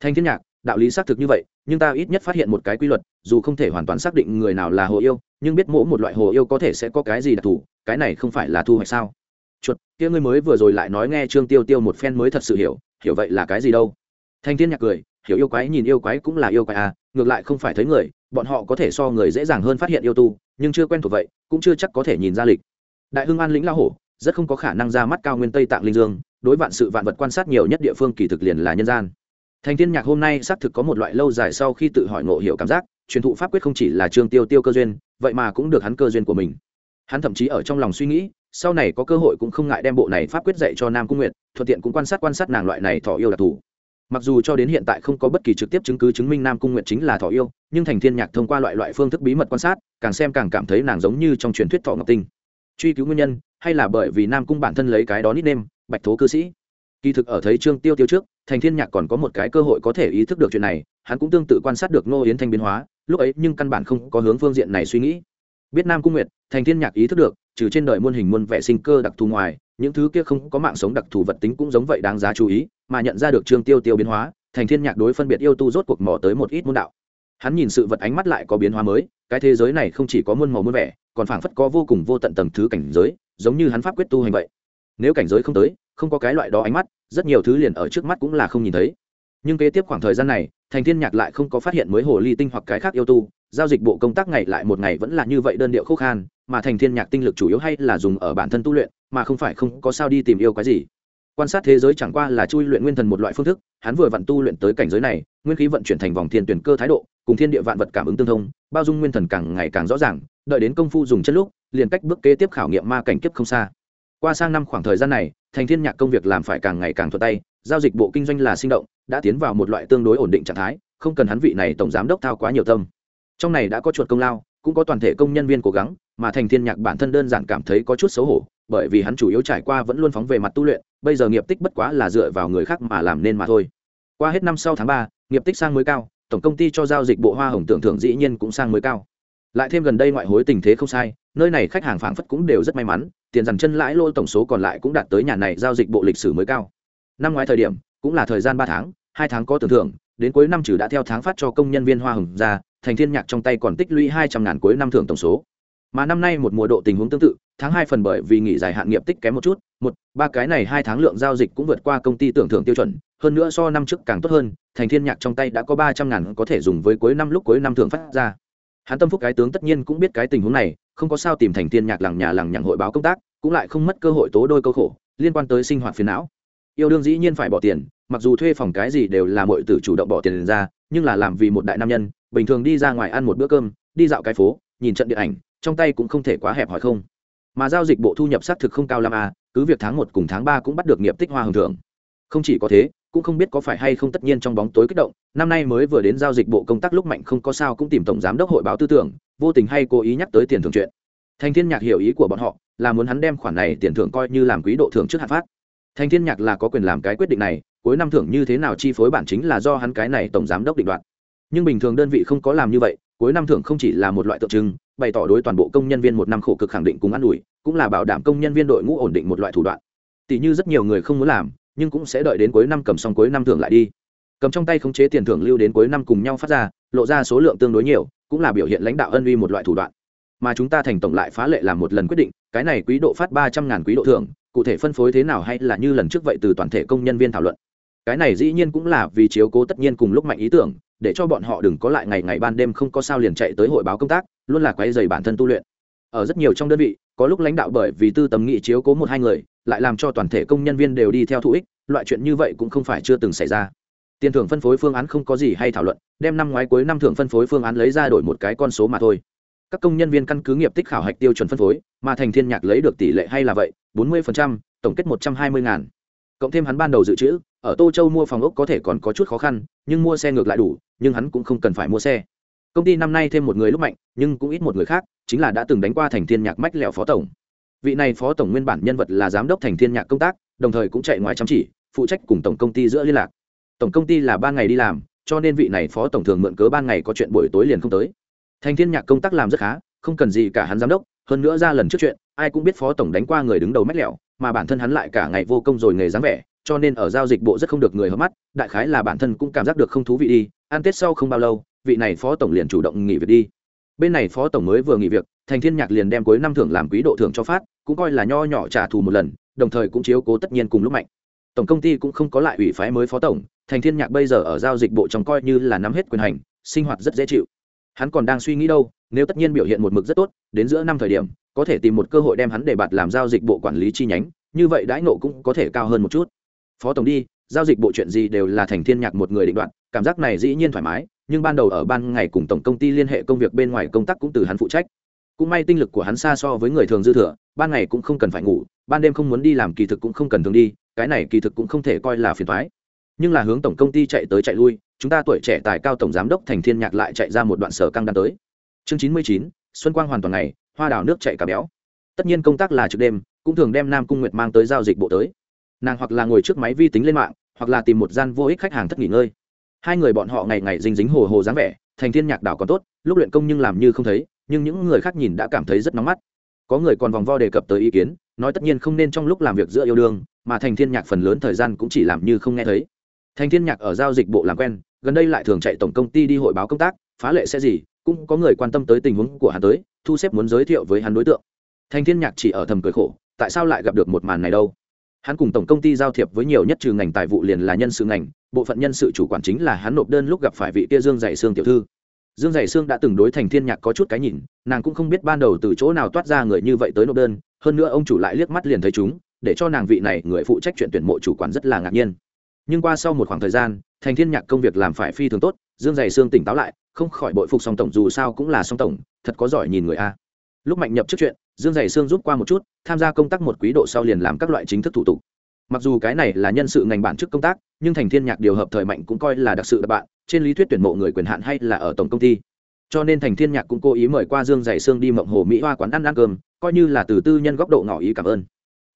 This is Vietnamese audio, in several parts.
thanh thiên nhạc, đạo lý xác thực như vậy, nhưng ta ít nhất phát hiện một cái quy luật, dù không thể hoàn toàn xác định người nào là hồ yêu, nhưng biết mỗi một loại hồ yêu có thể sẽ có cái gì đặc thù, cái này không phải là thu hoạch sao? Chuột, kia ngươi mới vừa rồi lại nói nghe trương tiêu tiêu một phen mới thật sự hiểu hiểu vậy là cái gì đâu? Thanh thiên nhạc cười, hiểu yêu quái nhìn yêu quái cũng là yêu quái à ngược lại không phải thấy người, bọn họ có thể so người dễ dàng hơn phát hiện yêu tu, nhưng chưa quen thuộc vậy, cũng chưa chắc có thể nhìn ra lịch. Đại hưng an lĩnh la hổ, rất không có khả năng ra mắt cao nguyên tây tạng linh dương, đối vạn sự vạn vật quan sát nhiều nhất địa phương kỳ thực liền là nhân gian thành thiên nhạc hôm nay xác thực có một loại lâu dài sau khi tự hỏi ngộ hiểu cảm giác, truyền thụ pháp quyết không chỉ là trương tiêu tiêu cơ duyên, vậy mà cũng được hắn cơ duyên của mình. Hắn thậm chí ở trong lòng suy nghĩ, sau này có cơ hội cũng không ngại đem bộ này pháp quyết dạy cho nam cung nguyệt, thuận tiện cũng quan sát quan sát nàng loại này thọ yêu đặc thù. Mặc dù cho đến hiện tại không có bất kỳ trực tiếp chứng cứ chứng minh nam cung nguyệt chính là thọ yêu, nhưng thành thiên nhạc thông qua loại loại phương thức bí mật quan sát, càng xem càng cảm thấy nàng giống như trong truyền thuyết thọ ngọc tinh. Truy cứu nguyên nhân, hay là bởi vì nam cung bản thân lấy cái đó nít nêm bạch thố cư sĩ. Kỳ thực ở thấy trương tiêu tiêu trước thành thiên nhạc còn có một cái cơ hội có thể ý thức được chuyện này, hắn cũng tương tự quan sát được ngô yến thanh biến hóa, lúc ấy nhưng căn bản không có hướng phương diện này suy nghĩ. Biết nam cung nguyệt, thành thiên nhạc ý thức được, trừ trên đời muôn hình muôn vẻ sinh cơ đặc thù ngoài, những thứ kia không có mạng sống đặc thù vật tính cũng giống vậy đáng giá chú ý, mà nhận ra được trương tiêu tiêu biến hóa, thành thiên nhạc đối phân biệt yêu tu rốt cuộc mò tới một ít môn đạo. Hắn nhìn sự vật ánh mắt lại có biến hóa mới, cái thế giới này không chỉ có muôn màu muôn vẻ, còn phảng phất có vô cùng vô tận tầng thứ cảnh giới, giống như hắn pháp quyết tu hành vậy. Nếu cảnh giới không tới không có cái loại đó ánh mắt, rất nhiều thứ liền ở trước mắt cũng là không nhìn thấy. Nhưng kế tiếp khoảng thời gian này, thành thiên nhạc lại không có phát hiện mới hồ ly tinh hoặc cái khác yêu tu, giao dịch bộ công tác ngày lại một ngày vẫn là như vậy đơn điệu khô khan, mà thành thiên nhạc tinh lực chủ yếu hay là dùng ở bản thân tu luyện, mà không phải không có sao đi tìm yêu cái gì. Quan sát thế giới chẳng qua là chui luyện nguyên thần một loại phương thức, hắn vừa vặn tu luyện tới cảnh giới này, nguyên khí vận chuyển thành vòng thiên tuyển cơ thái độ, cùng thiên địa vạn vật cảm ứng tương thông, bao dung nguyên thần càng ngày càng rõ ràng, đợi đến công phu dùng chất lúc, liền cách bước kế tiếp khảo nghiệm ma cảnh kiếp không xa. Qua sang năm khoảng thời gian này thành thiên nhạc công việc làm phải càng ngày càng thuận tay, giao dịch bộ kinh doanh là sinh động, đã tiến vào một loại tương đối ổn định trạng thái, không cần hắn vị này tổng giám đốc thao quá nhiều tâm. Trong này đã có chuột công lao, cũng có toàn thể công nhân viên cố gắng, mà thành thiên nhạc bản thân đơn giản cảm thấy có chút xấu hổ, bởi vì hắn chủ yếu trải qua vẫn luôn phóng về mặt tu luyện, bây giờ nghiệp tích bất quá là dựa vào người khác mà làm nên mà thôi. Qua hết năm sau tháng ba, nghiệp tích sang mới cao, tổng công ty cho giao dịch bộ hoa hồng tưởng thưởng dĩ nhiên cũng sang mới cao. Lại thêm gần đây ngoại hối tình thế không sai nơi này khách hàng phảng phất cũng đều rất may mắn, tiền dằn chân lãi lô tổng số còn lại cũng đạt tới nhà này giao dịch bộ lịch sử mới cao. Năm ngoái thời điểm, cũng là thời gian ba tháng, hai tháng có tưởng thưởng, đến cuối năm trừ đã theo tháng phát cho công nhân viên hoa hồng ra, thành thiên nhạc trong tay còn tích lũy hai trăm ngàn cuối năm thưởng tổng số. Mà năm nay một mùa độ tình huống tương tự, tháng hai phần bởi vì nghỉ dài hạn nghiệp tích kém một chút, một, ba cái này hai tháng lượng giao dịch cũng vượt qua công ty tưởng thưởng tiêu chuẩn, hơn nữa so năm trước càng tốt hơn, thành thiên nhạc trong tay đã có ba trăm ngàn có thể dùng với cuối năm lúc cuối năm thưởng phát ra hắn tâm phúc cái tướng tất nhiên cũng biết cái tình huống này, không có sao tìm thành thiên nhạc làng nhà làng nhằng hội báo công tác, cũng lại không mất cơ hội tố đôi câu khổ, liên quan tới sinh hoạt phiền não. Yêu đương dĩ nhiên phải bỏ tiền, mặc dù thuê phòng cái gì đều là mọi tử chủ động bỏ tiền ra, nhưng là làm vì một đại nam nhân, bình thường đi ra ngoài ăn một bữa cơm, đi dạo cái phố, nhìn trận điện ảnh, trong tay cũng không thể quá hẹp hỏi không. Mà giao dịch bộ thu nhập xác thực không cao lắm à cứ việc tháng một cùng tháng ba cũng bắt được nghiệp tích hoa hưởng thưởng. Không chỉ có thế, cũng không biết có phải hay không tất nhiên trong bóng tối kích động năm nay mới vừa đến giao dịch bộ công tác lúc mạnh không có sao cũng tìm tổng giám đốc hội báo tư tưởng, vô tình hay cố ý nhắc tới tiền thưởng chuyện. Thành thiên nhạc hiểu ý của bọn họ, là muốn hắn đem khoản này tiền thưởng coi như làm quý độ thưởng trước hạn phát. Thành thiên nhạc là có quyền làm cái quyết định này, cuối năm thưởng như thế nào chi phối bản chính là do hắn cái này tổng giám đốc định đoạt. Nhưng bình thường đơn vị không có làm như vậy, cuối năm thưởng không chỉ là một loại tượng trưng, bày tỏ đối toàn bộ công nhân viên một năm khổ cực khẳng định cùng an ủi, cũng là bảo đảm công nhân viên đội ngũ ổn định một loại thủ đoạn. Tỷ như rất nhiều người không muốn làm, nhưng cũng sẽ đợi đến cuối năm cầm xong cuối năm thưởng lại đi cầm trong tay khống chế tiền thưởng lưu đến cuối năm cùng nhau phát ra, lộ ra số lượng tương đối nhiều, cũng là biểu hiện lãnh đạo ân uy một loại thủ đoạn. Mà chúng ta thành tổng lại phá lệ làm một lần quyết định, cái này quý độ phát ba trăm ngàn quý độ thưởng, cụ thể phân phối thế nào hay là như lần trước vậy từ toàn thể công nhân viên thảo luận. Cái này dĩ nhiên cũng là vì chiếu cố tất nhiên cùng lúc mạnh ý tưởng, để cho bọn họ đừng có lại ngày ngày ban đêm không có sao liền chạy tới hội báo công tác, luôn là quay dày bản thân tu luyện. Ở rất nhiều trong đơn vị, có lúc lãnh đạo bởi vì tư tầm nghị chiếu cố một hai người, lại làm cho toàn thể công nhân viên đều đi theo thụ ích, loại chuyện như vậy cũng không phải chưa từng xảy ra tiền thưởng phân phối phương án không có gì hay thảo luận, đem năm ngoái cuối năm thưởng phân phối phương án lấy ra đổi một cái con số mà thôi. Các công nhân viên căn cứ nghiệp tích khảo hạch tiêu chuẩn phân phối, mà thành thiên nhạc lấy được tỷ lệ hay là vậy, bốn mươi tổng kết một trăm hai mươi ngàn. Cộng thêm hắn ban đầu dự trữ, ở tô châu mua phòng ốc có thể còn có chút khó khăn, nhưng mua xe ngược lại đủ, nhưng hắn cũng không cần phải mua xe. Công ty năm nay thêm một người lúc mạnh, nhưng cũng ít một người khác, chính là đã từng đánh qua thành thiên nhạc mách lẹo phó tổng. Vị này phó tổng nguyên bản nhân vật là giám đốc thành thiên nhạc công tác, đồng thời cũng chạy ngoài chăm chỉ, phụ trách cùng tổng công ty giữa liên lạc tổng công ty là ba ngày đi làm, cho nên vị này phó tổng thường mượn cớ ban ngày có chuyện buổi tối liền không tới. Thành thiên nhạc công tác làm rất khá, không cần gì cả hắn giám đốc, hơn nữa ra lần trước chuyện, ai cũng biết phó tổng đánh qua người đứng đầu mách lẹo mà bản thân hắn lại cả ngày vô công rồi nghề dáng vẻ, cho nên ở giao dịch bộ rất không được người hợp mắt, đại khái là bản thân cũng cảm giác được không thú vị đi, ăn tết sau không bao lâu, vị này phó tổng liền chủ động nghỉ việc đi. Bên này phó tổng mới vừa nghỉ việc, thành thiên nhạc liền đem cuối năm thưởng làm quý độ thưởng cho phát, cũng coi là nho nhỏ trả thù một lần, đồng thời cũng chiếu cố tất nhiên cùng lúc mạnh. Tổng công ty cũng không có lại ủy phái mới phó tổng thành thiên nhạc bây giờ ở giao dịch bộ trong coi như là nắm hết quyền hành, sinh hoạt rất dễ chịu. Hắn còn đang suy nghĩ đâu, nếu tất nhiên biểu hiện một mực rất tốt, đến giữa năm thời điểm, có thể tìm một cơ hội đem hắn để bạt làm giao dịch bộ quản lý chi nhánh, như vậy đãi nộ cũng có thể cao hơn một chút. Phó tổng đi, giao dịch bộ chuyện gì đều là thành thiên nhạc một người định đoạt, cảm giác này dĩ nhiên thoải mái, nhưng ban đầu ở ban ngày cùng tổng công ty liên hệ công việc bên ngoài công tác cũng từ hắn phụ trách. Cũng may tinh lực của hắn xa so với người thường dư thừa, ban ngày cũng không cần phải ngủ, ban đêm không muốn đi làm kỳ thực cũng không cần thường đi, cái này kỳ thực cũng không thể coi là phiền thoái nhưng là hướng tổng công ty chạy tới chạy lui, chúng ta tuổi trẻ tài cao tổng giám đốc thành thiên nhạc lại chạy ra một đoạn sở căng đan tới. Chương chín mươi chín, xuân quang hoàn toàn ngày, hoa đào nước chạy cả béo. Tất nhiên công tác là trực đêm, cũng thường đem nam cung nguyệt mang tới giao dịch bộ tới. Nàng hoặc là ngồi trước máy vi tính lên mạng, hoặc là tìm một gian vô ích khách hàng thất nghỉ ngơi. Hai người bọn họ ngày ngày dính dính hồ hồ dáng vẻ, thành thiên nhạc đảo còn tốt, lúc luyện công nhưng làm như không thấy, nhưng những người khác nhìn đã cảm thấy rất nóng mắt. Có người còn vòng vo đề cập tới ý kiến, nói tất nhiên không nên trong lúc làm việc giữa yêu đương, mà thành thiên nhạc phần lớn thời gian cũng chỉ làm như không nghe thấy thành thiên nhạc ở giao dịch bộ làm quen, gần đây lại thường chạy tổng công ty đi hội báo công tác, phá lệ sẽ gì, cũng có người quan tâm tới tình huống của hắn tới, thu xếp muốn giới thiệu với hắn đối tượng. Thành thiên nhạc chỉ ở thầm cười khổ, tại sao lại gặp được một màn này đâu? Hắn cùng tổng công ty giao thiệp với nhiều nhất trừ ngành tài vụ liền là nhân sự ngành, bộ phận nhân sự chủ quản chính là hắn nộp đơn lúc gặp phải vị kia dương dày xương tiểu thư. Dương dày xương đã từng đối thành thiên nhạc có chút cái nhìn, nàng cũng không biết ban đầu từ chỗ nào toát ra người như vậy tới nộp đơn, hơn nữa ông chủ lại liếc mắt liền thấy chúng, để cho nàng vị này người phụ trách chuyện tuyển mộ chủ quản rất là ngạc nhiên nhưng qua sau một khoảng thời gian, thành thiên nhạc công việc làm phải phi thường tốt, dương dày xương tỉnh táo lại, không khỏi bội phục song tổng, dù sao cũng là song tổng, thật có giỏi nhìn người a. Lúc mạnh nhập trước chuyện, dương dày xương rút qua một chút, tham gia công tác một quý độ sau liền làm các loại chính thức thủ tục. Mặc dù cái này là nhân sự ngành bản chức công tác, nhưng thành thiên nhạc điều hợp thời mạnh cũng coi là đặc sự đặc bạn, trên lý thuyết tuyển mộ người quyền hạn hay là ở tổng công ty. Cho nên thành thiên nhạc cũng cố ý mời qua dương dày xương đi mộng hồ mỹ hoa quán ăn ăn cơm, coi như là từ tư nhân góc độ ngỏ ý cảm ơn.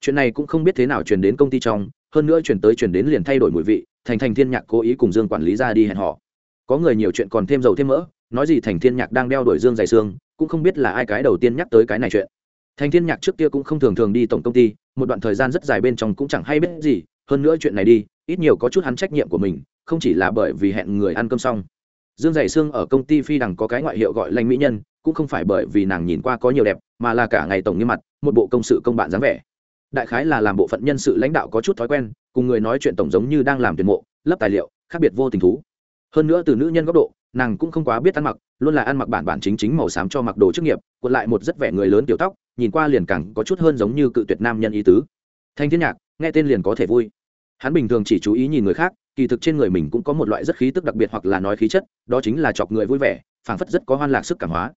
Chuyện này cũng không biết thế nào truyền đến công ty trong hơn nữa chuyển tới chuyển đến liền thay đổi mùi vị, thành thành thiên nhạc cố ý cùng dương quản lý ra đi hẹn họ có người nhiều chuyện còn thêm dầu thêm mỡ, nói gì thành thiên nhạc đang đeo đuổi dương dày xương cũng không biết là ai cái đầu tiên nhắc tới cái này chuyện. Thành thiên nhạc trước kia cũng không thường thường đi tổng công ty, một đoạn thời gian rất dài bên trong cũng chẳng hay biết gì, hơn nữa chuyện này đi, ít nhiều có chút hắn trách nhiệm của mình, không chỉ là bởi vì hẹn người ăn cơm xong. Dương dày xương ở công ty phi đằng có cái ngoại hiệu gọi lanh mỹ nhân, cũng không phải bởi vì nàng nhìn qua có nhiều đẹp, mà là cả ngày tổng nghiêm mặt, một bộ công sự công bạn dáng vẻ đại khái là làm bộ phận nhân sự lãnh đạo có chút thói quen, cùng người nói chuyện tổng giống như đang làm tuyển mộ, lấp tài liệu, khác biệt vô tình thú. Hơn nữa từ nữ nhân góc độ, nàng cũng không quá biết ăn mặc, luôn là ăn mặc bản bản chính chính màu xám cho mặc đồ chức nghiệp quật lại một rất vẻ người lớn tiểu tóc, nhìn qua liền càng có chút hơn giống như cự tuyệt nam nhân ý tứ. Thanh thiên nhạc, nghe tên liền có thể vui. Hắn bình thường chỉ chú ý nhìn người khác, kỳ thực trên người mình cũng có một loại rất khí tức đặc biệt hoặc là nói khí chất, đó chính là chọc người vui vẻ, phảng phất rất có hoan lạc sức cảm hóa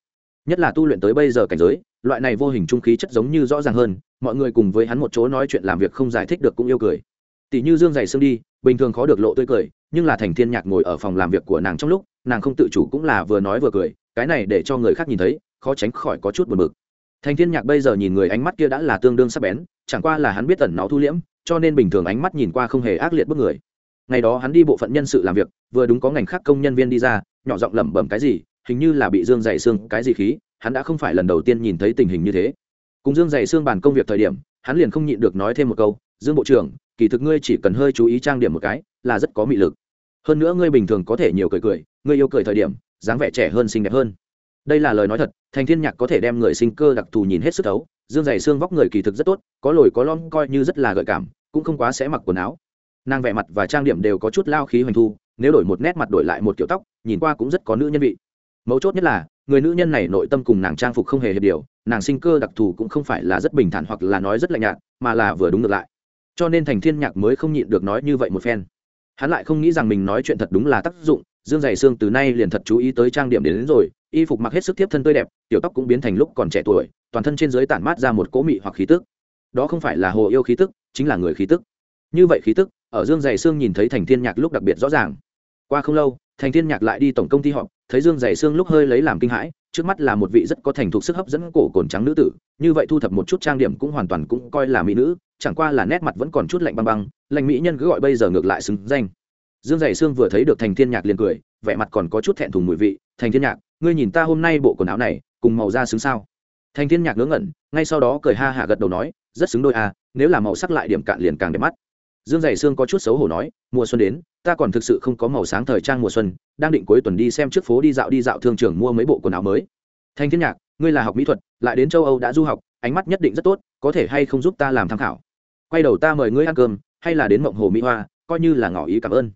nhất là tu luyện tới bây giờ cảnh giới, loại này vô hình trung khí chất giống như rõ ràng hơn, mọi người cùng với hắn một chỗ nói chuyện làm việc không giải thích được cũng yêu cười. Tỷ như dương dày xương đi, bình thường khó được lộ tươi cười, nhưng là thành thiên nhạc ngồi ở phòng làm việc của nàng trong lúc, nàng không tự chủ cũng là vừa nói vừa cười, cái này để cho người khác nhìn thấy, khó tránh khỏi có chút buồn bực. Thành thiên nhạc bây giờ nhìn người ánh mắt kia đã là tương đương sắc bén, chẳng qua là hắn biết tẩn nó thu liễm, cho nên bình thường ánh mắt nhìn qua không hề ác liệt bức người. Ngày đó hắn đi bộ phận nhân sự làm việc, vừa đúng có ngành khác công nhân viên đi ra, nhỏ giọng lẩm bẩm cái gì, hình như là bị dương dày xương cái gì khí hắn đã không phải lần đầu tiên nhìn thấy tình hình như thế. Cùng dương dày xương bàn công việc thời điểm, hắn liền không nhịn được nói thêm một câu, dương bộ trưởng, kỳ thực ngươi chỉ cần hơi chú ý trang điểm một cái, là rất có mị lực. Hơn nữa ngươi bình thường có thể nhiều cười cười, ngươi yêu cười thời điểm, dáng vẻ trẻ hơn xinh đẹp hơn. Đây là lời nói thật, thành thiên nhạc có thể đem người sinh cơ đặc thù nhìn hết sức thấu, dương dày xương vóc người kỳ thực rất tốt, có lồi có lon coi như rất là gợi cảm, cũng không quá sẽ mặc quần áo. Nàng vẻ mặt và trang điểm đều có chút lao khí hoành thu, nếu đổi một nét mặt đổi lại một kiểu tóc, nhìn qua cũng rất có nữ nhân vị. Mấu chốt nhất là người nữ nhân này nội tâm cùng nàng trang phục không hề hiệp điều nàng sinh cơ đặc thù cũng không phải là rất bình thản hoặc là nói rất lạnh nhạt mà là vừa đúng ngược lại. Cho nên thành thiên nhạc mới không nhịn được nói như vậy một phen. Hắn lại không nghĩ rằng mình nói chuyện thật đúng là tác dụng dương dày xương từ nay liền thật chú ý tới trang điểm đến, đến rồi y phục mặc hết sức tiếp thân tươi đẹp tiểu tóc cũng biến thành lúc còn trẻ tuổi toàn thân trên dưới tản mát ra một cỗ mị hoặc khí tức. Đó không phải là hồ yêu khí tức chính là người khí tức. Như vậy khí tức ở dương dày xương nhìn thấy thành thiên nhạc lúc đặc biệt rõ ràng. Qua không lâu thành thiên nhạc lại đi tổng công ty họp thấy dương dày xương lúc hơi lấy làm kinh hãi, trước mắt là một vị rất có thành thục sức hấp dẫn cổ cồn trắng nữ tử, như vậy thu thập một chút trang điểm cũng hoàn toàn cũng coi là mỹ nữ, chẳng qua là nét mặt vẫn còn chút lạnh băng băng, lạnh mỹ nhân cứ gọi bây giờ ngược lại xứng danh. Dương dày xương vừa thấy được thành thiên nhạc liền cười, vẻ mặt còn có chút thẹn thùng mùi vị, thành thiên nhạc, ngươi nhìn ta hôm nay bộ quần áo này, cùng màu da xứng sao? Thành thiên nhạc ngớ ngẩn, ngay sau đó cười ha hạ gật đầu nói, rất xứng đôi à nếu là màu sắc lại điểm cạn liền càng đẹp mắt dương dày sương có chút xấu hổ nói mùa xuân đến ta còn thực sự không có màu sáng thời trang mùa xuân đang định cuối tuần đi xem trước phố đi dạo đi dạo thương trường mua mấy bộ quần áo mới. Thanh thiên nhạc ngươi là học mỹ thuật lại đến châu âu đã du học ánh mắt nhất định rất tốt có thể hay không giúp ta làm tham khảo? Quay đầu ta mời ngươi ăn cơm hay là đến mộng hồ mỹ hoa coi như là ngỏ ý cảm ơn.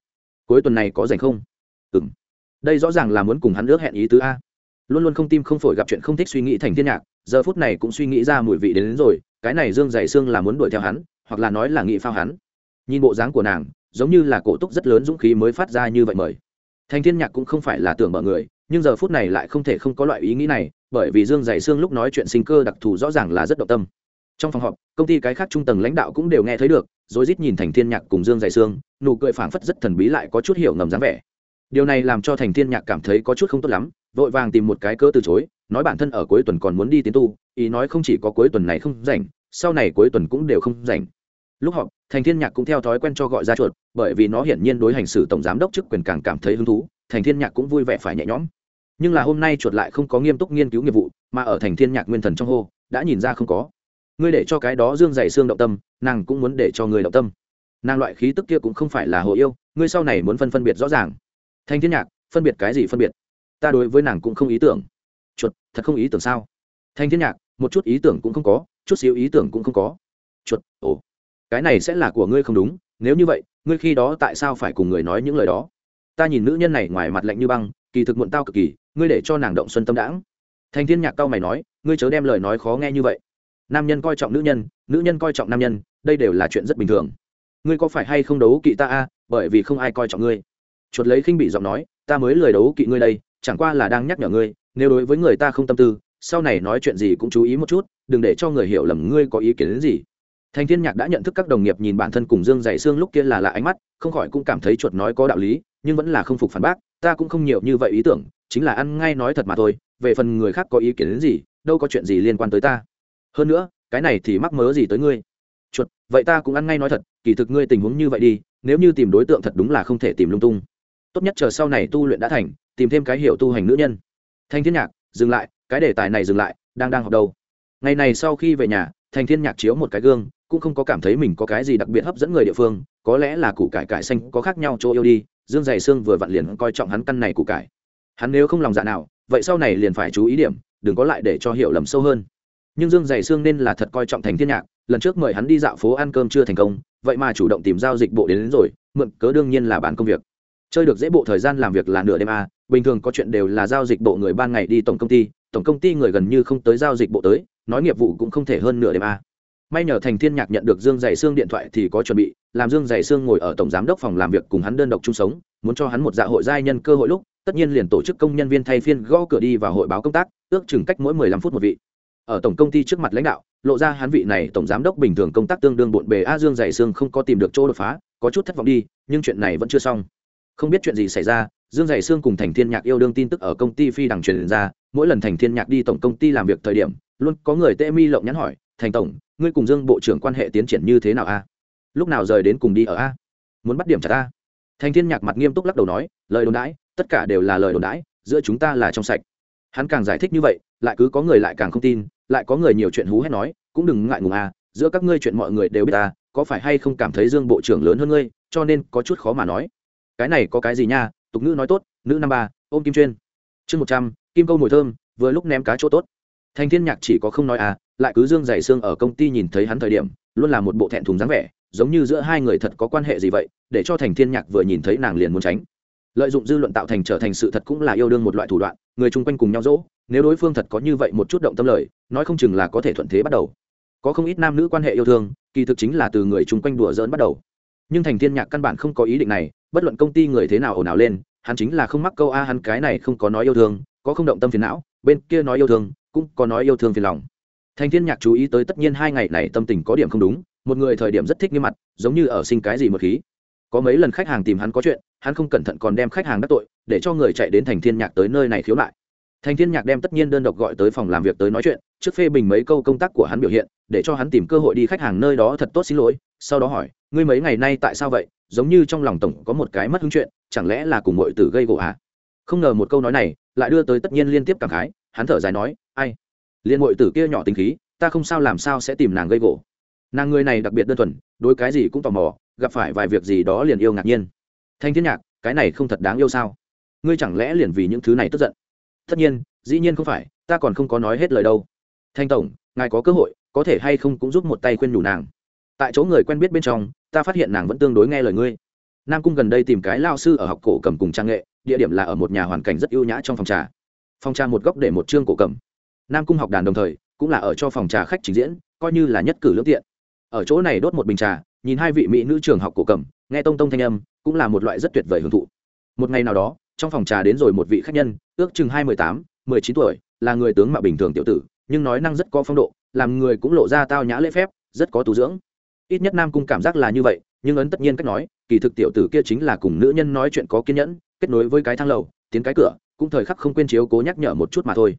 Cuối tuần này có rảnh không? Ừng đây rõ ràng là muốn cùng hắn ước hẹn ý tứ a. Luôn luôn không tim không phổi gặp chuyện không thích suy nghĩ thành thiên nhạc giờ phút này cũng suy nghĩ ra mùi vị đến, đến rồi cái này dương dày xương là muốn đuổi theo hắn hoặc là nói là nghĩ phao hắn nhìn bộ dáng của nàng, giống như là cổ túc rất lớn dũng khí mới phát ra như vậy mời. Thành thiên nhạc cũng không phải là tưởng mở người, nhưng giờ phút này lại không thể không có loại ý nghĩ này, bởi vì dương dày xương lúc nói chuyện sinh cơ đặc thù rõ ràng là rất động tâm. Trong phòng họp, công ty cái khác trung tầng lãnh đạo cũng đều nghe thấy được, rồi rít nhìn thành thiên nhạc cùng dương dày xương nụ cười phảng phất rất thần bí lại có chút hiểu ngầm dáng vẻ. Điều này làm cho thành thiên nhạc cảm thấy có chút không tốt lắm, vội vàng tìm một cái cớ từ chối, nói bản thân ở cuối tuần còn muốn đi tiến tu, ý nói không chỉ có cuối tuần này không rảnh, sau này cuối tuần cũng đều không rảnh lúc họp, thành thiên nhạc cũng theo thói quen cho gọi ra chuột, bởi vì nó hiển nhiên đối hành xử tổng giám đốc chức quyền càng cảm thấy hứng thú, thành thiên nhạc cũng vui vẻ phải nhẹ nhõm. Nhưng là hôm nay chuột lại không có nghiêm túc nghiên cứu nghiệp vụ, mà ở thành thiên nhạc nguyên thần trong hô, đã nhìn ra không có. Ngươi để cho cái đó dương dày xương động tâm, nàng cũng muốn để cho người động tâm. Nàng loại khí tức kia cũng không phải là hồ yêu, ngươi sau này muốn phân phân biệt rõ ràng. Thành thiên nhạc, phân biệt cái gì phân biệt? Ta đối với nàng cũng không ý tưởng. Chuột, thật không ý tưởng sao? Thành thiên nhạc, một chút ý tưởng cũng không có, chút xíu ý tưởng cũng không có. Chuột, ồ cái này sẽ là của ngươi không đúng, nếu như vậy, ngươi khi đó tại sao phải cùng người nói những lời đó? Ta nhìn nữ nhân này ngoài mặt lạnh như băng, kỳ thực muộn tao cực kỳ, ngươi để cho nàng động xuân tâm đãng. Thành thiên nhạc cao mày nói, ngươi chớ đem lời nói khó nghe như vậy. Nam nhân coi trọng nữ nhân nữ nhân coi trọng nam nhân, đây đều là chuyện rất bình thường. Ngươi có phải hay không đấu kỵ ta a, bởi vì không ai coi trọng ngươi. Chuột lấy khinh bị giọng nói, ta mới lời đấu kỵ ngươi đây, chẳng qua là đang nhắc nhở ngươi, nếu đối với người ta không tâm tư, sau này nói chuyện gì cũng chú ý một chút, đừng để cho người hiểu lầm ngươi có ý kiến đến gì thành thiên nhạc đã nhận thức các đồng nghiệp nhìn bản thân cùng dương dày xương lúc kia là lạ ánh mắt, không khỏi cũng cảm thấy chuột nói có đạo lý, nhưng vẫn là không phục phản bác, ta cũng không nhiều như vậy ý tưởng, chính là ăn ngay nói thật mà thôi, về phần người khác có ý kiến đến gì, đâu có chuyện gì liên quan tới ta. Hơn nữa, cái này thì mắc mớ gì tới ngươi? Chuột, vậy ta cũng ăn ngay nói thật, kỳ thực ngươi tình huống như vậy đi, nếu như tìm đối tượng thật đúng là không thể tìm lung tung. Tốt nhất chờ sau này tu luyện đã thành, tìm thêm cái hiểu tu hành nữ nhân. Thanh thiên nhạc, dừng lại, cái đề tài này dừng lại, đang đang học đâu? Ngày này sau khi về nhà, thành thiên nhạc chiếu một cái gương cũng không có cảm thấy mình có cái gì đặc biệt hấp dẫn người địa phương có lẽ là củ cải cải xanh có khác nhau chỗ yêu đi dương dày xương vừa vặn liền coi trọng hắn căn này củ cải. Hắn nếu không lòng dạ nào vậy sau này liền phải chú ý điểm đừng có lại để cho hiểu lầm sâu hơn. Nhưng dương dày xương nên là thật coi trọng thành thiên nhạc lần trước mời hắn đi dạo phố ăn cơm chưa thành công vậy mà chủ động tìm giao dịch bộ đến, đến rồi mượn cớ đương nhiên là bán công việc. Chơi được dễ bộ thời gian làm việc là nửa đêm a bình thường có chuyện đều là giao dịch bộ người ban ngày đi tổng công ty tổng công ty người gần như không tới giao dịch bộ tới nói nghiệp vụ cũng không thể hơn nửa đêm a may nhờ thành thiên nhạc nhận được dương dày xương điện thoại thì có chuẩn bị, làm dương dày xương ngồi ở tổng giám đốc phòng làm việc cùng hắn đơn độc chung sống, muốn cho hắn một dạ hội giai nhân cơ hội lúc, tất nhiên liền tổ chức công nhân viên thay phiên gõ cửa đi vào hội báo công tác, ước chừng cách mỗi mười lăm phút một vị. Ở tổng công ty trước mặt lãnh đạo, lộ ra hắn vị này tổng giám đốc bình thường công tác tương đương bộn bề a dương dày xương không có tìm được chỗ đột phá, có chút thất vọng đi, nhưng chuyện này vẫn chưa xong. Không biết chuyện gì xảy ra, dương dày xương cùng thành thiên nhạc yêu đương tin tức ở công ty phi đằng truyền ra, mỗi lần thành thiên nhạc đi tổng công ty làm việc thời điểm, luôn có người tê mi lộng nhắn hỏi, thành tổng ngươi cùng dương bộ trưởng quan hệ tiến triển như thế nào a? Lúc nào rời đến cùng đi ở a? Muốn bắt điểm chặt a thành thiên nhạc mặt nghiêm túc lắc đầu nói, lời đồn đãi, tất cả đều là lời đồn đãi, giữa chúng ta là trong sạch. Hắn càng giải thích như vậy, lại cứ có người lại càng không tin, lại có người nhiều chuyện hú hét nói, cũng đừng ngại ngùng a, giữa các ngươi chuyện mọi người đều biết ta, có phải hay không cảm thấy dương bộ trưởng lớn hơn ngươi, cho nên có chút khó mà nói. Cái này có cái gì nha, tục ngữ nói tốt, nữ năm ba, ôm kim chuyên. Chương một trăm, kim câu mùi thơm, vừa lúc ném cá chỗ tốt thành thiên nhạc chỉ có không nói à lại cứ dương dày xương ở công ty nhìn thấy hắn thời điểm, luôn là một bộ thẹn thùng dáng vẻ, giống như giữa hai người thật có quan hệ gì vậy, để cho thành thiên nhạc vừa nhìn thấy nàng liền muốn tránh. Lợi dụng dư luận tạo thành trở thành sự thật cũng là yêu đương một loại thủ đoạn, người chung quanh cùng nhau dỗ, nếu đối phương thật có như vậy một chút động tâm lời, nói không chừng là có thể thuận thế bắt đầu. Có không ít nam nữ quan hệ yêu thương, kỳ thực chính là từ người chung quanh đùa dỡn bắt đầu. Nhưng thành thiên nhạc căn bản không có ý định này, bất luận công ty người thế nào ồn ào lên, hắn chính là không mắc câu a, hắn cái này không có nói yêu thương, có không động tâm phiền não, bên kia nói yêu thương cũng có nói yêu thương phiền lòng. Thành thiên nhạc chú ý tới tất nhiên hai ngày này tâm tình có điểm không đúng, một người thời điểm rất thích nghiêm mặt, giống như ở sinh cái gì một khí. Có mấy lần khách hàng tìm hắn có chuyện, hắn không cẩn thận còn đem khách hàng đắc tội, để cho người chạy đến thành thiên nhạc tới nơi này khiếu nại. Thành thiên nhạc đem tất nhiên đơn độc gọi tới phòng làm việc tới nói chuyện, trước phê bình mấy câu công tác của hắn biểu hiện, để cho hắn tìm cơ hội đi khách hàng nơi đó thật tốt xin lỗi, sau đó hỏi, ngươi mấy ngày nay tại sao vậy? Giống như trong lòng tổng có một cái mất hứng chuyện, chẳng lẽ là cùng mọi tử gây gỗ à? Không ngờ một câu nói này, lại đưa tới tất nhiên liên tiếp cảm khái hắn thở dài nói, ai? Liên mọi tử kia nhỏ tính khí, ta không sao làm sao sẽ tìm nàng gây gỗ. Nàng người này đặc biệt đơn thuần, đối cái gì cũng tò mò, gặp phải vài việc gì đó liền yêu ngạc nhiên. Thanh thiên nhạc, cái này không thật đáng yêu sao? Ngươi chẳng lẽ liền vì những thứ này tức giận? Tất nhiên, dĩ nhiên không phải, ta còn không có nói hết lời đâu. Thanh tổng, ngài có cơ hội, có thể hay không cũng giúp một tay khuyên nhủ nàng. Tại chỗ người quen biết bên trong, ta phát hiện nàng vẫn tương đối nghe lời ngươi. Nam cung gần đây tìm cái lao sư ở học cổ cầm cùng trang nghệ, địa điểm là ở một nhà hoàn cảnh rất ưu nhã trong phòng trà phòng trà một góc để một chương cổ cầm. Nam cung học đàn đồng thời, cũng là ở cho phòng trà khách trình diễn, coi như là nhất cử lưỡng tiện. Ở chỗ này đốt một bình trà, nhìn hai vị mỹ nữ trường học cổ cầm, nghe tông tông thanh âm, cũng là một loại rất tuyệt vời hưởng thụ. Một ngày nào đó, trong phòng trà đến rồi một vị khách nhân, ước chừng hai mươi tám, mười chín tuổi, là người tướng mạo bình thường tiểu tử, nhưng nói năng rất có phong độ, làm người cũng lộ ra tao nhã lễ phép, rất có tu dưỡng. Ít nhất nam cung cảm giác là như vậy, nhưng ấn tất nhiên cách nói, kỳ thực tiểu tử kia chính là cùng nữ nhân nói chuyện có kiên nhẫn, kết nối với cái thang lầu, tiến cái cửa cũng thời khắc không quên chiếu cố nhắc nhở một chút mà thôi.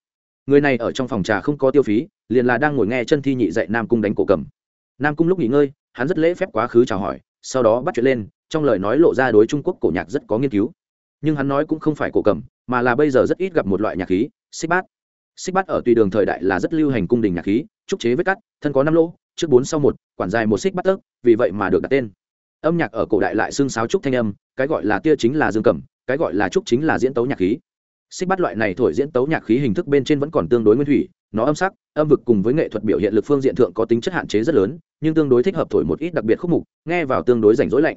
Người này ở trong phòng trà không có tiêu phí, liền là đang ngồi nghe chân thi nhị dạy nam cung đánh cổ cầm. Nam cung lúc nghỉ ngơi, hắn rất lễ phép quá khứ chào hỏi, sau đó bắt chuyện lên, trong lời nói lộ ra đối trung quốc cổ nhạc rất có nghiên cứu. Nhưng hắn nói cũng không phải cổ cầm, mà là bây giờ rất ít gặp một loại nhạc khí, xích bát. Xích bát ở tùy đường thời đại là rất lưu hành cung đình nhạc khí, trúc chế vết cắt, thân có năm lỗ, trước bốn sau một, quản dài một xích bắt tấc, vì vậy mà được đặt tên. Âm nhạc ở cổ đại lại xương sáo trúc thanh âm, cái gọi là tia chính là dương cầm, cái gọi là trúc chính là diễn tấu nhạc khí xích bắt loại này thổi diễn tấu nhạc khí hình thức bên trên vẫn còn tương đối nguyên thủy, nó âm sắc, âm vực cùng với nghệ thuật biểu hiện lực phương diện thượng có tính chất hạn chế rất lớn, nhưng tương đối thích hợp thổi một ít đặc biệt khúc mục, nghe vào tương đối rảnh rỗi lạnh.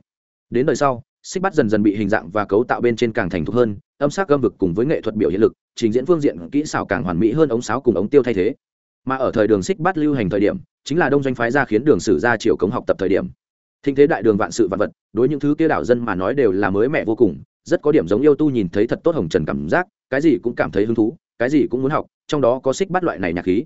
Đến đời sau, xích bắt dần dần bị hình dạng và cấu tạo bên trên càng thành thục hơn, âm sắc, âm vực cùng với nghệ thuật biểu hiện lực, trình diễn phương diện kỹ xảo càng hoàn mỹ hơn ống sáo cùng ống tiêu thay thế. Mà ở thời đường xích bắt lưu hành thời điểm, chính là đông doanh phái ra khiến đường sử ra chiều cống học tập thời điểm. Thinh thế đại đường vạn sự vạn vật, đối những thứ kia đảo dân mà nói đều là mới mẻ vô cùng, rất có điểm giống yêu tu nhìn thấy thật tốt hồng trần cảm giác cái gì cũng cảm thấy hứng thú, cái gì cũng muốn học, trong đó có xích bắt loại này nhạc khí.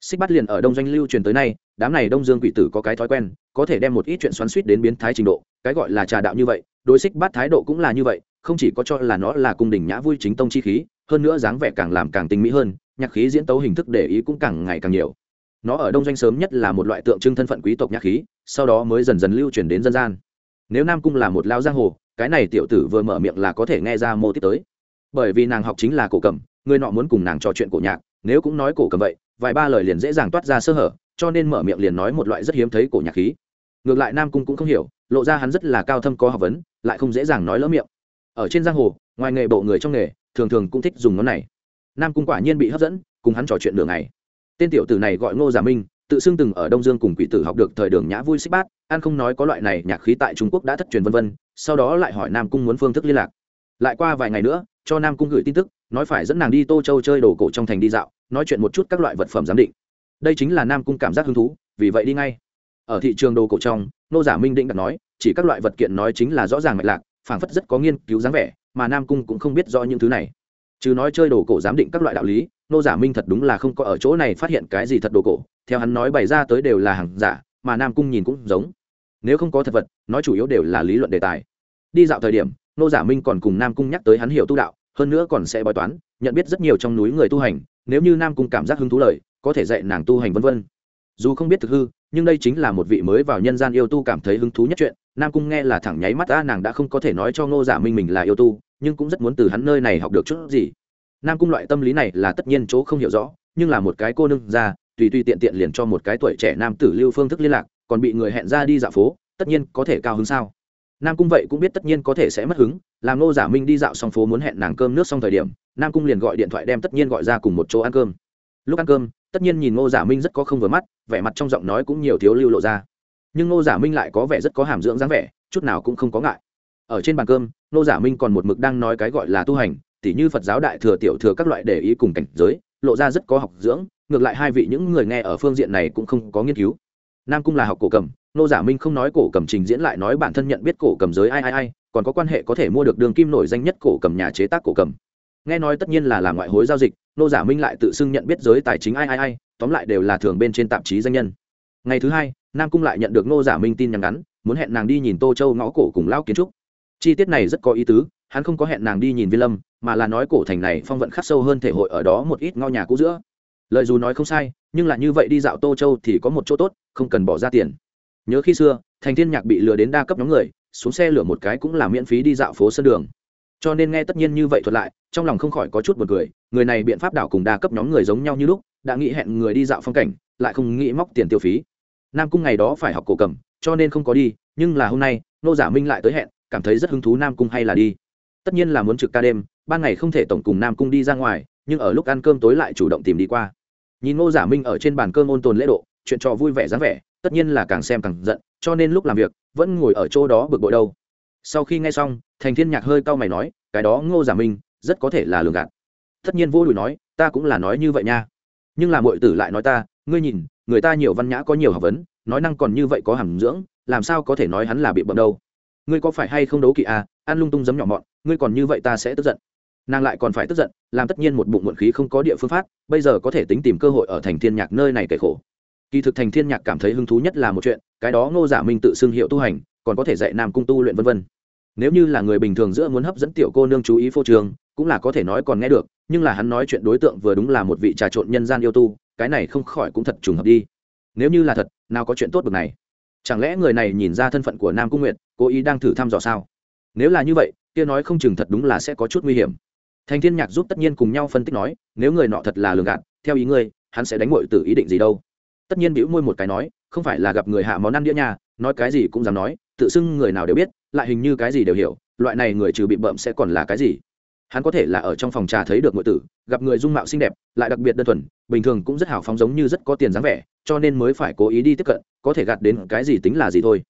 Xích bắt liền ở đông doanh lưu truyền tới nay, đám này đông dương quỷ tử có cái thói quen, có thể đem một ít chuyện xoắn suýt đến biến thái trình độ, cái gọi là trà đạo như vậy, đối xích bắt thái độ cũng là như vậy, không chỉ có cho là nó là cung đình nhã vui chính tông chi khí, hơn nữa dáng vẻ càng làm càng tinh mỹ hơn, nhạc khí diễn tấu hình thức để ý cũng càng ngày càng nhiều. Nó ở đông doanh sớm nhất là một loại tượng trưng thân phận quý tộc nhạc khí, sau đó mới dần dần lưu truyền đến dân gian. Nếu nam cung là một lao giang hồ, cái này tiểu tử vừa mở miệng là có thể nghe ra mô tiếp tới bởi vì nàng học chính là cổ cầm, người nọ muốn cùng nàng trò chuyện cổ nhạc, nếu cũng nói cổ cầm vậy, vài ba lời liền dễ dàng toát ra sơ hở, cho nên mở miệng liền nói một loại rất hiếm thấy cổ nhạc khí. Ngược lại nam cung cũng không hiểu, lộ ra hắn rất là cao thâm có học vấn, lại không dễ dàng nói lỡ miệng. Ở trên giang hồ, ngoài nghề bộ người trong nghề, thường thường cũng thích dùng nó này. Nam cung quả nhiên bị hấp dẫn, cùng hắn trò chuyện đường này tên tiểu tử này gọi ngô giả minh, tự xưng từng ở đông dương cùng quỷ tử học được thời đường nhã vui xích bát an không nói có loại này nhạc khí tại trung quốc đã thất truyền vân vân, sau đó lại hỏi nam cung muốn phương thức liên lạc. Lại qua vài ngày nữa cho nam cung gửi tin tức, nói phải dẫn nàng đi tô châu chơi đồ cổ trong thành đi dạo, nói chuyện một chút các loại vật phẩm giám định. Đây chính là nam cung cảm giác hứng thú, vì vậy đi ngay. Ở thị trường đồ cổ trong, nô giả minh định đặt nói, chỉ các loại vật kiện nói chính là rõ ràng mạch lạc, phảng phất rất có nghiên cứu dáng vẻ, mà nam cung cũng không biết rõ những thứ này. Chứ nói chơi đồ cổ giám định các loại đạo lý, nô giả minh thật đúng là không có ở chỗ này phát hiện cái gì thật đồ cổ, theo hắn nói bày ra tới đều là hàng giả, mà nam cung nhìn cũng giống. Nếu không có thật vật, nói chủ yếu đều là lý luận đề tài. Đi dạo thời điểm, nô giả minh còn cùng nam cung nhắc tới hắn hiểu tu đạo hơn nữa còn sẽ bói toán, nhận biết rất nhiều trong núi người tu hành, nếu như nam cung cảm giác hứng thú lời, có thể dạy nàng tu hành vân vân. Dù không biết thực hư, nhưng đây chính là một vị mới vào nhân gian yêu tu cảm thấy hứng thú nhất chuyện, nam cung nghe là thẳng nháy mắt ta nàng đã không có thể nói cho ngô giả minh mình là yêu tu, nhưng cũng rất muốn từ hắn nơi này học được chút gì. Nam cung loại tâm lý này là tất nhiên chỗ không hiểu rõ, nhưng là một cái cô nương ra tùy tùy tiện tiện liền cho một cái tuổi trẻ nam tử lưu phương thức liên lạc, còn bị người hẹn ra đi dạo phố, tất nhiên có thể cao hứng sao? Nam cung vậy cũng biết tất nhiên có thể sẽ mất hứng, làm nô giả minh đi dạo xong phố muốn hẹn nàng cơm nước xong thời điểm, nam cung liền gọi điện thoại đem tất nhiên gọi ra cùng một chỗ ăn cơm. Lúc ăn cơm, tất nhiên nhìn ngô giả minh rất có không vừa mắt, vẻ mặt trong giọng nói cũng nhiều thiếu lưu lộ ra. Nhưng ngô giả minh lại có vẻ rất có hàm dưỡng dáng vẻ, chút nào cũng không có ngại. Ở trên bàn cơm, ngô giả minh còn một mực đang nói cái gọi là tu hành, tỉ như phật giáo đại thừa tiểu thừa các loại để ý cùng cảnh giới, lộ ra rất có học dưỡng, ngược lại hai vị những người nghe ở phương diện này cũng không có nghiên cứu nam cung là học cổ cầm, nô giả minh không nói cổ cầm trình diễn lại nói bản thân nhận biết cổ cầm giới ai ai ai, còn có quan hệ có thể mua được đường kim nổi danh nhất cổ cầm nhà chế tác cổ cầm. Nghe nói tất nhiên là làm ngoại hối giao dịch, nô giả minh lại tự xưng nhận biết giới tài chính ai ai ai, tóm lại đều là thường bên trên tạp chí danh nhân. Ngày thứ hai, nam cung lại nhận được nô giả minh tin nhắn ngắn, muốn hẹn nàng đi nhìn tô châu ngõ cổ cùng lao kiến trúc. Chi tiết này rất có ý tứ, hắn không có hẹn nàng đi nhìn vi lâm, mà là nói cổ thành này phong vận khắc sâu hơn thể hội ở đó một ít ngõ nhà cũ giữa lời dù nói không sai, nhưng là như vậy đi dạo tô châu thì có một chỗ tốt, không cần bỏ ra tiền. Nhớ khi xưa, thành thiên nhạc bị lừa đến đa cấp nhóm người, xuống xe lửa một cái cũng là miễn phí đi dạo phố sân đường. Cho nên nghe tất nhiên như vậy thuật lại, trong lòng không khỏi có chút b u ồ n cười, người này biện pháp đảo cùng đa cấp nhóm người giống nhau như lúc, đã nghĩ hẹn người đi dạo phong cảnh, lại không nghĩ móc tiền tiêu phí. Nam cung ngày đó phải học cổ cầm, cho nên không có đi, nhưng là hôm nay, nô giả minh lại tới hẹn, cảm thấy rất hứng thú nam cung hay là đi. Tất nhiên là muốn trực ca đêm, ban ngày không thể tổng cùng nam cung đi ra ngoài, nhưng ở lúc ăn cơm tối lại chủ động tìm đi qua nhìn ngô giả minh ở trên bàn cơm ôn tồn lễ độ, chuyện trò vui vẻ dáng vẻ, tất nhiên là càng xem càng giận, cho nên lúc làm việc, vẫn ngồi ở chỗ đó bực bội đâu. Sau khi nghe xong, thành thiên nhạc hơi cau mày nói, cái đó ngô giả minh, rất có thể là lường gạt. Tất nhiên vô đùi nói, ta cũng là nói như vậy nha. Nhưng là mọi tử lại nói ta, ngươi nhìn, người ta nhiều văn nhã có nhiều học vấn, nói năng còn như vậy có hàm dưỡng, làm sao có thể nói hắn là bị bậm đâu? Ngươi có phải hay không đấu kỵ à? Ăn lung tung giấm nhỏ mọn, ngươi còn như vậy ta sẽ tức giận nàng lại còn phải tức giận, làm tất nhiên một bụng muộn khí không có địa phương phát, bây giờ có thể tính tìm cơ hội ở thành thiên nhạc nơi này kể khổ. Kỳ thực thành thiên nhạc cảm thấy hứng thú nhất là một chuyện, cái đó ngô giả minh tự xưng hiệu tu hành, còn có thể dạy nam cung tu luyện vân vân. Nếu như là người bình thường giữa muốn hấp dẫn tiểu cô nương chú ý phô trường, cũng là có thể nói còn nghe được, nhưng là hắn nói chuyện đối tượng vừa đúng là một vị trà trộn nhân gian yêu tu, cái này không khỏi cũng thật trùng hợp đi. Nếu như là thật, nào có chuyện tốt bực này? Chẳng lẽ người này nhìn ra thân phận của nam cung nguyệt, cố ý đang thử thăm dò sao? Nếu là như vậy, kia nói không chừng thật đúng là sẽ có chút nguy hiểm thành thiên nhạc giúp tất nhiên cùng nhau phân tích nói, nếu người nọ thật là lường gạt, theo ý ngươi, hắn sẽ đánh ngội từ ý định gì đâu. Tất nhiên bĩu môi một cái nói, không phải là gặp người hạ món ăn đĩa nhà, nói cái gì cũng dám nói, tự xưng người nào đều biết, lại hình như cái gì đều hiểu, loại này người trừ bị bợm sẽ còn là cái gì? Hắn có thể là ở trong phòng trà thấy được ngội tử, gặp người dung mạo xinh đẹp, lại đặc biệt đơn thuần, bình thường cũng rất hào phóng giống như rất có tiền dáng vẻ, cho nên mới phải cố ý đi tiếp cận, có thể gạt đến cái gì tính là gì thôi.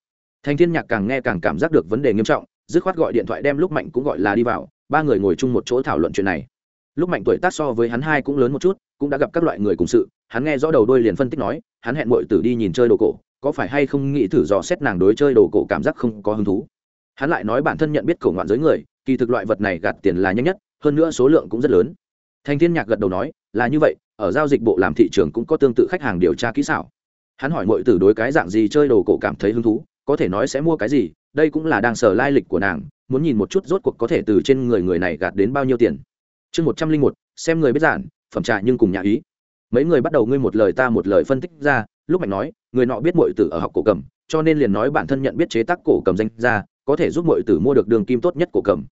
Thành thiên nhạc càng nghe càng cảm giác được vấn đề nghiêm trọng, dứt khoát gọi điện thoại đem lúc mạnh cũng gọi là đi vào ba người ngồi chung một chỗ thảo luận chuyện này. Lúc mạnh tuổi tác so với hắn hai cũng lớn một chút, cũng đã gặp các loại người cùng sự, hắn nghe rõ đầu đôi liền phân tích nói, hắn hẹn mọi tử đi nhìn chơi đồ cổ, có phải hay không nghĩ thử dò xét nàng đối chơi đồ cổ cảm giác không có hứng thú. Hắn lại nói bản thân nhận biết cổ ngoạn giới người, kỳ thực loại vật này gạt tiền là nhanh nhất, hơn nữa số lượng cũng rất lớn. Thành thiên nhạc gật đầu nói, là như vậy, ở giao dịch bộ làm thị trường cũng có tương tự khách hàng điều tra kỹ xảo. Hắn hỏi mọi tử đối cái dạng gì chơi đồ cổ cảm thấy hứng thú, có thể nói sẽ mua cái gì, đây cũng là đang sở lai lịch của nàng muốn nhìn một chút rốt cuộc có thể từ trên người người này gạt đến bao nhiêu tiền. Chương một trăm linh một, xem người biết giản, phẩm trà nhưng cùng nhà ý. Mấy người bắt đầu ngươi một lời ta một lời phân tích ra, lúc mạnh nói, người nọ biết mọi tử ở học cổ cầm, cho nên liền nói bản thân nhận biết chế tác cổ cầm danh ra, có thể giúp mọi tử mua được đường kim tốt nhất cổ cầm.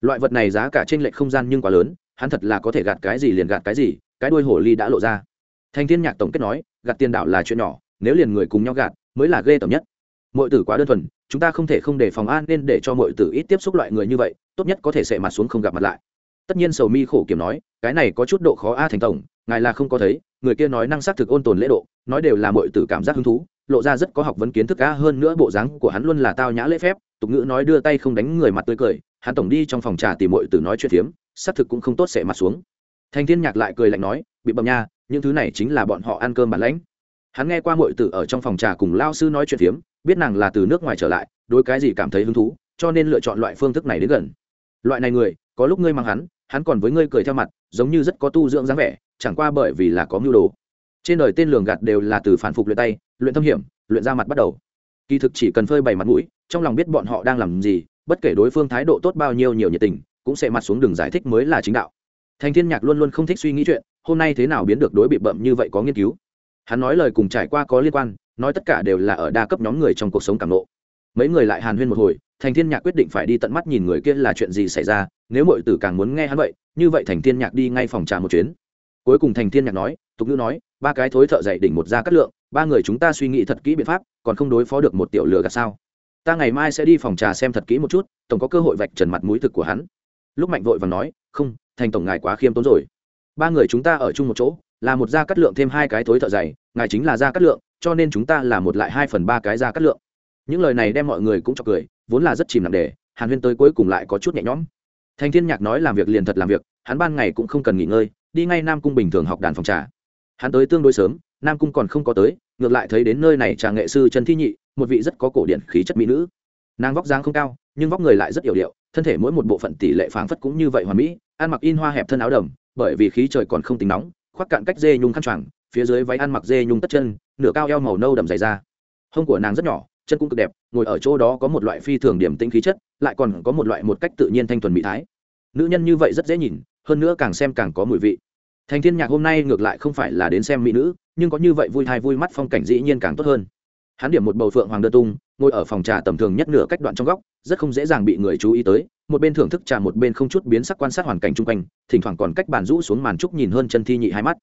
Loại vật này giá cả trên lệch không gian nhưng quá lớn, hắn thật là có thể gạt cái gì liền gạt cái gì, cái đuôi hổ ly đã lộ ra. Thanh thiên nhạc tổng kết nói, gạt tiền đảo là chuyện nhỏ, nếu liền người cùng nhau gạt, mới là ghê tởm nhất mọi tử quá đơn thuần, chúng ta không thể không để phòng an nên để cho mọi tử ít tiếp xúc loại người như vậy, tốt nhất có thể sẽ mặt xuống không gặp mặt lại. Tất nhiên sầu mi khổ kiểm nói, cái này có chút độ khó a thành tổng, ngài là không có thấy, người kia nói năng xác thực ôn tồn lễ độ, nói đều là mọi tử cảm giác hứng thú, lộ ra rất có học vấn kiến thức a hơn nữa bộ dáng của hắn luôn là tao nhã lễ phép, tục ngữ nói đưa tay không đánh người mặt tươi cười, hắn tổng đi trong phòng trà tìm mọi tử nói chuyện phiếm, xác thực cũng không tốt sẽ mặt xuống. Thành thiên nhạc lại cười lạnh nói, bị bầm nha, những thứ này chính là bọn họ ăn cơm bản lãnh. Hắn nghe qua mọi tử ở trong phòng trà cùng lao sư nói chuyện phiếm biết nàng là từ nước ngoài trở lại, đối cái gì cảm thấy hứng thú, cho nên lựa chọn loại phương thức này đến gần. Loại này người, có lúc ngươi mang hắn hắn còn với ngươi cười theo mặt, giống như rất có tu dưỡng dáng vẻ, chẳng qua bởi vì là có mưu đồ. Trên đời tên lường gạt đều là từ phản phục luyện tay, luyện thâm hiểm, luyện ra mặt bắt đầu. Kỳ thực chỉ cần phơi bày mặt mũi, trong lòng biết bọn họ đang làm gì, bất kể đối phương thái độ tốt bao nhiêu nhiều nhiệt tình, cũng sẽ mặt xuống đường giải thích mới là chính đạo. Thành thiên nhạc luôn luôn không thích suy nghĩ chuyện, hôm nay thế nào biến được đối bị bậm như vậy có nghiên cứu. Hắn nói lời cùng trải qua có liên quan nói tất cả đều là ở đa cấp nhóm người trong cuộc sống cảm nộ. Mấy người lại hàn huyên một hồi, thành thiên nhạc quyết định phải đi tận mắt nhìn người kia là chuyện gì xảy ra, nếu mọi tử càng muốn nghe hắn vậy, như vậy thành thiên nhạc đi ngay phòng trà một chuyến. Cuối cùng thành thiên nhạc nói, tục ngữ nói, ba cái thối thợ dạy đỉnh một gia cắt lượng, ba người chúng ta suy nghĩ thật kỹ biện pháp, còn không đối phó được một tiểu lừa gạt sao? Ta ngày mai sẽ đi phòng trà xem thật kỹ một chút, tổng có cơ hội vạch trần mặt mũi thực của hắn. Lúc mạnh vội và nói, không, thành tổng ngài quá khiêm tốn rồi. Ba người chúng ta ở chung một chỗ, là một gia cắt lượng thêm hai cái thối thợ dày, ngài chính là gia cắt lượng cho nên chúng ta là một lại hai phần ba cái ra cắt lượng. Những lời này đem mọi người cũng cho cười, vốn là rất chìm nặng đề, hàn huyên tới cuối cùng lại có chút nhẹ nhõm. Thành thiên nhạc nói làm việc liền thật làm việc, hắn ban ngày cũng không cần nghỉ ngơi, đi ngay nam cung bình thường học đàn phòng trà. Hắn tới tương đối sớm, nam cung còn không có tới, ngược lại thấy đến nơi này trà nghệ sư trần thi nhị, một vị rất có cổ điển khí chất mỹ nữ. Nàng vóc dáng không cao, nhưng vóc người lại rất yểu điệu, thân thể mỗi một bộ phận tỷ lệ phảng phất cũng như vậy hoàn mỹ, ăn mặc in hoa hẹp thân áo đầm, bởi vì khí trời còn không tính nóng, khoác cạn cách dê nhung khăn choàng phía dưới váy ăn mặc dê nhung tất chân, nửa cao eo màu nâu đậm dày da. Hông của nàng rất nhỏ, chân cũng cực đẹp, ngồi ở chỗ đó có một loại phi thường điểm tĩnh khí chất, lại còn có một loại một cách tự nhiên thanh thuần mỹ thái. Nữ nhân như vậy rất dễ nhìn, hơn nữa càng xem càng có mùi vị. Thành thiên nhạc hôm nay ngược lại không phải là đến xem mỹ nữ, nhưng có như vậy vui thai vui mắt phong cảnh dĩ nhiên càng tốt hơn. Hắn điểm một bầu phượng hoàng đơ tung, ngồi ở phòng trà tầm thường nhất nửa cách đoạn trong góc, rất không dễ dàng bị người chú ý tới, một bên thưởng thức trà một bên không chút biến sắc quan sát hoàn cảnh chung quanh, thỉnh thoảng còn cách bàn rũ xuống màn trúc nhìn hơn chân thi nhị hai mắt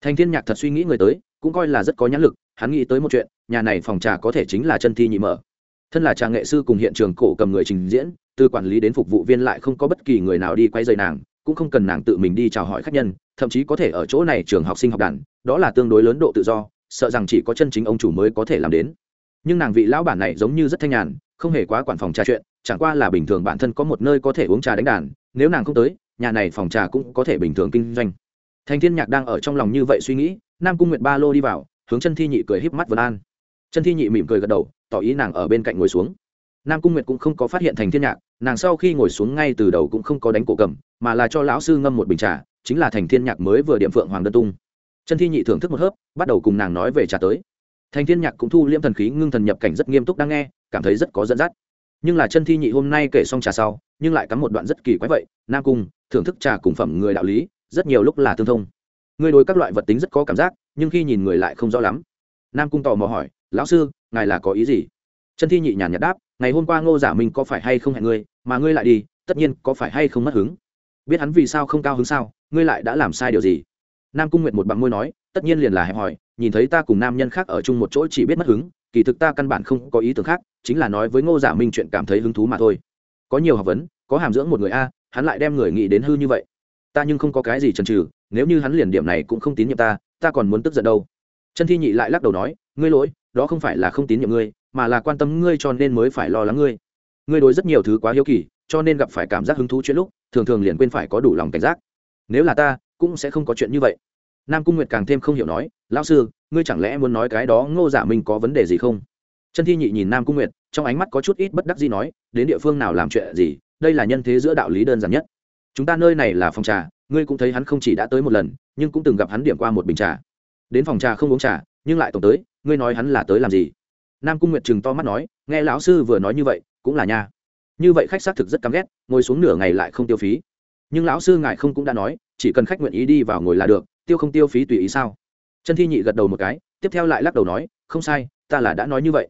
thành thiên nhạc thật suy nghĩ người tới, cũng coi là rất có nhãn lực, hắn nghĩ tới một chuyện, nhà này phòng trà có thể chính là chân thi nhị mở. Thân là trà nghệ sư cùng hiện trường cổ cầm người trình diễn, từ quản lý đến phục vụ viên lại không có bất kỳ người nào đi quay dây nàng, cũng không cần nàng tự mình đi chào hỏi khách nhân, thậm chí có thể ở chỗ này trường học sinh học đàn, đó là tương đối lớn độ tự do, sợ rằng chỉ có chân chính ông chủ mới có thể làm đến. Nhưng nàng vị lão bản này giống như rất thanh nhàn, không hề quá quản phòng trà chuyện, chẳng qua là bình thường bản thân có một nơi có thể uống trà đánh đàn, nếu nàng không tới, nhà này phòng trà cũng có thể bình thường kinh doanh thành thiên nhạc đang ở trong lòng như vậy suy nghĩ, nam cung nguyệt ba lô đi vào, hướng chân thi nhị cười híp mắt vân an. Chân thi nhị mỉm cười gật đầu, tỏ ý nàng ở bên cạnh ngồi xuống. Nam cung nguyệt cũng không có phát hiện thành thiên nhạc, nàng sau khi ngồi xuống ngay từ đầu cũng không có đánh cổ cầm, mà là cho lão sư ngâm một bình trà, chính là thành thiên nhạc mới vừa điểm phượng hoàng đơn tung. Chân thi nhị thưởng thức một hớp, bắt đầu cùng nàng nói về trà tới. Thành thiên nhạc cũng thu liễm thần khí, ngưng thần nhập cảnh rất nghiêm túc đang nghe, cảm thấy rất có dẫn dắt. Nhưng là chân thi nhị hôm nay kể xong trà sau, nhưng lại cắm một đoạn rất kỳ quái vậy. Nam cung, thưởng thức trà cùng phẩm người đạo lý rất nhiều lúc là tương thông. Ngươi đối các loại vật tính rất có cảm giác, nhưng khi nhìn người lại không rõ lắm. Nam cung tò mò hỏi, lão sư, ngài là có ý gì? Chân thi nhị nhàn nhạt đáp, ngày hôm qua ngô giả minh có phải hay không hẹn ngươi, mà ngươi lại đi, tất nhiên có phải hay không mất hứng? Biết hắn vì sao không cao hứng sao, ngươi lại đã làm sai điều gì? Nam cung nguyệt một bằng môi nói, tất nhiên liền là hẹp hòi, nhìn thấy ta cùng nam nhân khác ở chung một chỗ chỉ biết mất hứng, kỳ thực ta căn bản không có ý tưởng khác, chính là nói với ngô giả minh chuyện cảm thấy hứng thú mà thôi. Có nhiều học vấn, có hàm dưỡng một người a, hắn lại đem người nghĩ đến hư như vậy ta nhưng không có cái gì chần trừ nếu như hắn liền điểm này cũng không tín nhiệm ta ta còn muốn tức giận đâu. Chân thi nhị lại lắc đầu nói, ngươi lỗi, đó không phải là không tín nhiệm ngươi, mà là quan tâm ngươi cho nên mới phải lo lắng ngươi. Ngươi đối rất nhiều thứ quá hiếu kỳ, cho nên gặp phải cảm giác hứng thú chuyện lúc, thường thường liền quên phải có đủ lòng cảnh giác. Nếu là ta, cũng sẽ không có chuyện như vậy. Nam cung nguyệt càng thêm không hiểu nói, lão sư, ngươi chẳng lẽ muốn nói cái đó ngô giả minh có vấn đề gì không? Chân thi nhị nhìn nam cung nguyệt, trong ánh mắt có chút ít bất đắc gì nói, đến địa phương nào làm chuyện gì, đây là nhân thế giữa đạo lý đơn giản nhất chúng ta nơi này là phòng trà, ngươi cũng thấy hắn không chỉ đã tới một lần, nhưng cũng từng gặp hắn điểm qua một bình trà. Đến phòng trà không uống trà, nhưng lại tổng tới, ngươi nói hắn là tới làm gì? Nam cung nguyệt chừng to mắt nói, nghe lão sư vừa nói như vậy, cũng là nha. Như vậy khách xác thực rất căm ghét, ngồi xuống nửa ngày lại không tiêu phí. Nhưng lão sư ngài không cũng đã nói, chỉ cần khách nguyện ý đi vào ngồi là được, tiêu không tiêu phí tùy ý sao? Chân thi nhị gật đầu một cái, tiếp theo lại lắc đầu nói, không sai, ta là đã nói như vậy.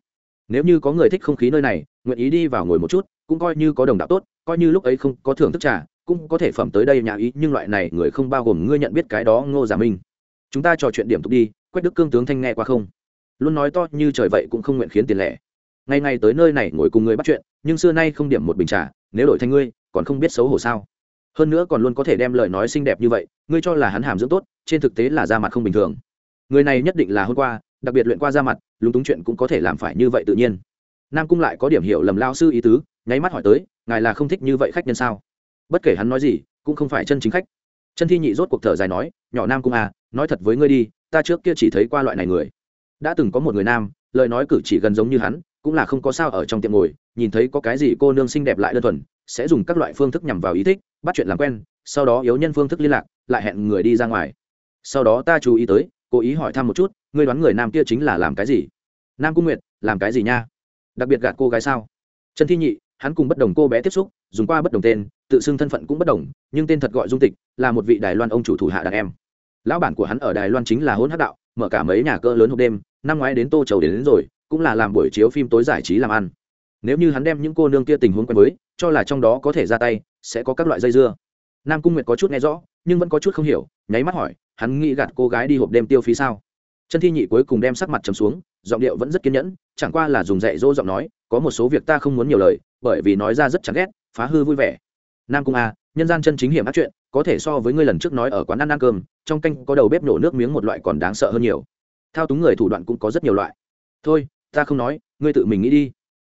Nếu như có người thích không khí nơi này, nguyện ý đi vào ngồi một chút, cũng coi như có đồng đạo tốt coi như lúc ấy không có thưởng thức trà, cũng có thể phẩm tới đây nhà ý, nhưng loại này người không bao gồm ngươi nhận biết cái đó ngô giả minh. Chúng ta trò chuyện điểm tục đi, quách đức cương tướng thanh nghe qua không? Luôn nói to như trời vậy cũng không nguyện khiến tiền lẻ. Ngày ngày tới nơi này ngồi cùng người bắt chuyện, nhưng xưa nay không điểm một bình trà, nếu đổi thành ngươi, còn không biết xấu hổ sao? Hơn nữa còn luôn có thể đem lời nói xinh đẹp như vậy, ngươi cho là hắn hàm dưỡng tốt, trên thực tế là da mặt không bình thường. Người này nhất định là hôm qua, đặc biệt luyện qua da mặt, lúng túng chuyện cũng có thể làm phải như vậy tự nhiên. Nam cung lại có điểm hiểu lầm lao sư ý tứ nháy mắt hỏi tới, ngài là không thích như vậy khách nhân sao? Bất kể hắn nói gì, cũng không phải chân chính khách. Chân thi nhị rốt cuộc thở dài nói, nhỏ nam cung à nói thật với ngươi đi, ta trước kia chỉ thấy qua loại này người. Đã từng có một người nam, lời nói cử chỉ gần giống như hắn, cũng là không có sao ở trong tiệm ngồi, nhìn thấy có cái gì cô nương xinh đẹp lại đơn thuần, sẽ dùng các loại phương thức nhằm vào ý thích, bắt chuyện làm quen, sau đó yếu nhân phương thức liên lạc, lại hẹn người đi ra ngoài. Sau đó ta chú ý tới, cố ý hỏi thăm một chút, ngươi đoán người nam kia chính là làm cái gì? Nam cung nguyệt, làm cái gì nha? Đặc biệt gạt cô gái sao? Trần thi nhị hắn cùng bất đồng cô bé tiếp xúc dùng qua bất đồng tên tự xưng thân phận cũng bất đồng nhưng tên thật gọi dung tịch là một vị đài loan ông chủ thủ hạ đàn em. Lão bản của hắn ở đài loan chính là hôn hát đạo mở cả mấy nhà cỡ lớn hộp đêm năm ngoái đến tô trầu đến, đến rồi cũng là làm buổi chiếu phim tối giải trí làm ăn. Nếu như hắn đem những cô nương kia tình huống quen với cho là trong đó có thể ra tay sẽ có các loại dây dưa. Nam cung nguyệt có chút nghe rõ nhưng vẫn có chút không hiểu nháy mắt hỏi hắn nghĩ gạt cô gái đi hộp đêm tiêu phí sao? Chân thi nhị cuối cùng đem sắc mặt trầm xuống, giọng điệu vẫn rất kiên nhẫn, chẳng qua là dùng dạy dỗ giọng nói, có một số việc ta không muốn nhiều lời, bởi vì nói ra rất chán ghét, phá hư vui vẻ. Nam cung a, nhân gian chân chính hiểm ác chuyện, có thể so với ngươi lần trước nói ở quán ăn ăn cơm, trong canh có đầu bếp nổ nước miếng một loại còn đáng sợ hơn nhiều. Thao túng người thủ đoạn cũng có rất nhiều loại. Thôi, ta không nói, ngươi tự mình nghĩ đi.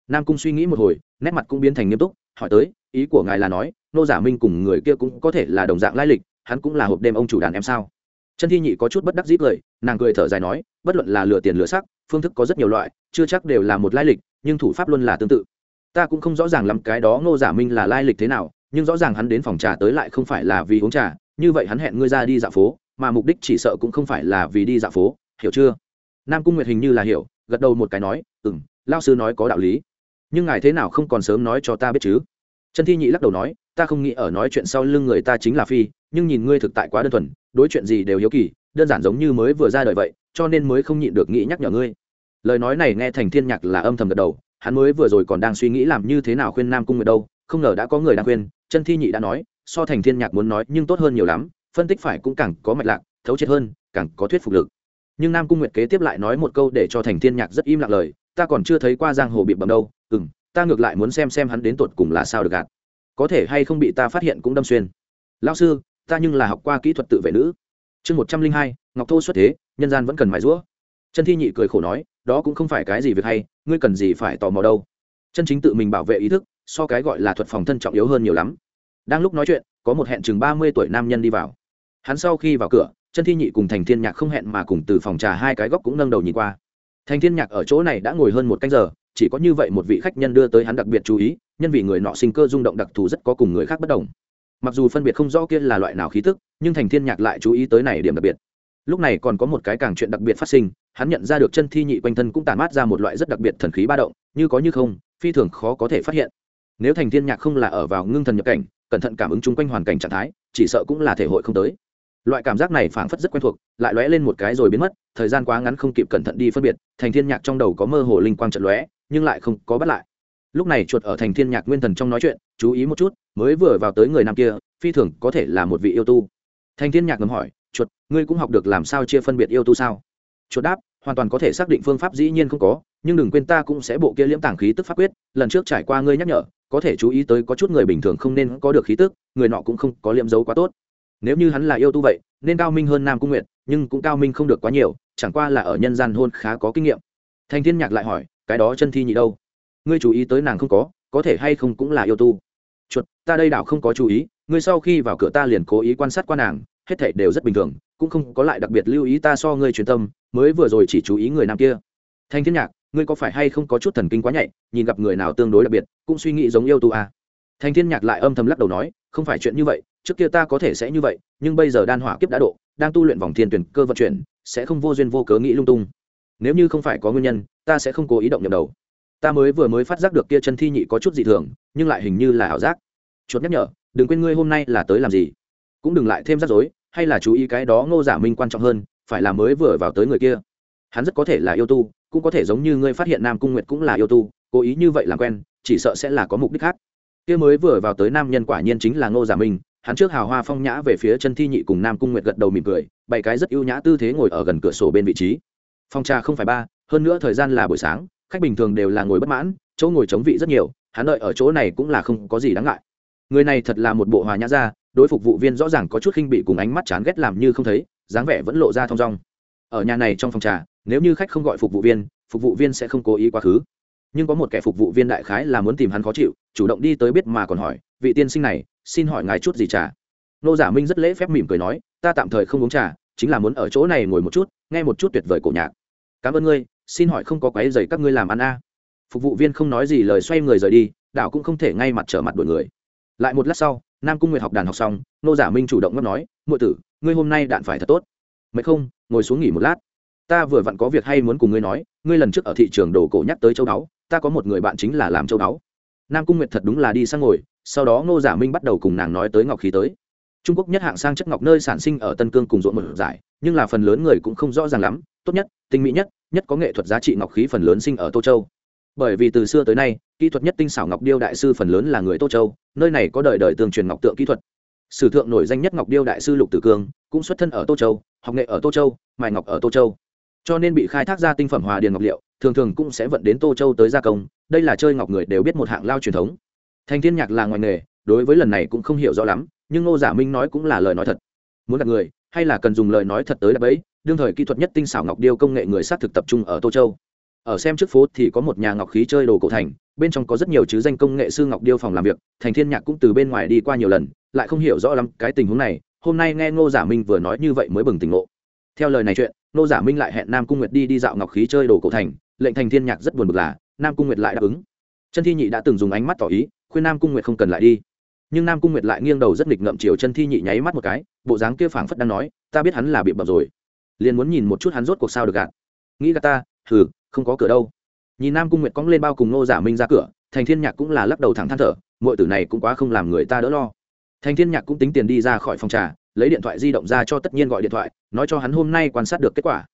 Nam cung suy nghĩ một hồi, nét mặt cũng biến thành nghiêm túc, hỏi tới, ý của ngài là nói, nô giả minh cùng người kia cũng có thể là đồng dạng lai lịch, hắn cũng là hộp đêm ông chủ đàn em sao? Chân thi nhị có chút bất đắc dĩ cười, nàng cười thở dài nói, bất luận là lừa tiền lừa sắc, phương thức có rất nhiều loại, chưa chắc đều là một lai lịch, nhưng thủ pháp luôn là tương tự. Ta cũng không rõ ràng lắm cái đó ngô giả minh là lai lịch thế nào, nhưng rõ ràng hắn đến phòng trà tới lại không phải là vì uống trà, như vậy hắn hẹn ngươi ra đi dạo phố, mà mục đích chỉ sợ cũng không phải là vì đi dạo phố, hiểu chưa? Nam cung nguyệt hình như là hiểu, gật đầu một cái nói ừ m lao sư nói có đạo lý. Nhưng ngài thế nào không còn sớm nói cho ta biết chứ? Trần thi nhị lắc đầu nói, ta không nghĩ ở nói chuyện sau lưng người ta chính là phi, nhưng nhìn ngươi thực tại quá đơn thuần, đối chuyện gì đều hiếu kỳ, đơn giản giống như mới vừa ra đời vậy, cho nên mới không nhịn được nghĩ nhắc nhở ngươi. Lời nói này nghe thành thiên nhạc là âm thầm gật đầu, hắn mới vừa rồi còn đang suy nghĩ làm như thế nào khuyên nam cung nguyệt đâu, không ngờ đã có người đang khuyên chân thi nhị đã nói, so thành thiên nhạc muốn nói nhưng tốt hơn nhiều lắm, phân tích phải cũng càng có mạch lạc, thấu triệt hơn, càng có thuyết phục lực. Nhưng nam cung nguyệt kế tiếp lại nói một câu để cho thành thiên nhạc rất im lặng lời, ta còn chưa thấy qua giang hồ bị bầm đâu ừ ta ngược lại muốn xem xem hắn đến tột cùng là sao được gạt. Có thể hay không bị ta phát hiện cũng đâm xuyên. Lao sư, ta nhưng là học qua kỹ thuật tự vệ nữ. Chương một trăm linh hai, ngọc thô xuất thế, nhân gian vẫn cần mài rũa chân thi nhị cười khổ nói, đó cũng không phải cái gì việc hay, ngươi cần gì phải tò mò đâu. Chân chính tự mình bảo vệ ý thức, so cái gọi là thuật phòng thân trọng yếu hơn nhiều lắm. Đang lúc nói chuyện, có một hẹn chừng ba mươi tuổi nam nhân đi vào. Hắn sau khi vào cửa chân thi nhị cùng thành thiên nhạc không hẹn mà cùng từ phòng trà hai cái góc cũng nâng đầu nhìn qua. Thành thiên nhạc ở chỗ này đã ngồi hơn một canh giờ chỉ có như vậy một vị khách nhân đưa tới hắn đặc biệt chú ý, nhân vì người nọ sinh cơ rung động đặc thù rất có cùng người khác bất đồng. Mặc dù phân biệt không rõ kia là loại nào khí tức, nhưng thành thiên nhạc lại chú ý tới này điểm đặc biệt. Lúc này còn có một cái càng chuyện đặc biệt phát sinh, hắn nhận ra được chân thi nhị quanh thân cũng tàn mát ra một loại rất đặc biệt thần khí ba động, như có như không, phi thường khó có thể phát hiện. Nếu thành thiên nhạc không là ở vào ngưng thần nhập cảnh, cẩn thận cảm ứng chung quanh hoàn cảnh trạng thái, chỉ sợ cũng là thể hội không tới. Loại cảm giác này phảng phất rất quen thuộc, lại lóe lên một cái rồi biến mất, thời gian quá ngắn không kịp cẩn thận đi phân biệt, thành thiên nhạc trong đầu có mơ hồ linh quang trận lóe nhưng lại không có bắt lại. Lúc này chuột ở thành thiên nhạc nguyên thần trong nói chuyện, chú ý một chút, mới vừa vào tới người nam kia, phi thường có thể là một vị yêu tu. Thành thiên nhạc ngầm hỏi, chuột, ngươi cũng học được làm sao chia phân biệt yêu tu sao? Chuột đáp, hoàn toàn có thể xác định phương pháp dĩ nhiên không có, nhưng đừng quên ta cũng sẽ bộ kia liễm tàng khí tức pháp quyết, lần trước trải qua ngươi nhắc nhở, có thể chú ý tới có chút người bình thường không nên có được khí tức, người nọ cũng không có liễm dấu quá tốt. Nếu như hắn là yêu tu vậy, nên cao minh hơn nam cung nguyện nhưng cũng cao minh không được quá nhiều, chẳng qua là ở nhân gian hôn khá có kinh nghiệm thành thiên nhạc lại hỏi, cái đó chân thi nhị đâu? Ngươi chú ý tới nàng không có có thể hay không cũng là yêu tu? Chuột, ta đây đảo không có chú ý, ngươi sau khi vào cửa ta liền cố ý quan sát qua nàng, hết thảy đều rất bình thường, cũng không có lại đặc biệt lưu ý ta so ngươi truyền tâm, mới vừa rồi chỉ chú ý người nam kia. Thanh thiên nhạc, ngươi có phải hay không có chút thần kinh quá nhạy, nhìn gặp người nào tương đối đặc biệt, cũng suy nghĩ giống yêu tu à. thanh thiên nhạc lại âm thầm lắc đầu nói, không phải chuyện như vậy, trước kia ta có thể sẽ như vậy, nhưng bây giờ đan hỏa kiếp đã độ, đang tu luyện vòng thiên tuyển cơ vận chuyển, sẽ không vô duyên vô cớ nghĩ lung tung nếu như không phải có nguyên nhân, ta sẽ không cố ý động nhầm đầu. Ta mới vừa mới phát giác được kia chân thi nhị có chút dị thường, nhưng lại hình như là ảo giác. Chuột nhắc nhở, đừng quên ngươi hôm nay là tới làm gì. Cũng đừng lại thêm rắc rối, hay là chú ý cái đó ngô giả minh quan trọng hơn, phải là mới vừa vào tới người kia. Hắn rất có thể là yêu tu, cũng có thể giống như ngươi phát hiện nam cung nguyệt cũng là yêu tu, cố ý như vậy làm quen, chỉ sợ sẽ là có mục đích khác. Kia mới vừa vào tới nam nhân quả nhiên chính là ngô giả minh, hắn trước hào hoa phong nhã về phía chân thi nhị cùng nam cung nguyệt gật đầu mỉm cười bảy cái rất ưu nhã tư thế ngồi ở gần cửa sổ bên vị trí. Phòng trà không phải ba, hơn nữa thời gian là buổi sáng, khách bình thường đều là ngồi bất mãn, chỗ ngồi chống vị rất nhiều, hắn đợi ở chỗ này cũng là không có gì đáng ngại. Người này thật là một bộ hòa nhã ra, đối phục vụ viên rõ ràng có chút khinh bị cùng ánh mắt chán ghét làm như không thấy, dáng vẻ vẫn lộ ra thong dong. Ở nhà này trong phòng trà, nếu như khách không gọi phục vụ viên, phục vụ viên sẽ không cố ý quá khứ. Nhưng có một kẻ phục vụ viên đại khái là muốn tìm hắn khó chịu, chủ động đi tới biết mà còn hỏi, vị tiên sinh này, xin hỏi ngài chút gì trà? Nô giả minh rất lễ phép mỉm cười nói, ta tạm thời không uống trà chính là muốn ở chỗ này ngồi một chút, nghe một chút tuyệt vời cổ nhạc. Cảm ơn ngươi, xin hỏi không có quái dày các ngươi làm ăn a. À. phục vụ viên không nói gì lời xoay người rời đi, đảo cũng không thể ngay mặt trở mặt đổi người. Lại một lát sau, nam cung nguyệt học đàn học xong, nô giả minh chủ động ngấp nói ngụy tử, ngươi hôm nay đạn phải thật tốt. Mấy không, ngồi xuống nghỉ một lát. Ta vừa vặn có việc hay muốn cùng ngươi nói, ngươi lần trước ở thị trường đồ cổ nhắc tới châu đáo, ta có một người bạn chính là làm châu đáo. Nam cung nguyệt thật đúng là đi sang ngồi, sau đó ngô giả minh bắt đầu cùng nàng nói tới ngọc khí tới trung quốc nhất hạng sang chất ngọc nơi sản sinh ở tân cương cùng ruộng một giải, nhưng là phần lớn người cũng không rõ ràng lắm. Tốt nhất, tinh mỹ nhất nhất có nghệ thuật giá trị ngọc khí phần lớn sinh ở tô châu. Bởi vì từ xưa tới nay, kỹ thuật nhất tinh xảo ngọc điêu đại sư phần lớn là người tô châu, nơi này có đời đời tương truyền ngọc tượng kỹ thuật. Sử thượng nổi danh nhất ngọc điêu đại sư lục tử cương, cũng xuất thân ở tô châu, học nghệ ở tô châu, mài ngọc ở tô châu. Cho nên bị khai thác ra tinh phẩm hòa điền ngọc liệu, thường thường cũng sẽ vận đến tô châu tới gia công, đây là chơi ngọc người đều biết một hạng lao truyền thống. Thanh thiên nhạc là ngoài nghề, đối với lần này cũng không hiểu rõ lắm nhưng ngô giả minh nói cũng là lời nói thật. Muốn đặt người, hay là cần dùng lời nói thật tới đập ấy, đương thời kỹ thuật nhất tinh xảo ngọc điêu công nghệ người sát thực tập trung ở tô châu. Ở xem trước phố thì có một nhà ngọc khí chơi đồ cổ thành, bên trong có rất nhiều chứ danh công nghệ sư ngọc điêu phòng làm việc, thành thiên nhạc cũng từ bên ngoài đi qua nhiều lần, lại không hiểu rõ lắm cái tình huống này, hôm nay nghe ngô giả minh vừa nói như vậy mới bừng tỉnh ngộ. Theo lời này chuyện, ngô giả minh lại hẹn nam cung nguyệt đi đi dạo ngọc khí chơi đồ cổ thành, lệnh thành thiên nhạc rất buồn bực là, nam cung nguyệt lại đáp ứng. Chân thi nhị đã từng dùng ánh mắt tỏ ý, khuyên nam cung nguyệt không cần lại đi nhưng nam cung nguyệt lại nghiêng đầu rất nghịch ngợm chiều chân thi nhị nháy mắt một cái, bộ dáng kia phảng phất đang nói, ta biết hắn là bị bập rồi. Liền muốn nhìn một chút hắn rốt cuộc sao được gạt nghĩ gạt ta thử không có cửa đâu. Nhìn nam cung nguyệt cong lên bao cùng nô giả minh ra cửa, thành thiên nhạc cũng là lắc đầu thẳng than thở mọi tử này cũng quá không làm người ta đỡ lo. Thành thiên nhạc cũng tính tiền đi ra khỏi phòng trà, lấy điện thoại di động ra cho tất nhiên gọi điện thoại, nói cho hắn hôm nay quan sát được kết quả.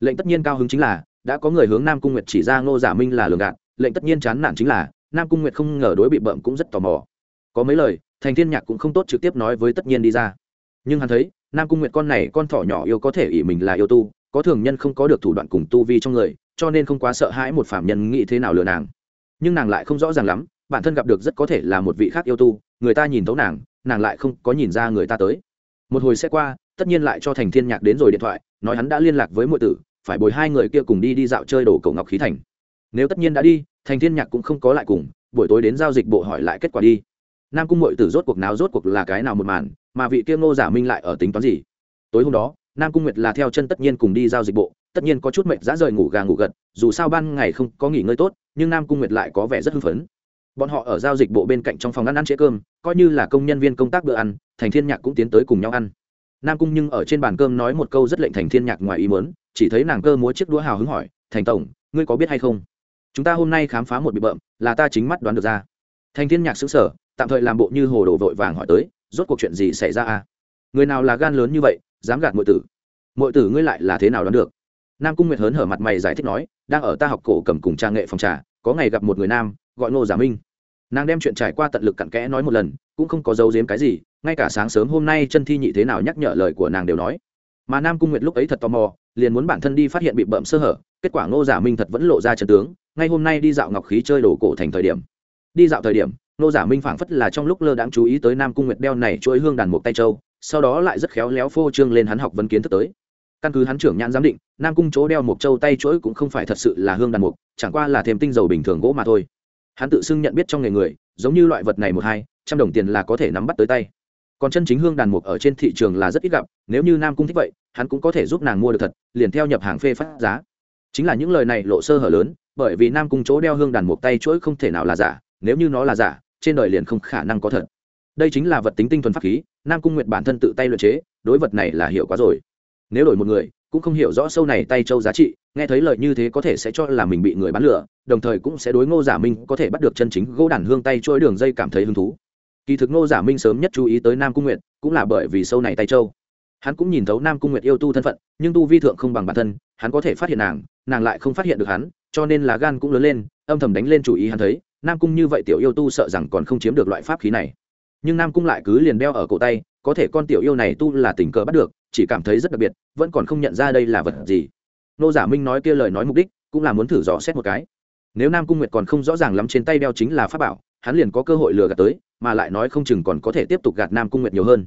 Lệnh tất nhiên cao hứng chính là, đã có người hướng nam cung nguyệt chỉ ra ngô giả minh là lường gạt, lệnh tất nhiên chán nản chính là, nam cung nguyệt không ngờ đối bị bợm cũng rất tò mò. Có mấy lời thành thiên nhạc cũng không tốt trực tiếp nói với tất nhiên đi ra. Nhưng hắn thấy, nam cung nguyệt con này con thỏ nhỏ yêu có thể ỷ mình là yêu tu, có thường nhân không có được thủ đoạn cùng tu vi trong người, cho nên không quá sợ hãi một phạm nhân nghĩ thế nào lừa nàng. Nhưng nàng lại không rõ ràng lắm, bản thân gặp được rất có thể là một vị khác yêu tu, người ta nhìn thấu nàng nàng lại không có nhìn ra người ta tới. Một hồi sẽ qua, tất nhiên lại cho thành thiên nhạc đến rồi điện thoại, nói hắn đã liên lạc với mọi tử, phải bồi hai người kia cùng đi đi dạo chơi đồ cầu ngọc khí thành. Nếu tất nhiên đã đi, thành thiên nhạc cũng không có lại cùng, buổi tối đến giao dịch bộ hỏi lại kết quả đi nam cung mội tử rốt cuộc nào rốt cuộc là cái nào một màn, mà vị kia ngô giả minh lại ở tính toán gì? Tối hôm đó, nam cung nguyệt là theo chân tất nhiên cùng đi giao dịch bộ, tất nhiên có chút mệt dã rời ngủ gà ngủ gật, dù sao ban ngày không có nghỉ ngơi tốt, nhưng nam cung nguyệt lại có vẻ rất hưng phấn. Bọn họ ở giao dịch bộ bên cạnh trong phòng ăn ăn chế cơm, coi như là công nhân viên công tác bữa ăn, thành thiên nhạc cũng tiến tới cùng nhau ăn. Nam cung nhưng ở trên bàn cơm nói một câu rất lệnh thành thiên nhạc ngoài ý muốn, chỉ thấy nàng cơ múa chiếc đũa hào hứng hỏi, thành tổng, ngươi có biết hay không? Chúng ta hôm nay khám phá một bị bợm, là ta chính mắt đoán được ra. Thành thiên nhạc xứng sở tạm thời làm bộ như hồ đồ vội vàng hỏi tới, rốt cuộc chuyện gì xảy ra à người nào là gan lớn như vậy, dám gạt mọi tử? Mọi tử ngươi lại là thế nào đoán được? Nam cung nguyệt hớn hở mặt mày giải thích nói, đang ở ta học cổ cầm cùng trang nghệ phòng trà, có ngày gặp một người nam, gọi ngô giả minh. Nàng đem chuyện trải qua tận lực cặn kẽ nói một lần, cũng không có dấu giếm cái gì, ngay cả sáng sớm hôm nay chân thi nhị thế nào nhắc nhở lời của nàng đều nói. Mà nam cung nguyệt lúc ấy thật tò mò, liền muốn bản thân đi phát hiện bị bợm sơ hở, kết quả ngô giả minh thật vẫn lộ ra trận tướng, ngay hôm nay đi dạo ngọc khí chơi đồ cổ thành thời điểm. Đi dạo thời điểm nô giả minh phảng phất là trong lúc lơ đãng chú ý tới nam cung nguyệt đeo này chuỗi hương đàn một tay châu sau đó lại rất khéo léo phô trương lên hắn học vấn kiến thức tới. Căn cứ hắn trưởng nhãn giám định, nam cung chỗ đeo một châu tay chuỗi cũng không phải thật sự là hương đàn mục, chẳng qua là thêm tinh dầu bình thường gỗ mà thôi. Hắn tự xưng nhận biết trong nghề người, giống như loại vật này một hai, trăm đồng tiền là có thể nắm bắt tới tay. Còn chân chính hương đàn mục ở trên thị trường là rất ít gặp, nếu như nam cung thích vậy, hắn cũng có thể giúp nàng mua được thật, liền theo nhập hàng phê phát giá. Chính là những lời này lộ sơ hở lớn, bởi vì nam cung chỗ đeo hương đàn mục tay chuỗi không thể nào là giả, nếu như nó là giả trên đời liền không khả năng có thật. Đây chính là vật tính tinh thuần pháp khí, nam cung nguyệt bản thân tự tay luyện chế, đối vật này là hiểu quá rồi. Nếu đổi một người, cũng không hiểu rõ sâu này tay châu giá trị, nghe thấy lời như thế có thể sẽ cho là mình bị người bán lửa, đồng thời cũng sẽ đối ngô giả minh có thể bắt được chân chính gỗ đàn hương tay trôi đường dây cảm thấy hứng thú. Kỳ thực ngô giả minh sớm nhất chú ý tới nam cung nguyệt, cũng là bởi vì sâu này tay châu. Hắn cũng nhìn thấu nam cung nguyệt yêu tu thân phận, nhưng tu vi thượng không bằng bản thân, hắn có thể phát hiện nàng nàng lại không phát hiện được hắn, cho nên là gan cũng lớn lên, âm thầm đánh lên chủ ý hắn thấy nam cung như vậy tiểu yêu tu sợ rằng còn không chiếm được loại pháp khí này. Nhưng nam cung lại cứ liền đeo ở cổ tay, có thể con tiểu yêu này tu là tình cờ bắt được, chỉ cảm thấy rất đặc biệt, vẫn còn không nhận ra đây là vật gì. Nô giả minh nói kia lời nói mục đích, cũng là muốn thử dò xét một cái. Nếu nam cung nguyệt còn không rõ ràng lắm trên tay đeo chính là pháp bảo, hắn liền có cơ hội lừa gạt tới, mà lại nói không chừng còn có thể tiếp tục gạt nam cung nguyệt nhiều hơn.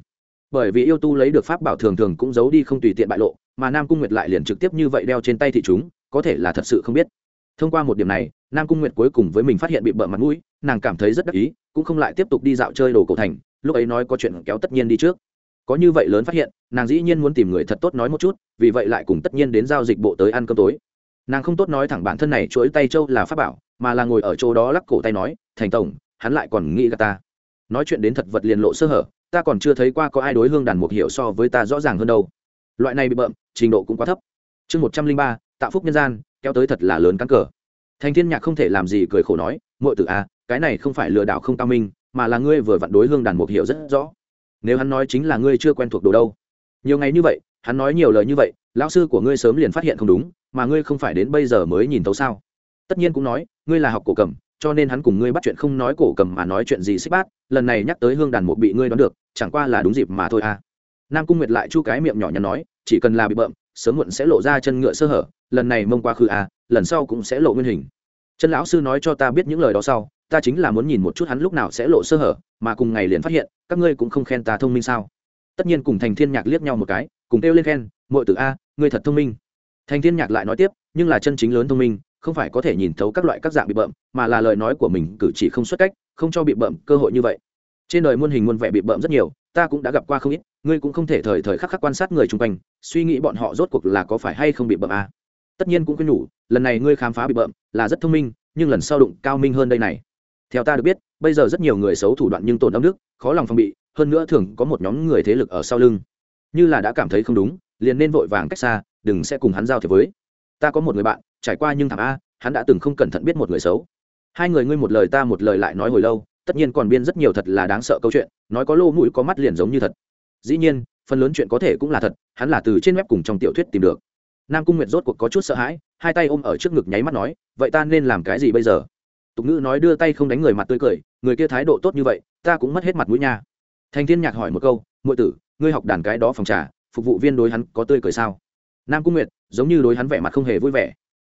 Bởi vì yêu tu lấy được pháp bảo thường thường cũng giấu đi không tùy tiện bại lộ, mà nam cung nguyệt lại liền trực tiếp như vậy đeo trên tay thị chúng, có thể là thật sự không biết thông qua một điểm này, nam cung nguyệt cuối cùng với mình phát hiện bị bợ mặt mũi, nàng cảm thấy rất đắc ý, cũng không lại tiếp tục đi dạo chơi đồ cổ thành, lúc ấy nói có chuyện kéo tất nhiên đi trước. Có như vậy lớn phát hiện, nàng dĩ nhiên muốn tìm người thật tốt nói một chút, vì vậy lại cùng tất nhiên đến giao dịch bộ tới ăn cơm tối. Nàng không tốt nói thẳng bản thân này chuỗi tay châu là pháp bảo, mà là ngồi ở chỗ đó lắc cổ tay nói, thành tổng, hắn lại còn nghĩ gà ta. Nói chuyện đến thật vật liền lộ sơ hở, ta còn chưa thấy qua có ai đối hương đàn mục hiểu so với ta rõ ràng hơn đâu. Loại này bị bợm, trình độ cũng quá thấp. Chương một trăm linh ba, Tạ phúc nhân gian kéo tới thật là lớn cắn cờ. Thành thiên nhạc không thể làm gì cười khổ nói muội tử a à, cái này không phải lừa đảo không cao minh mà là ngươi vừa vặn đối hương đàn mục hiểu rất rõ. Nếu hắn nói chính là ngươi chưa quen thuộc đồ đâu. Nhiều ngày như vậy hắn nói nhiều lời như vậy lão sư của ngươi sớm liền phát hiện không đúng mà ngươi không phải đến bây giờ mới nhìn tấu sao? Tất nhiên cũng nói ngươi là học cổ cầm cho nên hắn cùng ngươi bắt chuyện không nói cổ cầm mà nói chuyện gì xích bát lần này nhắc tới hương đàn một bị ngươi đoán được chẳng qua là đúng dịp mà thôi à. Nam cung nguyệt lại chu cái miệng nhỏ nhắn nói chỉ cần là bị bợm sớm muộn sẽ lộ ra chân ngựa sơ hở lần này mông qua khư à lần sau cũng sẽ lộ nguyên hình. Chân lão sư nói cho ta biết những lời đó sau, ta chính là muốn nhìn một chút hắn lúc nào sẽ lộ sơ hở, mà cùng ngày liền phát hiện, các ngươi cũng không khen ta thông minh sao? Tất nhiên cùng thành thiên nhạc liếc nhau một cái, cùng kêu lên khen, muội tử a, ngươi thật thông minh. Thành thiên nhạc lại nói tiếp, nhưng là chân chính lớn thông minh, không phải có thể nhìn thấu các loại các dạng bị bợm, mà là lời nói của mình cử chỉ không xuất cách, không cho bị bợm cơ hội như vậy. Trên đời muôn hình muôn vẻ bị bợm rất nhiều, ta cũng đã gặp qua không ít, ngươi cũng không thể thời thời khắc khắc quan sát người chung quanh, suy nghĩ bọn họ rốt cuộc là có phải hay không bị bợm a tất nhiên cũng quên nhủ, lần này ngươi khám phá bị bợm, là rất thông minh, nhưng lần sau đụng cao minh hơn đây này. Theo ta được biết, bây giờ rất nhiều người xấu thủ đoạn nhưng tổn âm đức, khó lòng phòng bị, hơn nữa thường có một nhóm người thế lực ở sau lưng. Như là đã cảm thấy không đúng, liền nên vội vàng cách xa, đừng sẽ cùng hắn giao thiệp với. Ta có một người bạn, trải qua nhưng thằng a, hắn đã từng không cẩn thận biết một người xấu. Hai người ngươi một lời ta một lời lại nói hồi lâu, tất nhiên còn biên rất nhiều thật là đáng sợ câu chuyện, nói có lô mũi có mắt liền giống như thật. Dĩ nhiên, phần lớn chuyện có thể cũng là thật, hắn là từ trên web cùng trong tiểu thuyết tìm được nam cung nguyệt rốt cuộc có chút sợ hãi, hai tay ôm ở trước ngực nháy mắt nói, vậy ta nên làm cái gì bây giờ? Tục ngữ nói đưa tay không đánh người mặt tươi cười, người kia thái độ tốt như vậy, ta cũng mất hết mặt mũi nha. Thành thiên nhạc hỏi một câu ngụy tử, ngươi học đàn cái đó phòng trà, phục vụ viên đối hắn có tươi cười sao? Nam cung nguyệt, giống như đối hắn vẻ mặt không hề vui vẻ.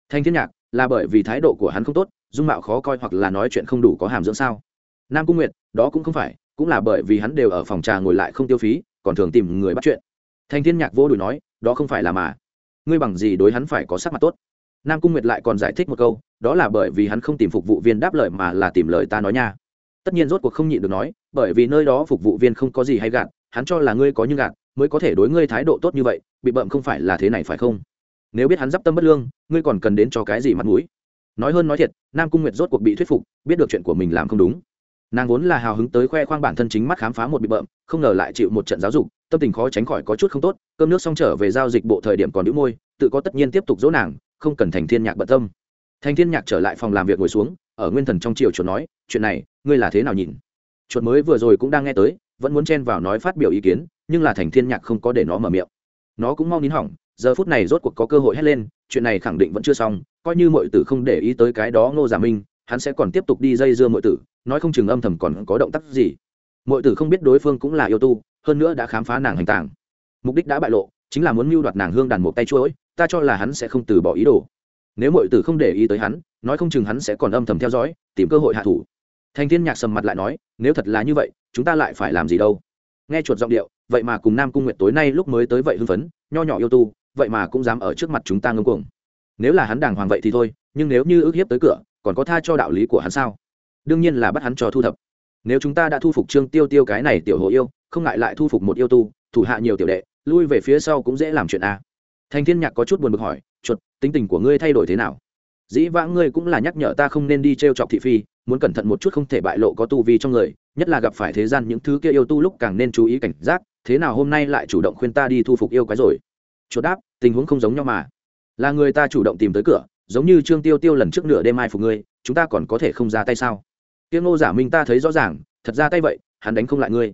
Thành thiên nhạc, là bởi vì thái độ của hắn không tốt, dung mạo khó coi hoặc là nói chuyện không đủ có hàm dưỡng sao? Nam cung nguyệt, đó cũng không phải, cũng là bởi vì hắn đều ở phòng trà ngồi lại không tiêu phí, còn thường tìm người bắt chuyện. Thành thiên nhạc vô đùi nói, đó không phải là mà ngươi bằng gì đối hắn phải có sắc mặt tốt? Nam cung nguyệt lại còn giải thích một câu, đó là bởi vì hắn không tìm phục vụ viên đáp lời mà là tìm lời ta nói nha. Tất nhiên rốt cuộc không nhịn được nói, bởi vì nơi đó phục vụ viên không có gì hay gạt, hắn cho là ngươi có như gạt, mới có thể đối ngươi thái độ tốt như vậy, bị bậm không phải là thế này phải không? Nếu biết hắn d tâm bất lương, ngươi còn cần đến cho cái gì mặt mũi? Nói hơn nói thiệt, nam cung nguyệt rốt cuộc bị thuyết phục, biết được chuyện của mình làm không đúng. Nàng vốn là hào hứng tới khoe khoang bản thân chính mắt khám phá một bị bợm, không ngờ lại chịu một trận giáo dục tâm tình khó tránh khỏi có chút không tốt, cơm nước xong trở về giao dịch bộ thời điểm còn đĩu môi, tự có tất nhiên tiếp tục dỗ nàng, không cần thành thiên nhạc bận tâm. Thành thiên nhạc trở lại phòng làm việc ngồi xuống, ở nguyên thần trong chiều chuột nói, chuyện này, ngươi là thế nào nhìn? Chuột mới vừa rồi cũng đang nghe tới, vẫn muốn chen vào nói phát biểu ý kiến, nhưng là thành thiên nhạc không có để nó mở miệng. Nó cũng mau nín hỏng, giờ phút này rốt cuộc có cơ hội hét lên, chuyện này khẳng định vẫn chưa xong, coi như mọi tử không để ý tới cái đó ngô giả minh, hắn sẽ còn tiếp tục đi dây dưa mọi tử, nói không chừng âm thầm còn có động tác gì mọi tử không biết đối phương cũng là yêu tu, hơn nữa đã khám phá nàng hành tàng. Mục đích đã bại lộ, chính là muốn mưu đoạt nàng hương đàn một tay chuỗi, ta cho là hắn sẽ không từ bỏ ý đồ. Nếu mọi tử không để ý tới hắn, nói không chừng hắn sẽ còn âm thầm theo dõi, tìm cơ hội hạ thủ. Thành thiên nhạc sầm mặt lại nói, nếu thật là như vậy, chúng ta lại phải làm gì đâu? Nghe chuột giọng điệu, vậy mà cùng nam cung nguyệt tối nay lúc mới tới vậy hưng phấn, nho nhỏ yêu tu, vậy mà cũng dám ở trước mặt chúng ta ngưng cuồng. Nếu là hắn đàng hoàng vậy thì thôi, nhưng nếu như ước hiếp tới cửa, còn có tha cho đạo lý của hắn sao? Đương nhiên là bắt hắn cho thu thập nếu chúng ta đã thu phục trương tiêu tiêu cái này tiểu hồ yêu, không ngại lại thu phục một yêu tu, thủ hạ nhiều tiểu đệ, lui về phía sau cũng dễ làm chuyện a. Thành thiên nhạc có chút buồn bực hỏi, chuột, tính tình của ngươi thay đổi thế nào? Dĩ vãng ngươi cũng là nhắc nhở ta không nên đi t r e o chọc thị phi, muốn cẩn thận một chút không thể bại lộ có tu vi trong người, nhất là gặp phải thế gian những thứ kia yêu tu lúc càng nên chú ý cảnh giác, thế nào hôm nay lại chủ động khuyên ta đi thu phục yêu quái rồi? Chuột đáp, tình huống không giống nhau mà. Là người ta chủ động tìm tới cửa, giống như trương tiêu tiêu lần trước nửa đêm mai phục ngươi, chúng ta còn có thể không ra tay sao? Tiếng ngô giả minh ta thấy rõ ràng, thật ra tay vậy, hắn đánh không lại ngươi.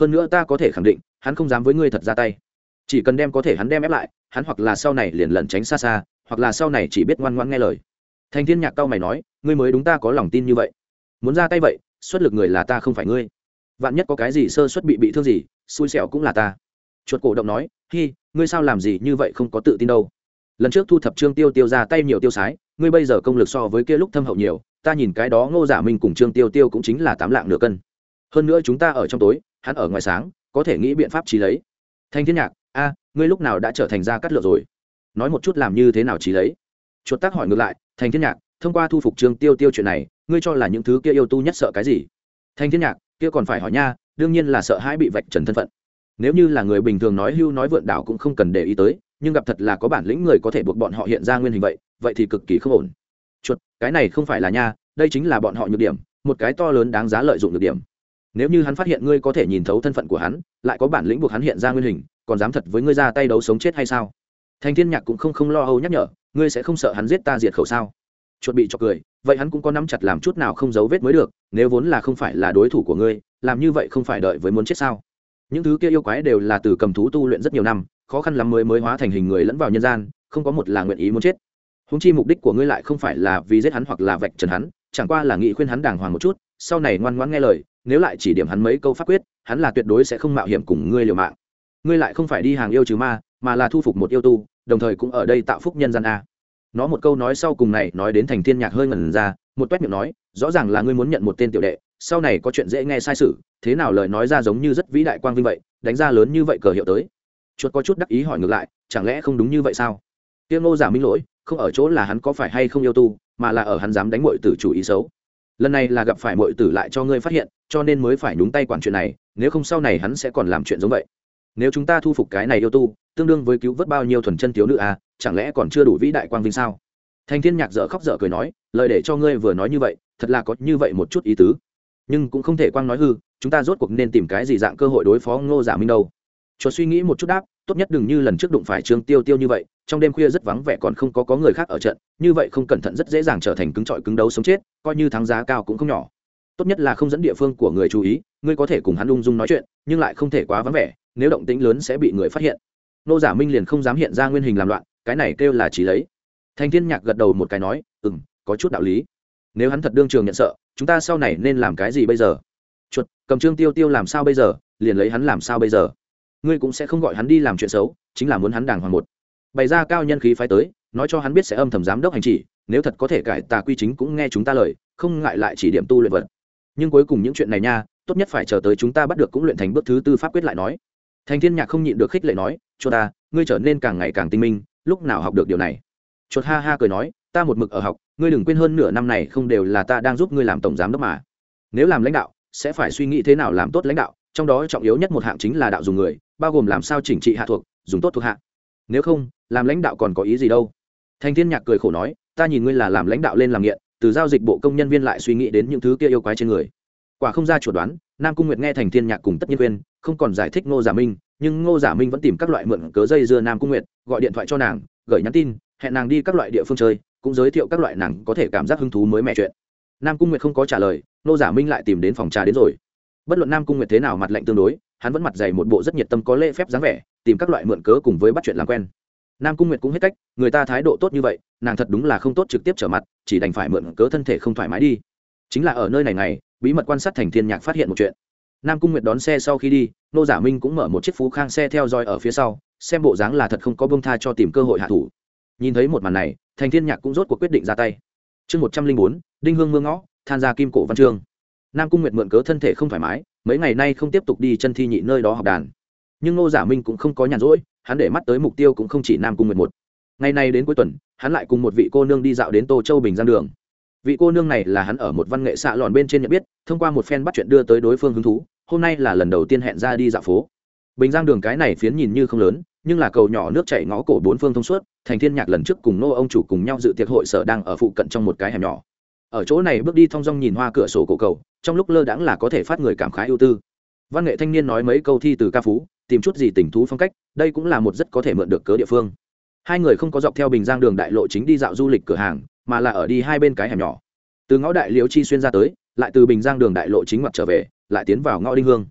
Hơn nữa ta có thể khẳng định, hắn không dám với ngươi thật ra tay. Chỉ cần đem có thể hắn đem ép lại, hắn hoặc là sau này liền lẩn tránh xa xa, hoặc là sau này chỉ biết ngoan ngoan nghe lời. Thành thiên nhạc cao mày nói, ngươi mới đúng ta có lòng tin như vậy. Muốn ra tay vậy, xuất lực người là ta không phải ngươi. Vạn nhất có cái gì sơ xuất bị bị thương gì, xui xẻo cũng là ta. Chuột cổ động nói, hi, ngươi sao làm gì như vậy không có tự tin đâu. Lần trước thu thập trương tiêu tiêu ra tay nhiều tiêu sái, ngươi bây giờ công lực so với kia lúc thâm hậu nhiều ta nhìn cái đó ngô giả minh cùng trương tiêu tiêu cũng chính là tám lạng nửa cân. Hơn nữa chúng ta ở trong tối, hắn ở ngoài sáng, có thể nghĩ biện pháp trí lấy. Thanh thiên nhạc, a, ngươi lúc nào đã trở thành ra cắt lựa rồi? Nói một chút làm như thế nào trí lấy? Chuột tác hỏi ngược lại, Thanh thiên nhạc, thông qua thu phục trương tiêu tiêu chuyện này, ngươi cho là những thứ kia yêu tu nhất sợ cái gì? Thanh thiên nhạc, kia còn phải hỏi nha, đương nhiên là sợ hãi bị vạch trần thân phận. Nếu như là người bình thường nói hưu nói vượn đảo cũng không cần để ý tới, nhưng gặp thật là có bản lĩnh người có thể buộc bọn họ hiện ra nguyên hình vậy vậy thì cực kỳ không ổn chuột, cái này không phải là nha, đây chính là bọn họ nhược điểm, một cái to lớn đáng giá lợi dụng nhược điểm. Nếu như hắn phát hiện ngươi có thể nhìn thấu thân phận của hắn, lại có bản lĩnh buộc hắn hiện ra nguyên hình, còn dám thật với ngươi ra tay đấu sống chết hay sao? Thành thiên nhạc cũng không không lo âu nhắc nhở, ngươi sẽ không sợ hắn giết ta diệt khẩu sao? Chuột bị cho cười, vậy hắn cũng có nắm chặt làm chút nào không giấu vết mới được, nếu vốn là không phải là đối thủ của ngươi, làm như vậy không phải đợi với muốn chết sao? Những thứ kia yêu quái đều là từ cầm thú tu luyện rất nhiều năm, khó khăn lắm mới mới hóa thành hình người lẫn vào nhân gian, không có một là nguyện ý muốn chết húng chi mục đích của ngươi lại không phải là vì giết hắn hoặc là vạch trần hắn, chẳng qua là nghị khuyên hắn đàng hoàng một chút, sau này ngoan ngoãn nghe lời, nếu lại chỉ điểm hắn mấy câu pháp quyết, hắn là tuyệt đối sẽ không mạo hiểm cùng ngươi liều mạng. Ngươi lại không phải đi hàng yêu trừ ma, mà là thu phục một yêu tu, đồng thời cũng ở đây tạo phúc nhân gian a. Nó một câu nói sau cùng này nói đến thành thiên nhạc hơi ngẩn ra, một toét miệng nói, rõ ràng là ngươi muốn nhận một tên tiểu đệ, sau này có chuyện dễ nghe sai sự, thế nào lời nói ra giống như rất vĩ đại quang vinh vậy, đánh ra lớn như vậy cờ hiệu tới. Chuột có chút đắc ý hỏi ngược lại, chẳng lẽ không đúng như vậy sao? Tiêu ngô giả minh lỗi không ở chỗ là hắn có phải hay không yêu tu, mà là ở hắn dám đánh mọi tử chủ ý xấu. Lần này là gặp phải mọi tử lại cho ngươi phát hiện, cho nên mới phải nhúng tay quản chuyện này, nếu không sau này hắn sẽ còn làm chuyện giống vậy. Nếu chúng ta thu phục cái này yêu tu, tương đương với cứu vớt bao nhiêu thuần chân thiếu nữ à chẳng lẽ còn chưa đủ vĩ đại quang vinh sao? Thanh thiên nhạc dở khóc dở cười nói, lời để cho ngươi vừa nói như vậy, thật là có như vậy một chút ý tứ. Nhưng cũng không thể quang nói hư, chúng ta rốt cuộc nên tìm cái gì dạng cơ hội đối phó ngô giả minh đâu. Chuột suy nghĩ một chút đáp tốt nhất đừng như lần trước đụng phải trương tiêu tiêu như vậy, trong đêm khuya rất vắng vẻ còn không có có người khác ở trận, như vậy không cẩn thận rất dễ dàng trở thành cứng trọi cứng đấu sống chết, coi như thắng giá cao cũng không nhỏ. Tốt nhất là không dẫn địa phương của người chú ý, ngươi có thể cùng hắn ung dung nói chuyện, nhưng lại không thể quá vắng vẻ, nếu động tĩnh lớn sẽ bị người phát hiện. Nô giả minh liền không dám hiện ra nguyên hình làm loạn, cái này kêu là trí lấy. Thành thiên nhạc gật đầu một cái nói ừ m có chút đạo lý. Nếu hắn thật đương trường nhận sợ, chúng ta sau này nên làm cái gì bây giờ? Chuột, cầm trương tiêu tiêu làm sao bây giờ? Liền lấy hắn làm sao bây giờ? Ngươi cũng sẽ không gọi hắn đi làm chuyện xấu, chính là muốn hắn đàng hoàng một. Bày ra cao nhân khí phái tới, nói cho hắn biết sẽ âm thầm giám đốc hành chỉ, nếu thật có thể cải tà quy chính cũng nghe chúng ta lời, không ngại lại chỉ điểm tu luyện vật. Nhưng cuối cùng những chuyện này nha, tốt nhất phải chờ tới chúng ta bắt được cũng luyện thành bước thứ tư pháp quyết lại nói. Thành thiên nhạc không nhịn được khích lệ nói cho ta, ngươi trở nên càng ngày càng tinh minh, lúc nào học được điều này? Chuột ha ha cười nói, ta một mực ở học, ngươi đừng quên hơn nửa năm này không đều là ta đang giúp ngươi làm tổng giám đốc mà. Nếu làm lãnh đạo, sẽ phải suy nghĩ thế nào làm tốt lãnh đạo trong đó trọng yếu nhất một hạng chính là đạo dùng người, bao gồm làm sao chỉnh trị hạ thuộc, dùng tốt thuộc hạ. Nếu không, làm lãnh đạo còn có ý gì đâu? Thành thiên nhạc cười khổ nói, ta nhìn ngươi là làm lãnh đạo lên làm nghiện, từ giao dịch bộ công nhân viên lại suy nghĩ đến những thứ kia yêu quái trên người. Quả không ra chuẩn đoán, nam cung nguyệt nghe thành thiên nhạc cùng tất nhiên quên không còn giải thích ngô giả minh, nhưng ngô giả minh vẫn tìm các loại mượn cớ dây dưa nam cung nguyệt, gọi điện thoại cho nàng, gửi nhắn tin, hẹn nàng đi các loại địa phương chơi, cũng giới thiệu các loại nàng có thể cảm giác hứng thú mới mẹ chuyện. Nam cung nguyệt không có trả lời, ngô giả minh lại tìm đến phòng trà đến rồi bất luận nam cung nguyệt thế nào mặt lạnh tương đối, hắn vẫn mặt dày một bộ rất nhiệt tâm có lễ phép dáng vẻ, tìm các loại mượn cớ cùng với bắt chuyện làm quen. Nam cung nguyệt cũng hết cách, người ta thái độ tốt như vậy, nàng thật đúng là không tốt trực tiếp trở mặt, chỉ đành phải mượn cớ thân thể không thoải mái đi. Chính là ở nơi này này bí mật quan sát thành thiên nhạc phát hiện một chuyện. Nam cung nguyệt đón xe sau khi đi, nô giả minh cũng mở một chiếc phú khang xe theo dõi ở phía sau, xem bộ dáng là thật không có bông tha cho tìm cơ hội hạ thủ. Nhìn thấy một màn này, thành thiên nhạc cũng rốt cuộc quyết định ra tay. Chương một trăm linh bốn, đinh hương mương ngõ, than gia kim cổ văn chương nam cung nguyệt mượn cớ thân thể không thoải mái, mấy ngày nay không tiếp tục đi chân thi nhị nơi đó học đàn. Nhưng ngô giả minh cũng không có nhàn rỗi, hắn để mắt tới mục tiêu cũng không chỉ nam cung nguyệt một. Ngày nay đến cuối tuần, hắn lại cùng một vị cô nương đi dạo đến tô châu bình giang đường. Vị cô nương này là hắn ở một văn nghệ xạ lòn bên trên nhận biết, thông qua một phen bắt chuyện đưa tới đối phương hứng thú, hôm nay là lần đầu tiên hẹn ra đi dạo phố. Bình giang đường cái này phiến nhìn như không lớn, nhưng là cầu nhỏ nước chảy ngõ cổ bốn phương thông suốt, thành thiên nhạc lần trước cùng nô ông chủ cùng nhau dự tiệc hội sở đang ở phụ cận trong một cái hẻm nhỏ ở chỗ này bước đi thong dong nhìn hoa cửa sổ cổ cầu, trong lúc lơ đãng là có thể phát người cảm khái ưu tư. Văn nghệ thanh niên nói mấy câu thi từ ca phú, tìm chút gì tình thú phong cách, đây cũng là một rất có thể mượn được cớ địa phương. Hai người không có dọc theo bình giang đường đại lộ chính đi dạo du lịch cửa hàng, mà là ở đi hai bên cái hẻm nhỏ. Từ ngõ đại liễu chi xuyên ra tới, lại từ bình giang đường đại lộ chính mặt trở về, lại tiến vào ngõ đinh hương.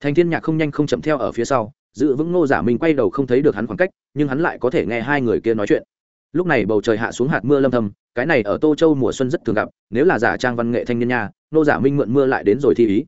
Thành thiên nhạc không nhanh không chậm theo ở phía sau, giữ vững ngô giả minh quay đầu không thấy được hắn khoảng cách, nhưng hắn lại có thể nghe hai người kia nói chuyện lúc này bầu trời hạ xuống hạt mưa lâm thầm, cái này ở tô châu mùa xuân rất thường gặp nếu là giả trang văn nghệ thanh niên nha nô giả minh mượn mưa lại đến rồi thi ý.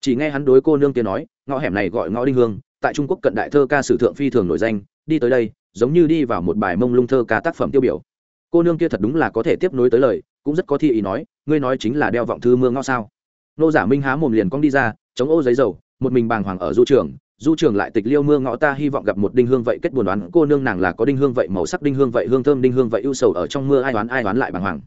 Chỉ nghe hắn đối cô nương kia nói ngõ hẻm này gọi ngõ đinh hương tại trung quốc cận đại thơ ca sử thượng phi thường nổi danh đi tới đây giống như đi vào một bài mông lung thơ ca tác phẩm tiêu biểu. Cô nương kia thật đúng là có thể tiếp nối tới lời cũng rất có thi ý nói ngươi nói chính là đeo vọng thư mưa ngõ sao? Nô giả minh há mồm liền cong đi ra chống ô giấy dầu một mình bàng hoàng ở du trường du trường lại tịch liêu mưa ngõ ta hy vọng gặp một đinh hương vậy, kết buồn đoán cô nương nàng là có đinh hương vậy, màu sắc đinh hương vậy, hương thơm đinh hương vậy, ưu sầu ở trong mưa ai đoán ai đoán lại bàng hoàng.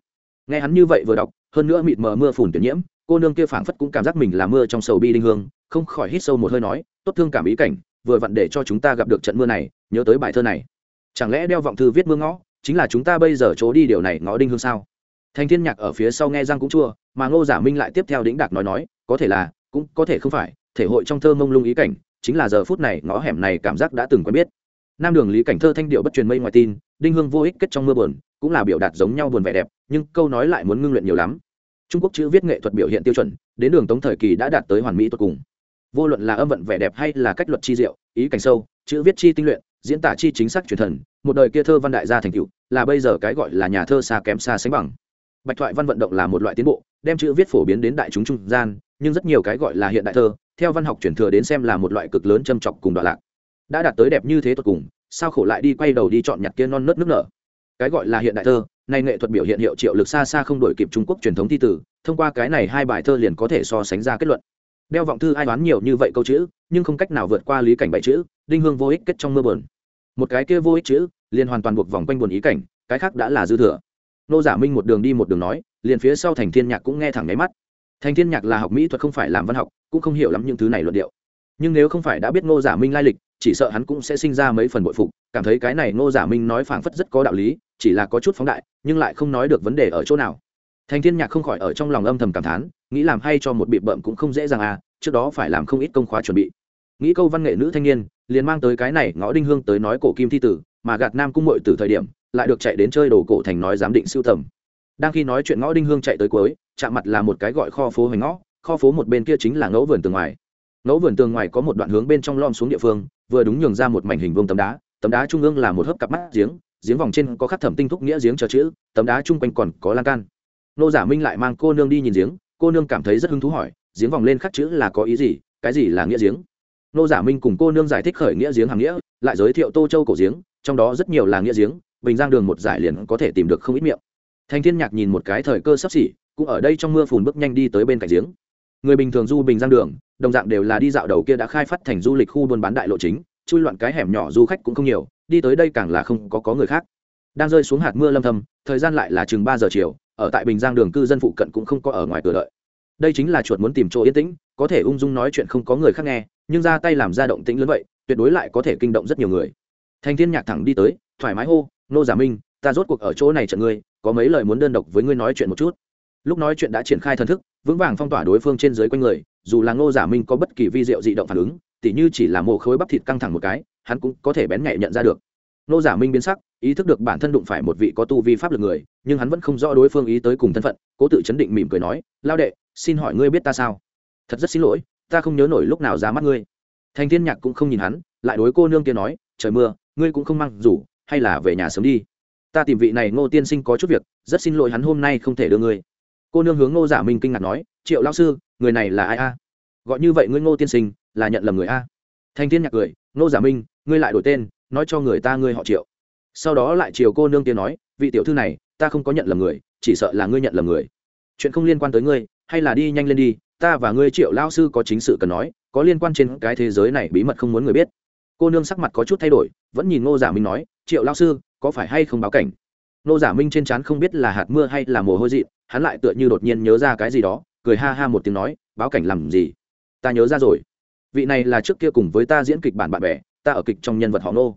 Nghe hắn như vậy vừa đọc, hơn nữa mịt mờ mưa phùn tuyển nhiễm, cô nương kia phảng phất cũng cảm giác mình là mưa trong sầu bi đinh hương, không khỏi hít sâu một hơi nói, tốt thương cảm ý cảnh, vừa vặn để cho chúng ta gặp được trận mưa này, nhớ tới bài thơ này. Chẳng lẽ đeo vọng thư viết mưa ngõ, chính là chúng ta bây giờ chỗ đi điều này ngõ đinh hương sao? Thành thiên nhạc ở phía sau nghe răng cũng chua, mà ngô giả minh lại tiếp theo đĩnh đạc nói nói, có thể là, cũng có thể không phải, thể hội trong thơ mông lung ý cảnh chính là giờ phút này ngõ hẻm này cảm giác đã từng quen biết. Nam đường lý cảnh thơ thanh điệu bất truyền mây ngoài tin, đinh hương vô ích kết trong mưa buồn, cũng là biểu đạt giống nhau buồn vẻ đẹp, nhưng câu nói lại muốn ngưng luyện nhiều lắm. Trung quốc chữ viết nghệ thuật biểu hiện tiêu chuẩn, đến đường tống thời kỳ đã đạt tới hoàn mỹ tột cùng. Vô luận là âm vận vẻ đẹp hay là cách luật chi diệu, ý cảnh sâu, chữ viết chi tinh luyện, diễn tả chi chính xác truyền thần, một đời kia thơ văn đại gia thành cựu là bây giờ cái gọi là nhà thơ xa kém xa sánh bằng. Bạch thoại văn vận động là một loại tiến bộ, đem chữ viết phổ biến đến đại chúng trung gian, nhưng rất nhiều cái gọi là hiện đại thơ theo văn học truyền thừa đến xem là một loại cực lớn châm chọc cùng đoạn lạc. Đã đạt tới đẹp như thế tột cùng, sao khổ lại đi quay đầu đi chọn nhặt kia non nớt nước nở? Cái gọi là hiện đại thơ, nay nghệ thuật biểu hiện hiệu triệu lực xa xa không đổi kịp trung quốc truyền thống thi tử thông qua cái này hai bài thơ liền có thể so sánh ra kết luận. Đeo vọng thư ai đoán nhiều như vậy câu chữ, nhưng không cách nào vượt qua lý cảnh bảy chữ, đinh hương vô ích kết trong mưa buồn. một cái kia vô ích chữ, liền hoàn toàn buộc vòng quanh buồn ý cảnh, cái khác đã là dư thừa. Nô giả minh một đường đi một đường nói, liền phía sau thành thiên nhạc cũng nghe thẳng nháy mắt thành thiên nhạc là học mỹ thuật không phải làm văn học, cũng không hiểu lắm những thứ này luận điệu. Nhưng nếu không phải đã biết Ngô giả minh lai lịch, chỉ sợ hắn cũng sẽ sinh ra mấy phần bội phục, cảm thấy cái này Ngô giả minh nói phảng phất rất có đạo lý, chỉ là có chút phóng đại, nhưng lại không nói được vấn đề ở chỗ nào. Thành thiên nhạc không khỏi ở trong lòng âm thầm cảm thán, nghĩ làm hay cho một bị bợm cũng không dễ dàng à trước đó phải làm không ít công khóa chuẩn bị. Nghĩ câu văn nghệ nữ thanh niên, liền mang tới cái này ngõ đinh hương tới nói cổ kim thi tử, mà gạt nam cung mội từ thời điểm, lại được chạy đến chơi đồ cổ thành nói giám định siêu tầm. Đang khi nói chuyện ngõ đinh hương chạy tới cuối chạm mặt là một cái gọi kho phố hoành ngõ, kho phố một bên kia chính là ngẫu vườn tường ngoài. Ngẫu vườn tường ngoài có một đoạn hướng bên trong lom xuống địa phương, vừa đúng nhường ra một mảnh hình vuông tấm đá tấm đá trung ương là một hớp cặp mắt giếng giếng vòng trên có khắc thẩm tinh thúc nghĩa giếng chờ chữ, tấm đá chung quanh còn có lan can. Nô giả minh lại mang cô nương đi nhìn giếng, cô nương cảm thấy rất hứng thú hỏi, giếng vòng lên khắc chữ là có ý gì, cái gì là nghĩa giếng? Nô giả minh cùng cô nương giải thích khởi nghĩa giếng hàng nghĩa, lại giới thiệu tô châu cổ giếng, trong đó rất nhiều là nghĩa giếng, bình giang đường một giải liền có thể tìm được không ít miệng. Thành thiên nhạc nhìn một cái thời cơ sắp xỉ cũng ở đây trong mưa phùn bước nhanh đi tới bên cạnh giếng. Người bình thường du bình giang đường, đồng dạng đều là đi dạo đầu kia đã khai phát thành du lịch khu buôn bán đại lộ chính, chui loạn cái hẻm nhỏ du khách cũng không nhiều, đi tới đây càng là không có có người khác. Đang rơi xuống hạt mưa lâm thầm thời gian lại là chừng ba giờ chiều, ở tại bình giang đường cư dân phụ cận cũng không có ở ngoài cửa đợi. Đây chính là chuột muốn tìm chỗ yên tĩnh, có thể ung dung nói chuyện không có người khác nghe, nhưng ra tay làm ra động tĩnh lớn vậy, tuyệt đối lại có thể kinh động rất nhiều người. Thành thiên nhạc thẳng đi tới, thoải mái hô, nô giả minh, ta rốt cuộc ở chỗ này trận ngươi, có mấy lời muốn đơn độc với ngươi nói chuyện một chút lúc nói chuyện đã triển khai thần thức, vững vàng phong tỏa đối phương trên dưới quanh người, dù là ngô giả minh có bất kỳ vi diệu dị động phản ứng, tỉ như chỉ là mồ khối bắp thịt căng thẳng một cái, hắn cũng có thể bén nhạy nhận ra được. Ngô giả minh biến sắc, ý thức được bản thân đụng phải một vị có tu vi pháp lực người, nhưng hắn vẫn không rõ đối phương ý tới cùng thân phận, cố tự chấn định mỉm cười nói, lao đệ, xin hỏi ngươi biết ta sao? Thật rất xin lỗi, ta không nhớ nổi lúc nào ra mắt ngươi. Thành thiên nhạc cũng không nhìn hắn, lại đối cô nương kia nói, trời mưa, ngươi cũng không mang rủ, hay là về nhà sớm đi. Ta tìm vị này ngô tiên sinh có chút việc, rất xin lỗi hắn hôm nay không thể đưa ngươi cô nương hướng ngô giả minh kinh ngạc nói, triệu lao sư, người này là ai a? Gọi như vậy ngươi ngô tiên sinh, là nhận lầm người a? Thanh thiên nhạc cười, ngô giả minh, ngươi lại đổi tên, nói cho người ta ngươi họ triệu. Sau đó lại chiều cô nương tiên nói, vị tiểu thư này, ta không có nhận lầm người, chỉ sợ là ngươi nhận lầm người. Chuyện không liên quan tới ngươi, hay là đi nhanh lên đi, ta và ngươi triệu lao sư có chính sự cần nói, có liên quan trên cái thế giới này bí mật không muốn người biết. Cô nương sắc mặt có chút thay đổi, vẫn nhìn ngô giả minh nói, triệu lao sư, có phải hay không báo cảnh? Ngô giả minh trên trán không biết là hạt mưa hay là mồ hôi dị hắn lại tựa như đột nhiên nhớ ra cái gì đó cười ha ha một tiếng nói báo cảnh làm gì? Ta nhớ ra rồi. Vị này là trước kia cùng với ta diễn kịch bản bạn bè ta ở kịch trong nhân vật họ nô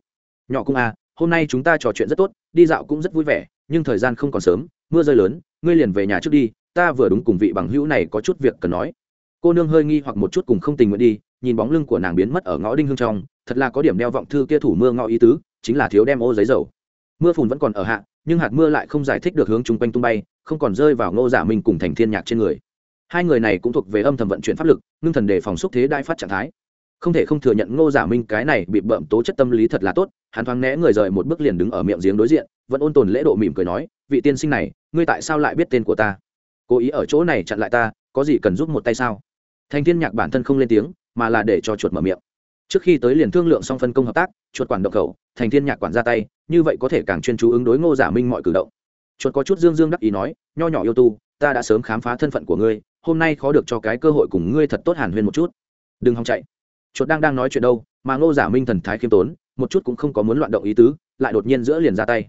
nhỏ cung a à, hôm nay chúng ta trò chuyện rất tốt đi dạo cũng rất vui vẻ nhưng thời gian không còn sớm mưa rơi lớn ngươi liền về nhà trước đi ta vừa đúng cùng vị bằng hữu này có chút việc cần nói. Cô nương hơi nghi hoặc một chút cùng không tình nguyện đi nhìn bóng lưng của nàng biến mất ở ngõ đinh hương trong thật là có điểm đeo vọng thư kia thủ mưa ngõ ý tứ chính là thiếu đem ô giấy dầu. Mưa phùn vẫn còn ở hạ nhưng hạt mưa lại không giải thích được hướng chung quanh tung bay, không còn rơi vào ngô giả minh cùng thành thiên nhạc trên người. Hai người này cũng thuộc về âm thầm vận chuyển pháp lực, ngưng thần đề phòng xúc thế đại phát trạng thái. Không thể không thừa nhận ngô giả minh cái này bị bợm tố chất tâm lý thật là tốt, hắn thoáng né người rời một bước liền đứng ở miệng giếng đối diện, vẫn ôn tồn lễ độ mỉm cười nói, vị tiên sinh này, ngươi tại sao lại biết tên của ta? Cố ý ở chỗ này chặn lại ta, có gì cần giúp một tay sao? Thành thiên nhạc bản thân không lên tiếng, mà là để cho chuột mở miệng. Trước khi tới liền thương lượng xong phân công hợp tác, chuột quản động khẩu, thành thiên nhạc quản ra tay như vậy có thể càng chuyên chú ứng đối ngô giả minh mọi cử động. Chuột có chút dương dương đắc ý nói, nho nhỏ yêu tu, ta đã sớm khám phá thân phận của ngươi, hôm nay khó được cho cái cơ hội cùng ngươi thật tốt hàn huyên một chút. Đừng hòng chạy. Chuột đang đang nói chuyện đâu, mà ngô giả minh thần thái khiêm tốn, một chút cũng không có muốn loạn động ý tứ, lại đột nhiên giữa liền ra tay.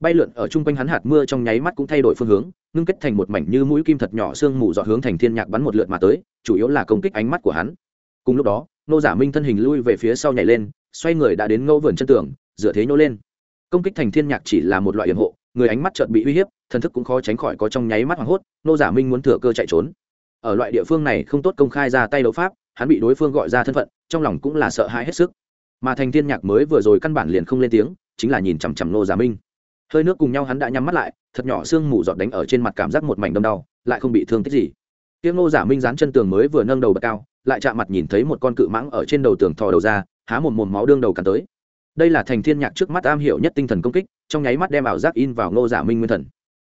Bay lượn ở chung quanh hắn hạt mưa trong nháy mắt cũng thay đổi phương hướng, ngưng kết thành một mảnh như mũi kim thật nhỏ sương mù dọ hướng thành thiên nhạc bắn một lượt mà tới, chủ yếu là công kích ánh mắt của hắn. Cùng lúc đó nô giả minh thân hình lui về phía sau nhảy lên, xoay người đã đến ngô vườn chân tường, dựa thế nhô lên công kích thành thiên nhạc chỉ là một loại yểm hộ, người ánh mắt chợt bị uy hiếp, thần thức cũng khó tránh khỏi có trong nháy mắt hoảng hốt, nô giả minh muốn thừa cơ chạy trốn. Ở loại địa phương này không tốt công khai ra tay đấu pháp, hắn bị đối phương gọi ra thân phận, trong lòng cũng là sợ hãi hết sức. Mà thành thiên nhạc mới vừa rồi căn bản liền không lên tiếng, chính là nhìn chằm chằm nô giả minh. Hơi nước cùng nhau hắn đã nhắm mắt lại, thật nhỏ xương mù giọt đánh ở trên mặt cảm giác một mảnh đâm đau, lại không bị thương tích gì. Tiếng nô giả minh dán chân tường mới vừa nâng đầu bật cao, lại chạm mặt nhìn thấy một con cự mãng ở trên đầu tường thò đầu ra, há một mồm máu đương đầu cắn tới đây là thành thiên nhạc trước mắt am hiểu nhất tinh thần công kích, trong nháy mắt đem ảo giác in vào ngô giả minh nguyên thần.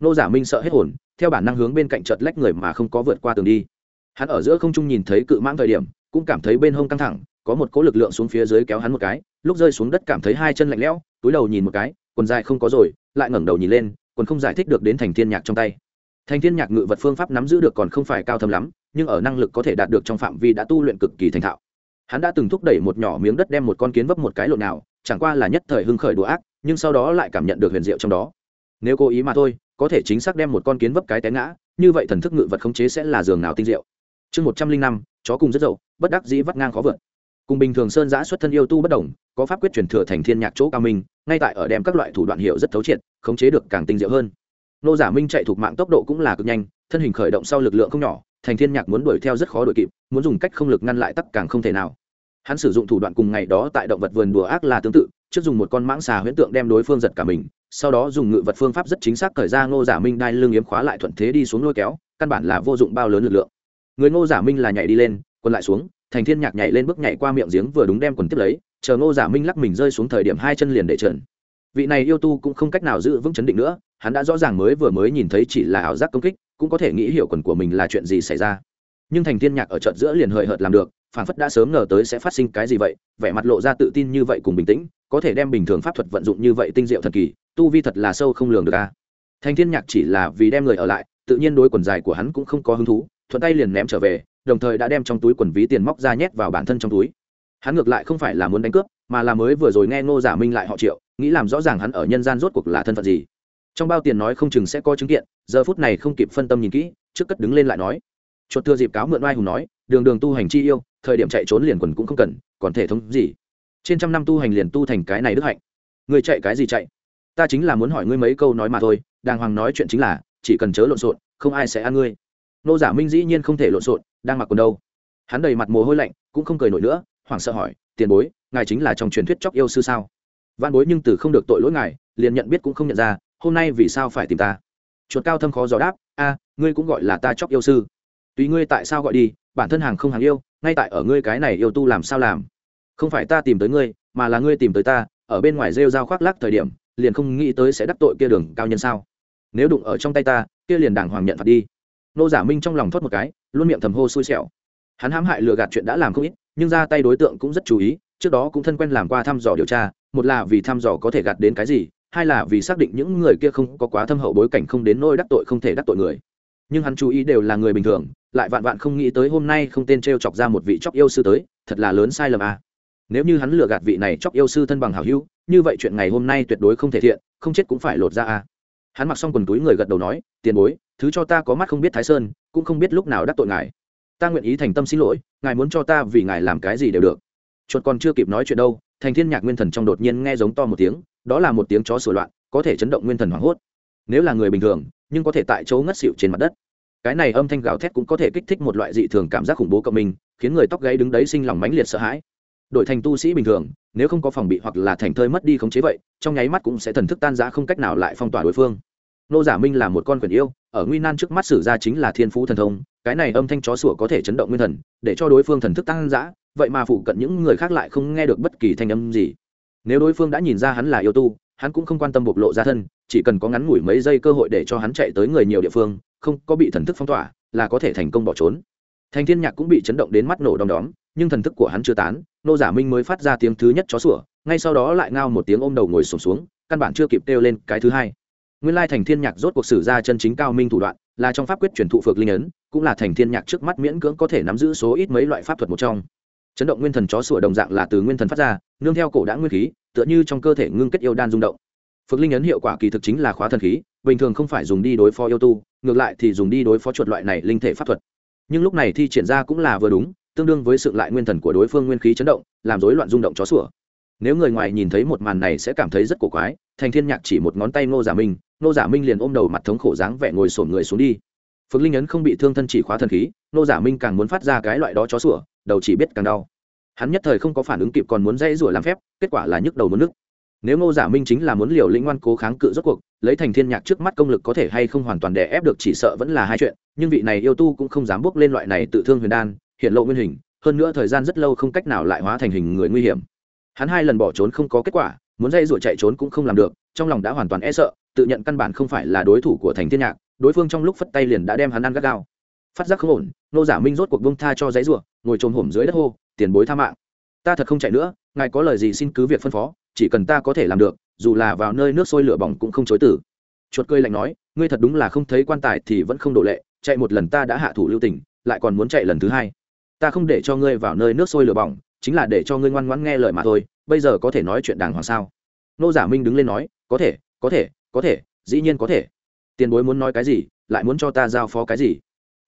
Ngô giả minh sợ hết hồn, theo bản năng hướng bên cạnh chợt lách người mà không có vượt qua tường đi. Hắn ở giữa không trung nhìn thấy cự mãng thời điểm, cũng cảm thấy bên hông căng thẳng, có một cỗ lực lượng xuống phía dưới kéo hắn một cái, lúc rơi xuống đất cảm thấy hai chân lạnh lẽo, túi đầu nhìn một cái, quần dài không có rồi, lại ngẩng đầu nhìn lên, quần không giải thích được đến thành thiên nhạc trong tay. Thành thiên nhạc ngự vật phương pháp nắm giữ được còn không phải cao thâm lắm, nhưng ở năng lực có thể đạt được trong phạm vi đã tu luyện cực kỳ thành thạo. Hắn đã từng thúc đẩy một nhỏ miếng đất đem một con kiến vấp một cái lộn nào chẳng qua là nhất thời hưng khởi đùa ác, nhưng sau đó lại cảm nhận được huyền diệu trong đó. Nếu cố ý mà thôi, có thể chính xác đem một con kiến vấp cái té ngã, như vậy thần thức ngự vật khống chế sẽ là giường nào tinh diệu. Chương một trăm linh năm, chó cùng rất dậu, bất đắc dĩ vắt ngang khó vượt. Cùng bình thường sơn giã xuất thân yêu tu bất đồng, có pháp quyết truyền thừa thành thiên nhạc chỗ cao minh, ngay tại ở đem các loại thủ đoạn hiệu rất thấu triệt, khống chế được càng tinh diệu hơn. Nô giả minh chạy thuộc mạng tốc độ cũng là cực nhanh, thân hình khởi động sau lực lượng không nhỏ, thành thiên nhạc muốn đuổi theo rất khó đuổi kịp, muốn dùng cách không lực ngăn lại tắc càng không thể nào hắn sử dụng thủ đoạn cùng ngày đó tại động vật vườn đùa ác là tương tự, trước dùng một con mãng xà huyễn tượng đem đối phương giật cả mình, sau đó dùng ngự vật phương pháp rất chính xác thời ra ngô giả minh đai lưng yếm khóa lại thuận thế đi xuống lôi kéo, căn bản là vô dụng bao lớn lực lượng. Người ngô giả minh là nhảy đi lên, quần lại xuống, thành thiên nhạc nhảy lên bước nhảy qua miệng giếng vừa đúng đem quần tiếp lấy, chờ ngô giả minh lắc mình rơi xuống thời điểm hai chân liền để trần vị này yêu tu cũng không cách nào giữ vững chấn định nữa, hắn đã rõ ràng mới vừa mới nhìn thấy chỉ là ảo giác công kích, cũng có thể nghĩ hiểu quần của mình là chuyện gì xảy ra nhưng thành thiên nhạc ở trận giữa liền hời hợt làm được phản phất đã sớm ngờ tới sẽ phát sinh cái gì vậy, vẻ mặt lộ ra tự tin như vậy cùng bình tĩnh, có thể đem bình thường pháp thuật vận dụng như vậy tinh diệu thần kỳ, tu vi thật là sâu không lường được a. Thành thiên nhạc chỉ là vì đem người ở lại, tự nhiên đối quần dài của hắn cũng không có hứng thú, thuận tay liền ném trở về, đồng thời đã đem trong túi quần ví tiền móc ra nhét vào bản thân trong túi. Hắn ngược lại không phải là muốn đánh cướp, mà là mới vừa rồi nghe ngô giả minh lại họ triệu, nghĩ làm rõ ràng hắn ở nhân gian rốt cuộc là thân phận gì. Trong bao tiền nói không chừng sẽ có chứng kiện, giờ phút này không kịp phân tâm nhìn kỹ, trước cất đứng lên lại nói chuột thừa dịp cáo mượn oai hùng nói, đường đường tu hành chi yêu, thời điểm chạy trốn liền quần cũng không cần, còn thể thống gì? Trên trăm năm tu hành liền tu thành cái này đức hạnh. Người chạy cái gì chạy? Ta chính là muốn hỏi ngươi mấy câu nói mà thôi, đàng hoàng nói chuyện chính là, chỉ cần chớ lộn xộn, không ai sẽ ăn ngươi. Nô giả minh dĩ nhiên không thể lộn xộn, đang mặc quần đâu. Hắn đầy mặt mồ hôi lạnh, cũng không cười nổi nữa, hoảng sợ hỏi, tiền bối, ngài chính là trong truyền thuyết chóc yêu sư sao? Văn bối nhưng từ không được tội lỗi ngài, liền nhận biết cũng không nhận ra, hôm nay vì sao phải tìm ta? Chuột cao thâm khó dò đáp, a, ngươi cũng gọi là ta chóc yêu sư tùy ngươi tại sao gọi đi, bản thân hàng không hàng yêu, ngay tại ở ngươi cái này yêu tu làm sao làm. Không phải ta tìm tới ngươi, mà là ngươi tìm tới ta, ở bên ngoài rêu dao khoác lắc thời điểm, liền không nghĩ tới sẽ đắc tội kia đường cao nhân sao. Nếu đụng ở trong tay ta, kia liền đàng hoàng nhận phạt đi. Nô giả minh trong lòng thoát một cái, luôn miệng thầm hô xui xẻo. Hắn hãm hại lừa gạt chuyện đã làm không ít, nhưng ra tay đối tượng cũng rất chú ý, trước đó cũng thân quen làm qua thăm dò điều tra, một là vì thăm dò có thể gạt đến cái gì, hai là vì xác định những người kia không có quá thâm hậu bối cảnh không đến nỗi đắc tội không thể đắc tội người nhưng hắn chú ý đều là người bình thường, lại vạn vạn không nghĩ tới hôm nay không tên t r e o chọc ra một vị chóc yêu sư tới, thật là lớn sai lầm à. nếu như hắn lừa gạt vị này chóc yêu sư thân bằng hảo hữu, như vậy chuyện ngày hôm nay tuyệt đối không thể thiện, không chết cũng phải lột ra à. hắn mặc xong quần túi người gật đầu nói, tiền bối, thứ cho ta có mắt không biết thái sơn, cũng không biết lúc nào đắc tội ngài ta nguyện ý thành tâm xin lỗi, ngài muốn cho ta vì ngài làm cái gì đều được chuột còn chưa kịp nói chuyện đâu, thành thiên nhạc nguyên thần trong đột nhiên nghe giống to một tiếng, đó là một tiếng chó sửa loạn, có thể chấn động nguyên thần hoảng hốt nếu là người bình thường nhưng có thể tại chỗ ngất xỉu trên mặt đất. Cái này âm thanh gào thét cũng có thể kích thích một loại dị thường cảm giác khủng bố cộng mình khiến người tóc gáy đứng đấy sinh lòng mãnh liệt sợ hãi. Đổi thành tu sĩ bình thường, nếu không có phòng bị hoặc là thành thơi mất đi khống chế vậy, trong nháy mắt cũng sẽ thần thức tan giã không cách nào lại phong tỏa đối phương. Nô giả minh là một con quyền yêu, ở nguy nan trước mắt sử ra chính là thiên phú thần thông, cái này âm thanh chó sủa có thể chấn động nguyên thần, để cho đối phương thần thức tan giã vậy mà phụ cận những người khác lại không nghe được bất kỳ thanh âm gì. Nếu đối phương đã nhìn ra hắn là yêu tu, hắn cũng không quan tâm bộc lộ ra thân chỉ cần có ngắn ngủi mấy giây cơ hội để cho hắn chạy tới người nhiều địa phương không có bị thần thức phong tỏa là có thể thành công bỏ trốn. Thành thiên nhạc cũng bị chấn động đến mắt nổ đom đóm nhưng thần thức của hắn chưa tán nô giả minh mới phát ra tiếng thứ nhất chó sủa ngay sau đó lại ngao một tiếng ôm đầu ngồi sụp xuống, xuống căn bản chưa kịp kêu lên cái thứ hai. Nguyên lai thành thiên nhạc rốt cuộc sử ra chân chính cao minh thủ đoạn là trong pháp quyết truyền thụ phược linh ấn cũng là thành thiên nhạc trước mắt miễn cưỡng có thể nắm giữ số ít mấy loại pháp thuật một trong. Chấn động nguyên thần chó sủa đồng dạng là từ nguyên thần phát ra nương theo cổ đã nguyên khí tựa như trong cơ thể ngưng kết yêu đan rung động phượng linh ấn hiệu quả kỳ thực chính là khóa thần khí, bình thường không phải dùng đi đối phó yêu tu, ngược lại thì dùng đi đối phó chuột loại này linh thể pháp thuật. Nhưng lúc này thi triển ra cũng là vừa đúng, tương đương với sự lại nguyên thần của đối phương nguyên khí chấn động, làm rối loạn rung động chó sủa. Nếu người ngoài nhìn thấy một màn này sẽ cảm thấy rất cổ quái, thành thiên nhạc chỉ một ngón tay ngô giả minh, ngô giả minh liền ôm đầu mặt thống khổ dáng vẻ ngồi sổn người xuống đi. Phượng linh ấn không bị thương thân chỉ khóa thần khí, ngô giả minh càng muốn phát ra cái loại đó chó sủa, đầu chỉ biết càng đau. Hắn nhất thời không có phản ứng kịp còn muốn dãy rủa làm phép, kết quả là nhức đầu muốn nước nếu ngô giả minh chính là muốn liều lĩnh ngoan cố kháng cự rốt cuộc, lấy thành thiên nhạc trước mắt công lực có thể hay không hoàn toàn đè ép được chỉ sợ vẫn là hai chuyện, nhưng vị này yêu tu cũng không dám bước lên loại này tự thương huyền đan, hiện lộ nguyên hình, hơn nữa thời gian rất lâu không cách nào lại hóa thành hình người nguy hiểm. Hắn hai lần bỏ trốn không có kết quả, muốn dây ruột chạy trốn cũng không làm được, trong lòng đã hoàn toàn e sợ, tự nhận căn bản không phải là đối thủ của thành thiên nhạc, đối phương trong lúc phất tay liền đã đem hắn ăn gắt gao. Phát giác không ổn nô giả minh rốt cuộc bông tha cho giấy ruột ngồi trồm hổm dưới đất hô, tiền bối tha mạng. Ta thật không chạy nữa, ngài có lời gì xin cứ việc phân phó chỉ cần ta có thể làm được, dù là vào nơi nước sôi lửa bỏng cũng không chối tử chuột cười lạnh nói, ngươi thật đúng là không thấy quan tài thì vẫn không độ lệ, chạy một lần ta đã hạ thủ lưu tình, lại còn muốn chạy lần thứ hai. Ta không để cho ngươi vào nơi nước sôi lửa bỏng, chính là để cho ngươi ngoan ngoãn nghe lời mà thôi, bây giờ có thể nói chuyện đàng hoàng sao? Nô giả minh đứng lên nói, có thể có thể có thể, dĩ nhiên có thể. Tiền bối muốn nói cái gì, lại muốn cho ta giao phó cái gì?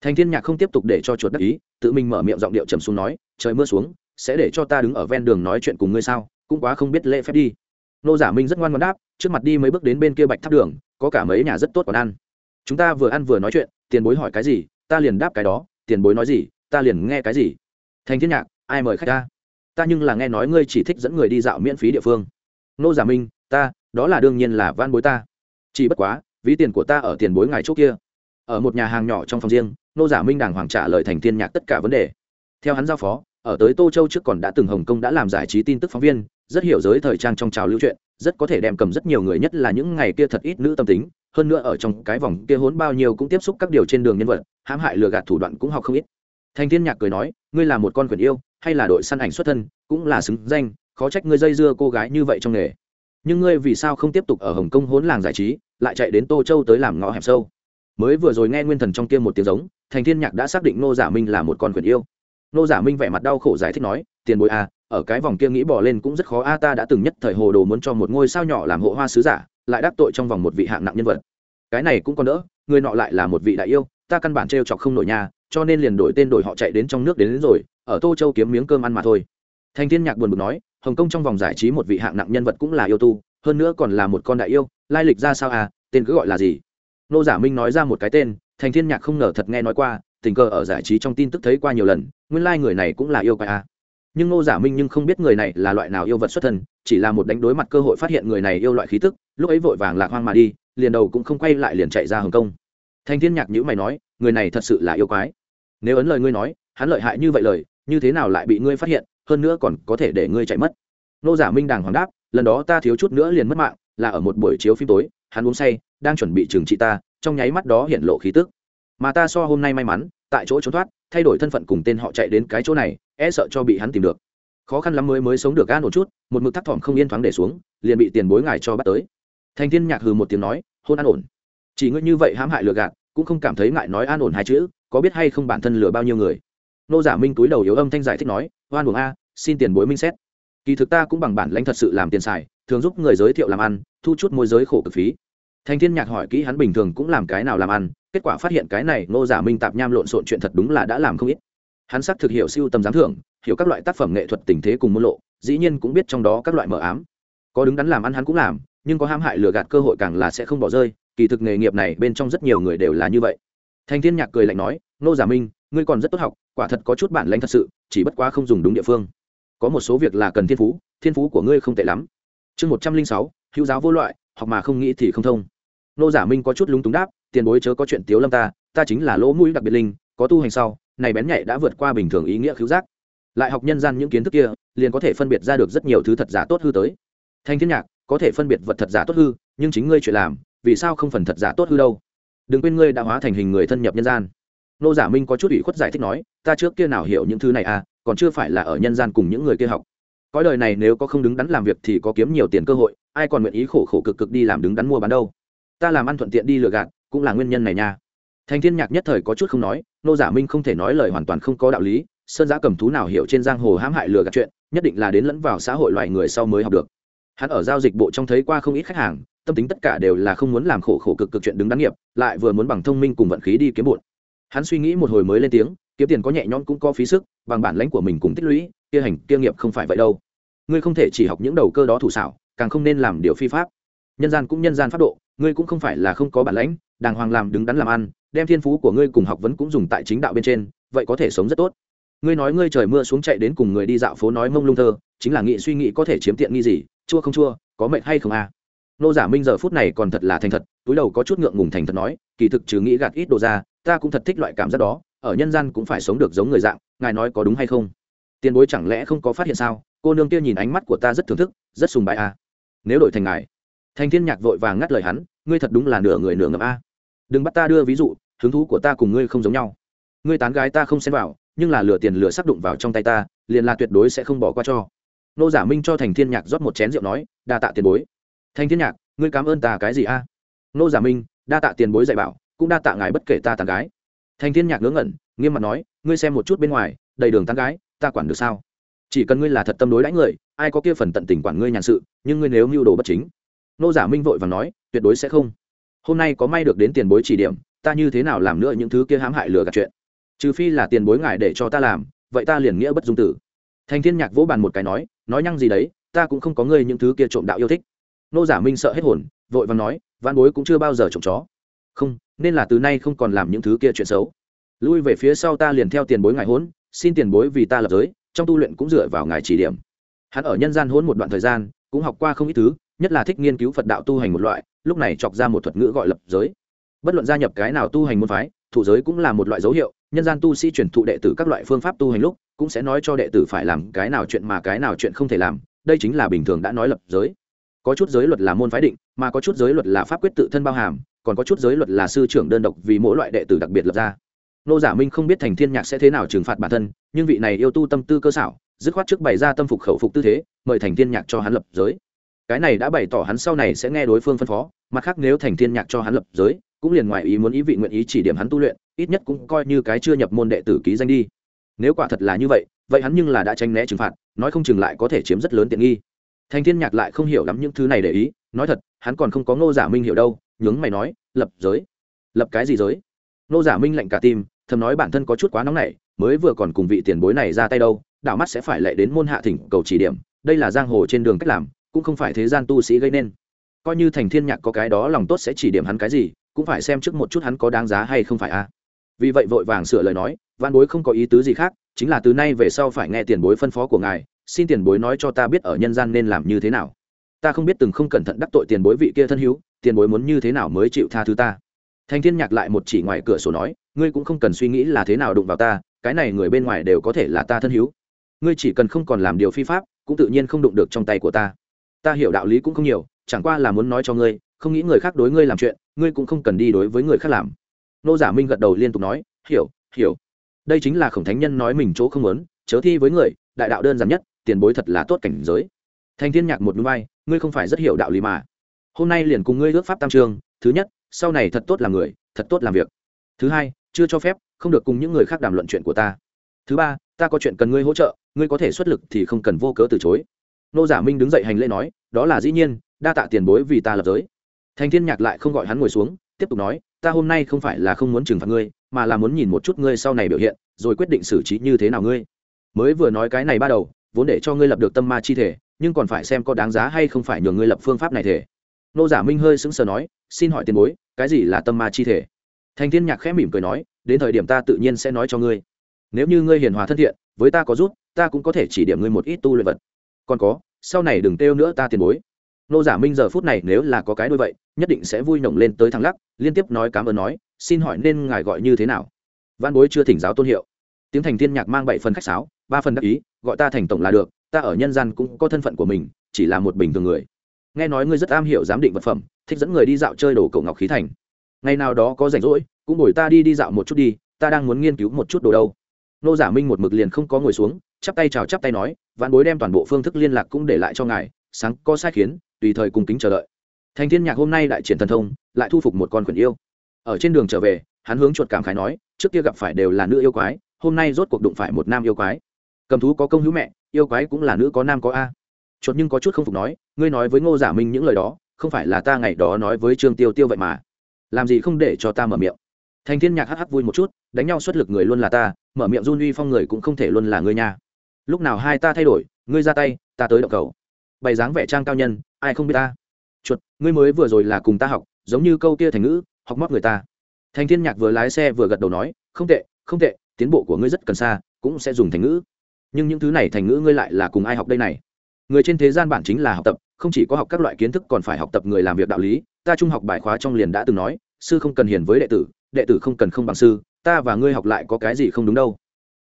Thành thiên nhạc không tiếp tục để cho chuột đắc ý, tự mình mở miệng giọng điệu trầm xuống nói, trời mưa xuống, sẽ để cho ta đứng ở ven đường nói chuyện cùng ngươi sao? Cũng quá không biết lễ phép đi. Nô giả minh rất ngoan ngoãn đáp, trước mặt đi mấy bước đến bên kia bạch tháp đường, có cả mấy nhà rất tốt còn ăn. Chúng ta vừa ăn vừa nói chuyện, tiền bối hỏi cái gì, ta liền đáp cái đó, tiền bối nói gì, ta liền nghe cái gì. Thành thiên nhạc, ai mời khách ta? Ta nhưng là nghe nói ngươi chỉ thích dẫn người đi dạo miễn phí địa phương. Nô giả minh, ta, đó là đương nhiên là van bối ta. Chỉ bất quá, ví tiền của ta ở tiền bối ngài chỗ kia. Ở một nhà hàng nhỏ trong phòng riêng, nô giả minh đàng hoàng trả lời thành thiên nhạc tất cả vấn đề. Theo hắn giao phó ở tới tô châu trước còn đã từng hồng kông đã làm giải trí tin tức phóng viên, rất hiểu giới thời trang trong trào lưu truyện rất có thể đem cầm rất nhiều người nhất là những ngày kia thật ít nữ tâm tính, hơn nữa ở trong cái vòng kia hốn bao nhiêu cũng tiếp xúc các điều trên đường nhân vật, hãm hại lừa gạt thủ đoạn cũng học không ít. Thành thiên nhạc cười nói, ngươi là một con quyền yêu, hay là đội săn ảnh xuất thân, cũng là xứng danh, khó trách ngươi dây dưa cô gái như vậy trong nghề. Nhưng ngươi vì sao không tiếp tục ở hồng kông hốn làng giải trí, lại chạy đến tô châu tới làm ngõ hẹp sâu? Mới vừa rồi nghe nguyên thần trong kia một tiếng giống, thành thiên nhạc đã xác định nô giả dạ minh là một con quyền yêu nô giả minh vẻ mặt đau khổ giải thích nói tiền bối a à, ở cái vòng kia nghĩ bỏ lên cũng rất khó a ta đã từng nhất thời hồ đồ muốn cho một ngôi sao nhỏ làm hộ hoa sứ giả lại đắc tội trong vòng một vị hạng nặng nhân vật. Cái này cũng còn đỡ người nọ lại là một vị đại yêu ta căn bản trêu chọc không nổi nhà cho nên liền đổi tên đổi họ chạy đến trong nước đến, đến rồi ở tô châu kiếm miếng cơm ăn mà thôi. Thành thiên nhạc buồn bực nói hồng kông trong vòng giải trí một vị hạng nặng nhân vật cũng là yêu tu hơn nữa còn là một con đại yêu lai lịch ra sao à tên cứ gọi là gì? Nô giả minh nói ra một cái tên thành thiên nhạc không ngờ thật nghe nói qua tình cờ ở giải trí trong tin tức thấy qua nhiều lần nguyên lai người này cũng là yêu quái à. nhưng Ngô giả minh nhưng không biết người này là loại nào yêu vật xuất thân, chỉ là một đánh đối mặt cơ hội phát hiện người này yêu loại khí tức, lúc ấy vội vàng lạc hoang mà đi, liền đầu cũng không quay lại liền chạy ra hồng kông. Thanh thiên nhạc nhữ mày nói, người này thật sự là yêu quái. Nếu ấn lời ngươi nói, hắn lợi hại như vậy lời, như thế nào lại bị ngươi phát hiện, hơn nữa còn có thể để ngươi chạy mất? Nô giả minh đàng hoàng đáp, lần đó ta thiếu chút nữa liền mất mạng, là ở một buổi chiếu phim tối, hắn uống say, đang chuẩn bị trừng trị ta, trong nháy mắt đó hiện lộ khí tức. Mà ta so hôm nay may mắn, tại chỗ trốn thoát thay đổi thân phận cùng tên họ chạy đến cái chỗ này e sợ cho bị hắn tìm được. Khó khăn lắm mới mới sống được gan một chút, một mực thắt thỏm không yên thoáng để xuống, liền bị tiền bối ngài cho bắt tới. Thành thiên nhạc hừ một tiếng nói, hôn an ổn. Chỉ ngươi như vậy hãm hại lừa gạt, cũng không cảm thấy ngại nói an ổn hai chữ, có biết hay không bản thân lừa bao nhiêu người? Nô giả minh túi đầu yếu âm thanh giải thích nói, oan uổng a, xin tiền bối minh xét. Kỳ thực ta cũng bằng bản lãnh thật sự làm tiền xài, thường giúp người giới thiệu làm ăn, thu chút môi giới khổ cực phí thành thiên nhạc hỏi kỹ hắn bình thường cũng làm cái nào làm ăn, kết quả phát hiện cái này Ngô giả minh tạp nham lộn xộn chuyện thật đúng là đã làm không ít. Hắn xác thực hiểu siêu tầm giám thưởng, hiểu các loại tác phẩm nghệ thuật tình thế cùng môn lộ, dĩ nhiên cũng biết trong đó các loại mờ ám. Có đứng đắn làm ăn hắn cũng làm, nhưng có ham hại lừa gạt cơ hội càng là sẽ không bỏ rơi, kỳ thực nghề nghiệp này bên trong rất nhiều người đều là như vậy. Thành thiên nhạc cười lạnh nói, Ngô giả minh, ngươi còn rất tốt học, quả thật có chút bản lãnh thật sự, chỉ bất quá không dùng đúng địa phương. Có một số việc là cần thiên phú thiên phú của ngươi không tệ lắm. Chương một trăm linh sáu, hữu giáo vô loại, học mà không nghĩ thì không thông nô giả minh có chút lúng túng đáp, tiền bối chớ có chuyện tiếu lâm ta ta chính là lỗ mũi đặc biệt linh, có tu hành sau, này bén nhạy đã vượt qua bình thường ý nghĩa khiếu giác. Lại học nhân gian những kiến thức kia, liền có thể phân biệt ra được rất nhiều thứ thật giả tốt hư tới. Thanh thiên nhạc, có thể phân biệt vật thật giả tốt hư, nhưng chính ngươi chuyện làm, vì sao không phần thật giả tốt hư đâu? Đừng quên ngươi đã hóa thành hình người thân nhập nhân gian. Nô giả minh có chút ủy khuất giải thích nói, ta trước kia nào hiểu những thứ này à còn chưa phải là ở nhân gian cùng những người kia học. Cõi đời này nếu có không đứng đắn làm việc thì có kiếm nhiều tiền cơ hội, ai còn nguyện ý khổ khổ cực cực đi làm đứng đắn mua bán đâu? Ta làm ăn thuận tiện đi lừa gạt, cũng là nguyên nhân này nha. Thành thiên nhạc nhất thời có chút không nói, nô giả minh không thể nói lời hoàn toàn không có đạo lý, sơn giã cầm thú nào hiểu trên giang hồ hãm hại lừa gạt chuyện, nhất định là đến lẫn vào xã hội loài người sau mới học được. Hắn ở giao dịch bộ trong thấy qua không ít khách hàng, tâm tính tất cả đều là không muốn làm khổ khổ cực cực chuyện đứng đắn nghiệp, lại vừa muốn bằng thông minh cùng vận khí đi kiếm bụn. Hắn suy nghĩ một hồi mới lên tiếng, kiếm tiền có nhẹ nhõm cũng có phí sức, bằng bản lãnh của mình cùng tích lũy, kia hành, kia nghiệp không phải vậy đâu. Ngươi không thể chỉ học những đầu cơ đó thủ xảo, càng không nên làm điều phi pháp. Nhân gian cũng nhân gian pháp độ ngươi cũng không phải là không có bản lãnh, đàng hoàng làm đứng đắn làm ăn, đem thiên phú của ngươi cùng học vấn cũng dùng tại chính đạo bên trên, vậy có thể sống rất tốt. Ngươi nói ngươi trời mưa xuống chạy đến cùng người đi dạo phố nói mông lung thơ, chính là nghĩ suy nghĩ có thể chiếm tiện nghi gì, chua không chua, có mệnh hay không à? Nô giả minh giờ phút này còn thật là thành thật, túi đầu có chút ngượng ngùng thành thật nói, kỳ thực chứ nghĩ gạt ít đồ ra, ta cũng thật thích loại cảm giác đó, ở nhân gian cũng phải sống được giống người dạng, ngài nói có đúng hay không? Tiền bối chẳng lẽ không có phát hiện sao? Cô nương kia nhìn ánh mắt của ta rất thưởng thức, rất sùng bại à. nếu đổi thành ngài, thành thiên nhạc vội vàng ngắt lời hắn ngươi thật đúng là nửa người nửa ngập a. Đừng bắt ta đưa ví dụ, hứng thú của ta cùng ngươi không giống nhau. Ngươi tán gái ta không xem vào, nhưng là lửa tiền lửa sắp đụng vào trong tay ta, liền là tuyệt đối sẽ không bỏ qua cho. Nô giả minh cho thành thiên nhạc rót một chén rượu nói, đa tạ tiền bối. Thành thiên nhạc, ngươi cảm ơn ta cái gì a? Nô giả minh, đa tạ tiền bối dạy bảo, cũng đa tạ ngài bất kể ta tàn gái. Thành thiên nhạc ngớ ngẩn, nghiêm mặt nói, ngươi xem một chút bên ngoài, đầy đường tán gái, ta quản được sao? Chỉ cần ngươi là thật tâm đối đãi người, ai có kia phần tận tình quản ngươi nhàn sự, nhưng ngươi nếu mưu đồ bất chính. Nô giả minh vội và nói tuyệt đối sẽ không. Hôm nay có may được đến tiền bối chỉ điểm, ta như thế nào làm nữa những thứ kia hãm hại lừa gạt chuyện? Trừ phi là tiền bối ngài để cho ta làm, vậy ta liền nghĩa bất dung tử. Thành thiên nhạc vỗ bàn một cái nói nói nhăng gì đấy, ta cũng không có ngươi những thứ kia trộm đạo yêu thích. Nô giả minh sợ hết hồn, vội vàng nói văn bối cũng chưa bao giờ trộm chó. Không, nên là từ nay không còn làm những thứ kia chuyện xấu. Lui về phía sau ta liền theo tiền bối ngài hốn xin tiền bối vì ta lập giới, trong tu luyện cũng dựa vào ngài chỉ điểm. Hắn ở nhân gian hốn một đoạn thời gian, cũng học qua không ít thứ, nhất là thích nghiên cứu phật đạo tu hành một loại lúc này chọc ra một thuật ngữ gọi lập giới. Bất luận gia nhập cái nào tu hành môn phái, thủ giới cũng là một loại dấu hiệu, nhân gian tu sĩ truyền thụ đệ tử các loại phương pháp tu hành lúc, cũng sẽ nói cho đệ tử phải làm cái nào chuyện mà cái nào chuyện không thể làm, đây chính là bình thường đã nói lập giới. Có chút giới luật là môn phái định, mà có chút giới luật là pháp quyết tự thân bao hàm, còn có chút giới luật là sư trưởng đơn độc vì mỗi loại đệ tử đặc biệt lập ra. Nô giả minh không biết thành thiên nhạc sẽ thế nào trừng phạt bản thân, nhưng vị này yêu tu tâm tư cơ xảo, dứt khoát trước bày ra tâm phục khẩu phục tư thế, mời thành thiên nhạc cho hắn lập giới cái này đã bày tỏ hắn sau này sẽ nghe đối phương phân phó, mặt khác nếu thành thiên nhạc cho hắn lập giới, cũng liền ngoài ý muốn ý vị nguyện ý chỉ điểm hắn tu luyện, ít nhất cũng coi như cái chưa nhập môn đệ tử ký danh đi. Nếu quả thật là như vậy vậy hắn nhưng là đã tranh né trừng phạt, nói không chừng lại có thể chiếm rất lớn tiện nghi. Thành thiên nhạc lại không hiểu lắm những thứ này để ý, nói thật, hắn còn không có ngô giả minh hiểu đâu, nhướng mày nói, lập giới? Lập cái gì giới? Ngô giả minh lạnh cả tim, thầm nói bản thân có chút quá nóng nảy, mới vừa còn cùng vị tiền bối này ra tay đâu đạo mắt sẽ phải lệ đến môn hạ thỉnh cầu chỉ điểm, đây là giang hồ trên đường cách làm cũng không phải thế gian tu sĩ gây nên. Coi như thành thiên nhạc có cái đó lòng tốt sẽ chỉ điểm hắn cái gì, cũng phải xem trước một chút hắn có đáng giá hay không phải a. Vì vậy vội vàng sửa lời nói văn bối không có ý tứ gì khác, chính là từ nay về sau phải nghe tiền bối phân phó của ngài, xin tiền bối nói cho ta biết ở nhân gian nên làm như thế nào. Ta không biết từng không cẩn thận đắc tội tiền bối vị kia thân hữu, tiền bối muốn như thế nào mới chịu tha thứ ta. Thành thiên nhạc lại một chỉ ngoài cửa sổ nói, ngươi cũng không cần suy nghĩ là thế nào đụng vào ta, cái này người bên ngoài đều có thể là ta thân hữu. Ngươi chỉ cần không còn làm điều phi pháp, cũng tự nhiên không đụng được trong tay của ta ta hiểu đạo lý cũng không nhiều, chẳng qua là muốn nói cho ngươi, không nghĩ người khác đối ngươi làm chuyện, ngươi cũng không cần đi đối với người khác làm. Nô giả minh gật đầu liên tục nói, hiểu hiểu. Đây chính là khổng thánh nhân nói mình chỗ không muốn, chớ thi với người, đại đạo đơn giản nhất, tiền bối thật là tốt cảnh giới. Thành thiên nhạc một núi bay, ngươi không phải rất hiểu đạo lý mà. Hôm nay liền cùng ngươi ước pháp tam trường, thứ nhất, sau này thật tốt làm người, thật tốt làm việc. Thứ hai, chưa cho phép, không được cùng những người khác đàm luận chuyện của ta. Thứ ba, ta có chuyện cần ngươi hỗ trợ, ngươi có thể xuất lực thì không cần vô cớ từ chối nô giả minh đứng dậy hành lễ nói, đó là dĩ nhiên, đa tạ tiền bối vì ta lập giới. Thành thiên nhạc lại không gọi hắn ngồi xuống, tiếp tục nói, ta hôm nay không phải là không muốn trừng phạt ngươi, mà là muốn nhìn một chút ngươi sau này biểu hiện, rồi quyết định xử trí như thế nào ngươi. Mới vừa nói cái này ba đầu, vốn để cho ngươi lập được tâm ma chi thể, nhưng còn phải xem có đáng giá hay không phải nhường ngươi lập phương pháp này thể. Nô giả minh hơi sững sờ nói, xin hỏi tiền bối, cái gì là tâm ma chi thể? Thành thiên nhạc khẽ mỉm cười nói, đến thời điểm ta tự nhiên sẽ nói cho ngươi. Nếu như ngươi hiền hòa thân thiện, với ta có giúp, ta cũng có thể chỉ điểm ngươi một ít tu luyện vật còn có, sau này đừng kêu nữa ta tiền bối. Nô giả minh giờ phút này nếu là có cái đôi vậy, nhất định sẽ vui nồng lên tới thằng lắc, liên tiếp nói cảm ơn nói, xin hỏi nên ngài gọi như thế nào? Văn bối chưa thỉnh giáo tôn hiệu. Tiếng thành thiên nhạc mang bảy phần khách sáo, ba phần đắc ý, gọi ta thành tổng là được, ta ở nhân gian cũng có thân phận của mình, chỉ là một bình thường người. Nghe nói ngươi rất am hiểu giám định vật phẩm, thích dẫn người đi dạo chơi đồ cổ ngọc khí thành. Ngày nào đó có rảnh rỗi, cũng bồi ta đi đi dạo một chút đi, ta đang muốn nghiên cứu một chút đồ đâu. Nô giả minh một mực liền không có ngồi xuống chắp tay chào chắp tay nói, vạn bối đem toàn bộ phương thức liên lạc cũng để lại cho ngài, sáng có sai khiến, tùy thời cùng kính chờ đợi. Thành thiên nhạc hôm nay đại triển thần thông, lại thu phục một con quyển yêu. Ở trên đường trở về, hắn hướng chuột cảm khái nói, trước kia gặp phải đều là nữ yêu quái, hôm nay rốt cuộc đụng phải một nam yêu quái. Cầm thú có công hữu mẹ, yêu quái cũng là nữ có nam có a. Chuột nhưng có chút không phục nói, ngươi nói với ngô giả minh những lời đó, không phải là ta ngày đó nói với trương tiêu tiêu vậy mà. Làm gì không để cho ta mở miệng? Thành thiên nhạc hắc hắc vui một chút, đánh nhau xuất lực người luôn là ta, mở miệng run uy phong người cũng không thể luôn là ngươi nha lúc nào hai ta thay đổi, ngươi ra tay, ta tới động cầu. Bày dáng vẻ trang cao nhân, ai không biết ta? Chuột, ngươi mới vừa rồi là cùng ta học, giống như câu kia thành ngữ, học móc người ta. Thành thiên nhạc vừa lái xe vừa gật đầu nói, không tệ không tệ, tiến bộ của ngươi rất cần xa cũng sẽ dùng thành ngữ. Nhưng những thứ này thành ngữ ngươi lại là cùng ai học đây này? Người trên thế gian bản chính là học tập, không chỉ có học các loại kiến thức còn phải học tập người làm việc đạo lý. Ta trung học bài khóa trong liền đã từng nói, sư không cần hiền với đệ tử đệ tử không cần không bằng sư, ta và ngươi học lại có cái gì không đúng đâu.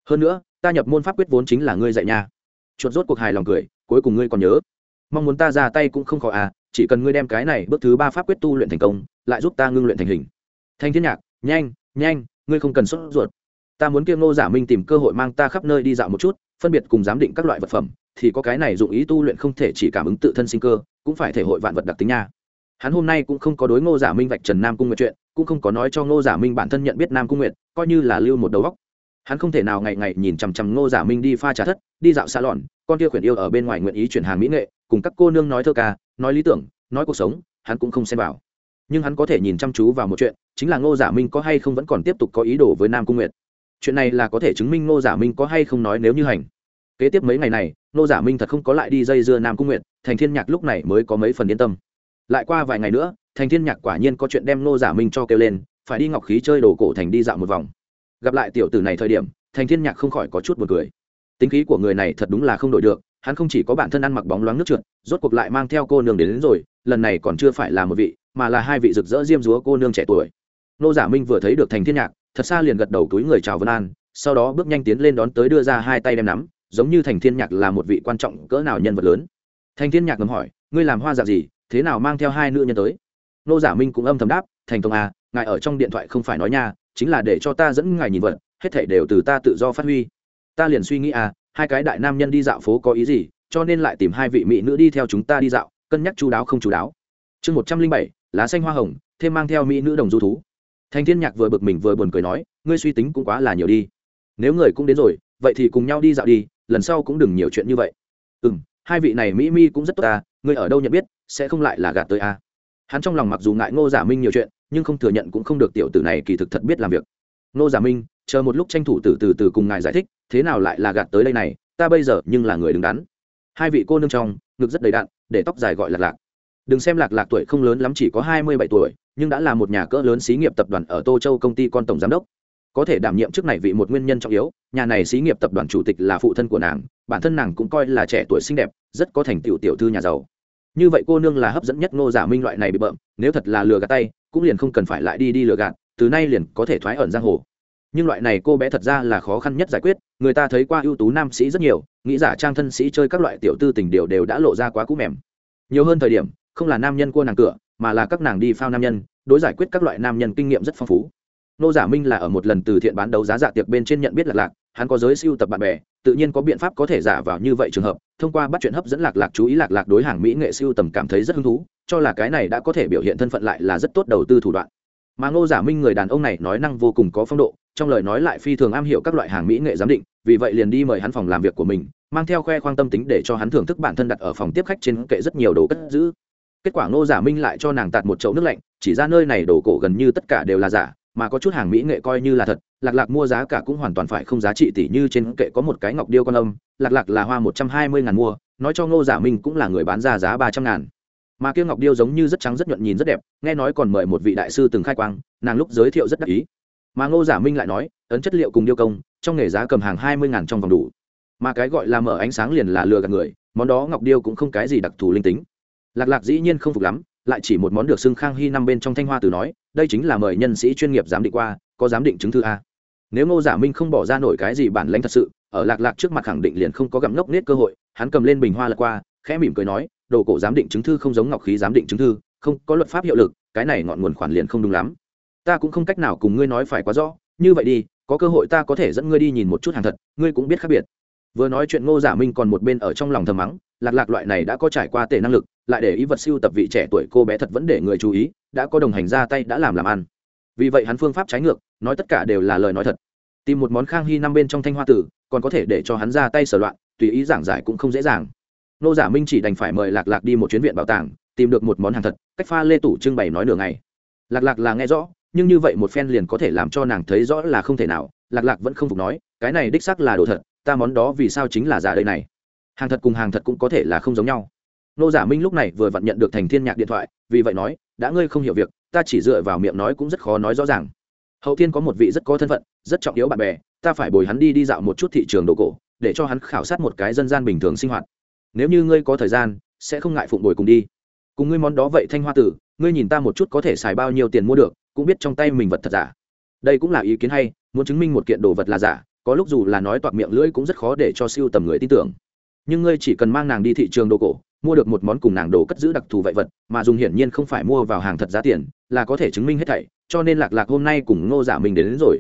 Hơn nữa ta nhập môn pháp quyết vốn chính là ngươi dạy nha. Chuột rốt cuộc hài lòng cười, cuối cùng ngươi còn nhớ. Mong muốn ta ra tay cũng không khó à chỉ cần ngươi đem cái này bước thứ ba pháp quyết tu luyện thành công, lại giúp ta ngưng luyện thành hình. Thanh thiên nhạc, nhanh nhanh, ngươi không cần sốt ruột. Ta muốn kiêng ngô giả minh tìm cơ hội mang ta khắp nơi đi dạo một chút, phân biệt cùng giám định các loại vật phẩm, thì có cái này dụng ý tu luyện không thể chỉ cảm ứng tự thân sinh cơ, cũng phải thể hội vạn vật đặc tính nha. Hắn hôm nay cũng không có đối ngô giả minh vạch trần nam cung nguyệt chuyện, cũng không có nói cho ngô giả minh bản thân nhận biết nam cung nguyệt, coi như là lưu một đầu góc hắn không thể nào ngày ngày nhìn chằm chằm ngô giả minh đi pha trà thất, đi dạo xa lòn con kia khuyển yêu ở bên ngoài nguyện ý chuyển hàng mỹ nghệ, cùng các cô nương nói thơ ca, nói lý tưởng, nói cuộc sống, hắn cũng không xem vào. Nhưng hắn có thể nhìn chăm chú vào một chuyện, chính là ngô giả minh có hay không vẫn còn tiếp tục có ý đồ với nam cung nguyệt. Chuyện này là có thể chứng minh ngô giả minh có hay không nói nếu như hành. Kế tiếp mấy ngày này, ngô giả minh thật không có lại đi dây dưa nam cung nguyệt, thành thiên nhạc lúc này mới có mấy phần yên tâm. Lại qua vài ngày nữa, thành thiên nhạc quả nhiên có chuyện đem ngô giả minh cho kêu lên, phải đi ngọc khí chơi đồ cổ thành đi dạo một vòng gặp lại tiểu tử này thời điểm thành thiên nhạc không khỏi có chút buồn cười. Tính khí của người này thật đúng là không đổi được hắn không chỉ có bản thân ăn mặc bóng loáng nước trượt rốt cuộc lại mang theo cô nương đến, đến rồi lần này còn chưa phải là một vị mà là hai vị rực rỡ diêm dúa cô nương trẻ tuổi. Nô giả minh vừa thấy được thành thiên nhạc thật xa liền gật đầu túi người chào vân an sau đó bước nhanh tiến lên đón tới đưa ra hai tay đem nắm giống như thành thiên nhạc là một vị quan trọng cỡ nào nhân vật lớn. Thành thiên nhạc ngầm hỏi ngươi làm hoa dạng gì? Thế nào mang theo hai nữ nhân tới? Nô giả minh cũng âm thầm đáp thành tông à ngài ở trong điện thoại không phải nói nha chính là để cho ta dẫn ngài nhìn vật, hết thể đều từ ta tự do phát huy. Ta liền suy nghĩ à hai cái đại nam nhân đi dạo phố có ý gì, cho nên lại tìm hai vị mỹ nữ đi theo chúng ta đi dạo, cân nhắc chú đáo không chú đáo. Chương một trăm linh bảy, lá xanh hoa hồng, thêm mang theo mỹ nữ đồng du thú. Thành thiên nhạc vừa bực mình vừa buồn cười nói, ngươi suy tính cũng quá là nhiều đi. Nếu người cũng đến rồi, vậy thì cùng nhau đi dạo đi, lần sau cũng đừng nhiều chuyện như vậy. Ừ m hai vị này mỹ mi cũng rất tốt ta ngươi ở đâu nhận biết, sẽ không lại là gạt tới a hắn trong lòng mặc dù ngại ngô giả minh nhiều chuyện nhưng không thừa nhận cũng không được tiểu tử này kỳ thực thật biết làm việc. Nô giả minh, chờ một lúc tranh thủ từ từ từ cùng ngài giải thích, thế nào lại là gạt tới đây này, ta bây giờ nhưng là người đứng đắn. Hai vị cô nương trong, ngực rất đầy đạn, để tóc dài gọi là lạc. Đừng xem lạc lạc tuổi không lớn lắm chỉ có hai mươi bảy tuổi, nhưng đã là một nhà cỡ lớn xí nghiệp tập đoàn ở tô châu công ty con tổng giám đốc. Có thể đảm nhiệm chức này vị một nguyên nhân trọng yếu, nhà này xí nghiệp tập đoàn chủ tịch là phụ thân của nàng, bản thân nàng cũng coi là trẻ tuổi xinh đẹp, rất có thành tựu tiểu thư nhà giàu. Như vậy cô nương là hấp dẫn nhất ngô giả minh loại này bị bợm, nếu thật là lừa gạt tay cũng liền không cần phải lại đi đi lừa gạt, từ nay liền có thể thoái ẩn giang hồ. Nhưng loại này cô bé thật ra là khó khăn nhất giải quyết, người ta thấy qua ưu tú nam sĩ rất nhiều, nghĩ giả trang thân sĩ chơi các loại tiểu tư tình điều đều đã lộ ra quá cũ mềm. Nhiều hơn thời điểm, không là nam nhân cua nàng cửa, mà là các nàng đi phao nam nhân, đối giải quyết các loại nam nhân kinh nghiệm rất phong phú. Nô giả minh là ở một lần từ thiện bán đấu giá giả tiệc bên trên nhận biết lạc lạc, hắn có giới siêu tập bạn bè, tự nhiên có biện pháp có thể giả vào như vậy trường hợp, thông qua bắt chuyện hấp dẫn lạc lạc chú ý lạc lạc đối hàng mỹ nghệ siêu tầm cảm thấy rất hứng thú cho là cái này đã có thể biểu hiện thân phận lại là rất tốt đầu tư thủ đoạn. Mà ngô giả minh người đàn ông này nói năng vô cùng có phong độ, trong lời nói lại phi thường am hiểu các loại hàng mỹ nghệ giám định, vì vậy liền đi mời hắn phòng làm việc của mình, mang theo khoe khoang tâm tính để cho hắn thưởng thức bản thân đặt ở phòng tiếp khách trên kệ rất nhiều đồ cất giữ. Kết quả ngô giả minh lại cho nàng tạt một chậu nước lạnh, chỉ ra nơi này đồ cổ gần như tất cả đều là giả, mà có chút hàng mỹ nghệ coi như là thật, lạc lạc mua giá cả cũng hoàn toàn phải không giá trị tỷ như trên kệ có một cái ngọc điêu con âm, lạc lạc là hoa một trăm hai mươi ngàn mua, nói cho ngô giả minh cũng là người bán ra giá ba trăm ngàn mà kia ngọc điêu giống như rất trắng, rất nhuận nhìn rất đẹp, nghe nói còn mời một vị đại sư từng khai quang, nàng lúc giới thiệu rất đắc ý. Mà ngô giả minh lại nói, ấn chất liệu cùng điêu công, trong nghề giá cầm hàng hai mươi ngàn trong vòng đủ. Mà cái gọi là mở ánh sáng liền là lừa gạt người, món đó ngọc điêu cũng không cái gì đặc thù linh tính. Lạc lạc dĩ nhiên không phục lắm, lại chỉ một món được xưng khang hy năm bên trong thanh hoa từ nói, đây chính là mời nhân sĩ chuyên nghiệp giám định qua, có giám định chứng thư a. Nếu ngô giả minh không bỏ ra nổi cái gì bản lãnh thật sự, ở lạc lạc trước mặt khẳng định liền không có gặm ngốc nết cơ hội, hắn cầm lên bình hoa lật qua, khẽ mỉm cười nói đồ cổ giám định chứng thư không giống ngọc khí giám định chứng thư, không có luật pháp hiệu lực, cái này ngọn nguồn khoản liền không đúng lắm. Ta cũng không cách nào cùng ngươi nói phải quá rõ, như vậy đi, có cơ hội ta có thể dẫn ngươi đi nhìn một chút hàng thật, ngươi cũng biết khác biệt. Vừa nói chuyện ngô giả minh còn một bên ở trong lòng thầm mắng, lạc lạc loại này đã có trải qua tể năng lực, lại để ý vật siêu tập vị trẻ tuổi cô bé thật vẫn để người chú ý, đã có đồng hành ra tay đã làm làm ăn. Vì vậy hắn phương pháp trái ngược, nói tất cả đều là lời nói thật. Tìm một món khang hy năm bên trong thanh hoa tử, còn có thể để cho hắn ra tay sở loạn, tùy ý giảng giải cũng không dễ dàng nô giả minh chỉ đành phải mời lạc lạc đi một chuyến viện bảo tàng, tìm được một món hàng thật, cách pha lê tủ trưng bày nói nửa ngày. Lạc lạc là nghe rõ, nhưng như vậy một phen liền có thể làm cho nàng thấy rõ là không thể nào. Lạc lạc vẫn không phục nói, cái này đích xác là đồ thật, ta món đó vì sao chính là giả đây này? Hàng thật cùng hàng thật cũng có thể là không giống nhau. Nô giả minh lúc này vừa vặn nhận được thành thiên nhạc điện thoại, vì vậy nói, đã ngươi không hiểu việc, ta chỉ dựa vào miệng nói cũng rất khó nói rõ ràng. Hậu thiên có một vị rất có thân phận, rất trọng yếu bạn bè, ta phải bồi hắn đi đi dạo một chút thị trường đồ cổ, để cho hắn khảo sát một cái dân gian bình thường sinh hoạt nếu như ngươi có thời gian sẽ không ngại phụng bồi cùng đi. Cùng ngươi món đó vậy thanh hoa tử ngươi nhìn ta một chút có thể xài bao nhiêu tiền mua được cũng biết trong tay mình vật thật giả. Đây cũng là ý kiến hay muốn chứng minh một kiện đồ vật là giả có lúc dù là nói toạc miệng lưỡi cũng rất khó để cho siêu tầm người tin tưởng. Nhưng ngươi chỉ cần mang nàng đi thị trường đồ cổ mua được một món cùng nàng đồ cất giữ đặc thù vậy vật mà dùng hiển nhiên không phải mua vào hàng thật giá tiền là có thể chứng minh hết thảy cho nên lạc lạc hôm nay cùng ngô giả minh đến, đến rồi.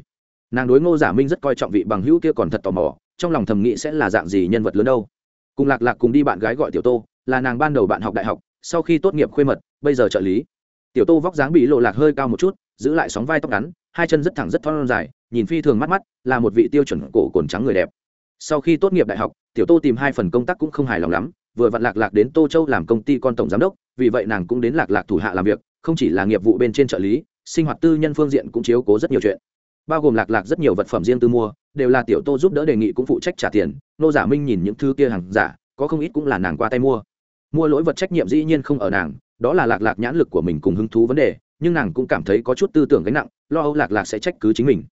Nàng đối ngô giả minh rất coi trọng vị bằng hữu kia còn thật tò mò trong lòng thầm nghĩ sẽ là dạng gì nhân vật lớn đâu cùng lạc lạc cùng đi bạn gái gọi tiểu tô, là nàng ban đầu bạn học đại học, sau khi tốt nghiệp khuê mật, bây giờ trợ lý. Tiểu tô vóc dáng bị lộ lạc hơi cao một chút, giữ lại sóng vai tóc ngắn, hai chân rất thẳng rất thon dài, nhìn phi thường mắt mắt, là một vị tiêu chuẩn cổ cồn trắng người đẹp. Sau khi tốt nghiệp đại học, tiểu tô tìm hai phần công tác cũng không hài lòng lắm, vừa vặn lạc lạc đến tô châu làm công ty con tổng giám đốc, vì vậy nàng cũng đến lạc lạc thủ hạ làm việc, không chỉ là nghiệp vụ bên trên trợ lý, sinh hoạt tư nhân phương diện cũng chiếu cố rất nhiều chuyện bao gồm lạc lạc rất nhiều vật phẩm riêng tư mua, đều là tiểu tô giúp đỡ đề nghị cũng phụ trách trả tiền. Nô giả minh nhìn những thứ kia hàng giả, có không ít cũng là nàng qua tay mua. Mua lỗi vật trách nhiệm dĩ nhiên không ở nàng, đó là lạc lạc nhãn lực của mình cùng hứng thú vấn đề, nhưng nàng cũng cảm thấy có chút tư tưởng gánh nặng, lo âu lạc lạc sẽ trách cứ chính mình.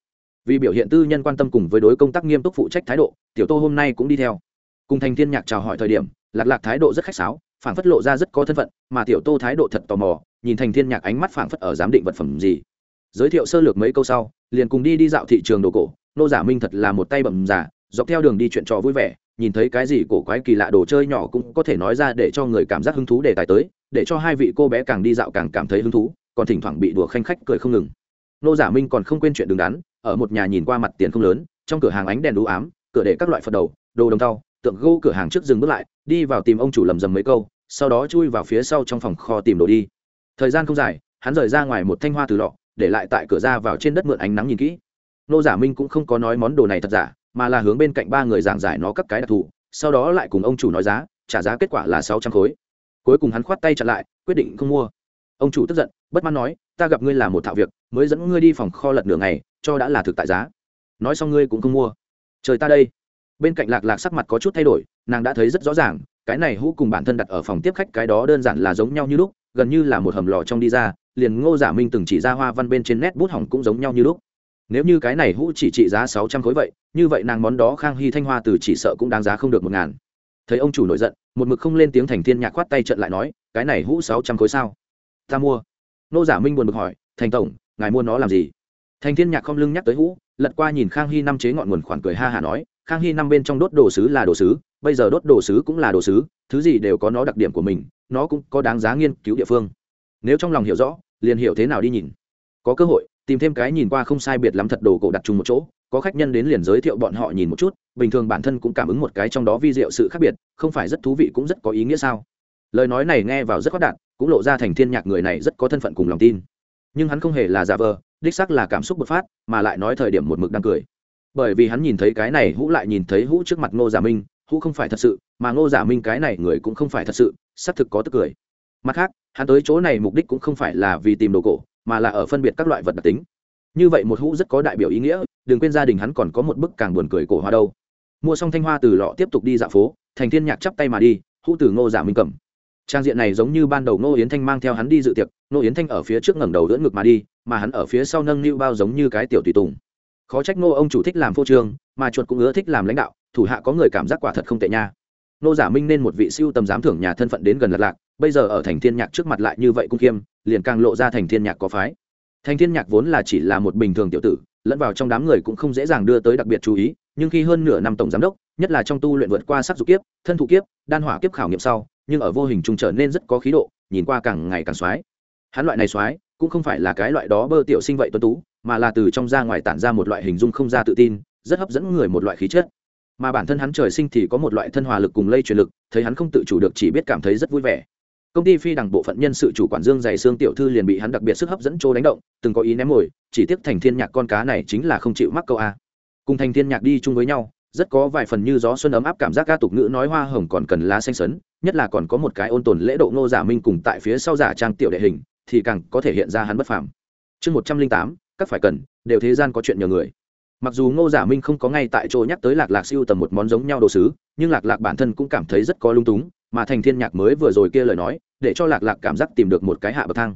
Vì biểu hiện tư nhân quan tâm cùng với đối công tác nghiêm túc phụ trách thái độ, tiểu tô hôm nay cũng đi theo. Cùng thành thiên nhạc chào hỏi thời điểm, lạc lạc thái độ rất khách sáo, phảng phất lộ ra rất có thân phận, mà tiểu tô thái độ thật tò mò, nhìn thành thiên nhạc ánh mắt phảng phất ở giám định vật phẩm gì giới thiệu sơ lược mấy câu sau liền cùng đi đi dạo thị trường đồ cổ. Nô giả minh thật là một tay bẩm giả dọc theo đường đi chuyện trò vui vẻ nhìn thấy cái gì cổ quái kỳ lạ đồ chơi nhỏ cũng có thể nói ra để cho người cảm giác hứng thú để tài tới để cho hai vị cô bé càng đi dạo càng cảm thấy hứng thú còn thỉnh thoảng bị đùa khanh khách cười không ngừng. Nô giả minh còn không quên chuyện đứng đắn ở một nhà nhìn qua mặt tiền không lớn trong cửa hàng ánh đèn đũ ám cửa để các loại phật đầu đồ đồng thau, tượng gỗ cửa hàng trước dừng bước lại đi vào tìm ông chủ lầm rầm mấy câu sau đó chui vào phía sau trong phòng kho tìm đồ đi. Thời gian không dài hắn rời ra ngoài một thanh hoa từ lọ để lại tại cửa ra vào trên đất mượn ánh nắng nhìn kỹ. Nô giả minh cũng không có nói món đồ này thật giả, mà là hướng bên cạnh ba người giảng giải nó các cái đặc thù, sau đó lại cùng ông chủ nói giá, trả giá kết quả là sáu trăm khối. Cuối cùng hắn khoát tay chặn lại, quyết định không mua. Ông chủ tức giận, bất mãn nói, ta gặp ngươi là một thạo việc, mới dẫn ngươi đi phòng kho lật nửa ngày, cho đã là thực tại giá. Nói xong ngươi cũng không mua. Trời ta đây. Bên cạnh lạc lạc sắc mặt có chút thay đổi, nàng đã thấy rất rõ ràng, cái này hũ cùng bản thân đặt ở phòng tiếp khách cái đó đơn giản là giống nhau như lúc, gần như là một hầm lò trong đi ra liền ngô giả minh từng chỉ ra hoa văn bên trên nét bút hỏng cũng giống nhau như lúc. Nếu như cái này hũ chỉ trị giá sáu trăm khối vậy, như vậy nàng món đó khang hy thanh hoa từ chỉ sợ cũng đáng giá không được một ngàn. Thấy ông chủ nổi giận, một mực không lên tiếng thành thiên nhạc khoát tay trận lại nói, cái này hũ sáu trăm khối sao? Ta mua. Nô giả minh buồn bực hỏi, thành tổng, ngài mua nó làm gì? Thành thiên nhạc không lưng nhắc tới hũ, lật qua nhìn khang hy năm chế ngọn nguồn khoản cười ha hà nói, khang hy năm bên trong đốt đồ sứ là đồ sứ, bây giờ đốt đồ sứ cũng là đồ sứ, thứ gì đều có nó đặc điểm của mình, nó cũng có đáng giá nghiên cứu địa phương nếu trong lòng hiểu rõ, liền hiểu thế nào đi nhìn. Có cơ hội, tìm thêm cái nhìn qua không sai biệt lắm thật đồ cổ đặt chung một chỗ, có khách nhân đến liền giới thiệu bọn họ nhìn một chút, bình thường bản thân cũng cảm ứng một cái trong đó vi diệu sự khác biệt, không phải rất thú vị cũng rất có ý nghĩa sao? Lời nói này nghe vào rất khoát đạt cũng lộ ra thành thiên nhạc người này rất có thân phận cùng lòng tin. Nhưng hắn không hề là giả vờ, đích xác là cảm xúc bộc phát, mà lại nói thời điểm một mực đang cười. Bởi vì hắn nhìn thấy cái này, hũ lại nhìn thấy hũ trước mặt ngô giả minh, hũ không phải thật sự, mà ngô giả minh cái này người cũng không phải thật sự, xác thực có tức cười. Mặt khác hắn tới chỗ này mục đích cũng không phải là vì tìm đồ cổ, mà là ở phân biệt các loại vật đặc tính. Như vậy một hũ rất có đại biểu ý nghĩa, đừng quên gia đình hắn còn có một bức càng buồn cười cổ hoa đâu. Mua xong thanh hoa từ lọ tiếp tục đi dạo phố, thành thiên nhạc chắp tay mà đi, hũ từ ngô giả minh cầm. Trang diện này giống như ban đầu ngô yến thanh mang theo hắn đi dự tiệc, ngô yến thanh ở phía trước ngẩng đầu đỡ ngực mà đi, mà hắn ở phía sau nâng niu bao giống như cái tiểu tùy tùng. Khó trách ngô ông chủ thích làm phô trương, mà chuột cũng ưa thích làm lãnh đạo, thủ hạ có người cảm giác quả thật không tệ nha. Ngô giả minh nên một vị siêu tầm giám thưởng nhà thân phận đến gần lật lạc bây giờ ở thành thiên nhạc trước mặt lại như vậy cung kiêm liền càng lộ ra thành thiên nhạc có phái. Thành thiên nhạc vốn là chỉ là một bình thường tiểu tử, lẫn vào trong đám người cũng không dễ dàng đưa tới đặc biệt chú ý, nhưng khi hơn nửa năm tổng giám đốc, nhất là trong tu luyện vượt qua sắc dục kiếp, thân thụ kiếp, đan hỏa kiếp khảo nghiệm sau, nhưng ở vô hình trung trở nên rất có khí độ, nhìn qua càng ngày càng xoái hắn loại này xoái cũng không phải là cái loại đó bơ tiểu sinh vậy tuấn tú, mà là từ trong ra ngoài tản ra một loại hình dung không ra tự tin, rất hấp dẫn người một loại khí chất. Mà bản thân hắn trời sinh thì có một loại thân hòa lực cùng lây truyền lực, thấy hắn không tự chủ được chỉ biết cảm thấy rất vui vẻ công ty phi đằng bộ phận nhân sự chủ quản dương dày xương tiểu thư liền bị hắn đặc biệt sức hấp dẫn chỗ đánh động, từng có ý ném mồi, chỉ tiếc thành thiên nhạc con cá này chính là không chịu mắc câu a. Cùng thành thiên nhạc đi chung với nhau, rất có vài phần như gió xuân ấm áp cảm giác ca tục ngữ nói hoa hồng còn cần lá xanh sấn, nhất là còn có một cái ôn tồn lễ độ ngô giả minh cùng tại phía sau giả trang tiểu đệ hình, thì càng có thể hiện ra hắn bất phàm. Chương một trăm linh tám, các phải cần, đều thế gian có chuyện nhờ người. Mặc dù ngô giả minh không có ngay tại chỗ nhắc tới lạc lạc siêu tầm một món giống nhau đồ sứ, nhưng lạc lạc bản thân cũng cảm thấy rất có lung túng mà thành thiên nhạc mới vừa rồi kia lời nói, để cho lạc lạc cảm giác tìm được một cái hạ bậc thang.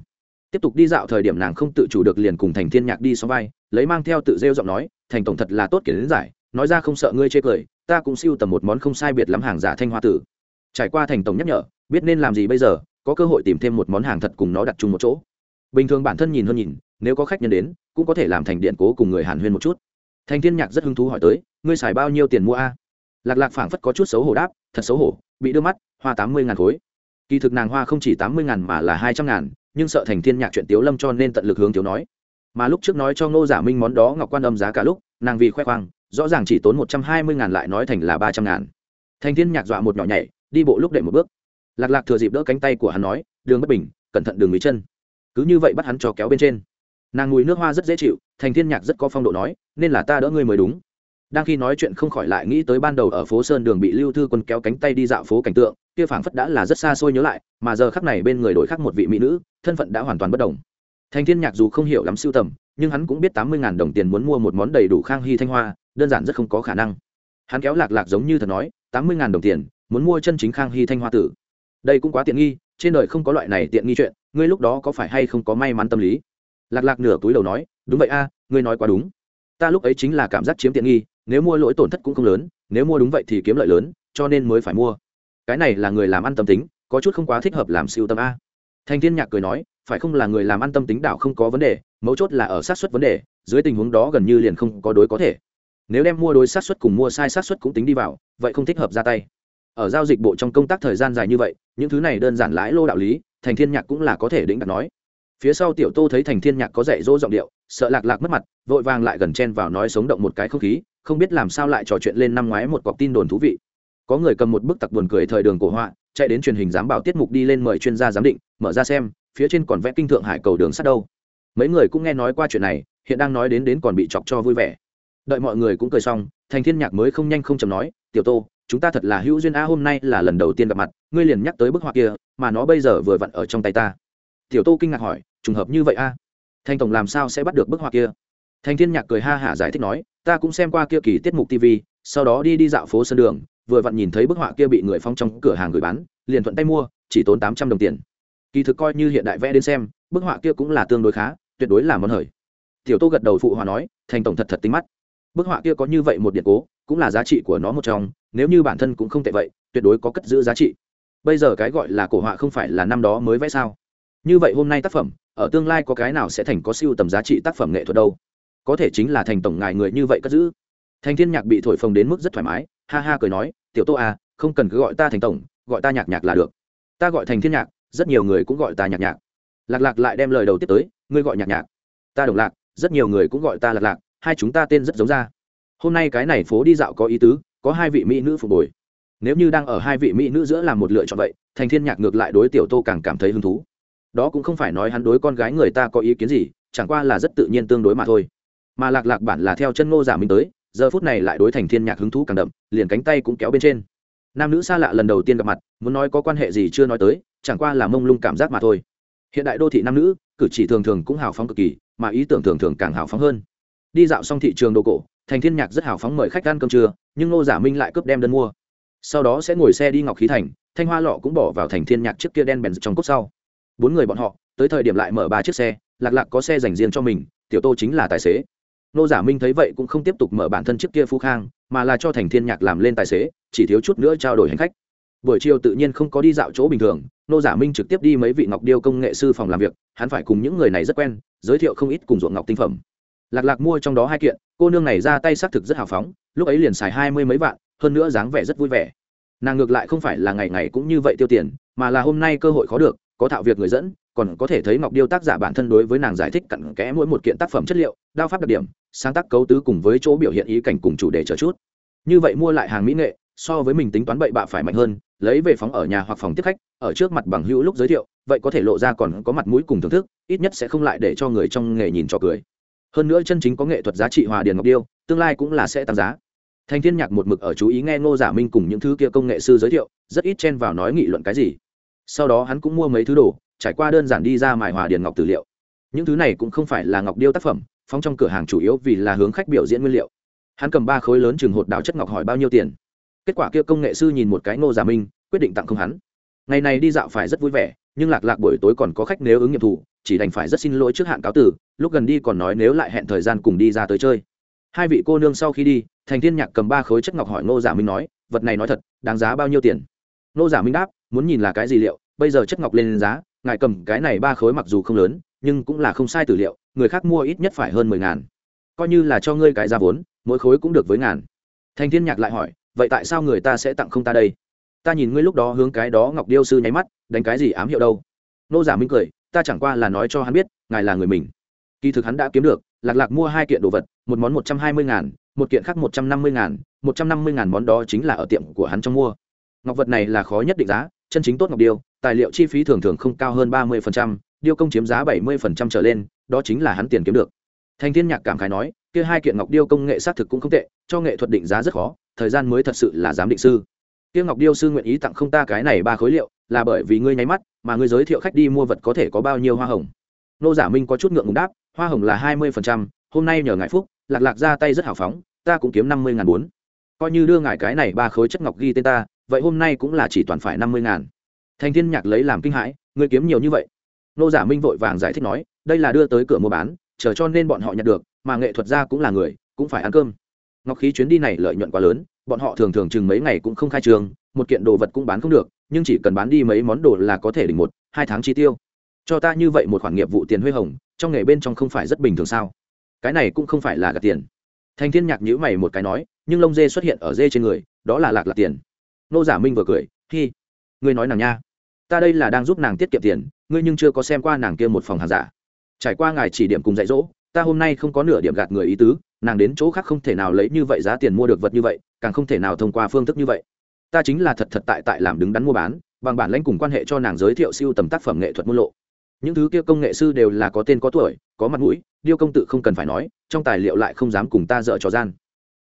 Tiếp tục đi dạo thời điểm nàng không tự chủ được liền cùng thành thiên nhạc đi xóm vai, lấy mang theo tự rêu giọng nói, thành tổng thật là tốt kiến giải, nói ra không sợ ngươi chê cười, ta cũng siêu tầm một món không sai biệt lắm hàng giả thanh hoa tử. Trải qua thành tổng nhắc nhở, biết nên làm gì bây giờ, có cơ hội tìm thêm một món hàng thật cùng nó đặt chung một chỗ. Bình thường bản thân nhìn hơn nhìn, nếu có khách nhân đến, cũng có thể làm thành điện cố cùng người hàn huyên một chút. Thành thiên nhạc rất hứng thú hỏi tới, ngươi xài bao nhiêu tiền mua a? Lạc lạc phảng phất có chút xấu hổ đáp, thật xấu hổ, bị đưa mắt hoa tám mươi ngàn khối. Kỳ thực nàng hoa không chỉ tám mươi ngàn mà là hai trăm ngàn, nhưng sợ thành thiên nhạc chuyện tiếu lâm cho nên tận lực hướng thiếu nói. Mà lúc trước nói cho ngô giả minh món đó ngọc quan âm giá cả lúc, nàng vì khoe khoang, rõ ràng chỉ tốn một trăm hai mươi ngàn lại nói thành là ba trăm ngàn. Thành thiên nhạc dọa một nhỏ nhảy, đi bộ lúc đẩy một bước. Lạc lạc thừa dịp đỡ cánh tay của hắn nói, đường bất bình, cẩn thận đường mỹ chân. Cứ như vậy bắt hắn cho kéo bên trên. Nàng mùi nước hoa rất dễ chịu, thành thiên nhạc rất có phong độ nói, nên là ta đỡ ngươi mới đúng. Đang khi nói chuyện không khỏi lại nghĩ tới ban đầu ở phố sơn đường bị lưu thư quân kéo cánh tay đi dạo phố cảnh tượng kia phảng phất đã là rất xa xôi nhớ lại, mà giờ khắc này bên người đổi khác một vị mỹ nữ, thân phận đã hoàn toàn bất đồng. Thành thiên nhạc dù không hiểu lắm siêu tầm, nhưng hắn cũng biết tám mươi đồng tiền muốn mua một món đầy đủ khang hy thanh hoa, đơn giản rất không có khả năng. Hắn kéo lạc lạc giống như thật nói, tám mươi đồng tiền, muốn mua chân chính khang hy thanh hoa tử. Đây cũng quá tiện nghi, trên đời không có loại này tiện nghi chuyện, ngươi lúc đó có phải hay không có may mắn tâm lý? Lạc lạc nửa túi đầu nói, đúng vậy a, ngươi nói quá đúng. Ta lúc ấy chính là cảm giác chiếm tiện nghi, nếu mua lỗi tổn thất cũng không lớn, nếu mua đúng vậy thì kiếm lợi lớn, cho nên mới phải mua cái này là người làm ăn tâm tính, có chút không quá thích hợp làm siêu tâm a. Thành thiên nhạc cười nói, phải không là người làm ăn tâm tính đạo không có vấn đề, mấu chốt là ở sát xuất vấn đề, dưới tình huống đó gần như liền không có đối có thể. Nếu đem mua đối sát xuất cùng mua sai sát xuất cũng tính đi vào, vậy không thích hợp ra tay. Ở giao dịch bộ trong công tác thời gian dài như vậy, những thứ này đơn giản lãi lô đạo lý, thành thiên nhạc cũng là có thể đĩnh đặt nói. Phía sau tiểu tô thấy thành thiên nhạc có dạy dỗ giọng điệu, sợ lạc lạc mất mặt, vội vàng lại gần chen vào nói sống động một cái không khí, không biết làm sao lại trò chuyện lên năm ngoái một cọc tin đồn thú vị có người cầm một bức tặc buồn cười thời đường cổ họa, chạy đến truyền hình giám bảo tiết mục đi lên mời chuyên gia giám định, mở ra xem, phía trên còn vẽ kinh thượng hải cầu đường sắt đâu. Mấy người cũng nghe nói qua chuyện này, hiện đang nói đến đến còn bị chọc cho vui vẻ. Đợi mọi người cũng cười xong, thành thiên nhạc mới không nhanh không chậm nói, tiểu tô, chúng ta thật là hữu duyên a, hôm nay là lần đầu tiên gặp mặt, ngươi liền nhắc tới bức họa kia, mà nó bây giờ vừa vặn ở trong tay ta. Tiểu tô kinh ngạc hỏi, trùng hợp như vậy a? Thành tổng làm sao sẽ bắt được bức họa kia? Thành thiên nhạc cười ha hả giải thích nói, ta cũng xem qua kia kỳ tiết mục tv sau đó đi đi dạo phố sân đường vừa vặn nhìn thấy bức họa kia bị người phong trong cửa hàng gửi bán, liền thuận tay mua, chỉ tốn tám trăm đồng tiền. Kỳ thực coi như hiện đại vẽ đến xem, bức họa kia cũng là tương đối khá, tuyệt đối là món hời. Tiểu tô gật đầu phụ hòa nói, thành tổng thật thật tính mắt. Bức họa kia có như vậy một điện cố, cũng là giá trị của nó một trong, nếu như bản thân cũng không tệ vậy, tuyệt đối có cất giữ giá trị. Bây giờ cái gọi là cổ họa không phải là năm đó mới vẽ sao? Như vậy hôm nay tác phẩm, ở tương lai có cái nào sẽ thành có siêu tầm giá trị tác phẩm nghệ thuật đâu? Có thể chính là thành tổng ngài người như vậy cất giữ. Thành thiên nhạc bị thổi phồng đến mức rất thoải mái ha ha cười nói, tiểu tô à không cần cứ gọi ta thành tổng, gọi ta nhạc nhạc là được. Ta gọi thành thiên nhạc, rất nhiều người cũng gọi ta nhạc nhạc. Lạc lạc lại đem lời đầu tiếp tới, ngươi gọi nhạc nhạc. Ta đồng lạc, rất nhiều người cũng gọi ta lạc lạc, hai chúng ta tên rất giống ra. Hôm nay cái này phố đi dạo có ý tứ, có hai vị mỹ nữ phục hồi nếu như đang ở hai vị mỹ nữ giữa làm một lựa chọn vậy, thành thiên nhạc ngược lại đối tiểu tô càng cảm thấy hứng thú. Đó cũng không phải nói hắn đối con gái người ta có ý kiến gì, chẳng qua là rất tự nhiên tương đối mà thôi. Mà lạc lạc bản là theo chân ngô giả minh tới giờ phút này lại đối thành thiên nhạc hứng thú càng đậm, liền cánh tay cũng kéo bên trên. Nam nữ xa lạ lần đầu tiên gặp mặt, muốn nói có quan hệ gì chưa nói tới, chẳng qua là mông lung cảm giác mà thôi. Hiện đại đô thị nam nữ, cử chỉ thường thường cũng hào phóng cực kỳ, mà ý tưởng thường thường càng hào phóng hơn. Đi dạo xong thị trường đồ cổ, thành thiên nhạc rất hào phóng mời khách ăn cơm trưa, nhưng ngô giả minh lại cướp đem đơn mua. Sau đó sẽ ngồi xe đi ngọc khí thành, thanh hoa lọ cũng bỏ vào thành thiên nhạc trước kia đen bèn trong cốt sau. Bốn người bọn họ, tới thời điểm lại mở ba chiếc xe, lạc lạc có xe dành riêng cho mình, tiểu tô chính là tài xế nô giả minh thấy vậy cũng không tiếp tục mở bản thân trước kia phú khang, mà là cho thành thiên nhạc làm lên tài xế, chỉ thiếu chút nữa trao đổi hành khách. Buổi chiều tự nhiên không có đi dạo chỗ bình thường, nô giả minh trực tiếp đi mấy vị ngọc điêu công nghệ sư phòng làm việc, hắn phải cùng những người này rất quen, giới thiệu không ít cùng ruộng ngọc tinh phẩm. Lạc lạc mua trong đó hai kiện, cô nương này ra tay xác thực rất hào phóng, lúc ấy liền xài hai mươi mấy vạn, hơn nữa dáng vẻ rất vui vẻ. Nàng ngược lại không phải là ngày ngày cũng như vậy tiêu tiền, mà là hôm nay cơ hội khó được, có thạo việc người dẫn, còn có thể thấy ngọc điêu tác giả bản thân đối với nàng giải thích cặn kẽ mỗi một kiện tác phẩm chất liệu, đao pháp đặc điểm sáng tác cấu tứ cùng với chỗ biểu hiện ý cảnh cùng chủ đề chờ chút. Như vậy mua lại hàng mỹ nghệ, so với mình tính toán bậy bạ phải mạnh hơn, lấy về phóng ở nhà hoặc phòng tiếp khách, ở trước mặt bằng hữu lúc giới thiệu, vậy có thể lộ ra còn có mặt mũi cùng thưởng thức, ít nhất sẽ không lại để cho người trong nghề nhìn cho cười. Hơn nữa chân chính có nghệ thuật giá trị hòa điền ngọc điêu, tương lai cũng là sẽ tăng giá. Thành thiên nhạc một mực ở chú ý nghe ngô giả minh cùng những thứ kia công nghệ sư giới thiệu, rất ít chen vào nói nghị luận cái gì. Sau đó hắn cũng mua mấy thứ đồ, trải qua đơn giản đi ra mài hòa điền ngọc tử liệu. Những thứ này cũng không phải là ngọc điêu tác phẩm phóng trong cửa hàng chủ yếu vì là hướng khách biểu diễn nguyên liệu. Hắn cầm ba khối lớn chừng hột đào chất ngọc hỏi bao nhiêu tiền. Kết quả kia công nghệ sư nhìn một cái ngô giả minh, quyết định tặng không hắn. Ngày này đi dạo phải rất vui vẻ, nhưng lạc lạc buổi tối còn có khách nếu ứng nghiệm thủ, chỉ đành phải rất xin lỗi trước hạn cáo tử, lúc gần đi còn nói nếu lại hẹn thời gian cùng đi ra tới chơi. Hai vị cô nương sau khi đi, thành thiên nhạc cầm ba khối chất ngọc hỏi ngô giả minh nói, vật này nói thật, đáng giá bao nhiêu tiền? Ngô giả minh đáp, muốn nhìn là cái gì liệu, bây giờ chất ngọc lên giá, ngài cầm cái này ba khối mặc dù không lớn nhưng cũng là không sai tử liệu, người khác mua ít nhất phải hơn mười ngàn. Coi như là cho ngươi cái ra vốn, mỗi khối cũng được với ngàn. Thành thiên nhạc lại hỏi, vậy tại sao người ta sẽ tặng không ta đây? Ta nhìn ngươi lúc đó hướng cái đó ngọc điêu sư nháy mắt, đánh cái gì ám hiệu đâu? Nô giả minh cười, ta chẳng qua là nói cho hắn biết, ngài là người mình. Kỳ thực hắn đã kiếm được, lạc lạc mua hai kiện đồ vật, một món một trăm hai mươi ngàn, một kiện khác một trăm năm mươi ngàn, một trăm năm mươi ngàn món đó chính là ở tiệm của hắn trong mua. Ngọc vật này là khó nhất định giá, chân chính tốt ngọc điêu, tài liệu chi phí thường thường không cao hơn ba mươi điêu công chiếm giá bảy mươi trở lên, đó chính là hắn tiền kiếm được. Thành thiên nhạc cảm khái nói, kia hai kiện ngọc điêu công nghệ xác thực cũng không tệ, cho nghệ thuật định giá rất khó, thời gian mới thật sự là giám định sư. Kia ngọc điêu sư nguyện ý tặng không ta cái này ba khối liệu, là bởi vì ngươi nháy mắt, mà ngươi giới thiệu khách đi mua vật có thể có bao nhiêu hoa hồng. Nô giả minh có chút ngượng ngùng đáp, hoa hồng là hai mươi hôm nay nhờ ngài phúc, lạc lạc ra tay rất hào phóng, ta cũng kiếm năm mươi ngàn bốn. Coi như đưa ngài cái này ba khối chất ngọc ghi tên ta, vậy hôm nay cũng là chỉ toàn phải năm mươi ngàn. Thành thiên nhạc lấy làm kinh hãi, ngươi kiếm nhiều như vậy nô giả minh vội vàng giải thích nói, đây là đưa tới cửa mua bán, chờ cho nên bọn họ nhận được, mà nghệ thuật gia cũng là người, cũng phải ăn cơm. Ngọc khí chuyến đi này lợi nhuận quá lớn, bọn họ thường thường chừng mấy ngày cũng không khai trường, một kiện đồ vật cũng bán không được, nhưng chỉ cần bán đi mấy món đồ là có thể đỉnh một, hai tháng chi tiêu. Cho ta như vậy một khoản nghiệp vụ tiền huê hồng, trong nghề bên trong không phải rất bình thường sao? Cái này cũng không phải là gạt tiền. Thành thiên nhạc nhữ mày một cái nói, nhưng lông dê xuất hiện ở dê trên người, đó là lạc lạc tiền. Nô giả minh vừa cười khi ngươi nói nàng nha ta đây là đang giúp nàng tiết kiệm tiền, ngươi nhưng chưa có xem qua nàng kia một phòng hàng giả. Trải qua ngài chỉ điểm cùng dạy dỗ, ta hôm nay không có nửa điểm gạt người ý tứ, nàng đến chỗ khác không thể nào lấy như vậy giá tiền mua được vật như vậy, càng không thể nào thông qua phương thức như vậy. Ta chính là thật thật tại tại làm đứng đắn mua bán, bằng bản lãnh cùng quan hệ cho nàng giới thiệu siêu tầm tác phẩm nghệ thuật muôn lộ. Những thứ kia công nghệ sư đều là có tên có tuổi, có mặt mũi, điêu công tự không cần phải nói, trong tài liệu lại không dám cùng ta dở trò gian.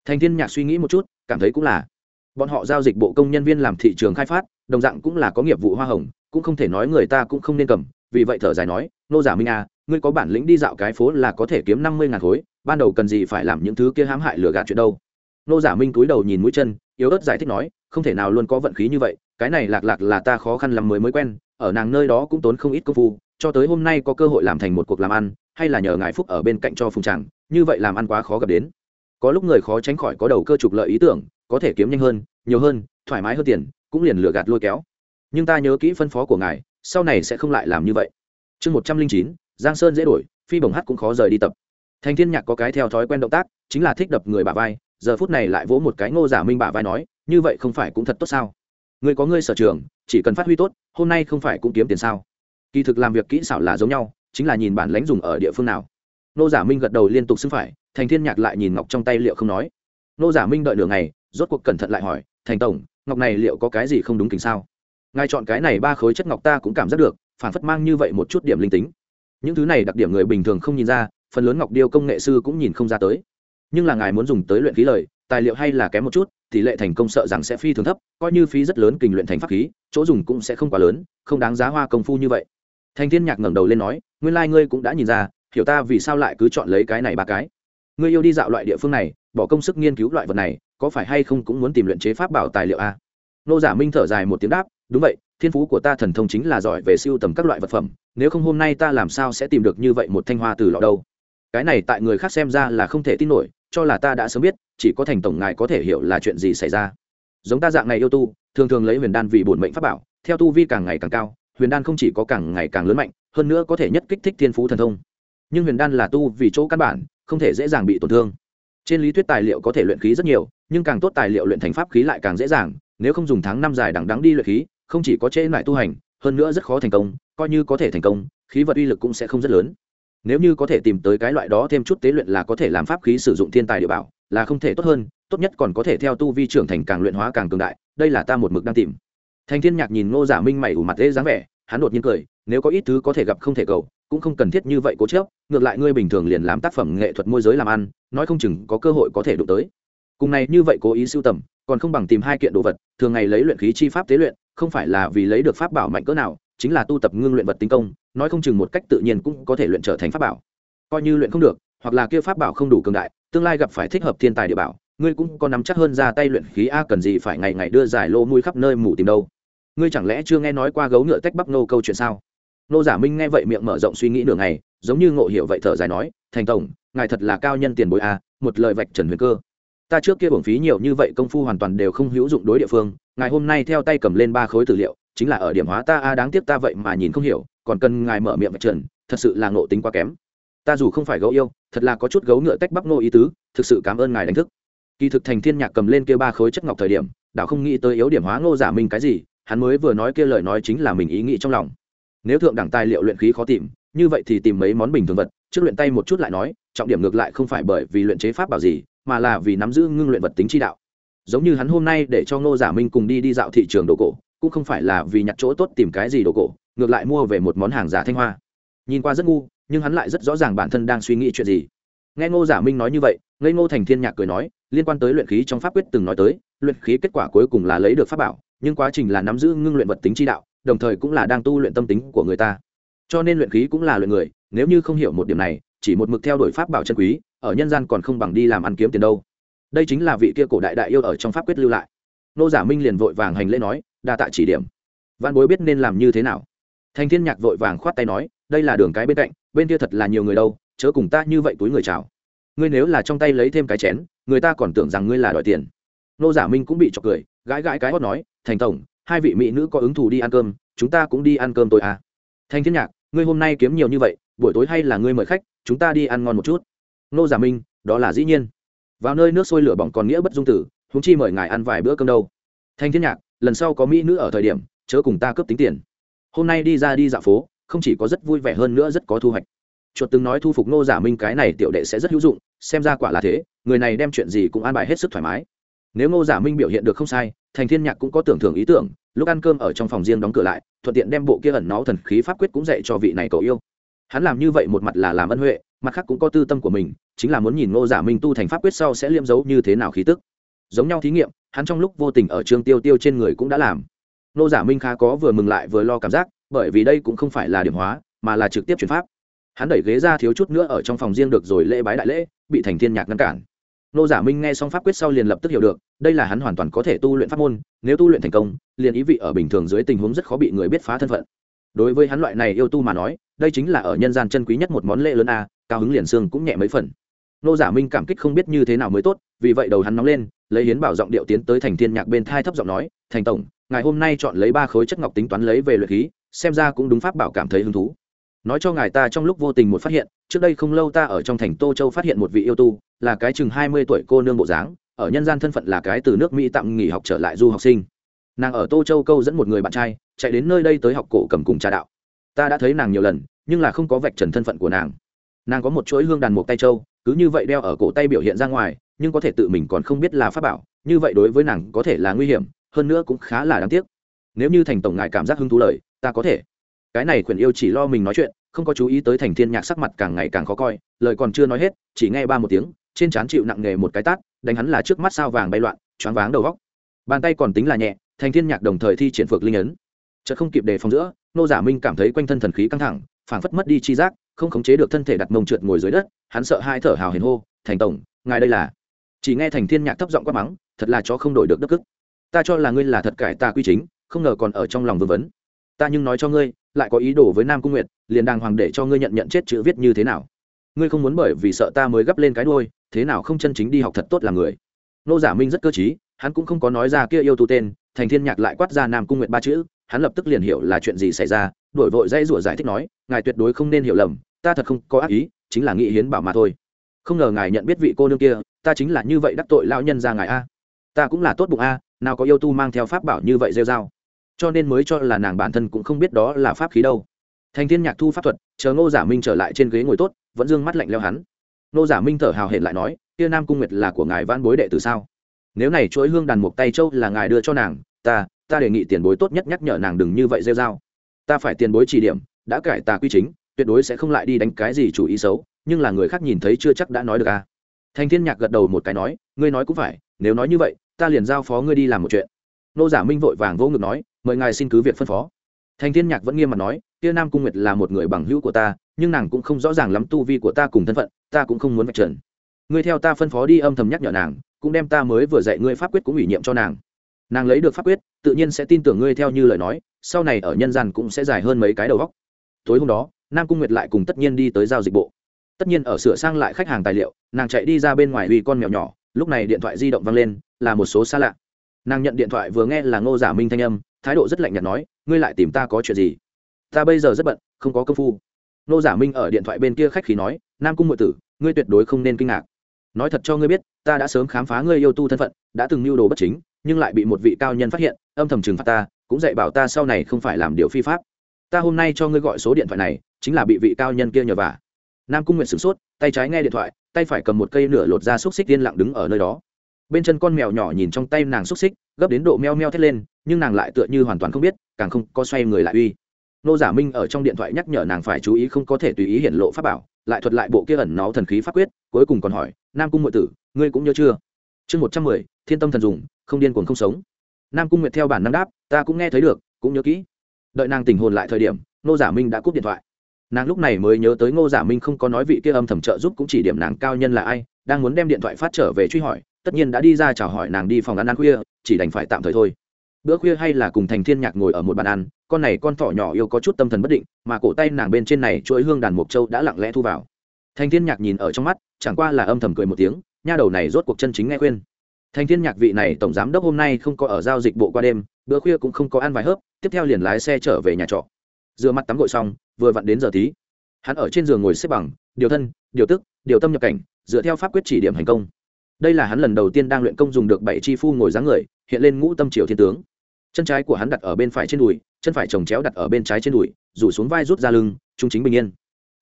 Thành thiên nhạc suy nghĩ một chút, cảm thấy cũng là bọn họ giao dịch bộ công nhân viên làm thị trường khai phát đồng dạng cũng là có nghiệp vụ hoa hồng cũng không thể nói người ta cũng không nên cầm. Vì vậy thở dài nói nô giả minh a à, ngươi có bản lĩnh đi dạo cái phố là có thể kiếm năm mươi ngàn khối ban đầu cần gì phải làm những thứ kia hãm hại lừa gạt chuyện đâu? Nô giả minh cúi đầu nhìn mũi chân yếu ớt giải thích nói không thể nào luôn có vận khí như vậy cái này lạc lạc là ta khó khăn lắm mới mới quen ở nàng nơi đó cũng tốn không ít công phu cho tới hôm nay có cơ hội làm thành một cuộc làm ăn hay là nhờ ngài phúc ở bên cạnh cho phùng tràng như vậy làm ăn quá khó gặp đến có lúc người khó tránh khỏi có đầu cơ trục lợi ý tưởng, có thể kiếm nhanh hơn, nhiều hơn, thoải mái hơn tiền, cũng liền lừa gạt lôi kéo. Nhưng ta nhớ kỹ phân phó của ngài, sau này sẽ không lại làm như vậy. Chương một trăm linh chín, giang sơn dễ đổi, phi bồng hát cũng khó rời đi tập. Thành thiên nhạc có cái theo thói quen động tác, chính là thích đập người bà vai, giờ phút này lại vỗ một cái ngô giả minh bà vai nói, như vậy không phải cũng thật tốt sao? Người có ngươi sở trường, chỉ cần phát huy tốt, hôm nay không phải cũng kiếm tiền sao? Kỳ thực làm việc kỹ xảo là giống nhau, chính là nhìn bản lãnh dùng ở địa phương nào. Nô giả minh gật đầu liên tục xưng phải thành thiên nhạc lại nhìn ngọc trong tay liệu không nói. Nô giả minh đợi nửa ngày, rốt cuộc cẩn thận lại hỏi, thành tổng, ngọc này liệu có cái gì không đúng kính sao? Ngài chọn cái này ba khối chất ngọc ta cũng cảm giác được, phản phất mang như vậy một chút điểm linh tính. Những thứ này đặc điểm người bình thường không nhìn ra, phần lớn ngọc điêu công nghệ sư cũng nhìn không ra tới. Nhưng là ngài muốn dùng tới luyện khí lời, tài liệu hay là kém một chút, tỷ lệ thành công sợ rằng sẽ phi thường thấp, coi như phí rất lớn kình luyện thành pháp khí, chỗ dùng cũng sẽ không quá lớn, không đáng giá hoa công phu như vậy. Thành thiên nhạc ngẩng đầu lên nói, nguyên lai ngươi cũng đã nhìn ra, hiểu ta vì sao lại cứ chọn lấy cái này ba cái ngươi yêu đi dạo loại địa phương này, bỏ công sức nghiên cứu loại vật này, có phải hay không cũng muốn tìm luyện chế pháp bảo tài liệu a nô giả minh thở dài một tiếng đáp, đúng vậy, thiên phú của ta thần thông chính là giỏi về siêu tầm các loại vật phẩm, nếu không hôm nay ta làm sao sẽ tìm được như vậy một thanh hoa từ lọ đâu? Cái này tại người khác xem ra là không thể tin nổi, cho là ta đã sớm biết, chỉ có thành tổng ngài có thể hiểu là chuyện gì xảy ra. Giống ta dạng này yêu tu, thường thường lấy huyền đan vì bổn mệnh pháp bảo, theo tu vi càng ngày càng cao, huyền đan không chỉ có càng ngày càng lớn mạnh, hơn nữa có thể nhất kích thích thiên phú thần thông. Nhưng huyền đan là tu vì chỗ căn bản không thể dễ dàng bị tổn thương. Trên lý thuyết tài liệu có thể luyện khí rất nhiều, nhưng càng tốt tài liệu luyện thành pháp khí lại càng dễ dàng, nếu không dùng tháng năm dài đằng đắng đi luyện khí, không chỉ có trễ lại tu hành, hơn nữa rất khó thành công, coi như có thể thành công, khí vật uy lực cũng sẽ không rất lớn. Nếu như có thể tìm tới cái loại đó thêm chút tế luyện là có thể làm pháp khí sử dụng thiên tài địa bảo, là không thể tốt hơn, tốt nhất còn có thể theo tu vi trưởng thành càng luyện hóa càng cường đại, đây là ta một mực đang tìm. Thành thiên nhạc nhìn ngô giả minh mày ủ mặt dễ dáng vẻ hắn đột nhiên cười, nếu có ít thứ có thể gặp không thể cầu, cũng không cần thiết như vậy cố chớp ngược lại ngươi bình thường liền làm tác phẩm nghệ thuật môi giới làm ăn, nói không chừng có cơ hội có thể đụng tới. Cùng này như vậy cố ý sưu tầm, còn không bằng tìm hai kiện đồ vật, thường ngày lấy luyện khí chi pháp tế luyện, không phải là vì lấy được pháp bảo mạnh cỡ nào, chính là tu tập ngưng luyện vật tinh công, nói không chừng một cách tự nhiên cũng có thể luyện trở thành pháp bảo. Coi như luyện không được, hoặc là kia pháp bảo không đủ cường đại, tương lai gặp phải thích hợp thiên tài địa bảo, ngươi cũng có nắm chắc hơn ra tay luyện khí a, cần gì phải ngày ngày đưa giải lô mũi khắp nơi mù tìm đâu ngươi chẳng lẽ chưa nghe nói qua gấu ngựa tách bắp nô câu chuyện sao? Nô giả minh nghe vậy miệng mở rộng suy nghĩ nửa ngày, giống như ngộ hiểu vậy thở dài nói, thành tổng, ngài thật là cao nhân tiền bối a một lời vạch trần huyền cơ. Ta trước kia bổng phí nhiều như vậy công phu hoàn toàn đều không hữu dụng đối địa phương, ngài hôm nay theo tay cầm lên ba khối tư liệu, chính là ở điểm hóa ta a, đáng tiếc ta vậy mà nhìn không hiểu, còn cần ngài mở miệng vạch trần, thật sự là ngộ tính quá kém. Ta dù không phải gấu yêu, thật là có chút gấu ngựa tách bắp nô ý tứ, thực sự cảm ơn ngài đánh thức. Kỳ thực thành thiên nhạc cầm lên kia ba khối chất ngọc thời điểm, đảo không nghĩ tới yếu điểm hóa ngô giả minh cái gì hắn mới vừa nói kia lời nói chính là mình ý nghĩ trong lòng. Nếu thượng đẳng tài liệu luyện khí khó tìm, như vậy thì tìm mấy món bình thường vật, trước luyện tay một chút lại nói, trọng điểm ngược lại không phải bởi vì luyện chế pháp bảo gì, mà là vì nắm giữ ngưng luyện vật tính chi đạo. Giống như hắn hôm nay để cho ngô giả minh cùng đi đi dạo thị trường đồ cổ, cũng không phải là vì nhặt chỗ tốt tìm cái gì đồ cổ, ngược lại mua về một món hàng giả thanh hoa. Nhìn qua rất ngu, nhưng hắn lại rất rõ ràng bản thân đang suy nghĩ chuyện gì. Nghe ngô giả minh nói như vậy, ngây ngô thành thiên nhạc cười nói, liên quan tới luyện khí trong pháp quyết từng nói tới, luyện khí kết quả cuối cùng là lấy được pháp bảo nhưng quá trình là nắm giữ ngưng luyện vật tính chi đạo, đồng thời cũng là đang tu luyện tâm tính của người ta. Cho nên luyện khí cũng là luyện người, nếu như không hiểu một điểm này, chỉ một mực theo đuổi pháp bảo chân quý, ở nhân gian còn không bằng đi làm ăn kiếm tiền đâu. Đây chính là vị kia cổ đại đại yêu ở trong pháp quyết lưu lại. Nô giả minh liền vội vàng hành lễ nói, đa tạ chỉ điểm. Văn bối biết nên làm như thế nào. Thành thiên nhạc vội vàng khoát tay nói, đây là đường cái bên cạnh, bên kia thật là nhiều người đâu, chớ cùng ta như vậy túi người chào. Ngươi nếu là trong tay lấy thêm cái chén, người ta còn tưởng rằng ngươi là đòi tiền. Nô giả minh cũng bị chọc cười, gãi gãi cái hót nói thành tổng, hai vị mỹ nữ có ứng thù đi ăn cơm, chúng ta cũng đi ăn cơm tôi à. Thanh thiên nhạc, ngươi hôm nay kiếm nhiều như vậy, buổi tối hay là ngươi mời khách, chúng ta đi ăn ngon một chút. Nô giả minh, đó là dĩ nhiên. Vào nơi nước sôi lửa bỏng còn nghĩa bất dung tử húng chi mời ngài ăn vài bữa cơm đâu. Thanh thiên nhạc, lần sau có mỹ nữ ở thời điểm, chớ cùng ta cướp tính tiền. Hôm nay đi ra đi dạo phố, không chỉ có rất vui vẻ hơn nữa rất có thu hoạch. Chuột từng nói thu phục nô giả minh cái này tiểu đệ sẽ rất hữu dụng, xem ra quả là thế, người này đem chuyện gì cũng an bài hết sức thoải mái. Nếu ngô giả minh biểu hiện được không sai thành thiên nhạc cũng có tưởng thưởng ý tưởng, lúc ăn cơm ở trong phòng riêng đóng cửa lại, thuận tiện đem bộ kia ẩn náu thần khí pháp quyết cũng dạy cho vị này cậu yêu. Hắn làm như vậy một mặt là làm ân huệ, mặt khác cũng có tư tâm của mình, chính là muốn nhìn ngô giả minh tu thành pháp quyết sau sẽ liêm giấu như thế nào khí tức. Giống nhau thí nghiệm, hắn trong lúc vô tình ở trường tiêu tiêu trên người cũng đã làm. Ngô giả minh khá có vừa mừng lại vừa lo cảm giác, bởi vì đây cũng không phải là điểm hóa, mà là trực tiếp chuyển pháp. Hắn đẩy ghế ra thiếu chút nữa ở trong phòng riêng được rồi lễ bái đại lễ, bị thành thiên nhạc ngăn cản nô giả minh nghe xong pháp quyết sau liền lập tức hiểu được, đây là hắn hoàn toàn có thể tu luyện pháp môn, nếu tu luyện thành công, liền ý vị ở bình thường dưới tình huống rất khó bị người biết phá thân phận. Đối với hắn loại này yêu tu mà nói, đây chính là ở nhân gian chân quý nhất một món lễ lớn a, cao hứng liền xương cũng nhẹ mấy phần. Nô giả minh cảm kích không biết như thế nào mới tốt, vì vậy đầu hắn nóng lên, lấy hiến bảo giọng điệu tiến tới thành thiên nhạc bên thai thấp giọng nói, thành tổng, ngài hôm nay chọn lấy ba khối chất ngọc tính toán lấy về luyện khí, xem ra cũng đúng pháp bảo cảm thấy hứng thú nói cho ngài ta trong lúc vô tình một phát hiện, trước đây không lâu ta ở trong thành tô châu phát hiện một vị yêu tu, là cái chừng hai mươi tuổi cô nương bộ dáng, ở nhân gian thân phận là cái từ nước mỹ tạm nghỉ học trở lại du học sinh. Nàng ở tô châu câu dẫn một người bạn trai, chạy đến nơi đây tới học cổ cầm cùng trà đạo. Ta đã thấy nàng nhiều lần, nhưng là không có vạch trần thân phận của nàng. Nàng có một chuỗi hương đàn một tay châu, cứ như vậy đeo ở cổ tay biểu hiện ra ngoài, nhưng có thể tự mình còn không biết là pháp bảo, như vậy đối với nàng có thể là nguy hiểm, hơn nữa cũng khá là đáng tiếc. Nếu như thành tổng ngài cảm giác hứng thú lời, ta có thể cái này quyền yêu chỉ lo mình nói chuyện, không có chú ý tới thành thiên nhạc sắc mặt càng ngày càng khó coi, lời còn chưa nói hết, chỉ nghe ba một tiếng, trên trán chịu nặng nề một cái tát, đánh hắn là trước mắt sao vàng bay loạn, choáng váng đầu góc. Bàn tay còn tính là nhẹ, thành thiên nhạc đồng thời thi triển phược linh ấn. Chợt không kịp đề phòng giữa, nô giả minh cảm thấy quanh thân thần khí căng thẳng, phảng phất mất đi chi giác, không khống chế được thân thể đặt mông trượt ngồi dưới đất, hắn sợ hai thở hào hiền hô, thành tổng, ngài đây là chỉ nghe thành thiên nhạc thấp giọng quát mắng, thật là chó không đổi được đức cức. Ta cho là ngươi là thật cải ta quy chính, không ngờ còn ở trong lòng vương vấn ta nhưng nói cho ngươi, lại có ý đồ với nam cung nguyệt, liền đàng hoàng để cho ngươi nhận nhận chết chữ viết như thế nào. Ngươi không muốn bởi vì sợ ta mới gấp lên cái đôi thế nào không chân chính đi học thật tốt làm người. Nô giả minh rất cơ t hắn cũng không có nói ra kia yêu tu tên, thành thiên nhạc lại quát ra nam cung nguyệt ba chữ, hắn lập tức liền hiểu là chuyện gì xảy ra, đổi vội dây rủa giải thích nói, ngài tuyệt đối không nên hiểu lầm, ta thật không có ác ý, chính là nghĩ hiến bảo mà thôi. Không ngờ ngài nhận biết vị cô nương kia, ta chính là như vậy đắc tội lão nhân ra ngài a. Ta cũng là tốt bụng a, nào có yêu tu mang theo pháp bảo như vậy rêu dao cho nên mới cho là nàng bản thân cũng không biết đó là pháp khí đâu. Thành thiên nhạc thu pháp thuật, chờ ngô giả minh trở lại trên ghế ngồi tốt, vẫn dương mắt lạnh leo hắn. Ngô giả minh thở hào hển lại nói, kia nam cung nguyệt là của ngài vãn bối đệ từ sao? Nếu này chuỗi hương đàn mục tay châu là ngài đưa cho nàng, ta ta đề nghị tiền bối tốt nhất nhắc nhở nàng đừng như vậy rêu dao ta phải tiền bối chỉ điểm, đã cải tà quy chính, tuyệt đối sẽ không lại đi đánh cái gì chủ ý xấu, nhưng là người khác nhìn thấy chưa chắc đã nói được à. Thành thiên nhạc gật đầu một cái nói, ngươi nói cũng phải, nếu nói như vậy, ta liền giao phó ngươi đi làm một chuyện nô giả minh vội vàng vô ngực nói, mời ngài xin cứ việc phân phó. Thành thiên nhạc vẫn nghiêm mặt nói, kia nam cung nguyệt là một người bằng hữu của ta, nhưng nàng cũng không rõ ràng lắm tu vi của ta cùng thân phận, ta cũng không muốn vạch trần. Ngươi theo ta phân phó đi âm thầm nhắc nhở nàng, cũng đem ta mới vừa dạy ngươi pháp quyết cũng ủy nhiệm cho nàng. Nàng lấy được pháp quyết, tự nhiên sẽ tin tưởng ngươi theo như lời nói, sau này ở nhân gian cũng sẽ dài hơn mấy cái đầu góc tối hôm đó, nam cung nguyệt lại cùng tất nhiên đi tới giao dịch bộ. Tất nhiên ở sửa sang lại khách hàng tài liệu, nàng chạy đi ra bên ngoài uy con mèo nhỏ, lúc này điện thoại di động vang lên, là một số xa lạ nàng nhận điện thoại vừa nghe là ngô giả minh thanh âm, thái độ rất lạnh nhạt nói, ngươi lại tìm ta có chuyện gì? Ta bây giờ rất bận, không có công phu. Ngô giả minh ở điện thoại bên kia khách khí nói, nam cung ngụy tử, ngươi tuyệt đối không nên kinh ngạc. Nói thật cho ngươi biết, ta đã sớm khám phá ngươi yêu tu thân phận, đã từng mưu đồ bất chính, nhưng lại bị một vị cao nhân phát hiện, âm thầm trừng phạt ta, cũng dạy bảo ta sau này không phải làm điều phi pháp. Ta hôm nay cho ngươi gọi số điện thoại này, chính là bị vị cao nhân kia nhờ vả. Nam cung nguyện sửng sốt, tay trái nghe điện thoại, tay phải cầm một cây nửa lột ra xúc xích yên lặng đứng ở nơi đó bên chân con mèo nhỏ nhìn trong tay nàng xúc xích, gấp đến độ meo meo thét lên, nhưng nàng lại tựa như hoàn toàn không biết, càng không có xoay người lại uy. Nô giả minh ở trong điện thoại nhắc nhở nàng phải chú ý không có thể tùy ý hiện lộ pháp bảo, lại thuật lại bộ kia ẩn nó thần khí pháp quyết, cuối cùng còn hỏi, nam cung ngụy tử, ngươi cũng nhớ chưa? Chương một trăm mười, thiên tâm thần dùng, không điên cuồng không sống. Nam cung nguyệt theo bản năng đáp, ta cũng nghe thấy được, cũng nhớ kỹ. Đợi nàng tình hồn lại thời điểm, nô giả minh đã cúp điện thoại. Nàng lúc này mới nhớ tới ngô giả minh không có nói vị kia âm thầm trợ giúp cũng chỉ điểm nàng cao nhân là ai, đang muốn đem điện thoại phát trở về truy hỏi tất nhiên đã đi ra chào hỏi nàng đi phòng ăn ăn khuya, chỉ đành phải tạm thời thôi. Bữa khuya hay là cùng thành thiên nhạc ngồi ở một bàn ăn, con này con thỏ nhỏ yêu có chút tâm thần bất định, mà cổ tay nàng bên trên này chuỗi hương đàn mộc châu đã lặng lẽ thu vào. Thành thiên nhạc nhìn ở trong mắt, chẳng qua là âm thầm cười một tiếng, nha đầu này rốt cuộc chân chính nghe khuyên. Thành thiên nhạc vị này tổng giám đốc hôm nay không có ở giao dịch bộ qua đêm, bữa khuya cũng không có ăn vài hớp, tiếp theo liền lái xe trở về nhà trọ. Rửa mặt tắm gội xong, vừa vặn đến giờ tí. Hắn ở trên giường ngồi xếp bằng, điều thân, điều tức, điều tâm nhập cảnh, dựa theo pháp quyết chỉ điểm hành công đây là hắn lần đầu tiên đang luyện công dùng được bảy chi phu ngồi dáng người, hiện lên ngũ tâm triều thiên tướng. Chân trái của hắn đặt ở bên phải trên đùi, chân phải trồng chéo đặt ở bên trái trên đùi, rủ xuống vai rút ra lưng, trung chính bình yên.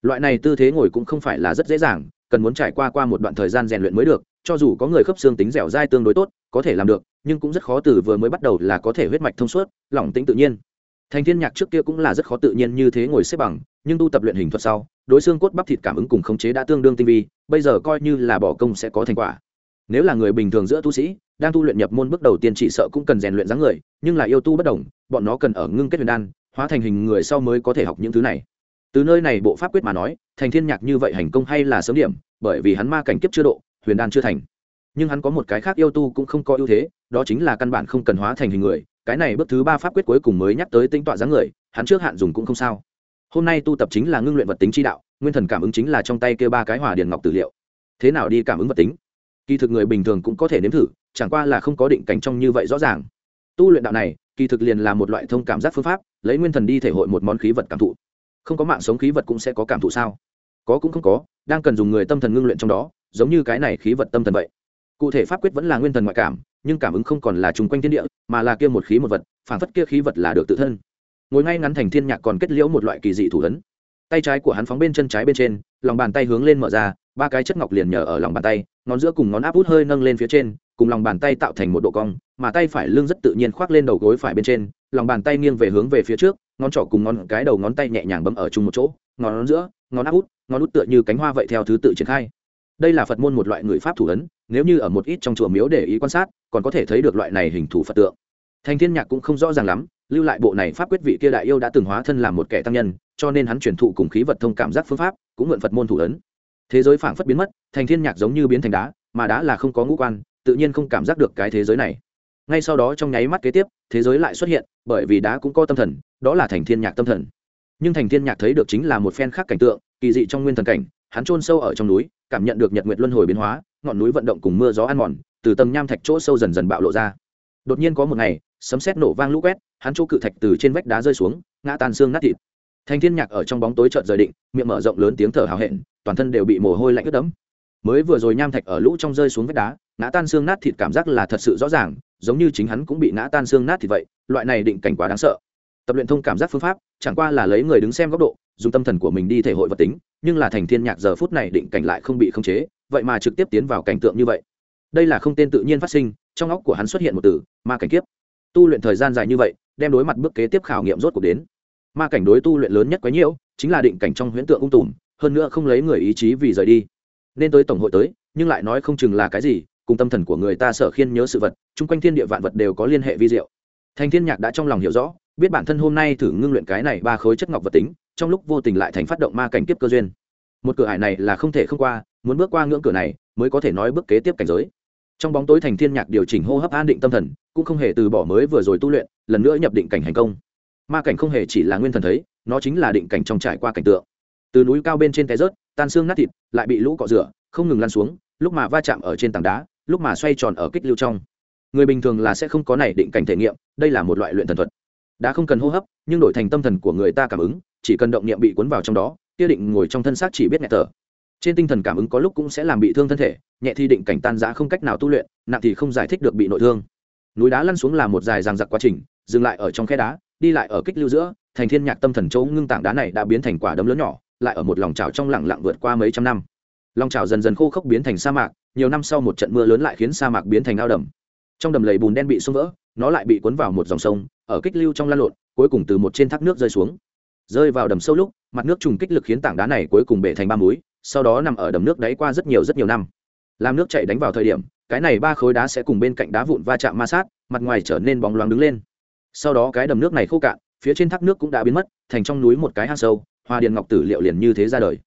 Loại này tư thế ngồi cũng không phải là rất dễ dàng, cần muốn trải qua qua một đoạn thời gian rèn luyện mới được, cho dù có người khớp xương tính dẻo dai tương đối tốt, có thể làm được, nhưng cũng rất khó từ vừa mới bắt đầu là có thể huyết mạch thông suốt, lỏng tính tự nhiên. Thành thiên nhạc trước kia cũng là rất khó tự nhiên như thế ngồi xếp bằng, nhưng tu tập luyện hình thuật sau, đối xương cốt bắp thịt cảm ứng cùng khống chế đã tương đương tinh vi, bây giờ coi như là bỏ công sẽ có thành quả nếu là người bình thường giữa tu sĩ, đang tu luyện nhập môn bước đầu tiên chỉ sợ cũng cần rèn luyện dáng người, nhưng là yêu tu bất đồng, bọn nó cần ở ngưng kết huyền đan, hóa thành hình người sau mới có thể học những thứ này. Từ nơi này bộ pháp quyết mà nói, thành thiên nhạc như vậy hành công hay là sớm điểm, bởi vì hắn ma cảnh kiếp chưa độ, huyền đan chưa thành. Nhưng hắn có một cái khác yêu tu cũng không có ưu thế, đó chính là căn bản không cần hóa thành hình người, cái này bước thứ ba pháp quyết cuối cùng mới nhắc tới tinh tọa dáng người, hắn trước hạn dùng cũng không sao. Hôm nay tu tập chính là ngưng luyện vật tính chi đạo, nguyên thần cảm ứng chính là trong tay kêu ba cái hỏa điện ngọc tử liệu. Thế nào đi cảm ứng vật tính? Kỳ thực người bình thường cũng có thể nếm thử, chẳng qua là không có định cảnh trong như vậy rõ ràng. Tu luyện đạo này, kỳ thực liền là một loại thông cảm giác phương pháp, lấy nguyên thần đi thể hội một món khí vật cảm thụ. Không có mạng sống khí vật cũng sẽ có cảm thụ sao? Có cũng không có, đang cần dùng người tâm thần ngưng luyện trong đó, giống như cái này khí vật tâm thần vậy. Cụ thể pháp quyết vẫn là nguyên thần ngoại cảm, nhưng cảm ứng không còn là chung quanh thiên địa, mà là kia một khí một vật phản phất kia khí vật là được tự thân. Ngồi ngay ngắn thành thiên nhạc còn kết liễu một loại kỳ dị thủ ấn. Tay trái của hắn phóng bên chân trái bên trên, lòng bàn tay hướng lên mở ra, ba cái chất ngọc liền nhờ ở lòng bàn tay ngón giữa cùng ngón áp út hơi nâng lên phía trên, cùng lòng bàn tay tạo thành một độ cong, mà tay phải lưng rất tự nhiên khoác lên đầu gối phải bên trên, lòng bàn tay nghiêng về hướng về phía trước, ngón trỏ cùng ngón, cái đầu ngón tay nhẹ nhàng bấm ở chung một chỗ, ngón giữa, ngón áp út, ngón út tựa như cánh hoa vậy theo thứ tự triển khai. Đây là phật môn một loại người pháp thủ ấn, nếu như ở một ít trong chùa miếu để ý quan sát, còn có thể thấy được loại này hình thủ phật tượng. Thành thiên nhạc cũng không rõ ràng lắm, lưu lại bộ này pháp quyết vị kia đại yêu đã từng hóa thân làm một kẻ tăng nhân, cho nên hắn truyền thụ cùng khí vật thông cảm giác phương pháp, cũng mượn phật môn thủ ấn thế giới phảng phất biến mất, thành thiên nhạc giống như biến thành đá, mà đá là không có ngũ quan, tự nhiên không cảm giác được cái thế giới này. Ngay sau đó trong nháy mắt kế tiếp, thế giới lại xuất hiện, bởi vì đá cũng có tâm thần, đó là thành thiên nhạc tâm thần. Nhưng thành thiên nhạc thấy được chính là một phen khác cảnh tượng, kỳ dị trong nguyên thần cảnh, hắn chôn sâu ở trong núi, cảm nhận được nhật nguyệt luân hồi biến hóa, ngọn núi vận động cùng mưa gió ăn mòn, từ tầng nham thạch chỗ sâu dần dần bạo lộ ra. Đột nhiên có một ngày, sấm sét nổ vang lũ quét, hắn chỗ cự thạch từ trên vách đá rơi xuống, ngã tan xương nát thịt. Thanh thiên nhạc ở trong bóng tối chợt rời định, miệng mở rộng lớn tiếng thở hào hẹn, toàn thân đều bị mồ hôi lạnh ướt đẫm. Mới vừa rồi nham thạch ở lũ trong rơi xuống vách đá, ngã tan xương nát thịt cảm giác là thật sự rõ ràng, giống như chính hắn cũng bị ngã tan xương nát thịt vậy, loại này định cảnh quá đáng sợ. Tập luyện thông cảm giác phương pháp, chẳng qua là lấy người đứng xem góc độ, dùng tâm thần của mình đi thể hội vật tính, nhưng là thành thiên nhạc giờ phút này định cảnh lại không bị khống chế, vậy mà trực tiếp tiến vào cảnh tượng như vậy. Đây là không tên tự nhiên phát sinh, trong óc của hắn xuất hiện một từ, ma cảnh kiếp. Tu luyện thời gian dài như vậy, đem đối mặt bước kế tiếp khảo nghiệm rốt cuộc đến ma cảnh đối tu luyện lớn nhất quái nhiễu, chính là định cảnh trong huyễn tượng ung tùm, hơn nữa không lấy người ý chí vì rời đi. Nên tới tổng hội tới, nhưng lại nói không chừng là cái gì, cùng tâm thần của người ta sở khiên nhớ sự vật, chung quanh thiên địa vạn vật đều có liên hệ vi diệu. Thành thiên nhạc đã trong lòng hiểu rõ, biết bản thân hôm nay thử ngưng luyện cái này ba khối chất ngọc vật tính, trong lúc vô tình lại thành phát động ma cảnh kiếp cơ duyên. Một cửa hải này là không thể không qua, muốn bước qua ngưỡng cửa này, mới có thể nói bước kế tiếp cảnh giới. Trong bóng tối thành thiên nhạc điều chỉnh hô hấp an định tâm thần, cũng không hề từ bỏ mới vừa rồi tu luyện, lần nữa nhập định cảnh hành công ma cảnh không hề chỉ là nguyên thần thấy, nó chính là định cảnh trong trải qua cảnh tượng. Từ núi cao bên trên té rớt, tan xương nát thịt, lại bị lũ cọ rửa, không ngừng lăn xuống, lúc mà va chạm ở trên tảng đá, lúc mà xoay tròn ở kích lưu trong. Người bình thường là sẽ không có này định cảnh thể nghiệm, đây là một loại luyện thần thuật. Đã không cần hô hấp, nhưng đổi thành tâm thần của người ta cảm ứng, chỉ cần động niệm bị cuốn vào trong đó, kia định ngồi trong thân xác chỉ biết nhẹ thở. Trên tinh thần cảm ứng có lúc cũng sẽ làm bị thương thân thể, nhẹ thì định cảnh tan giã không cách nào tu luyện, nặng thì không giải thích được bị nội thương. Núi đá lăn xuống là một dài ràng giặc quá trình, dừng lại ở trong khe đá đi lại ở kích lưu giữa, thành thiên nhạc tâm thần chỗ ngưng tảng đá này đã biến thành quả đấm lớn nhỏ, lại ở một lòng trào trong lặng lặng vượt qua mấy trăm năm. Lòng trào dần dần khô khốc biến thành sa mạc, nhiều năm sau một trận mưa lớn lại khiến sa mạc biến thành ao đầm. Trong đầm lầy bùn đen bị xung vỡ, nó lại bị cuốn vào một dòng sông, ở kích lưu trong lan lộn, cuối cùng từ một trên thác nước rơi xuống. Rơi vào đầm sâu lúc, mặt nước trùng kích lực khiến tảng đá này cuối cùng bể thành ba múi, sau đó nằm ở đầm nước đáy qua rất nhiều rất nhiều năm. Làm nước chảy đánh vào thời điểm, cái này ba khối đá sẽ cùng bên cạnh đá vụn va chạm ma sát, mặt ngoài trở nên bóng loáng đứng lên sau đó cái đầm nước này khô cạn, phía trên thác nước cũng đã biến mất, thành trong núi một cái hang sâu, hoa điền ngọc tử liệu liền như thế ra đời.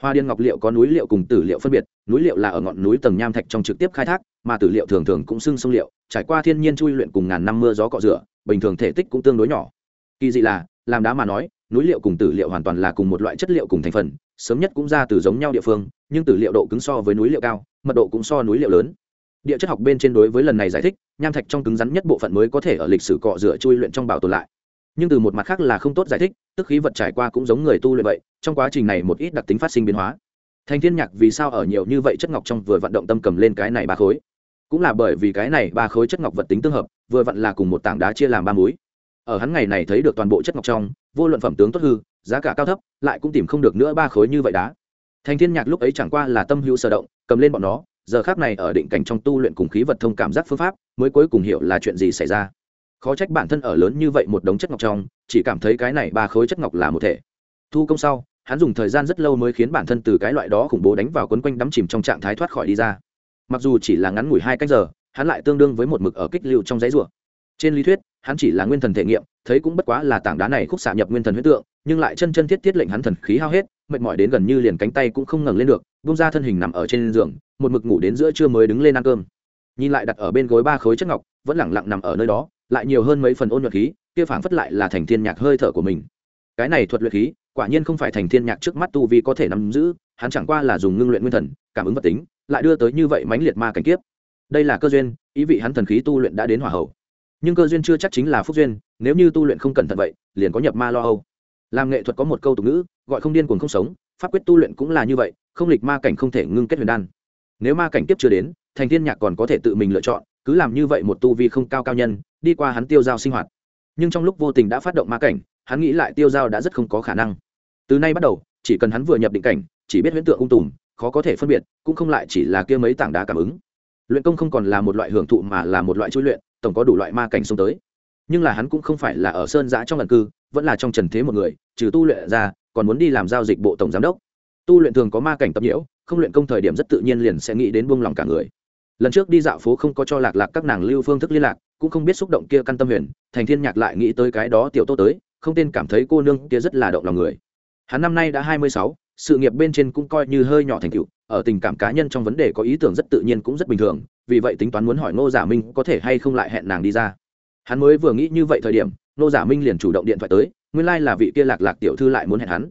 Hoa điền ngọc liệu có núi liệu cùng tử liệu phân biệt, núi liệu là ở ngọn núi tầng nham thạch trong trực tiếp khai thác, mà tử liệu thường thường cũng xưng sông liệu, trải qua thiên nhiên chui luyện cùng ngàn năm mưa gió cọ rửa, bình thường thể tích cũng tương đối nhỏ. Kỳ dị là, làm đá mà nói, núi liệu cùng tử liệu hoàn toàn là cùng một loại chất liệu cùng thành phần, sớm nhất cũng ra từ giống nhau địa phương, nhưng tử liệu độ cứng so với núi liệu cao, mật độ cũng so núi liệu lớn địa chất học bên trên đối với lần này giải thích, nham thạch trong cứng rắn nhất bộ phận mới có thể ở lịch sử cọ rửa chui luyện trong bảo tồn lại. Nhưng từ một mặt khác là không tốt giải thích, tức khí vật trải qua cũng giống người tu luyện vậy, trong quá trình này một ít đặc tính phát sinh biến hóa. Thành thiên nhạc vì sao ở nhiều như vậy chất ngọc trong vừa vận động tâm cầm lên cái này ba khối? Cũng là bởi vì cái này ba khối chất ngọc vật tính tương hợp, vừa vặn là cùng một tảng đá chia làm ba múi. Ở hắn ngày này thấy được toàn bộ chất ngọc trong, vô luận phẩm tướng tốt hư, giá cả cao thấp, lại cũng tìm không được nữa ba khối như vậy đá. Thành thiên nhạc lúc ấy chẳng qua là tâm hữu sở động, cầm lên bọn nó giờ khác này ở định cảnh trong tu luyện cùng khí vật thông cảm giác phương pháp, mới cuối cùng hiểu là chuyện gì xảy ra. Khó trách bản thân ở lớn như vậy một đống chất ngọc trong, chỉ cảm thấy cái này ba khối chất ngọc là một thể. Thu công sau, hắn dùng thời gian rất lâu mới khiến bản thân từ cái loại đó khủng bố đánh vào quấn quanh đắm chìm trong trạng thái thoát khỏi đi ra. Mặc dù chỉ là ngắn ngủi hai cách giờ, hắn lại tương đương với một mực ở kích lưu trong giấy rùa. Trên lý thuyết, hắn chỉ là nguyên thần thể nghiệm thấy cũng bất quá là tảng đá này khúc xạ nhập nguyên thần huyết tượng, nhưng lại chân chân thiết thiết lệnh hắn thần khí hao hết, mệt mỏi đến gần như liền cánh tay cũng không ngẩng lên được bung ra thân hình nằm ở trên giường, một mực ngủ đến giữa trưa mới đứng lên ăn cơm. Nhìn lại đặt ở bên gối ba khối chất ngọc, vẫn lẳng lặng nằm ở nơi đó, lại nhiều hơn mấy phần ôn nhuận khí, kia phảng phất lại là thành thiên nhạc hơi thở của mình. Cái này thuật luyện khí, quả nhiên không phải thành thiên nhạc trước mắt tu vi có thể nắm giữ, hắn chẳng qua là dùng ngưng luyện nguyên thần, cảm ứng vật tính, lại đưa tới như vậy mãnh liệt ma cảnh kiếp. Đây là cơ duyên, ý vị hắn thần khí tu luyện đã đến hỏa hậu nhưng cơ duyên chưa chắc chính là phúc duyên, nếu như tu luyện không cẩn thận vậy, liền có nhập ma lo âu. Làm nghệ thuật có một câu tục ngữ, gọi không điên cuồng không sống, pháp quyết tu luyện cũng là như vậy, không lịch ma cảnh không thể ngưng kết huyền đan. Nếu ma cảnh tiếp chưa đến, thành thiên nhạc còn có thể tự mình lựa chọn, cứ làm như vậy một tu vi không cao cao nhân, đi qua hắn tiêu giao sinh hoạt. Nhưng trong lúc vô tình đã phát động ma cảnh, hắn nghĩ lại tiêu giao đã rất không có khả năng. Từ nay bắt đầu, chỉ cần hắn vừa nhập định cảnh, chỉ biết huyễn tượng ung tùm, khó có thể phân biệt, cũng không lại chỉ là kia mấy tảng đá cảm ứng. Luyện công không còn là một loại hưởng thụ mà là một loại chui luyện tổng có đủ loại ma cảnh xông tới. Nhưng là hắn cũng không phải là ở sơn giã trong lần cư, vẫn là trong trần thế một người, trừ tu luyện ra, còn muốn đi làm giao dịch bộ tổng giám đốc. Tu luyện thường có ma cảnh tập nhiễu, không luyện công thời điểm rất tự nhiên liền sẽ nghĩ đến buông lòng cả người. Lần trước đi dạo phố không có cho lạc lạc các nàng lưu phương thức liên lạc, cũng không biết xúc động kia căn tâm huyền, thành thiên nhạc lại nghĩ tới cái đó tiểu tô tới, không tên cảm thấy cô nương kia rất là động lòng người. Hắn năm nay đã hai mươi sáu sự nghiệp bên trên cũng coi như hơi nhỏ thành tựu, ở tình cảm cá nhân trong vấn đề có ý tưởng rất tự nhiên cũng rất bình thường, vì vậy tính toán muốn hỏi ngô giả minh có thể hay không lại hẹn nàng đi ra. Hắn mới vừa nghĩ như vậy thời điểm, ngô giả minh liền chủ động điện thoại tới, nguyên lai là vị kia lạc lạc tiểu thư lại muốn hẹn hắn.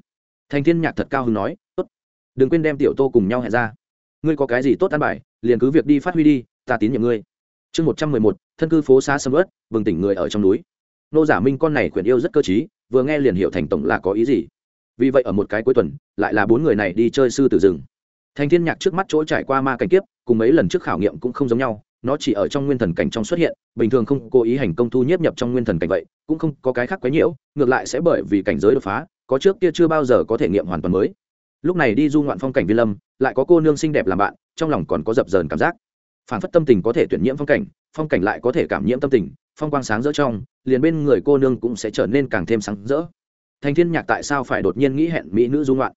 Thành thiên nhạc thật cao hứng nói, tốt, đừng quên đem tiểu tô cùng nhau hẹn ra. Ngươi có cái gì tốt ăn bài, liền cứ việc đi phát huy đi, ta tín nhiệm ngươi. Chương một trăm mười một, thân cư phố xa sầm ớt vừng tỉnh người ở trong núi. Nô giả minh con này quyển yêu rất cơ t vừa nghe liền hiểu thành tổng là có ý gì vì vậy ở một cái cuối tuần, lại là bốn người này đi chơi sư tử rừng. Thành thiên nhạc trước mắt chỗ trải qua ma cảnh kiếp, cùng mấy lần trước khảo nghiệm cũng không giống nhau, nó chỉ ở trong nguyên thần cảnh trong xuất hiện, bình thường không cố ý hành công thu nhiếp nhập trong nguyên thần cảnh vậy, cũng không có cái khác quấy nhiễu, ngược lại sẽ bởi vì cảnh giới đột phá, có trước kia chưa bao giờ có thể nghiệm hoàn toàn mới. Lúc này đi du ngoạn phong cảnh vi lâm, lại có cô nương xinh đẹp làm bạn, trong lòng còn có dập dờn cảm giác. Phản phất tâm tình có thể tuyển nhiễm phong cảnh phong cảnh lại có thể cảm nhiễm tâm tình, phong quang sáng rỡ trong, liền bên người cô nương cũng sẽ trở nên càng thêm sáng rỡ. Thanh thiên nhạc tại sao phải đột nhiên nghĩ hẹn mỹ nữ dung loạn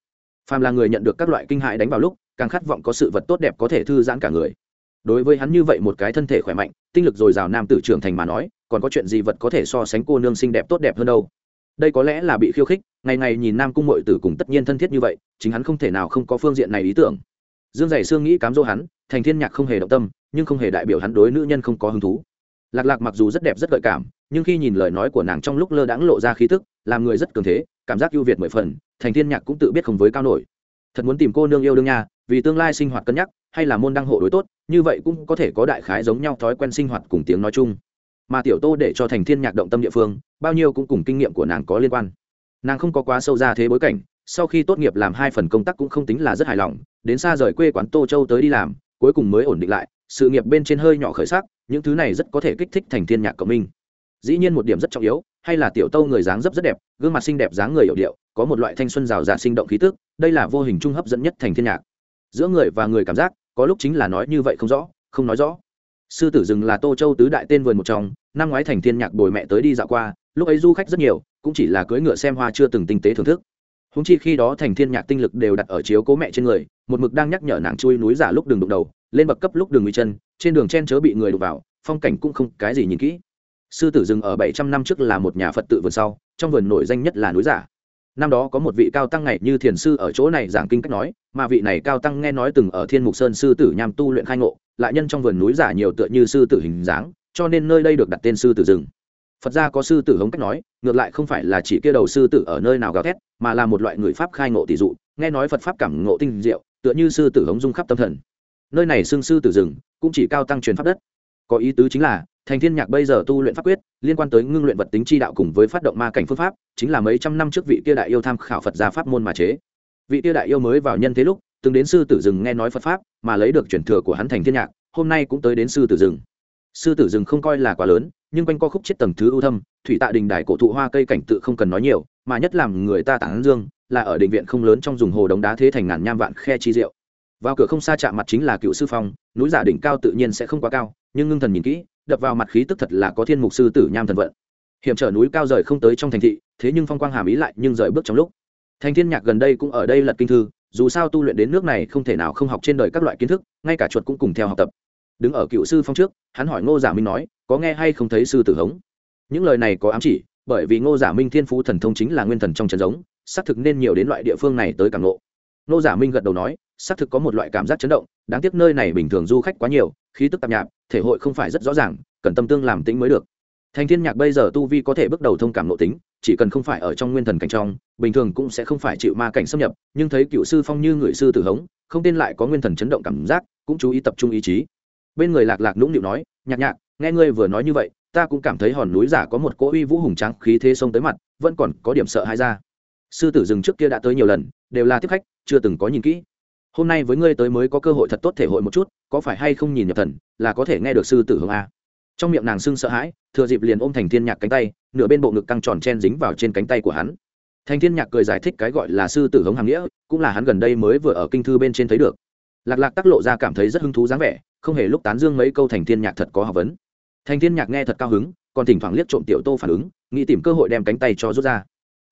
phàm là người nhận được các loại kinh hại đánh vào lúc, càng khát vọng có sự vật tốt đẹp có thể thư giãn cả người. Đối với hắn như vậy một cái thân thể khỏe mạnh, tinh lực dồi dào nam tử trưởng thành mà nói, còn có chuyện gì vật có thể so sánh cô nương xinh đẹp tốt đẹp hơn đâu? Đây có lẽ là bị khiêu khích, ngày ngày nhìn nam cung mội tử cùng tất nhiên thân thiết như vậy, chính hắn không thể nào không có phương diện này ý tưởng. Dương dày xương nghĩ cám dỗ hắn thành thiên nhạc không hề động tâm, nhưng không hề đại biểu hắn đối nữ nhân không có hứng thú lạc lạc mặc dù rất đẹp rất gợi cảm, nhưng khi nhìn lời nói của nàng trong lúc lơ đãng lộ ra khí tức, làm người rất cường thế, cảm giác ưu việt mười phần, thành thiên nhạc cũng tự biết không với cao nổi. Thật muốn tìm cô nương yêu đương nha, vì tương lai sinh hoạt cân nhắc, hay là môn đăng hộ đối tốt, như vậy cũng có thể có đại khái giống nhau thói quen sinh hoạt cùng tiếng nói chung. Mà tiểu tô để cho thành thiên nhạc động tâm địa phương, bao nhiêu cũng cùng kinh nghiệm của nàng có liên quan. Nàng không có quá sâu ra thế bối cảnh, sau khi tốt nghiệp làm hai phần công tác cũng không tính là rất hài lòng, đến xa rời quê quán tô châu tới đi làm, cuối cùng mới ổn định lại sự nghiệp bên trên hơi nhỏ khởi sắc, những thứ này rất có thể kích thích thành thiên nhạc cộng minh. Dĩ nhiên một điểm rất trọng yếu, hay là tiểu tâu người dáng dấp rất đẹp, gương mặt xinh đẹp dáng người hiệu điệu, có một loại thanh xuân rào rạt sinh động khí tức, đây là vô hình trung hấp dẫn nhất thành thiên nhạc. Giữa người và người cảm giác, có lúc chính là nói như vậy không rõ, không nói rõ. Sư tử rừng là tô châu tứ đại tên vườn một trong, năm ngoái thành thiên nhạc bồi mẹ tới đi dạo qua, lúc ấy du khách rất nhiều, cũng chỉ là cưỡi ngựa xem hoa chưa từng tinh tế thưởng thức. Húng chi khi đó thành thiên nhạc tinh lực đều đặt ở chiếu cố mẹ trên người, một mực đang nhắc nhở nàng chui núi giả lúc đường đụng đầu lên bậc cấp lúc đường nguy chân, trên đường chen chớ bị người đụng vào, phong cảnh cũng không cái gì nhìn kỹ. Sư tử rừng ở bảy trăm năm trước là một nhà phật tự vườn sau, trong vườn nổi danh nhất là núi giả. Năm đó có một vị cao tăng ngày như thiền sư ở chỗ này giảng kinh cách nói, mà vị này cao tăng nghe nói từng ở thiên mục sơn sư tử nham tu luyện khai ngộ, lại nhân trong vườn núi giả nhiều tựa như sư tử hình dáng, cho nên nơi đây được đặt tên sư tử rừng. Phật gia có sư tử hống cách nói, ngược lại không phải là chỉ kia đầu sư tử ở nơi nào gào thét, mà là một loại người pháp khai ngộ tỷ dụ, nghe nói phật pháp cảm ngộ tinh diệu, tựa như sư tử hống dung khắp tâm thần nơi này xương sư tử rừng, cũng chỉ cao tăng truyền pháp đất. Có ý tứ chính là, thành thiên nhạc bây giờ tu luyện pháp quyết, liên quan tới ngưng luyện vật tính chi đạo cùng với phát động ma cảnh phương pháp, chính là mấy trăm năm trước vị kia đại yêu tham khảo phật gia pháp môn mà chế. Vị kia đại yêu mới vào nhân thế lúc, từng đến sư tử rừng nghe nói phật pháp, mà lấy được truyền thừa của hắn thành thiên nhạc, hôm nay cũng tới đến sư tử rừng. Sư tử rừng không coi là quá lớn, nhưng quanh co khúc chết tầng thứ ưu thâm, thủy tạ đình đài cổ thụ hoa cây cảnh tự không cần nói nhiều, mà nhất làm người ta tản dương, là ở định viện không lớn trong dùng hồ đống đá thế thành ngàn nham vạn khe chi rượu vào cửa không xa chạm mặt chính là cựu sư phong, núi giả đỉnh cao tự nhiên sẽ không quá cao, nhưng ngưng thần nhìn kỹ, đập vào mặt khí tức thật là có thiên mục sư tử nham thần vận. Hiểm trở núi cao rời không tới trong thành thị, thế nhưng phong quang hàm ý lại nhưng rời bước trong lúc. Thành thiên nhạc gần đây cũng ở đây lật kinh thư, dù sao tu luyện đến nước này không thể nào không học trên đời các loại kiến thức, ngay cả chuột cũng cùng theo học tập. Đứng ở cựu sư phong trước, hắn hỏi ngô giả minh nói, có nghe hay không thấy sư tử hống? Những lời này có ám chỉ, bởi vì ngô giả minh thiên phú thần thông chính là nguyên thần trong trần giống, xác thực nên nhiều đến loại địa phương này tới càng ngộ. Ngô giả minh gật đầu nói xác thực có một loại cảm giác chấn động, đáng tiếc nơi này bình thường du khách quá nhiều, khí tức tạp nhạp, thể hội không phải rất rõ ràng, cần tâm tương làm tính mới được. Thành thiên nhạc bây giờ tu vi có thể bước đầu thông cảm nội tính, chỉ cần không phải ở trong nguyên thần cảnh trong, bình thường cũng sẽ không phải chịu ma cảnh xâm nhập, nhưng thấy cựu sư phong như người sư tử hống, không tên lại có nguyên thần chấn động cảm giác, cũng chú ý tập trung ý chí. Bên người lạc lạc nũng nịu nói, nhạc nhạc, nghe ngươi vừa nói như vậy, ta cũng cảm thấy hòn núi giả có một cỗ uy vũ hùng tráng khí thế sông tới mặt, vẫn còn có điểm sợ hãi ra. Sư tử rừng trước kia đã tới nhiều lần, đều là tiếp khách, chưa từng có nhìn kỹ hôm nay với ngươi tới mới có cơ hội thật tốt thể hội một chút, có phải hay không nhìn nhập thần, là có thể nghe được sư tử hương a. Trong miệng nàng sưng sợ hãi, thừa dịp liền ôm thành thiên nhạc cánh tay, nửa bên bộ ngực căng tròn chen dính vào trên cánh tay của hắn. Thành thiên nhạc cười giải thích cái gọi là sư tử hống hàm nghĩa, cũng là hắn gần đây mới vừa ở kinh thư bên trên thấy được. Lạc lạc tắc lộ ra cảm thấy rất hứng thú dáng vẻ, không hề lúc tán dương mấy câu thành thiên nhạc thật có học vấn. Thành thiên nhạc nghe thật cao hứng, còn thỉnh thoảng liếc trộm tiểu tô phản ứng, nghĩ tìm cơ hội đem cánh tay cho rút ra.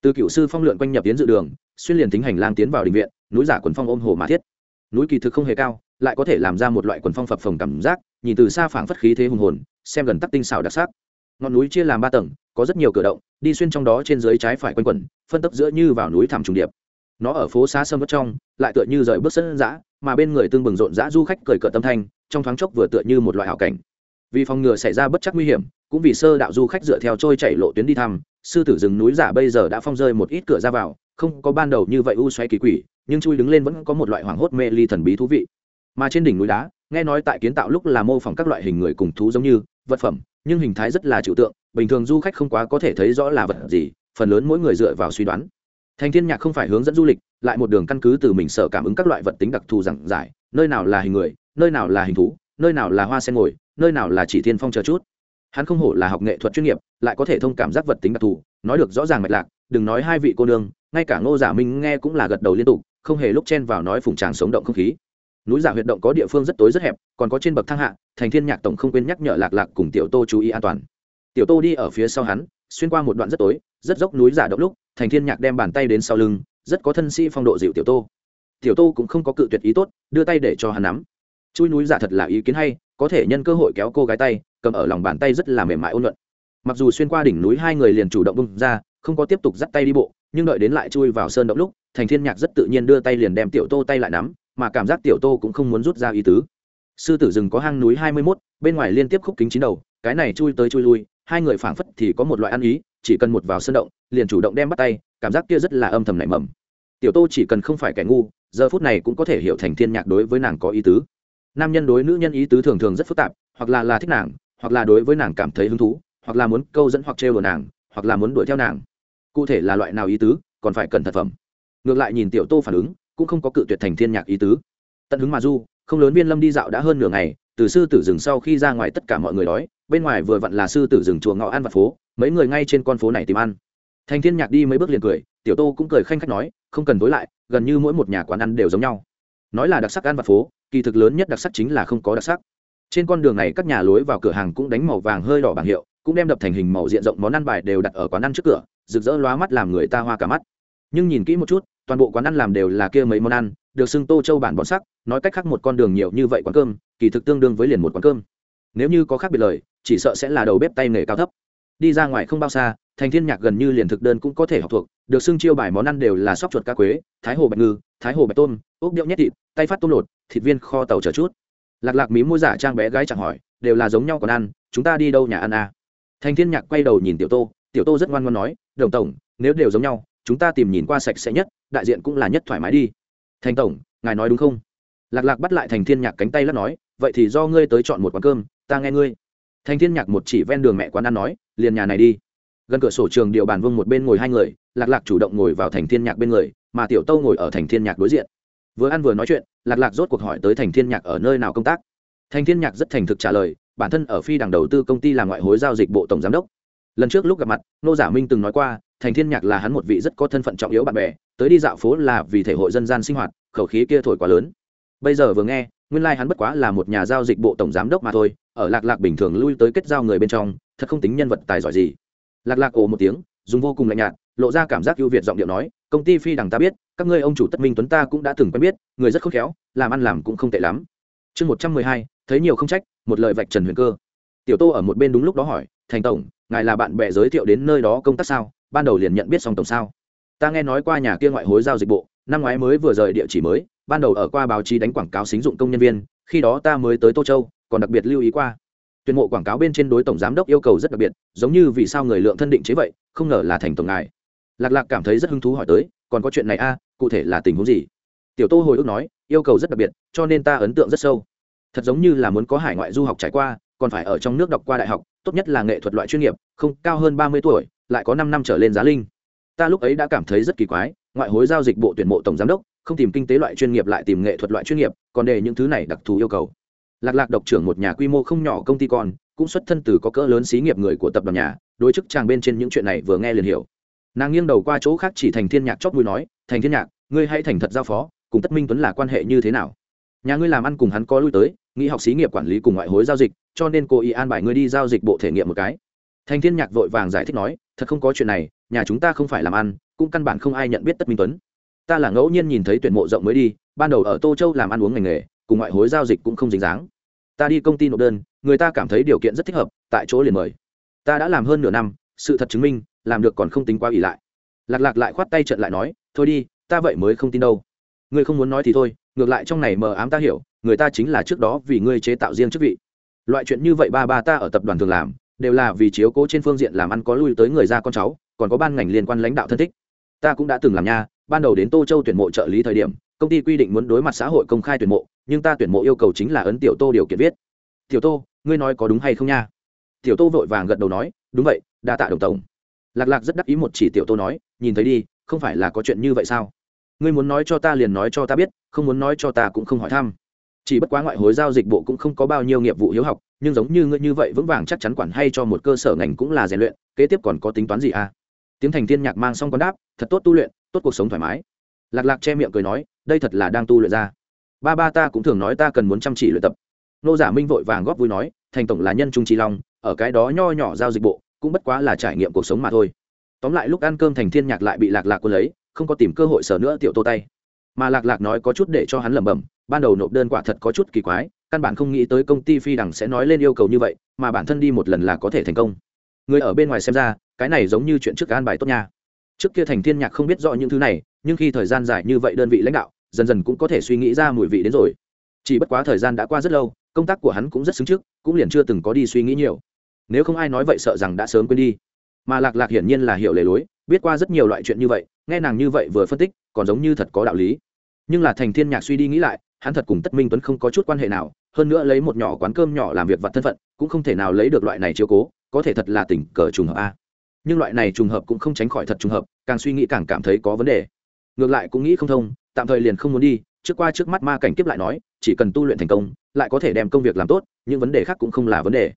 Từ cựu sư phong lượn quanh nhập tiến dự đường, xuyên liền tính hành lang tiến vào đình viện, núi giả quần phong ôm hồ mà thiết núi kỳ thực không hề cao, lại có thể làm ra một loại quần phong phập phồng cảm giác, nhìn từ xa phảng phất khí thế hùng hồn, xem gần tắc tinh xảo đặc sắc. Ngọn núi chia làm ba tầng, có rất nhiều cửa động, đi xuyên trong đó trên dưới trái phải quanh quẩn, phân tấp giữa như vào núi thảm trùng điệp. Nó ở phố xá sâm bất trong, lại tựa như rời bước sân dã mà bên người tương bừng rộn rã du khách cười cợt tâm thanh, trong thoáng chốc vừa tựa như một loại hảo cảnh. Vì phòng ngừa xảy ra bất chắc nguy hiểm, cũng vì sơ đạo du khách dựa theo trôi chảy lộ tuyến đi thăm, sư tử rừng núi giả bây giờ đã phong rơi một ít cửa ra vào không có ban đầu như vậy u xoáy kỳ quỷ, nhưng chui đứng lên vẫn có một loại hoảng hốt mê ly thần bí thú vị. Mà trên đỉnh núi đá, nghe nói tại kiến tạo lúc là mô phỏng các loại hình người cùng thú giống như vật phẩm, nhưng hình thái rất là trừu tượng, bình thường du khách không quá có thể thấy rõ là vật gì, phần lớn mỗi người dựa vào suy đoán. Thành thiên nhạc không phải hướng dẫn du lịch, lại một đường căn cứ từ mình sở cảm ứng các loại vật tính đặc thù giảng giải, nơi nào là hình người, nơi nào là hình thú, nơi nào là hoa sen ngồi, nơi nào là chỉ thiên phong chờ chút. Hắn không hổ là học nghệ thuật chuyên nghiệp, lại có thể thông cảm giác vật tính đặc thù, nói được rõ ràng mạch lạc, đừng nói hai vị cô nương ngay cả ngô giả minh nghe cũng là gật đầu liên tục, không hề lúc chen vào nói phùng tràng sống động không khí. Núi giả huyệt động có địa phương rất tối rất hẹp, còn có trên bậc thang hạ, thành thiên nhạc tổng không quên nhắc nhở lạc lạc cùng tiểu tô chú ý an toàn. Tiểu tô đi ở phía sau hắn, xuyên qua một đoạn rất tối, rất dốc núi giả động lúc, thành thiên nhạc đem bàn tay đến sau lưng, rất có thân sĩ phong độ dịu tiểu tô. Tiểu tô cũng không có cự tuyệt ý tốt, đưa tay để cho hắn nắm. Chui núi giả thật là ý kiến hay, có thể nhân cơ hội kéo cô gái tay, cầm ở lòng bàn tay rất là mềm mại ôn luận. Mặc dù xuyên qua đỉnh núi hai người liền chủ động bung ra, không có tiếp tục dắt tay đi bộ nhưng đợi đến lại chui vào sơn động lúc thành thiên nhạc rất tự nhiên đưa tay liền đem tiểu tô tay lại nắm mà cảm giác tiểu tô cũng không muốn rút ra ý tứ. Sư tử rừng có hang núi hai mươi 21, bên ngoài liên tiếp khúc kính chín đầu cái này chui tới chui lui hai người phảng phất thì có một loại ăn ý chỉ cần một vào sơn động liền chủ động đem bắt tay cảm giác kia rất là âm thầm nảy mầm. Tiểu tô chỉ cần không phải kẻ ngu giờ phút này cũng có thể hiểu thành thiên nhạc đối với nàng có ý tứ. Nam nhân đối nữ nhân ý tứ thường thường rất phức tạp hoặc là là thích nàng hoặc là đối với nàng cảm thấy hứng thú hoặc là muốn câu dẫn hoặc trêu đùa nàng hoặc là muốn đuổi theo nàng cụ thể là loại nào ý tứ, còn phải cần thật phẩm. Ngược lại nhìn tiểu tô phản ứng, cũng không có cự tuyệt thành thiên nhạc ý tứ. Tận hứng mà du, không lớn viên lâm đi dạo đã hơn nửa ngày, từ sư tử rừng sau khi ra ngoài tất cả mọi người đói, bên ngoài vừa vặn là sư tử rừng chùa ngọ ăn vặt phố, mấy người ngay trên con phố này tìm ăn. Thành thiên nhạc đi mấy bước liền cười, tiểu tô cũng cười khanh khách nói, không cần tối lại, gần như mỗi một nhà quán ăn đều giống nhau. Nói là đặc sắc ăn vặt phố, kỳ thực lớn nhất đặc sắc chính là không có đặc sắc. Trên con đường này các nhà lối vào cửa hàng cũng đánh màu vàng hơi đỏ bảng hiệu cũng đem đập thành hình màu diện rộng món ăn bài đều đặt ở quán ăn trước cửa, rực rỡ lóa mắt làm người ta hoa cả mắt. Nhưng nhìn kỹ một chút, toàn bộ quán ăn làm đều là kia mấy món ăn, được xưng tô châu bản bọn sắc, nói cách khác một con đường nhiều như vậy quán cơm, kỳ thực tương đương với liền một quán cơm. Nếu như có khác biệt lời, chỉ sợ sẽ là đầu bếp tay nghề cao thấp. Đi ra ngoài không bao xa, thành thiên nhạc gần như liền thực đơn cũng có thể học thuộc, được xưng chiêu bài món ăn đều là sóc chuột cá quế, thái hồ bạch ngư, thái hồ bạch tôm, ốc điệu nhét thịt, tay phát tôm lột, thịt viên kho tàu chờ chút. Lạc lạc mí môi giả trang bé gái chẳng hỏi, đều là giống nhau còn ăn, chúng ta đi đâu nhà ăn à thành thiên nhạc quay đầu nhìn tiểu tô tiểu tô rất ngoan ngoan nói, đồng tổng, nếu đều giống nhau, chúng ta tìm nhìn qua sạch sẽ nhất, đại diện cũng là nhất thoải mái đi. Thành tổng, ngài nói đúng không? Lạc lạc bắt lại thành thiên nhạc cánh tay lắc nói, vậy thì do ngươi tới chọn một quán cơm, ta nghe ngươi. Thành thiên nhạc một chỉ ven đường mẹ quán ăn nói, liền nhà này đi. Gần cửa sổ trường điều bàn vương một bên ngồi hai người, lạc lạc chủ động ngồi vào thành thiên nhạc bên người, mà tiểu tâu ngồi ở thành thiên nhạc đối diện. Vừa ăn vừa nói chuyện, lạc lạc rốt cuộc hỏi tới thành thiên nhạc ở nơi nào công tác. Thành thiên nhạc rất thành thực trả lời bản thân ở phi đằng đầu tư công ty làm ngoại hối giao dịch bộ tổng giám đốc. Lần trước lúc gặp mặt, nô giả minh từng nói qua, thành thiên nhạc là hắn một vị rất có thân phận trọng yếu bạn bè, tới đi dạo phố là vì thể hội dân gian sinh hoạt, khẩu khí kia thổi quá lớn. Bây giờ vừa nghe, nguyên lai like hắn bất quá là một nhà giao dịch bộ tổng giám đốc mà thôi, ở lạc lạc bình thường lui tới kết giao người bên trong, thật không tính nhân vật tài giỏi gì. Lạc lạc ồ một tiếng, dùng vô cùng lạnh nhạt, lộ ra cảm giác ưu việt giọng điệu nói, công ty phi đằng ta biết, các ngươi ông chủ tất minh tuấn ta cũng đã từng quen biết, người rất khôn khéo, làm ăn làm cũng không tệ lắm. Chương một trăm mười hai, thấy nhiều không trách một lời vạch trần huyền cơ. Tiểu tô ở một bên đúng lúc đó hỏi, thành tổng, ngài là bạn bè giới thiệu đến nơi đó công tác sao? Ban đầu liền nhận biết song tổng sao? Ta nghe nói qua nhà kia ngoại hối giao dịch bộ, năm ngoái mới vừa rời địa chỉ mới, ban đầu ở qua báo chí đánh quảng cáo xính dụng công nhân viên, khi đó ta mới tới tô châu, còn đặc biệt lưu ý qua. Tuyên mộ quảng cáo bên trên đối tổng giám đốc yêu cầu rất đặc biệt, giống như vì sao người lượng thân định chế vậy, không ngờ là thành tổng ngài. Lạc lạc cảm thấy rất hứng thú hỏi tới, còn có chuyện này a, cụ thể là tình huống gì? Tiểu tô hồi ức nói, yêu cầu rất đặc biệt, cho nên ta ấn tượng rất sâu thật giống như là muốn có hải ngoại du học trải qua, còn phải ở trong nước đọc qua đại học, tốt nhất là nghệ thuật loại chuyên nghiệp, không, cao hơn ba mươi tuổi, lại có năm năm trở lên giá linh. Ta lúc ấy đã cảm thấy rất kỳ quái, ngoại hối giao dịch bộ tuyển mộ tổng giám đốc, không tìm kinh tế loại chuyên nghiệp lại tìm nghệ thuật loại chuyên nghiệp, còn để những thứ này đặc thù yêu cầu. Lạc lạc độc trưởng một nhà quy mô không nhỏ công ty con cũng xuất thân từ có cỡ lớn xí nghiệp người của tập đoàn nhà, đối chức chàng bên trên những chuyện này vừa nghe liền hiểu. Nàng nghiêng đầu qua chỗ khác chỉ thành thiên nhạc chót mũi nói, thành thiên nhạc, ngươi hãy thành thật giao phó, cùng tất minh tuấn là quan hệ như thế nào? Nhà ngươi làm ăn cùng hắn có lui tới, nghĩ học xí nghiệp quản lý cùng ngoại hối giao dịch, cho nên cô ý an bài ngươi đi giao dịch bộ thể nghiệm một cái. Thành thiên nhạc vội vàng giải thích nói, thật không có chuyện này, nhà chúng ta không phải làm ăn, cũng căn bản không ai nhận biết tất minh tuấn. Ta là ngẫu nhiên nhìn thấy tuyển mộ rộng mới đi, ban đầu ở tô châu làm ăn uống ngành nghề, cùng ngoại hối giao dịch cũng không dính dáng. Ta đi công ty nộp đơn, người ta cảm thấy điều kiện rất thích hợp, tại chỗ liền mời. Ta đã làm hơn nửa năm, sự thật chứng minh, làm được còn không tính quá ỷ lại. Lạc lạc lại khoát tay trận lại nói, thôi đi, ta vậy mới không tin đâu ngươi không muốn nói thì thôi, ngược lại trong này mờ ám ta hiểu, người ta chính là trước đó vì ngươi chế tạo riêng chức vị. Loại chuyện như vậy ba ba ta ở tập đoàn thường làm, đều là vì chiếu cố trên phương diện làm ăn có lui tới người ra con cháu, còn có ban ngành liên quan lãnh đạo thân thích. Ta cũng đã từng làm nha, ban đầu đến tô châu tuyển mộ trợ lý thời điểm, công ty quy định muốn đối mặt xã hội công khai tuyển mộ, nhưng ta tuyển mộ yêu cầu chính là ấn tiểu tô điều kiện viết. Tiểu tô, ngươi nói có đúng hay không nha? Tiểu tô vội vàng gật đầu nói, đúng vậy, đa tạ đồng tổng. Lạc lạc rất đắc ý một chỉ tiểu tô nói, nhìn thấy đi, không phải là có chuyện như vậy sao? Ngươi muốn nói cho ta liền nói cho ta biết, không muốn nói cho ta cũng không hỏi thăm. Chỉ bất quá ngoại hối giao dịch bộ cũng không có bao nhiêu nghiệp vụ hiếu học, nhưng giống như ngươi như vậy vững vàng chắc chắn quản hay cho một cơ sở ngành cũng là rèn luyện, kế tiếp còn có tính toán gì à? Tiếng thành thiên nhạc mang xong con đáp, thật tốt tu luyện, tốt cuộc sống thoải mái. Lạc lạc che miệng cười nói, đây thật là đang tu luyện ra. Ba ba ta cũng thường nói ta cần muốn chăm chỉ luyện tập. Nô giả minh vội vàng góp vui nói, thành tổng là nhân trung trí long, ở cái đó nho nhỏ giao dịch bộ, cũng bất quá là trải nghiệm cuộc sống mà thôi. Tóm lại lúc ăn cơm thành thiên nhạc lại bị lạc lạc quân lấy không có tìm cơ hội sở nữa, tiểu tô tay. Mà lạc lạc nói có chút để cho hắn lẩm bẩm, ban đầu nộp đơn quả thật có chút kỳ quái, căn bản không nghĩ tới công ty phi đằng sẽ nói lên yêu cầu như vậy, mà bản thân đi một lần là có thể thành công. Người ở bên ngoài xem ra, cái này giống như chuyện trước an bài tốt nha. Trước kia thành thiên nhạc không biết rõ những thứ này, nhưng khi thời gian dài như vậy đơn vị lãnh đạo, dần dần cũng có thể suy nghĩ ra mùi vị đến rồi. Chỉ bất quá thời gian đã qua rất lâu, công tác của hắn cũng rất xứng trước, cũng liền chưa từng có đi suy nghĩ nhiều. Nếu không ai nói vậy sợ rằng đã sớm quên đi. Mà lạc lạc hiển nhiên là hiểu lề lối biết qua rất nhiều loại chuyện như vậy, nghe nàng như vậy vừa phân tích, còn giống như thật có đạo lý. Nhưng là thành thiên nhạc suy đi nghĩ lại, hắn thật cùng tất minh tuấn không có chút quan hệ nào, hơn nữa lấy một nhỏ quán cơm nhỏ làm việc vặt thân phận, cũng không thể nào lấy được loại này chiếu cố, có thể thật là tình cờ trùng hợp a. Nhưng loại này trùng hợp cũng không tránh khỏi thật trùng hợp, càng suy nghĩ càng cảm thấy có vấn đề. Ngược lại cũng nghĩ không thông, tạm thời liền không muốn đi, trước qua trước mắt ma cảnh kiếp lại nói, chỉ cần tu luyện thành công, lại có thể đem công việc làm tốt, những vấn đề khác cũng không là vấn đề.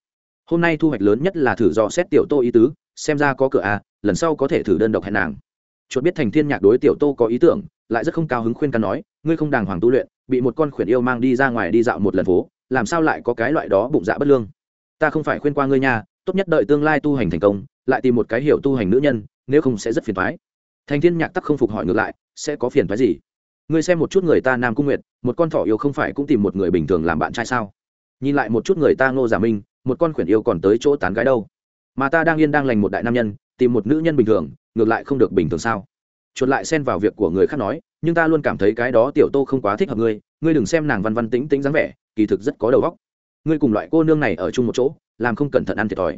Hôm nay thu hoạch lớn nhất là thử dò xét tiểu tô ý tứ, xem ra có cửa a lần sau có thể thử đơn độc hẹn nàng. Chuột biết thành thiên nhạc đối tiểu tô có ý tưởng, lại rất không cao hứng khuyên can nói, ngươi không đàng hoàng tu luyện, bị một con khuyển yêu mang đi ra ngoài đi dạo một lần phố, làm sao lại có cái loại đó bụng dạ bất lương? Ta không phải khuyên qua ngươi nha, tốt nhất đợi tương lai tu hành thành công, lại tìm một cái hiểu tu hành nữ nhân, nếu không sẽ rất phiền toái. Thành thiên nhạc tắc không phục hỏi ngược lại, sẽ có phiền toái gì? Ngươi xem một chút người ta nam cung nguyệt, một con thỏ yêu không phải cũng tìm một người bình thường làm bạn trai sao? Nhìn lại một chút người ta ngô giả minh, một con khuyển yêu còn tới chỗ tán gái đâu? Mà ta đang yên đang lành một đại nam nhân tìm một nữ nhân bình thường, ngược lại không được bình thường sao? Chuột lại xen vào việc của người khác nói, nhưng ta luôn cảm thấy cái đó tiểu tô không quá thích hợp ngươi ngươi đừng xem nàng văn văn tính tính dáng vẻ, kỳ thực rất có đầu óc. Ngươi cùng loại cô nương này ở chung một chỗ, làm không cẩn thận ăn thiệt thòi.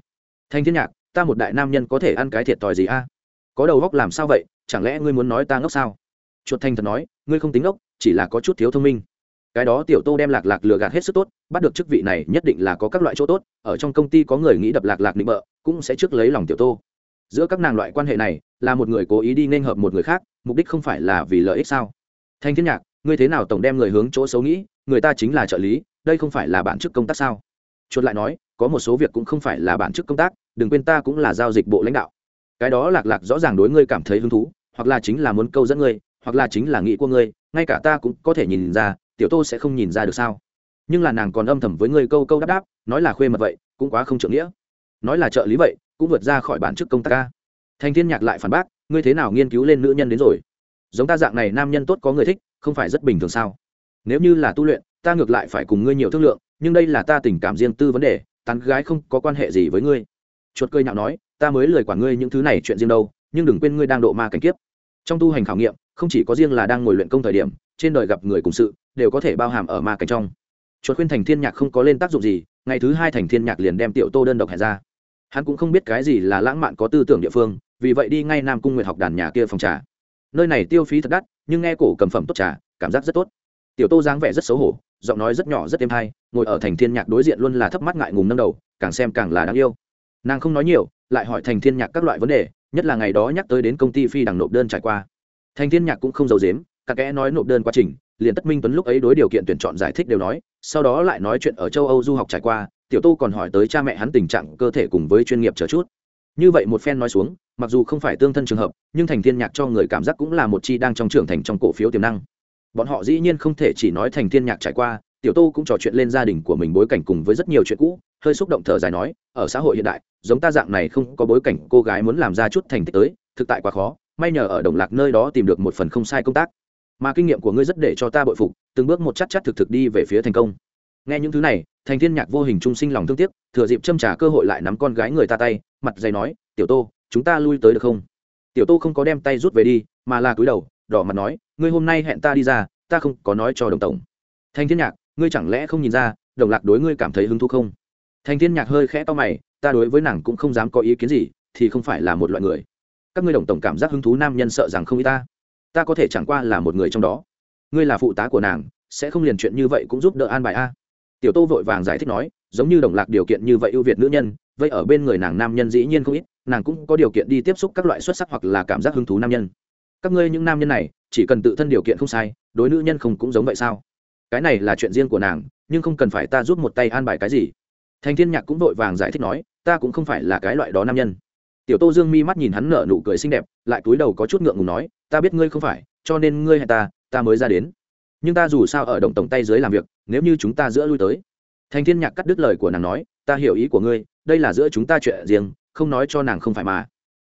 Thanh thiên nhạc, ta một đại nam nhân có thể ăn cái thiệt thòi gì a? Có đầu óc làm sao vậy? Chẳng lẽ ngươi muốn nói ta ngốc sao? Chuột thanh thật nói, ngươi không tính ngốc, chỉ là có chút thiếu thông minh. Cái đó tiểu tô đem lạc lạc lừa gạt hết sức tốt, bắt được chức vị này nhất định là có các loại chỗ tốt, ở trong công ty có người nghĩ đập lạc lạc định bợ, cũng sẽ trước lấy lòng tiểu tô giữa các nàng loại quan hệ này, là một người cố ý đi nên hợp một người khác, mục đích không phải là vì lợi ích sao? Thanh thiên nhạc, ngươi thế nào tổng đem người hướng chỗ xấu nghĩ, người ta chính là trợ lý, đây không phải là bản chức công tác sao? Chuột lại nói, có một số việc cũng không phải là bản chức công tác, đừng quên ta cũng là giao dịch bộ lãnh đạo. Cái đó lạc lạc rõ ràng đối ngươi cảm thấy hứng thú, hoặc là chính là muốn câu dẫn ngươi, hoặc là chính là nghĩ của ngươi, ngay cả ta cũng có thể nhìn ra, tiểu tô sẽ không nhìn ra được sao? Nhưng là nàng còn âm thầm với ngươi câu câu đáp đáp, nói là khuê mật vậy, cũng quá không trưởng nghĩa nói là trợ lý vậy, cũng vượt ra khỏi bản chức công tác ca thành thiên nhạc lại phản bác, ngươi thế nào nghiên cứu lên nữ nhân đến rồi? Giống ta dạng này nam nhân tốt có người thích, không phải rất bình thường sao? Nếu như là tu luyện, ta ngược lại phải cùng ngươi nhiều thương lượng, nhưng đây là ta tình cảm riêng tư vấn đề, tán gái không có quan hệ gì với ngươi. Chuột cười nhạo nói, ta mới lời quản ngươi những thứ này chuyện riêng đâu, nhưng đừng quên ngươi đang độ ma cảnh kiếp. Trong tu hành khảo nghiệm, không chỉ có riêng là đang ngồi luyện công thời điểm, trên đời gặp người cùng sự, đều có thể bao hàm ở ma cảnh trong. Chuột khuyên thành thiên nhạc không có lên tác dụng gì, ngày thứ hai thành thiên nhạc liền đem tiểu tô đơn độc hẹn ra hắn cũng không biết cái gì là lãng mạn có tư tưởng địa phương, vì vậy đi ngay nam cung nguyệt học đàn nhà kia phòng trà. Nơi này tiêu phí thật đắt, nhưng nghe cổ cầm phẩm tốt trà, cảm giác rất tốt. Tiểu tô dáng vẻ rất xấu hổ, giọng nói rất nhỏ rất êm hay, ngồi ở thành thiên nhạc đối diện luôn là thấp mắt ngại ngùng nâng đầu, càng xem càng là đáng yêu. Nàng không nói nhiều, lại hỏi thành thiên nhạc các loại vấn đề, nhất là ngày đó nhắc tới đến công ty phi đằng nộp đơn trải qua. Thành thiên nhạc cũng không giấu dếm các kẽ nói nộp đơn quá trình, liền tất minh tuấn lúc ấy đối điều kiện tuyển chọn giải thích đều nói, sau đó lại nói chuyện ở châu âu du học trải qua tiểu tô còn hỏi tới cha mẹ hắn tình trạng cơ thể cùng với chuyên nghiệp chờ chút. Như vậy một phen nói xuống, mặc dù không phải tương thân trường hợp, nhưng thành thiên nhạc cho người cảm giác cũng là một chi đang trong trưởng thành trong cổ phiếu tiềm năng. Bọn họ dĩ nhiên không thể chỉ nói thành thiên nhạc trải qua, tiểu tô cũng trò chuyện lên gia đình của mình bối cảnh cùng với rất nhiều chuyện cũ, hơi xúc động thở dài nói, ở xã hội hiện đại, giống ta dạng này không có bối cảnh, cô gái muốn làm ra chút thành tích tới, thực tại quá khó, may nhờ ở đồng lạc nơi đó tìm được một phần không sai công tác. Mà kinh nghiệm của ngươi rất để cho ta bội phục, từng bước một chắc chắc thực thực đi về phía thành công. Nghe những thứ này thành thiên nhạc vô hình trung sinh lòng thương tiếc, thừa dịp châm trả cơ hội lại nắm con gái người ta tay, mặt dày nói, tiểu tô, chúng ta lui tới được không? Tiểu tô không có đem tay rút về đi, mà là cúi đầu, đỏ mặt nói, ngươi hôm nay hẹn ta đi ra, ta không có nói cho đồng tổng. Thành thiên nhạc, ngươi chẳng lẽ không nhìn ra, đồng lạc đối ngươi cảm thấy hứng thú không? Thành thiên nhạc hơi khẽ to mày, ta đối với nàng cũng không dám có ý kiến gì, thì không phải là một loại người. Các ngươi đồng tổng cảm giác hứng thú nam nhân sợ rằng không ý ta. Ta có thể chẳng qua là một người trong đó. Ngươi là phụ tá của nàng, sẽ không liền chuyện như vậy cũng giúp đỡ an bài a tiểu tô vội vàng giải thích nói, giống như đồng lạc điều kiện như vậy ưu việt nữ nhân, vậy ở bên người nàng nam nhân dĩ nhiên không ít, nàng cũng có điều kiện đi tiếp xúc các loại xuất sắc hoặc là cảm giác hứng thú nam nhân. Các ngươi những nam nhân này, chỉ cần tự thân điều kiện không sai, đối nữ nhân không cũng giống vậy sao? Cái này là chuyện riêng của nàng, nhưng không cần phải ta giúp một tay an bài cái gì. Thành thiên nhạc cũng vội vàng giải thích nói, ta cũng không phải là cái loại đó nam nhân. Tiểu tô dương mi mắt nhìn hắn nở nụ cười xinh đẹp, lại cúi đầu có chút ngượng ngùng nói, ta biết ngươi không phải, cho nên ngươi hay ta ta mới ra đến nhưng ta dù sao ở động tổng tay dưới làm việc, nếu như chúng ta giữa lui tới. Thành thiên nhạc cắt đứt lời của nàng nói, ta hiểu ý của ngươi, đây là giữa chúng ta chuyện riêng, không nói cho nàng không phải mà.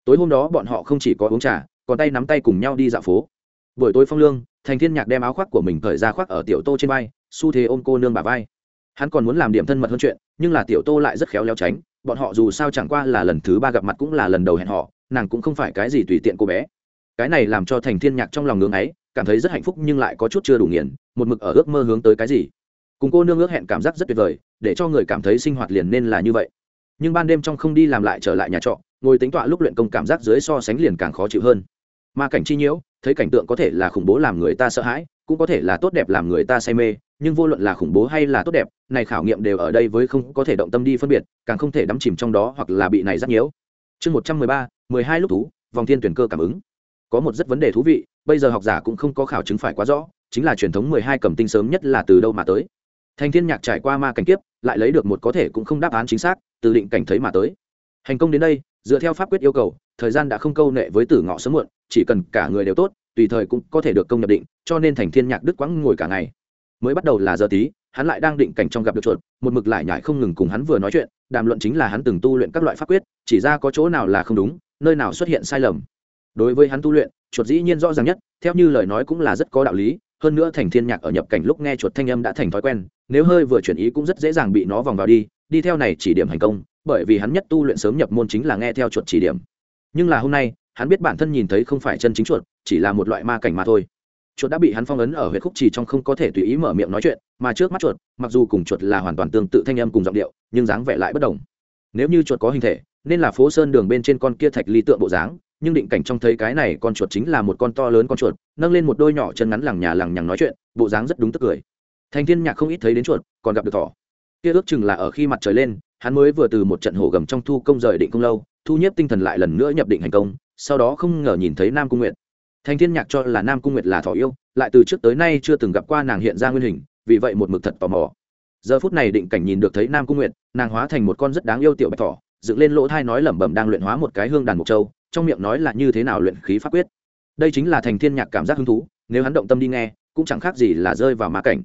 Tối hôm đó bọn họ không chỉ có uống trà, còn tay nắm tay cùng nhau đi dạo phố. Buổi tối phong lương, thành thiên nhạc đem áo khoác của mình cởi ra khoác ở tiểu tô trên vai, xu thế ôm cô nương bà vai. Hắn còn muốn làm điểm thân mật hơn chuyện, nhưng là tiểu tô lại rất khéo léo tránh, bọn họ dù sao chẳng qua là lần thứ ba gặp mặt cũng là lần đầu hẹn họ nàng cũng không phải cái gì tùy tiện cô bé. Cái này làm cho thành thiên nhạc trong lòng ngưỡng ấy cảm thấy rất hạnh phúc nhưng lại có chút chưa đủ nghiền, một mực ở ước mơ hướng tới cái gì. Cùng cô nương ước hẹn cảm giác rất tuyệt vời, để cho người cảm thấy sinh hoạt liền nên là như vậy. Nhưng ban đêm trong không đi làm lại trở lại nhà trọ, ngồi tính tọa lúc luyện công cảm giác dưới so sánh liền càng khó chịu hơn. Ma cảnh chi nhiễu, thấy cảnh tượng có thể là khủng bố làm người ta sợ hãi, cũng có thể là tốt đẹp làm người ta say mê, nhưng vô luận là khủng bố hay là tốt đẹp, này khảo nghiệm đều ở đây với không có thể động tâm đi phân biệt, càng không thể đắm chìm trong đó hoặc là bị này rất nhiễu. Chương một trăm mười ba, mười hai lúc thú, vòng thiên tuyển cơ cảm ứng có một rất vấn đề thú vị, bây giờ học giả cũng không có khảo chứng phải quá rõ, chính là truyền thống mười hai cầm tinh sớm nhất là từ đâu mà tới. Thành thiên nhạc trải qua ma cảnh kiếp, lại lấy được một có thể cũng không đáp án chính xác, từ định cảnh thấy mà tới. Hành công đến đây, dựa theo pháp quyết yêu cầu, thời gian đã không câu nệ với tử ngọ sớm muộn, chỉ cần cả người đều tốt, tùy thời cũng có thể được công nhập định, cho nên thành thiên nhạc đức quãng ngồi cả ngày. Mới bắt đầu là giờ tí, hắn lại đang định cảnh trong gặp được chuột, một mực lại nhải không ngừng cùng hắn vừa nói chuyện, đàm luận chính là hắn từng tu luyện các loại pháp quyết, chỉ ra có chỗ nào là không đúng, nơi nào xuất hiện sai lầm đối với hắn tu luyện, chuột dĩ nhiên rõ ràng nhất, theo như lời nói cũng là rất có đạo lý, hơn nữa thành thiên nhạc ở nhập cảnh lúc nghe chuột thanh âm đã thành thói quen, nếu hơi vừa chuyển ý cũng rất dễ dàng bị nó vòng vào đi đi theo này chỉ điểm hành công, bởi vì hắn nhất tu luyện sớm nhập môn chính là nghe theo chuột chỉ điểm. Nhưng là hôm nay, hắn biết bản thân nhìn thấy không phải chân chính chuột, chỉ là một loại ma cảnh mà thôi. Chuột đã bị hắn phong ấn ở huyệt khúc chỉ trong không có thể tùy ý mở miệng nói chuyện, mà trước mắt chuột, mặc dù cùng chuột là hoàn toàn tương tự thanh âm cùng giọng điệu, nhưng dáng vẻ lại bất đồng. Nếu như chuột có hình thể, nên là phố sơn đường bên trên con kia thạch ly tượng bộ dáng nhưng định cảnh trong thấy cái này con chuột chính là một con to lớn con chuột, nâng lên một đôi nhỏ chân ngắn lằng nhà lằng nhằng nói chuyện, bộ dáng rất đúng tức cười. Thành thiên nhạc không ít thấy đến chuột, còn gặp được thỏ. Kia ước chừng là ở khi mặt trời lên, hắn mới vừa từ một trận hổ gầm trong thu công rời định công lâu, thu nhiếp tinh thần lại lần nữa nhập định hành công, sau đó không ngờ nhìn thấy nam cung nguyệt. Thành thiên nhạc cho là nam cung nguyệt là thỏ yêu, lại từ trước tới nay chưa từng gặp qua nàng hiện ra nguyên hình, vì vậy một mực thật tò mò. Giờ phút này định cảnh nhìn được thấy nam cung nguyệt, nàng hóa thành một con rất đáng yêu tiểu bạch thỏ, dựng lên lỗ thai nói lẩm bẩm đang luyện hóa một cái hương đàn mộc châu trong miệng nói là như thế nào luyện khí pháp quyết. Đây chính là thành thiên nhạc cảm giác hứng thú, nếu hắn động tâm đi nghe, cũng chẳng khác gì là rơi vào ma cảnh.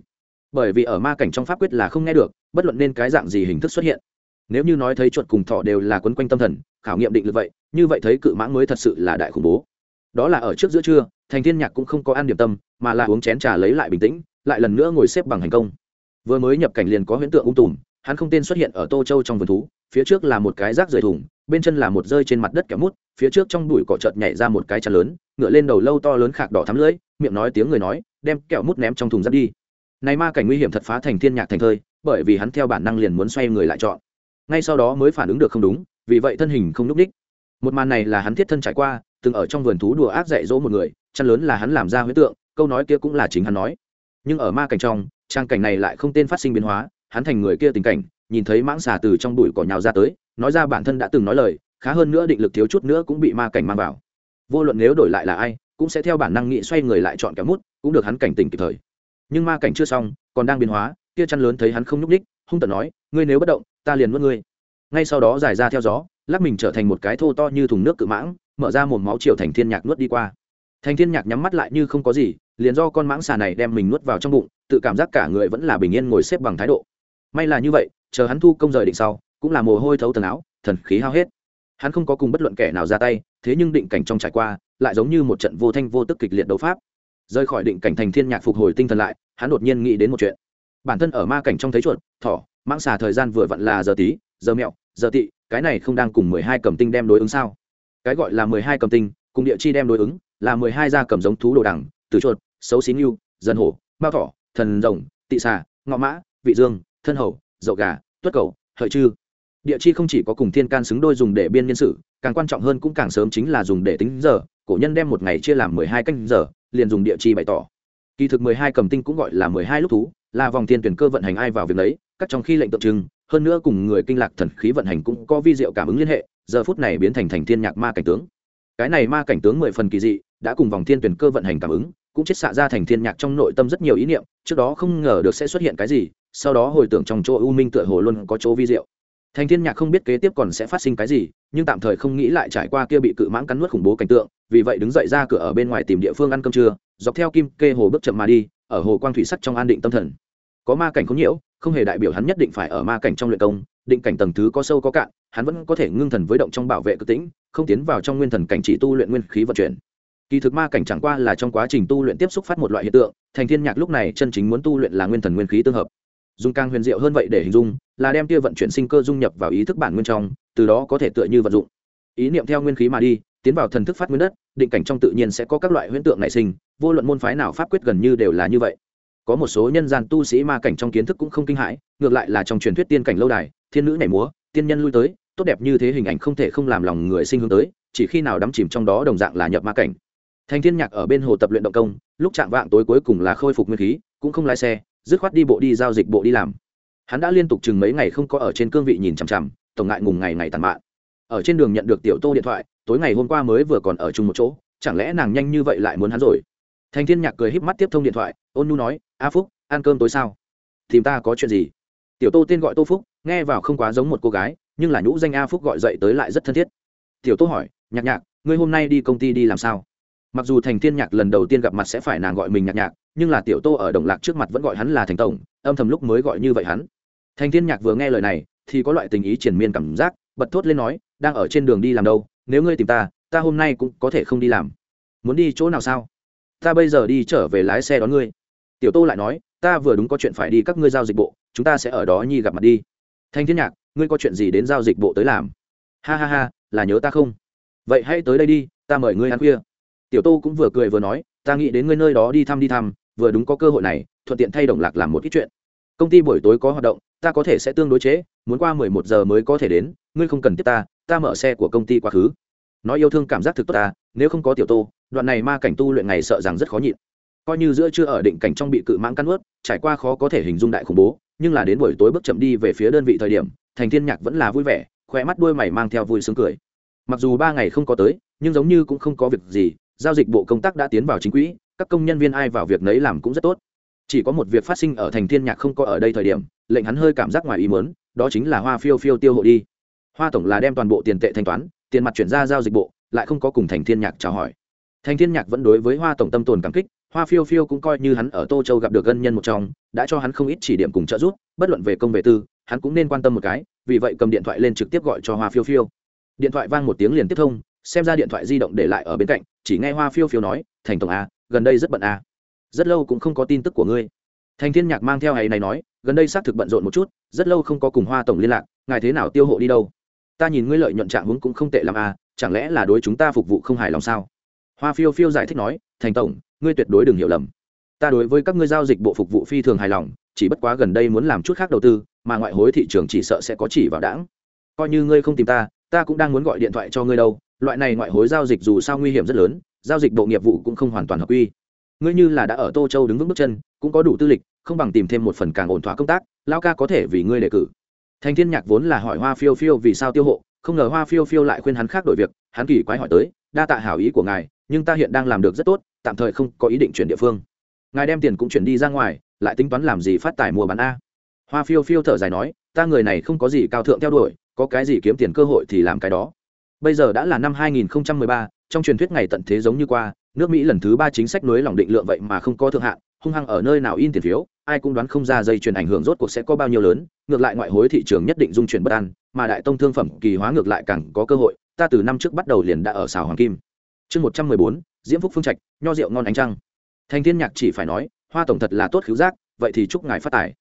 Bởi vì ở ma cảnh trong pháp quyết là không nghe được, bất luận nên cái dạng gì hình thức xuất hiện. Nếu như nói thấy chuột cùng thọ đều là quấn quanh tâm thần, khảo nghiệm định lực vậy, như vậy thấy cự mãng mới thật sự là đại khủng bố. Đó là ở trước giữa trưa, thành thiên nhạc cũng không có ăn điểm tâm, mà là uống chén trà lấy lại bình tĩnh, lại lần nữa ngồi xếp bằng hành công. Vừa mới nhập cảnh liền có huyễn tượng ung tùm, hắn không tên xuất hiện ở tô châu trong vườn thú, phía trước là một cái rác rời thùng bên chân là một rơi trên mặt đất kẹo mút, phía trước trong bụi cỏ chợt nhảy ra một cái chăn lớn ngựa lên đầu lâu to lớn khạc đỏ thắm lưỡi, miệng nói tiếng người nói, đem kẹo mút ném trong thùng rác đi. Này ma cảnh nguy hiểm thật phá thành thiên nhạc thành thơi, bởi vì hắn theo bản năng liền muốn xoay người lại chọn. Ngay sau đó mới phản ứng được không đúng, vì vậy thân hình không núp đích một màn này là hắn thiết thân trải qua, từng ở trong vườn thú đùa ác dạy dỗ một người, chăn lớn là hắn làm ra huyết tượng, câu nói kia cũng là chính hắn nói. Nhưng ở ma cảnh trong, trang cảnh này lại không tên phát sinh biến hóa, hắn thành người kia tình cảnh, nhìn thấy mãng xà từ trong bụi cỏ nhào ra tới nói ra bản thân đã từng nói lời, khá hơn nữa định lực thiếu chút nữa cũng bị ma cảnh mang vào. Vô luận nếu đổi lại là ai, cũng sẽ theo bản năng nghị xoay người lại chọn kéo mút, cũng được hắn cảnh tỉnh kịp thời. Nhưng ma cảnh chưa xong, còn đang biến hóa, kia chăn lớn thấy hắn không nhúc ních hung tận nói, ngươi nếu bất động, ta liền nuốt ngươi. Ngay sau đó giải ra theo gió, lắc mình trở thành một cái thô to như thùng nước cự mãng, mở ra một máu chiều thành thiên nhạc nuốt đi qua. Thành thiên nhạc nhắm mắt lại như không có gì, liền do con mãng xà này đem mình nuốt vào trong bụng, tự cảm giác cả người vẫn là bình yên ngồi xếp bằng thái độ. May là như vậy, chờ hắn thu công rời định sau cũng là mồ hôi thấu tần áo thần khí hao hết. Hắn không có cùng bất luận kẻ nào ra tay thế nhưng định cảnh trong trải qua lại giống như một trận vô thanh vô tức kịch liệt đấu pháp. Rời khỏi định cảnh thành thiên nhạc phục hồi tinh thần lại hắn đột nhiên nghĩ đến một chuyện. Bản thân ở ma cảnh trong thấy chuột thỏ mang xà thời gian vừa vặn là giờ tí giờ mẹo giờ tị cái này không đang cùng mười hai cầm tinh đem đối ứng sao? Cái gọi là mười hai cầm tinh cùng địa chi đem đối ứng là mười hai gia cầm giống thú đồ đẳng, từ chuột xấu xí ngưu dân hổ mao thỏ thần rồng tị xà ngọ mã vị dương thân hầu dậu gà tuất cầu hợi chư địa chi không chỉ có cùng thiên can xứng đôi dùng để biên nhân sự càng quan trọng hơn cũng càng sớm chính là dùng để tính giờ. Cổ nhân đem một ngày chia làm mười hai canh giờ, liền dùng địa chi bày tỏ. Kỳ thực mười hai cầm tinh cũng gọi là mười hai lúc thú, là vòng thiên tuyển cơ vận hành ai vào việc đấy cắt trong khi lệnh tượng trưng, hơn nữa cùng người kinh lạc thần khí vận hành cũng có vi diệu cảm ứng liên hệ, giờ phút này biến thành thành thiên nhạc ma cảnh tướng. Cái này ma cảnh tướng mười phần kỳ dị, đã cùng vòng thiên tuyển cơ vận hành cảm ứng, cũng chết xạ ra thành thiên nhạc trong nội tâm rất nhiều ý niệm, trước đó không ngờ được sẽ xuất hiện cái gì, sau đó hồi tưởng trong chỗ u minh tựa hồ luôn có chỗ vi diệu thành thiên nhạc không biết kế tiếp còn sẽ phát sinh cái gì, nhưng tạm thời không nghĩ lại trải qua kia bị cự mãng cắn nuốt khủng bố cảnh tượng, vì vậy đứng dậy ra cửa ở bên ngoài tìm địa phương ăn cơm trưa, dọc theo kim kê hồ bước chậm mà đi, ở hồ quang thủy sắc trong an định tâm thần. Có ma cảnh có nhiễu, không hề đại biểu hắn nhất định phải ở ma cảnh trong luyện công, định cảnh tầng thứ có sâu có cạn, hắn vẫn có thể ngưng thần với động trong bảo vệ cực tĩnh, không tiến vào trong nguyên thần cảnh chỉ tu luyện nguyên khí vận chuyển. Kỳ thực ma cảnh chẳng qua là trong quá trình tu luyện tiếp xúc phát một loại hiện tượng, thành thiên nhạc lúc này chân chính muốn tu luyện là nguyên thần nguyên khí tương hợp dùng càng huyền diệu hơn vậy để hình dung, là đem tia vận chuyển sinh cơ dung nhập vào ý thức bản nguyên trong, từ đó có thể tựa như vận dụng. Ý niệm theo nguyên khí mà đi, tiến vào thần thức phát nguyên đất, định cảnh trong tự nhiên sẽ có các loại huyễn tượng nảy sinh, vô luận môn phái nào pháp quyết gần như đều là như vậy. Có một số nhân gian tu sĩ ma cảnh trong kiến thức cũng không kinh hãi, ngược lại là trong truyền thuyết tiên cảnh lâu đài, thiên nữ nhảy múa, tiên nhân lui tới, tốt đẹp như thế hình ảnh không thể không làm lòng người sinh hướng tới, chỉ khi nào đắm chìm trong đó đồng dạng là nhập ma cảnh. Thành thiên nhạc ở bên hồ tập luyện động công, lúc chạm vạng tối cuối cùng là khôi phục nguyên khí, cũng không lái xe dứt khoát đi bộ đi giao dịch bộ đi làm. Hắn đã liên tục chừng mấy ngày không có ở trên cương vị nhìn chằm chằm, tổng ngại ngùng ngày ngày tàn mạn. Ở trên đường nhận được tiểu tô điện thoại, tối ngày hôm qua mới vừa còn ở chung một chỗ, chẳng lẽ nàng nhanh như vậy lại muốn hắn rồi? Thành thiên nhạc cười híp mắt tiếp thông điện thoại, ôn nu nói, a phúc, ăn cơm tối sao? Tìm ta có chuyện gì? Tiểu tô tên gọi tô phúc, nghe vào không quá giống một cô gái, nhưng là nhũ danh a phúc gọi dậy tới lại rất thân thiết. Tiểu tô hỏi, nhạc nhạc, ngươi hôm nay đi công ty đi làm sao? Mặc dù thành thiên nhạc lần đầu tiên gặp mặt sẽ phải nàng gọi mình nhạc nhạc, nhưng là tiểu tô ở đồng lạc trước mặt vẫn gọi hắn là thành tổng, âm thầm lúc mới gọi như vậy hắn. Thành thiên nhạc vừa nghe lời này, thì có loại tình ý triển miên cảm giác, bật thốt lên nói, đang ở trên đường đi làm đâu? Nếu ngươi tìm ta ta hôm nay cũng có thể không đi làm. Muốn đi chỗ nào sao? Ta bây giờ đi trở về lái xe đón ngươi. Tiểu tô lại nói, ta vừa đúng có chuyện phải đi các ngươi giao dịch bộ, chúng ta sẽ ở đó nhi gặp mặt đi. Thanh thiên nhạc, ngươi có chuyện gì đến giao dịch bộ tới làm? Ha ha ha, là nhớ ta không? Vậy hãy tới đây đi, ta mời ngươi ăn khuya tiểu tô cũng vừa cười vừa nói, ta nghĩ đến ngươi nơi đó đi thăm đi thăm, vừa đúng có cơ hội này, thuận tiện thay đồng lạc làm một ít chuyện. Công ty buổi tối có hoạt động, ta có thể sẽ tương đối chế, muốn qua mười một giờ mới có thể đến, ngươi không cần tiếp ta ta mở xe của công ty quá khứ. Nói yêu thương cảm giác thực tốt ta, nếu không có tiểu tô, đoạn này ma cảnh tu luyện ngày sợ rằng rất khó nhịn. Coi như giữa chưa ở định cảnh trong bị cự mãng căn ướt trải qua khó có thể hình dung đại khủng bố, nhưng là đến buổi tối bước chậm đi về phía đơn vị thời điểm, thành thiên nhạc vẫn là vui vẻ khỏe mắt đuôi mày mang theo vui sướng cười. Mặc dù ba ngày không có tới, nhưng giống như cũng không có việc gì giao dịch bộ công tác đã tiến vào chính quỹ, các công nhân viên ai vào việc nấy làm cũng rất tốt. Chỉ có một việc phát sinh ở thành thiên nhạc không có ở đây thời điểm, lệnh hắn hơi cảm giác ngoài ý muốn, đó chính là hoa phiêu phiêu tiêu hộ đi. Hoa tổng là đem toàn bộ tiền tệ thanh toán, tiền mặt chuyển ra giao dịch bộ, lại không có cùng thành thiên nhạc chào hỏi. Thành thiên nhạc vẫn đối với hoa tổng tâm tồn cảm kích, hoa phiêu phiêu cũng coi như hắn ở tô châu gặp được gân nhân một trong, đã cho hắn không ít chỉ điểm cùng trợ giúp, bất luận về công về tư, hắn cũng nên quan tâm một cái, vì vậy cầm điện thoại lên trực tiếp gọi cho hoa phiêu phiêu. Điện thoại vang một tiếng liền tiếp thông xem ra điện thoại di động để lại ở bên cạnh, chỉ nghe hoa phiêu phiêu nói, thành tổng a, gần đây rất bận a. Rất lâu cũng không có tin tức của ngươi. Thành thiên nhạc mang theo ngày này nói, gần đây xác thực bận rộn một chút, rất lâu không có cùng hoa tổng liên lạc, ngài thế nào tiêu hộ đi đâu? Ta nhìn ngươi lợi nhuận trạng hướng cũng không tệ làm a, chẳng lẽ là đối chúng ta phục vụ không hài lòng sao? Hoa phiêu phiêu giải thích nói, thành tổng, ngươi tuyệt đối đừng hiểu lầm. Ta đối với các ngươi giao dịch bộ phục vụ phi thường hài lòng, chỉ bất quá gần đây muốn làm chút khác đầu tư, mà ngoại hối thị trường chỉ sợ sẽ có chỉ vào đảng. Coi như ngươi không tìm ta ta cũng đang muốn gọi điện thoại cho ngươi đâu loại này ngoại hối giao dịch dù sao nguy hiểm rất lớn, giao dịch bộ nghiệp vụ cũng không hoàn toàn hợp quy. Ngươi như là đã ở tô châu đứng vững bước chân, cũng có đủ tư lịch, không bằng tìm thêm một phần càng ổn thỏa công tác lao ca có thể vì ngươi đề cử. Thành thiên nhạc vốn là hỏi hoa phiêu phiêu vì sao tiêu hộ, không ngờ hoa phiêu phiêu lại khuyên hắn khác đổi việc, hắn kỳ quái hỏi tới, đa tạ hảo ý của ngài, nhưng ta hiện đang làm được rất tốt, tạm thời không có ý định chuyển địa phương. Ngài đem tiền cũng chuyển đi ra ngoài, lại tính toán làm gì phát tài mua bán a. Hoa phiêu phiêu thở dài nói, ta người này không có gì cao thượng theo đuổi, có cái gì kiếm tiền cơ hội thì làm cái đó bây giờ đã là năm 2013, trong truyền thuyết ngày tận thế giống như qua nước mỹ lần thứ ba chính sách nới lỏng định lượng vậy mà không có thượng hạn hung hăng ở nơi nào in tiền phiếu ai cũng đoán không ra dây chuyền ảnh hưởng rốt cuộc sẽ có bao nhiêu lớn ngược lại ngoại hối thị trường nhất định dung chuyển bất an mà đại tông thương phẩm kỳ hóa ngược lại càng có cơ hội ta từ năm trước bắt đầu liền đã ở xào hoàng kim. Chương một trăm mười bốn diễm phúc phương trạch nho rượu ngon ánh trăng. Thành thiên nhạc chỉ phải nói hoa tổng thật là tốt khiếu giác vậy thì chúc ngài phát tài.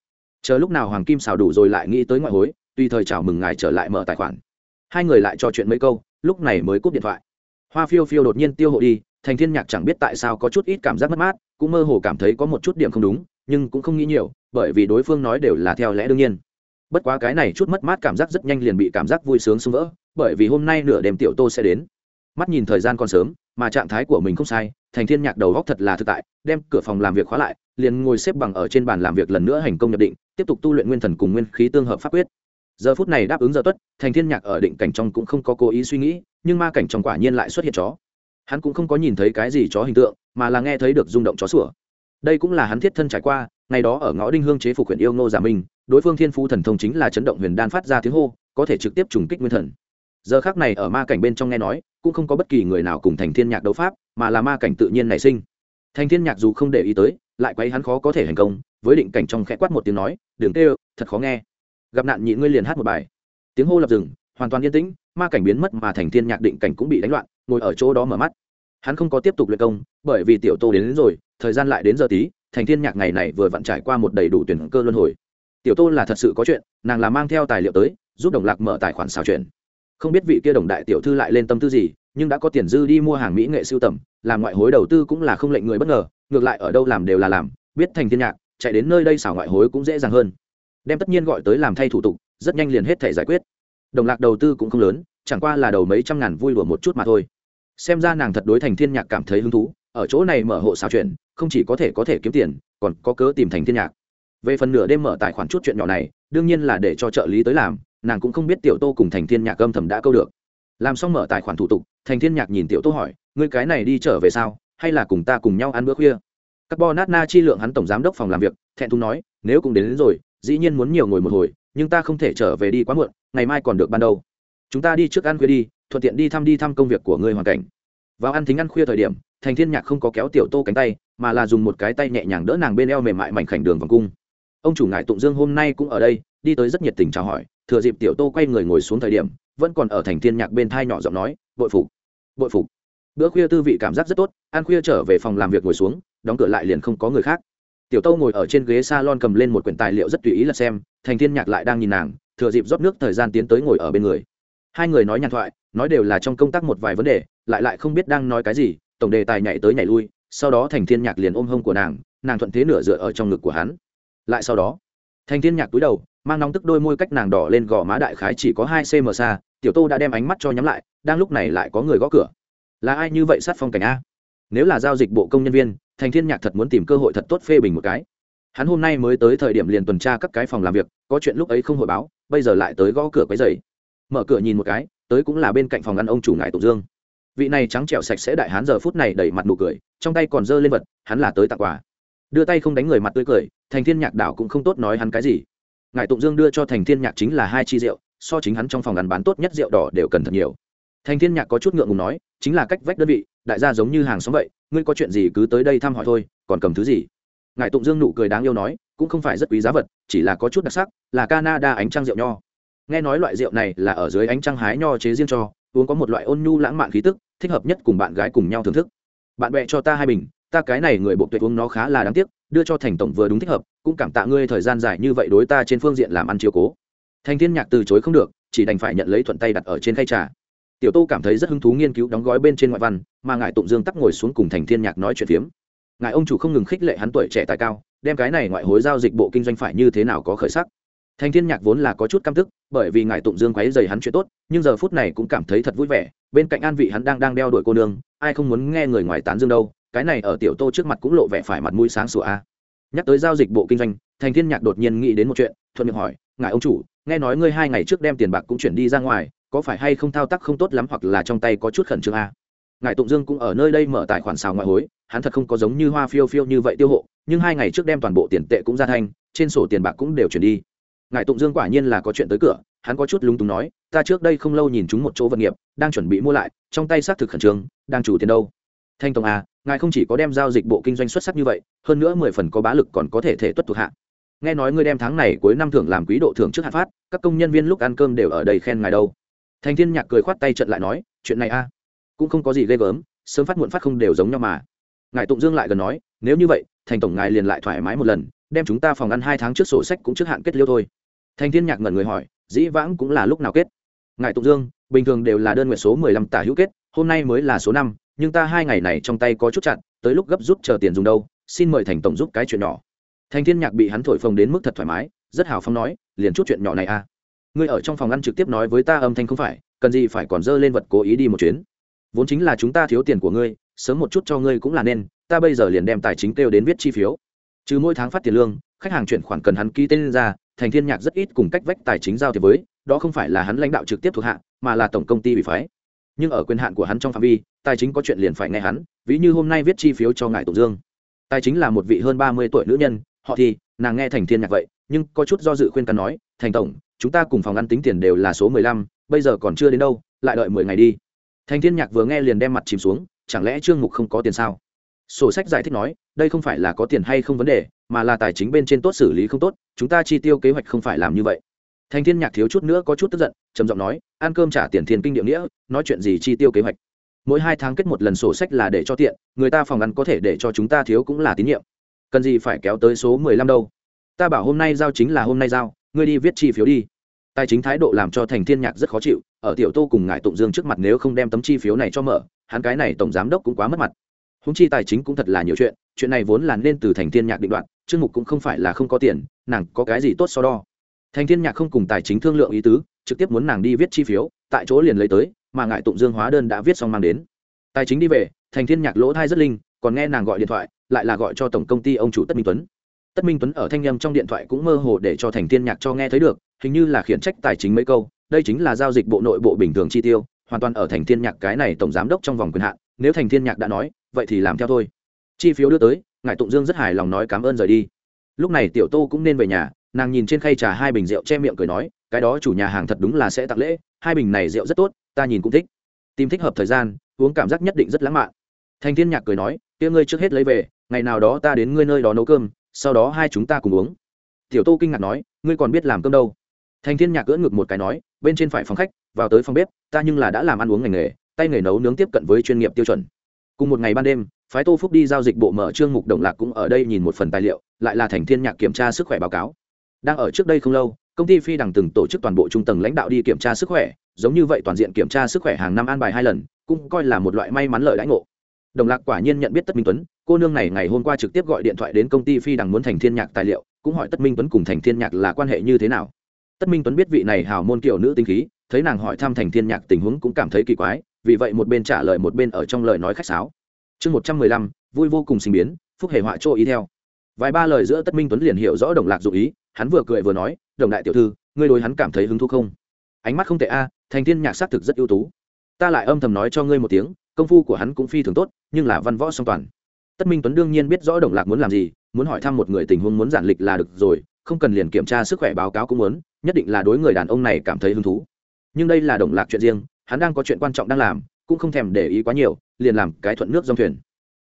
Chờ lúc nào hoàng kim xào đủ rồi lại nghĩ tới ngoại hối tùy thời chào mừng ngài trở lại mở tài khoản. Hai người lại trò chuyện mấy câu lúc này mới cúp điện thoại. Hoa phiêu phiêu đột nhiên tiêu hộ đi, thành thiên nhạc chẳng biết tại sao có chút ít cảm giác mất mát, cũng mơ hồ cảm thấy có một chút điểm không đúng, nhưng cũng không nghĩ nhiều, bởi vì đối phương nói đều là theo lẽ đương nhiên. Bất quá cái này chút mất mát cảm giác rất nhanh liền bị cảm giác vui sướng xung vỡ, bởi vì hôm nay nửa đêm tiểu tô sẽ đến. Mắt nhìn thời gian còn sớm, mà trạng thái của mình không sai, thành thiên nhạc đầu góc thật là thực tại, đem cửa phòng làm việc khóa lại, liền ngồi xếp bằng ở trên bàn làm việc lần nữa hành công nhập định, tiếp tục tu luyện nguyên thần cùng nguyên khí tương hợp pháp quyết giờ phút này đáp ứng giờ tuất, thành thiên nhạc ở định cảnh trong cũng không có cố ý suy nghĩ, nhưng ma cảnh trong quả nhiên lại xuất hiện chó. Hắn cũng không có nhìn thấy cái gì chó hình tượng, mà là nghe thấy được rung động chó sủa. Đây cũng là hắn thiết thân trải qua, ngày đó ở ngõ đinh hương chế phục huyện yêu ngô giả minh, đối phương thiên phú thần thông chính là chấn động huyền đan phát ra tiếng hô, có thể trực tiếp trùng kích nguyên thần. Giờ khác này ở ma cảnh bên trong nghe nói, cũng không có bất kỳ người nào cùng thành thiên nhạc đấu pháp, mà là ma cảnh tự nhiên nảy sinh. Thành thiên nhạc dù không để ý tới, lại quấy hắn khó có thể thành công, với định cảnh trong khẽ quát một tiếng nói, đường tê thật khó nghe gặp nạn nhịn ngươi liền hát một bài. Tiếng hô lập rừng hoàn toàn yên tĩnh ma cảnh biến mất mà thành thiên nhạc định cảnh cũng bị đánh loạn ngồi ở chỗ đó mở mắt. Hắn không có tiếp tục luyện công bởi vì tiểu tô đến, đến rồi thời gian lại đến giờ tí thành thiên nhạc ngày này vừa vặn trải qua một đầy đủ tuyển cơ luân hồi. Tiểu tô là thật sự có chuyện nàng là mang theo tài liệu tới giúp đồng lạc mở tài khoản xào chuyện. Không biết vị kia đồng đại tiểu thư lại lên tâm tư gì nhưng đã có tiền dư đi mua hàng mỹ nghệ siêu tầm làm ngoại hối đầu tư cũng là không lệnh người bất ngờ ngược lại ở đâu làm đều là làm biết thành thiên nhạc chạy đến nơi đây xảo ngoại hối cũng dễ dàng hơn đem tất nhiên gọi tới làm thay thủ tục rất nhanh liền hết thể giải quyết. Đồng lạc đầu tư cũng không lớn chẳng qua là đầu mấy trăm ngàn vui đùa một chút mà thôi. Xem ra nàng thật đối thành thiên nhạc cảm thấy hứng thú ở chỗ này mở hộ xào chuyện không chỉ có thể có thể kiếm tiền còn có cớ tìm thành thiên nhạc. Về phần nửa đêm mở tài khoản chút chuyện nhỏ này đương nhiên là để cho trợ lý tới làm nàng cũng không biết tiểu tô cùng thành thiên nhạc âm thầm đã câu được. Làm xong mở tài khoản thủ tục thành thiên nhạc nhìn tiểu tô hỏi ngươi cái này đi trở về sao? Hay là cùng ta cùng nhau ăn bữa khuya? Carbon nát na chi lượng hắn tổng giám đốc phòng làm việc thẹn thùng nói nếu cũng đến, đến rồi dĩ nhiên muốn nhiều ngồi một hồi, nhưng ta không thể trở về đi quá muộn, ngày mai còn được ban đầu. Chúng ta đi trước ăn khuya đi, thuận tiện đi thăm đi thăm công việc của ngươi hoàn cảnh. Vào ăn thính ăn khuya thời điểm, thành thiên nhạc không có kéo tiểu tô cánh tay, mà là dùng một cái tay nhẹ nhàng đỡ nàng bên eo mềm mại mảnh khảnh đường vòng cung. Ông chủ ngài tụng dương hôm nay cũng ở đây, đi tới rất nhiệt tình chào hỏi, thừa dịp tiểu tô quay người ngồi xuống thời điểm, vẫn còn ở thành thiên nhạc bên thai nhỏ giọng nói, bội phục bội phục. Bữa khuya tư vị cảm giác rất tốt, ăn khuya trở về phòng làm việc ngồi xuống, đóng cửa lại liền không có người khác tiểu tô ngồi ở trên ghế salon cầm lên một quyển tài liệu rất tùy ý là xem, thành thiên nhạc lại đang nhìn nàng, thừa dịp rót nước thời gian tiến tới ngồi ở bên người. Hai người nói nhàn thoại, nói đều là trong công tác một vài vấn đề, lại lại không biết đang nói cái gì, tổng đề tài nhảy tới nhảy lui, sau đó thành thiên nhạc liền ôm hông của nàng nàng thuận thế nửa dựa ở trong ngực của hắn. Lại sau đó, thành thiên nhạc túi đầu, mang nóng tức đôi môi cách nàng đỏ lên gò má đại khái chỉ có hai cm xa, tiểu tô đã đem ánh mắt cho nhắm lại, đang lúc này lại có người gõ cửa. Là ai như vậy sát phong cảnh a? Nếu là giao dịch bộ công nhân viên thành thiên nhạc thật muốn tìm cơ hội thật tốt phê bình một cái. Hắn hôm nay mới tới thời điểm liền tuần tra các cái phòng làm việc, có chuyện lúc ấy không hội báo, bây giờ lại tới gõ cửa quấy dày mở cửa nhìn một cái, tới cũng là bên cạnh phòng ăn ông chủ ngài tụ dương. Vị này trắng trẻo sạch sẽ đại hán giờ phút này đẩy mặt nụ cười, trong tay còn giơ lên vật, hắn là tới tặng quà. Đưa tay không đánh người mặt tươi cười, thành thiên nhạc đảo cũng không tốt nói hắn cái gì. Ngài tụng dương đưa cho thành thiên nhạc chính là hai chi rượu, so chính hắn trong phòng ăn bán tốt nhất rượu đỏ đều cần thật nhiều. Thành thiên nhạc có chút ngượng ngùng nói, chính là cách vách đơn vị đại gia giống như hàng xóm vậy, ngươi có chuyện gì cứ tới đây thăm hỏi thôi, còn cầm thứ gì? Ngài tụng dương nụ cười đáng yêu nói, cũng không phải rất quý giá vật, chỉ là có chút đặc sắc, là canada ánh trăng rượu nho. Nghe nói loại rượu này là ở dưới ánh trăng hái nho chế riêng cho, uống có một loại ôn nhu lãng mạn khí tức, thích hợp nhất cùng bạn gái cùng nhau thưởng thức. Bạn bè cho ta hai bình, ta cái này người bộ tuyệt uống nó khá là đáng tiếc, đưa cho thành tổng vừa đúng thích hợp, cũng cảm tạ ngươi thời gian dài như vậy đối ta trên phương diện làm ăn chiều cố. Thành thiên nhạc từ chối không được, chỉ đành phải nhận lấy thuận tay đặt ở trên khay trà tiểu tô cảm thấy rất hứng thú nghiên cứu đóng gói bên trên ngoại văn, mà ngài tụng dương tắc ngồi xuống cùng thành thiên nhạc nói chuyện phiếm. Ngài ông chủ không ngừng khích lệ hắn tuổi trẻ tài cao, đem cái này ngoại hối giao dịch bộ kinh doanh phải như thế nào có khởi sắc. Thành thiên nhạc vốn là có chút căm tức, bởi vì ngài tụng dương quấy dày hắn chuyện tốt, nhưng giờ phút này cũng cảm thấy thật vui vẻ, bên cạnh an vị hắn đang đang đeo đuổi cô nương, ai không muốn nghe người ngoài tán dương đâu, cái này ở tiểu tô trước mặt cũng lộ vẻ phải mặt mũi sáng sủa a. Nhắc tới giao dịch bộ kinh doanh, thành thiên nhạc đột nhiên nghĩ đến một chuyện, thuận miệng hỏi, ngài ông chủ, nghe nói ngươi hai ngày trước đem tiền bạc cũng chuyển đi ra ngoài có phải hay không thao tác không tốt lắm hoặc là trong tay có chút khẩn trương a? Ngài tụng dương cũng ở nơi đây mở tài khoản xào ngoại hối, hắn thật không có giống như hoa phiêu phiêu như vậy tiêu hộ, nhưng hai ngày trước đem toàn bộ tiền tệ cũng ra thanh, trên sổ tiền bạc cũng đều chuyển đi. Ngài tụng dương quả nhiên là có chuyện tới cửa, hắn có chút lúng túng nói, ta trước đây không lâu nhìn chúng một chỗ vật nghiệp, đang chuẩn bị mua lại, trong tay xác thực khẩn trương, đang chủ tiền đâu? Thanh tổng à ngài không chỉ có đem giao dịch bộ kinh doanh xuất sắc như vậy, hơn nữa mười phần có bá lực còn có thể thể tuất thuộc hạ. Nghe nói ngươi đem tháng này cuối năm thưởng làm quý độ thưởng trước hạn phát, các công nhân viên lúc ăn cơm đều ở đây khen ngài đâu thành thiên nhạc cười khoát tay trận lại nói, chuyện này a, cũng không có gì ghê gớm, sớm phát muộn phát không đều giống nhau mà. Ngài tụng dương lại gần nói, nếu như vậy, thành tổng ngài liền lại thoải mái một lần, đem chúng ta phòng ăn hai tháng trước sổ sách cũng trước hạn kết liêu thôi. Thành thiên nhạc ngẩn người hỏi, dĩ vãng cũng là lúc nào kết? Ngài tụng dương, bình thường đều là đơn nguyện số mười lăm tả hữu kết, hôm nay mới là số năm, nhưng ta hai ngày này trong tay có chút chặn tới lúc gấp rút chờ tiền dùng đâu, xin mời thành tổng giúp cái chuyện nhỏ. Thành thiên nhạc bị hắn thổi phồng đến mức thật thoải mái, rất hào phóng nói, liền chút chuyện nhỏ này à ngươi ở trong phòng ăn trực tiếp nói với ta âm thanh không phải, cần gì phải còn dơ lên vật cố ý đi một chuyến. Vốn chính là chúng ta thiếu tiền của ngươi, sớm một chút cho ngươi cũng là nên, ta bây giờ liền đem tài chính kêu đến viết chi phiếu. Trừ mỗi tháng phát tiền lương, khách hàng chuyển khoản cần hắn ký tên ra, thành thiên nhạc rất ít cùng cách vách tài chính giao thiệp với, đó không phải là hắn lãnh đạo trực tiếp thuộc hạ, mà là tổng công ty bị phái. Nhưng ở quyền hạn của hắn trong phạm vi, tài chính có chuyện liền phải nghe hắn, ví như hôm nay viết chi phiếu cho ngài Tổng dương. Tài chính là một vị hơn ba mươi tuổi nữ nhân, họ thì, nàng nghe thành thiên nhạc vậy, nhưng có chút do dự khuyên cần nói, thành tổng chúng ta cùng phòng ăn tính tiền đều là số mười lăm, bây giờ còn chưa đến đâu, lại đợi mười ngày đi. Thành thiên nhạc vừa nghe liền đem mặt chìm xuống, chẳng lẽ trương mục không có tiền sao? Sổ sách giải thích nói, đây không phải là có tiền hay không vấn đề, mà là tài chính bên trên tốt xử lý không tốt, chúng ta chi tiêu kế hoạch không phải làm như vậy. Thành thiên nhạc thiếu chút nữa có chút tức giận, trầm giọng nói, ăn cơm trả tiền thiên kinh địa nghĩa, nói chuyện gì chi tiêu kế hoạch? Mỗi hai tháng kết một lần sổ sách là để cho tiện, người ta phòng ăn có thể để cho chúng ta thiếu cũng là tín nhiệm. Cần gì phải kéo tới số mười lăm đâu? Ta bảo hôm nay giao chính là hôm nay giao ngươi đi viết chi phiếu đi. Tài chính thái độ làm cho thành thiên nhạc rất khó chịu, ở tiểu tô cùng ngài tụng dương trước mặt nếu không đem tấm chi phiếu này cho mở, hắn cái này tổng giám đốc cũng quá mất mặt. Húng chi tài chính cũng thật là nhiều chuyện chuyện này vốn là nên từ thành thiên nhạc định đoạt chương mục cũng không phải là không có tiền, nàng có cái gì tốt so đo. Thành thiên nhạc không cùng tài chính thương lượng ý tứ, trực tiếp muốn nàng đi viết chi phiếu, tại chỗ liền lấy tới, mà ngại tụng dương hóa đơn đã viết xong mang đến. Tài chính đi về, thành thiên nhạc lỗ thai rất linh, còn nghe nàng gọi điện thoại, lại là gọi cho tổng công ty ông chủ tất minh tuấn tất minh tuấn ở thanh â trong điện thoại cũng mơ hồ để cho thành thiên nhạc cho nghe thấy được, hình như là khiển trách tài chính mấy câu, đây chính là giao dịch bộ nội bộ bình thường chi tiêu, hoàn toàn ở thành thiên nhạc cái này tổng giám đốc trong vòng quyền hạn, nếu thành thiên nhạc đã nói, vậy thì làm theo thôi. Chi phiếu đưa tới, ngài tụng dương rất hài lòng nói cảm ơn rời đi. Lúc này tiểu tô cũng nên về nhà, nàng nhìn trên khay trà hai bình rượu che miệng cười nói, cái đó chủ nhà hàng thật đúng là sẽ tặng lễ, hai bình này rượu rất tốt, ta nhìn cũng thích. Tìm thích hợp thời gian, uống cảm giác nhất định rất lãng mạn. Thành thiên nhạc cười nói, kia ngươi trước hết lấy về, ngày nào đó ta đến ngươi nơi đó nấu cơm sau đó hai chúng ta cùng uống. Tiểu tô kinh ngạc nói, ngươi còn biết làm cơm đâu? Thành thiên nhạc cưỡn ngực một cái nói, bên trên phải phòng khách, vào tới phòng bếp, ta nhưng là đã làm ăn uống ngành nghề, tay nghề nấu nướng tiếp cận với chuyên nghiệp tiêu chuẩn. Cùng một ngày ban đêm, phái tô phúc đi giao dịch bộ mở trương mục đồng lạc cũng ở đây nhìn một phần tài liệu, lại là thành thiên nhạc kiểm tra sức khỏe báo cáo. Đang ở trước đây không lâu, công ty phi đằng từng tổ chức toàn bộ trung tầng lãnh đạo đi kiểm tra sức khỏe, giống như vậy toàn diện kiểm tra sức khỏe hàng năm an bài hai lần, cũng coi là một loại may mắn lợi đãi ngộ. Đồng lạc quả nhiên nhận biết tất minh tuấn cô nương này ngày hôm qua trực tiếp gọi điện thoại đến công ty phi đằng muốn thành thiên nhạc tài liệu, cũng hỏi tất minh tuấn cùng thành thiên nhạc là quan hệ như thế nào. Tất minh tuấn biết vị này hào môn kiểu nữ tinh khí, thấy nàng hỏi thăm thành thiên nhạc tình huống cũng cảm thấy kỳ quái, vì vậy một bên trả lời một bên ở trong lời nói khách sáo. Chương một trăm mười lăm, vui vô cùng sinh biến, phúc hề họa chỗ ý theo. Vài ba lời giữa tất minh tuấn liền hiểu rõ đồng lạc dụ ý, hắn vừa cười vừa nói, đồng đại tiểu thư, ngươi đối hắn cảm thấy hứng thú không? Ánh mắt không tệ a, thành thiên nhạc xác thực rất ưu tú. Ta lại âm thầm nói cho ngươi một tiếng, công phu của hắn cũng phi thường tốt, nhưng là văn võ song toàn tất minh tuấn đương nhiên biết rõ đồng lạc muốn làm gì, muốn hỏi thăm một người tình huống muốn giản lịch là được rồi, không cần liền kiểm tra sức khỏe báo cáo cũng muốn, nhất định là đối người đàn ông này cảm thấy hứng thú. Nhưng đây là đồng lạc chuyện riêng, hắn đang có chuyện quan trọng đang làm, cũng không thèm để ý quá nhiều, liền làm cái thuận nước dòng thuyền.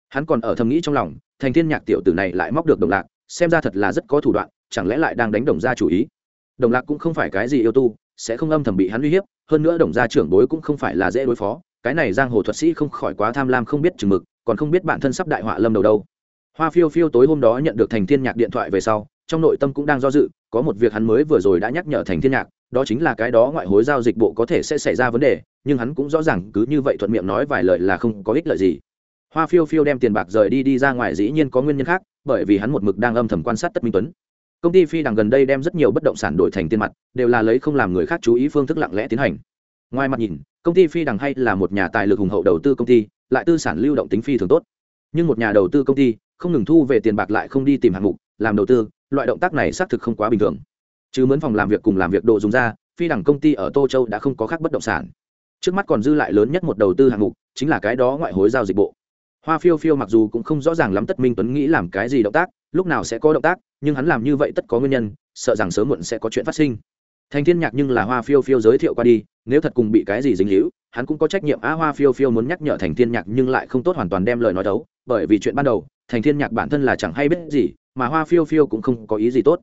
Hắn còn ở thầm nghĩ trong lòng, thành thiên nhạc tiểu tử này lại móc được đồng lạc, xem ra thật là rất có thủ đoạn, chẳng lẽ lại đang đánh đồng gia chủ ý. Đồng lạc cũng không phải cái gì yêu tu, sẽ không âm thầm bị hắn uy hiếp, hơn nữa đồng gia trưởng bối cũng không phải là dễ đối phó, cái này giang hồ thuật sĩ không khỏi quá tham lam không biết chừng mực còn không biết bản thân sắp đại họa lâm đầu đâu. Hoa phiêu phiêu tối hôm đó nhận được thành thiên nhạc điện thoại về sau, trong nội tâm cũng đang do dự, có một việc hắn mới vừa rồi đã nhắc nhở thành thiên nhạc, đó chính là cái đó ngoại hối giao dịch bộ có thể sẽ xảy ra vấn đề, nhưng hắn cũng rõ ràng cứ như vậy thuận miệng nói vài lời là không có ích lợi gì. Hoa phiêu phiêu đem tiền bạc rời đi đi ra ngoài dĩ nhiên có nguyên nhân khác, bởi vì hắn một mực đang âm thầm quan sát tất minh tuấn. Công ty phi đằng gần đây đem rất nhiều bất động sản đổi thành tiền mặt, đều là lấy không làm người khác chú ý phương thức lặng lẽ tiến hành. Ngoài mặt nhìn, công ty phi đằng hay là một nhà tài lực hùng hậu đầu tư công ty lại tư sản lưu động tính phi thường tốt. Nhưng một nhà đầu tư công ty, không ngừng thu về tiền bạc lại không đi tìm hạng mục, làm đầu tư, loại động tác này xác thực không quá bình thường. Chứ mướn phòng làm việc cùng làm việc đồ dùng ra, phi đẳng công ty ở tô châu đã không có khác bất động sản. Trước mắt còn dư lại lớn nhất một đầu tư hạng mục, chính là cái đó ngoại hối giao dịch bộ. Hoa phiêu phiêu mặc dù cũng không rõ ràng lắm tất minh tuấn nghĩ làm cái gì động tác, lúc nào sẽ có động tác, nhưng hắn làm như vậy tất có nguyên nhân, sợ rằng sớm muộn sẽ có chuyện phát sinh thành thiên nhạc nhưng là hoa phiêu phiêu giới thiệu qua đi, nếu thật cùng bị cái gì dính hữu hắn cũng có trách nhiệm. Á hoa phiêu phiêu muốn nhắc nhở thành thiên nhạc nhưng lại không tốt hoàn toàn đem lời nói đấu, bởi vì chuyện ban đầu thành thiên nhạc bản thân là chẳng hay biết gì, mà hoa phiêu phiêu cũng không có ý gì tốt.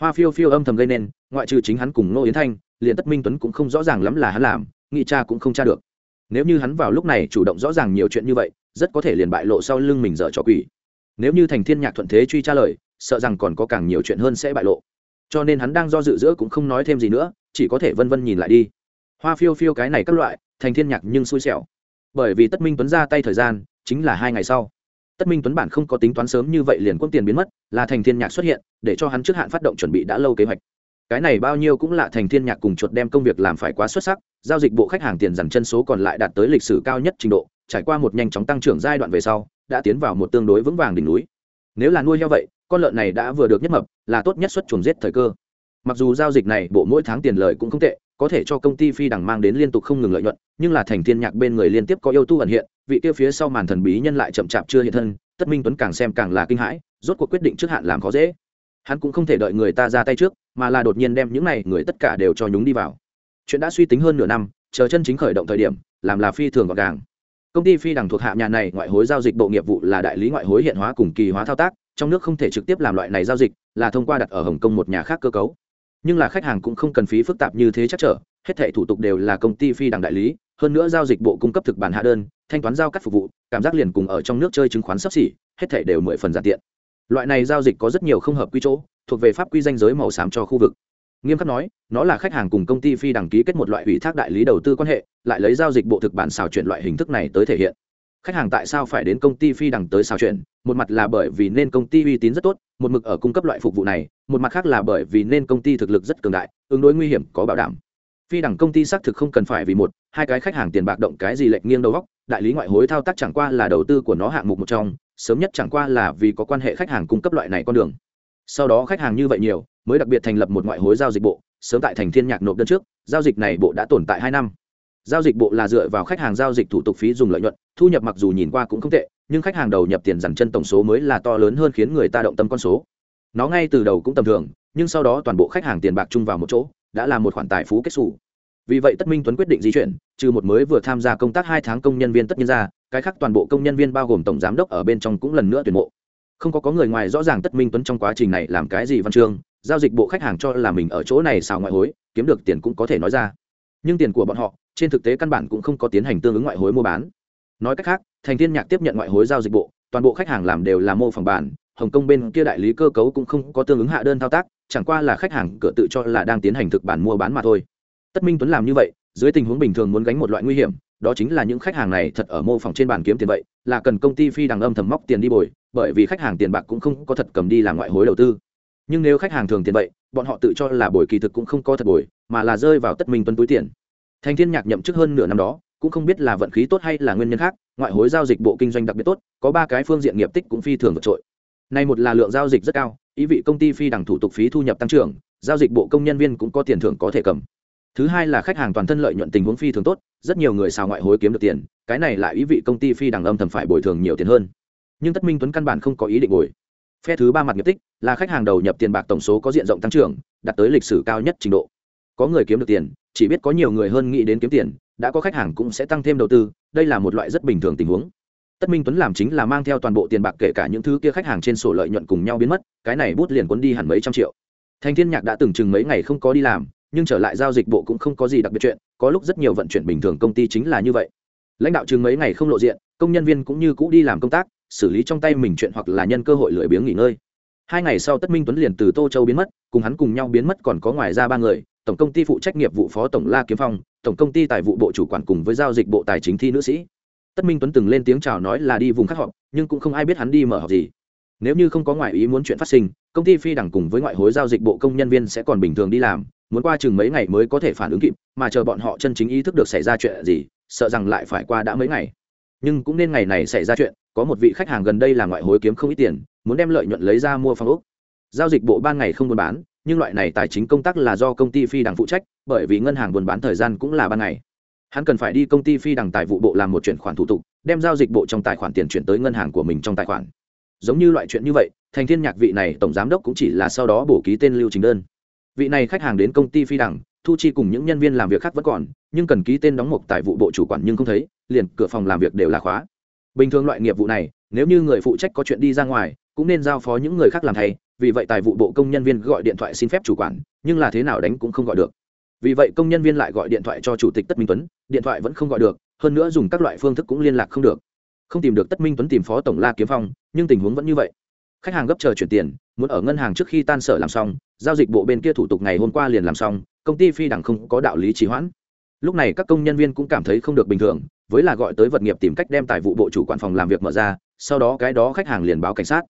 Hoa phiêu phiêu âm thầm gây nên, ngoại trừ chính hắn cùng ngô yến thanh, liền tất minh tuấn cũng không rõ ràng lắm là hắn làm, nghị cha cũng không tra được. Nếu như hắn vào lúc này chủ động rõ ràng nhiều chuyện như vậy, rất có thể liền bại lộ sau lưng mình dở trò quỷ. Nếu như thành thiên nhạc thuận thế truy tra lời, sợ rằng còn có càng nhiều chuyện hơn sẽ bại lộ cho nên hắn đang do dự giữa cũng không nói thêm gì nữa, chỉ có thể vân vân nhìn lại đi. Hoa phiêu phiêu cái này các loại, thành thiên nhạc nhưng xui xẻo. Bởi vì tất minh tuấn ra tay thời gian, chính là hai ngày sau. Tất minh tuấn bản không có tính toán sớm như vậy liền quân tiền biến mất, là thành thiên nhạc xuất hiện, để cho hắn trước hạn phát động chuẩn bị đã lâu kế hoạch. Cái này bao nhiêu cũng là thành thiên nhạc cùng chuột đem công việc làm phải quá xuất sắc, giao dịch bộ khách hàng tiền dằn chân số còn lại đạt tới lịch sử cao nhất trình độ, trải qua một nhanh chóng tăng trưởng giai đoạn về sau, đã tiến vào một tương đối vững vàng đỉnh núi. Nếu là nuôi heo vậy con lợn này đã vừa được nhất mập, là tốt nhất xuất chuồng giết thời cơ. Mặc dù giao dịch này bộ mỗi tháng tiền lợi cũng không tệ, có thể cho công ty phi đằng mang đến liên tục không ngừng lợi nhuận, nhưng là thành thiên nhạc bên người liên tiếp có yêu tu ẩn hiện, vị kia phía sau màn thần bí nhân lại chậm chạp chưa hiện thân, tất minh tuấn càng xem càng là kinh hãi, rốt cuộc quyết định trước hạn làm khó dễ. Hắn cũng không thể đợi người ta ra tay trước, mà là đột nhiên đem những này người tất cả đều cho nhúng đi vào. Chuyện đã suy tính hơn nửa năm, chờ chân chính khởi động thời điểm, làm là phi thường gọn gàng. Công ty phi đằng thuộc hạ nhà này ngoại hối giao dịch bộ nghiệp vụ là đại lý ngoại hối hiện hóa cùng kỳ hóa thao tác trong nước không thể trực tiếp làm loại này giao dịch, là thông qua đặt ở hồng kông một nhà khác cơ cấu. Nhưng là khách hàng cũng không cần phí phức tạp như thế chắc trở, hết thệ thủ tục đều là công ty phi đằng đại lý, hơn nữa giao dịch bộ cung cấp thực bản hạ đơn, thanh toán giao cắt phục vụ, cảm giác liền cùng ở trong nước chơi chứng khoán sắp xỉ, hết thệ đều mười phần giản tiện. Loại này giao dịch có rất nhiều không hợp quy chỗ, thuộc về pháp quy danh giới màu xám cho khu vực. Nghiêm khắc nói, nó là khách hàng cùng công ty phi đăng ký kết một loại ủy thác đại lý đầu tư quan hệ, lại lấy giao dịch bộ thực bản xào chuyển loại hình thức này tới thể hiện khách hàng tại sao phải đến công ty phi đằng tới xào chuyện? một mặt là bởi vì nên công ty uy tín rất tốt, một mực ở cung cấp loại phục vụ này, một mặt khác là bởi vì nên công ty thực lực rất cường đại, ứng đối nguy hiểm, có bảo đảm. Phi đẳng công ty xác thực không cần phải vì một, hai cái khách hàng tiền bạc động cái gì lệnh nghiêng đầu góc đại lý ngoại hối thao tác chẳng qua là đầu tư của nó hạng mục một trong, sớm nhất chẳng qua là vì có quan hệ khách hàng cung cấp loại này con đường. Sau đó khách hàng như vậy nhiều, mới đặc biệt thành lập một ngoại hối giao dịch bộ, sớm tại thành thiên nhạc nộp đơn trước, giao dịch này bộ đã tồn tại hai năm. Giao dịch bộ là dựa vào khách hàng giao dịch thủ tục phí dùng lợi nhuận thu nhập mặc dù nhìn qua cũng không tệ, nhưng khách hàng đầu nhập tiền dằn chân tổng số mới là to lớn hơn khiến người ta động tâm con số. Nó ngay từ đầu cũng tầm thường, nhưng sau đó toàn bộ khách hàng tiền bạc chung vào một chỗ, đã là một khoản tài phú kết xù. Vì vậy tất minh tuấn quyết định di chuyển, trừ một mới vừa tham gia công tác hai tháng công nhân viên tất nhiên ra, cái khác toàn bộ công nhân viên bao gồm tổng giám đốc ở bên trong cũng lần nữa tuyển mộ. Không có có người ngoài rõ ràng tất minh tuấn trong quá trình này làm cái gì văn chương, giao dịch bộ khách hàng cho là mình ở chỗ này xào ngoại hối, kiếm được tiền cũng có thể nói ra. Nhưng tiền của bọn họ, trên thực tế căn bản cũng không có tiến hành tương ứng ngoại hối mua bán nói cách khác, thành thiên nhạc tiếp nhận ngoại hối giao dịch bộ, toàn bộ khách hàng làm đều là mô phỏng bản, hồng kông bên kia đại lý cơ cấu cũng không có tương ứng hạ đơn thao tác, chẳng qua là khách hàng cửa tự cho là đang tiến hành thực bản mua bán mà thôi. Tất minh tuấn làm như vậy, dưới tình huống bình thường muốn gánh một loại nguy hiểm, đó chính là những khách hàng này thật ở mô phỏng trên bàn kiếm tiền vậy, là cần công ty phi đằng âm thầm móc tiền đi bồi, bởi vì khách hàng tiền bạc cũng không có thật cầm đi làm ngoại hối đầu tư. Nhưng nếu khách hàng thường tiền vậy, bọn họ tự cho là bồi kỳ thực cũng không có thật bồi, mà là rơi vào tất minh tuấn túi tiền. Thành thiên nhạc nhậm chức hơn nửa năm đó cũng không biết là vận khí tốt hay là nguyên nhân khác, ngoại hối giao dịch bộ kinh doanh đặc biệt tốt, có ba cái phương diện nghiệp tích cũng phi thường vượt trội. Nay một là lượng giao dịch rất cao, ý vị công ty phi đẳng thủ tục phí thu nhập tăng trưởng, giao dịch bộ công nhân viên cũng có tiền thưởng có thể cầm. Thứ hai là khách hàng toàn thân lợi nhuận tình huống phi thường tốt, rất nhiều người xào ngoại hối kiếm được tiền, cái này lại ý vị công ty phi đẳng âm thầm phải bồi thường nhiều tiền hơn. Nhưng tất minh tuấn căn bản không có ý định bồi. Phe thứ ba mặt nghiệp tích là khách hàng đầu nhập tiền bạc tổng số có diện rộng tăng trưởng, đạt tới lịch sử cao nhất trình độ có người kiếm được tiền, chỉ biết có nhiều người hơn nghĩ đến kiếm tiền, đã có khách hàng cũng sẽ tăng thêm đầu tư, đây là một loại rất bình thường tình huống. Tất minh tuấn làm chính là mang theo toàn bộ tiền bạc kể cả những thứ kia khách hàng trên sổ lợi nhuận cùng nhau biến mất, cái này bút liền cuốn đi hẳn mấy trăm triệu. Thành thiên nhạc đã từng chừng mấy ngày không có đi làm, nhưng trở lại giao dịch bộ cũng không có gì đặc biệt chuyện, có lúc rất nhiều vận chuyển bình thường công ty chính là như vậy. Lãnh đạo chừng mấy ngày không lộ diện, công nhân viên cũng như cũ đi làm công tác, xử lý trong tay mình chuyện hoặc là nhân cơ hội lười biếng nghỉ ngơi. Hai ngày sau tất minh tuấn liền từ tô châu biến mất, cùng hắn cùng nhau biến mất còn có ngoài ra ba người tổng công ty phụ trách nghiệp vụ phó tổng la kiếm phong, tổng công ty tài vụ bộ chủ quản cùng với giao dịch bộ tài chính thi nữ sĩ. Tất minh tuấn từng lên tiếng chào nói là đi vùng khác họp, nhưng cũng không ai biết hắn đi mở họp gì. Nếu như không có ngoại ý muốn chuyện phát sinh, công ty phi đẳng cùng với ngoại hối giao dịch bộ công nhân viên sẽ còn bình thường đi làm, muốn qua chừng mấy ngày mới có thể phản ứng kịp, mà chờ bọn họ chân chính ý thức được xảy ra chuyện gì, sợ rằng lại phải qua đã mấy ngày. Nhưng cũng nên ngày này xảy ra chuyện, có một vị khách hàng gần đây là ngoại hối kiếm không ít tiền, muốn đem lợi nhuận lấy ra mua phòng úc giao dịch bộ ban ngày không buôn bán nhưng loại này tài chính công tác là do công ty phi đằng phụ trách, bởi vì ngân hàng buôn bán thời gian cũng là ban ngày. Hắn cần phải đi công ty phi đằng tài vụ bộ làm một chuyển khoản thủ tục, đem giao dịch bộ trong tài khoản tiền chuyển tới ngân hàng của mình trong tài khoản. Giống như loại chuyện như vậy, thành thiên nhạc vị này tổng giám đốc cũng chỉ là sau đó bổ ký tên lưu trình đơn. Vị này khách hàng đến công ty phi đằng thu chi cùng những nhân viên làm việc khác vẫn còn, nhưng cần ký tên đóng mục tài vụ bộ chủ quản nhưng không thấy, liền cửa phòng làm việc đều là khóa. Bình thường loại nghiệp vụ này, nếu như người phụ trách có chuyện đi ra ngoài, cũng nên giao phó những người khác làm thay vì vậy tài vụ bộ công nhân viên gọi điện thoại xin phép chủ quản, nhưng là thế nào đánh cũng không gọi được. Vì vậy công nhân viên lại gọi điện thoại cho chủ tịch tất minh tuấn, điện thoại vẫn không gọi được, hơn nữa dùng các loại phương thức cũng liên lạc không được. Không tìm được tất minh tuấn tìm phó tổng la kiếm phong, nhưng tình huống vẫn như vậy. Khách hàng gấp chờ chuyển tiền, muốn ở ngân hàng trước khi tan sở làm xong, giao dịch bộ bên kia thủ tục ngày hôm qua liền làm xong, công ty phi đẳng không có đạo lý trì hoãn. Lúc này các công nhân viên cũng cảm thấy không được bình thường, với là gọi tới vật nghiệp tìm cách đem tài vụ bộ chủ quản phòng làm việc mở ra, sau đó cái đó khách hàng liền báo cảnh sát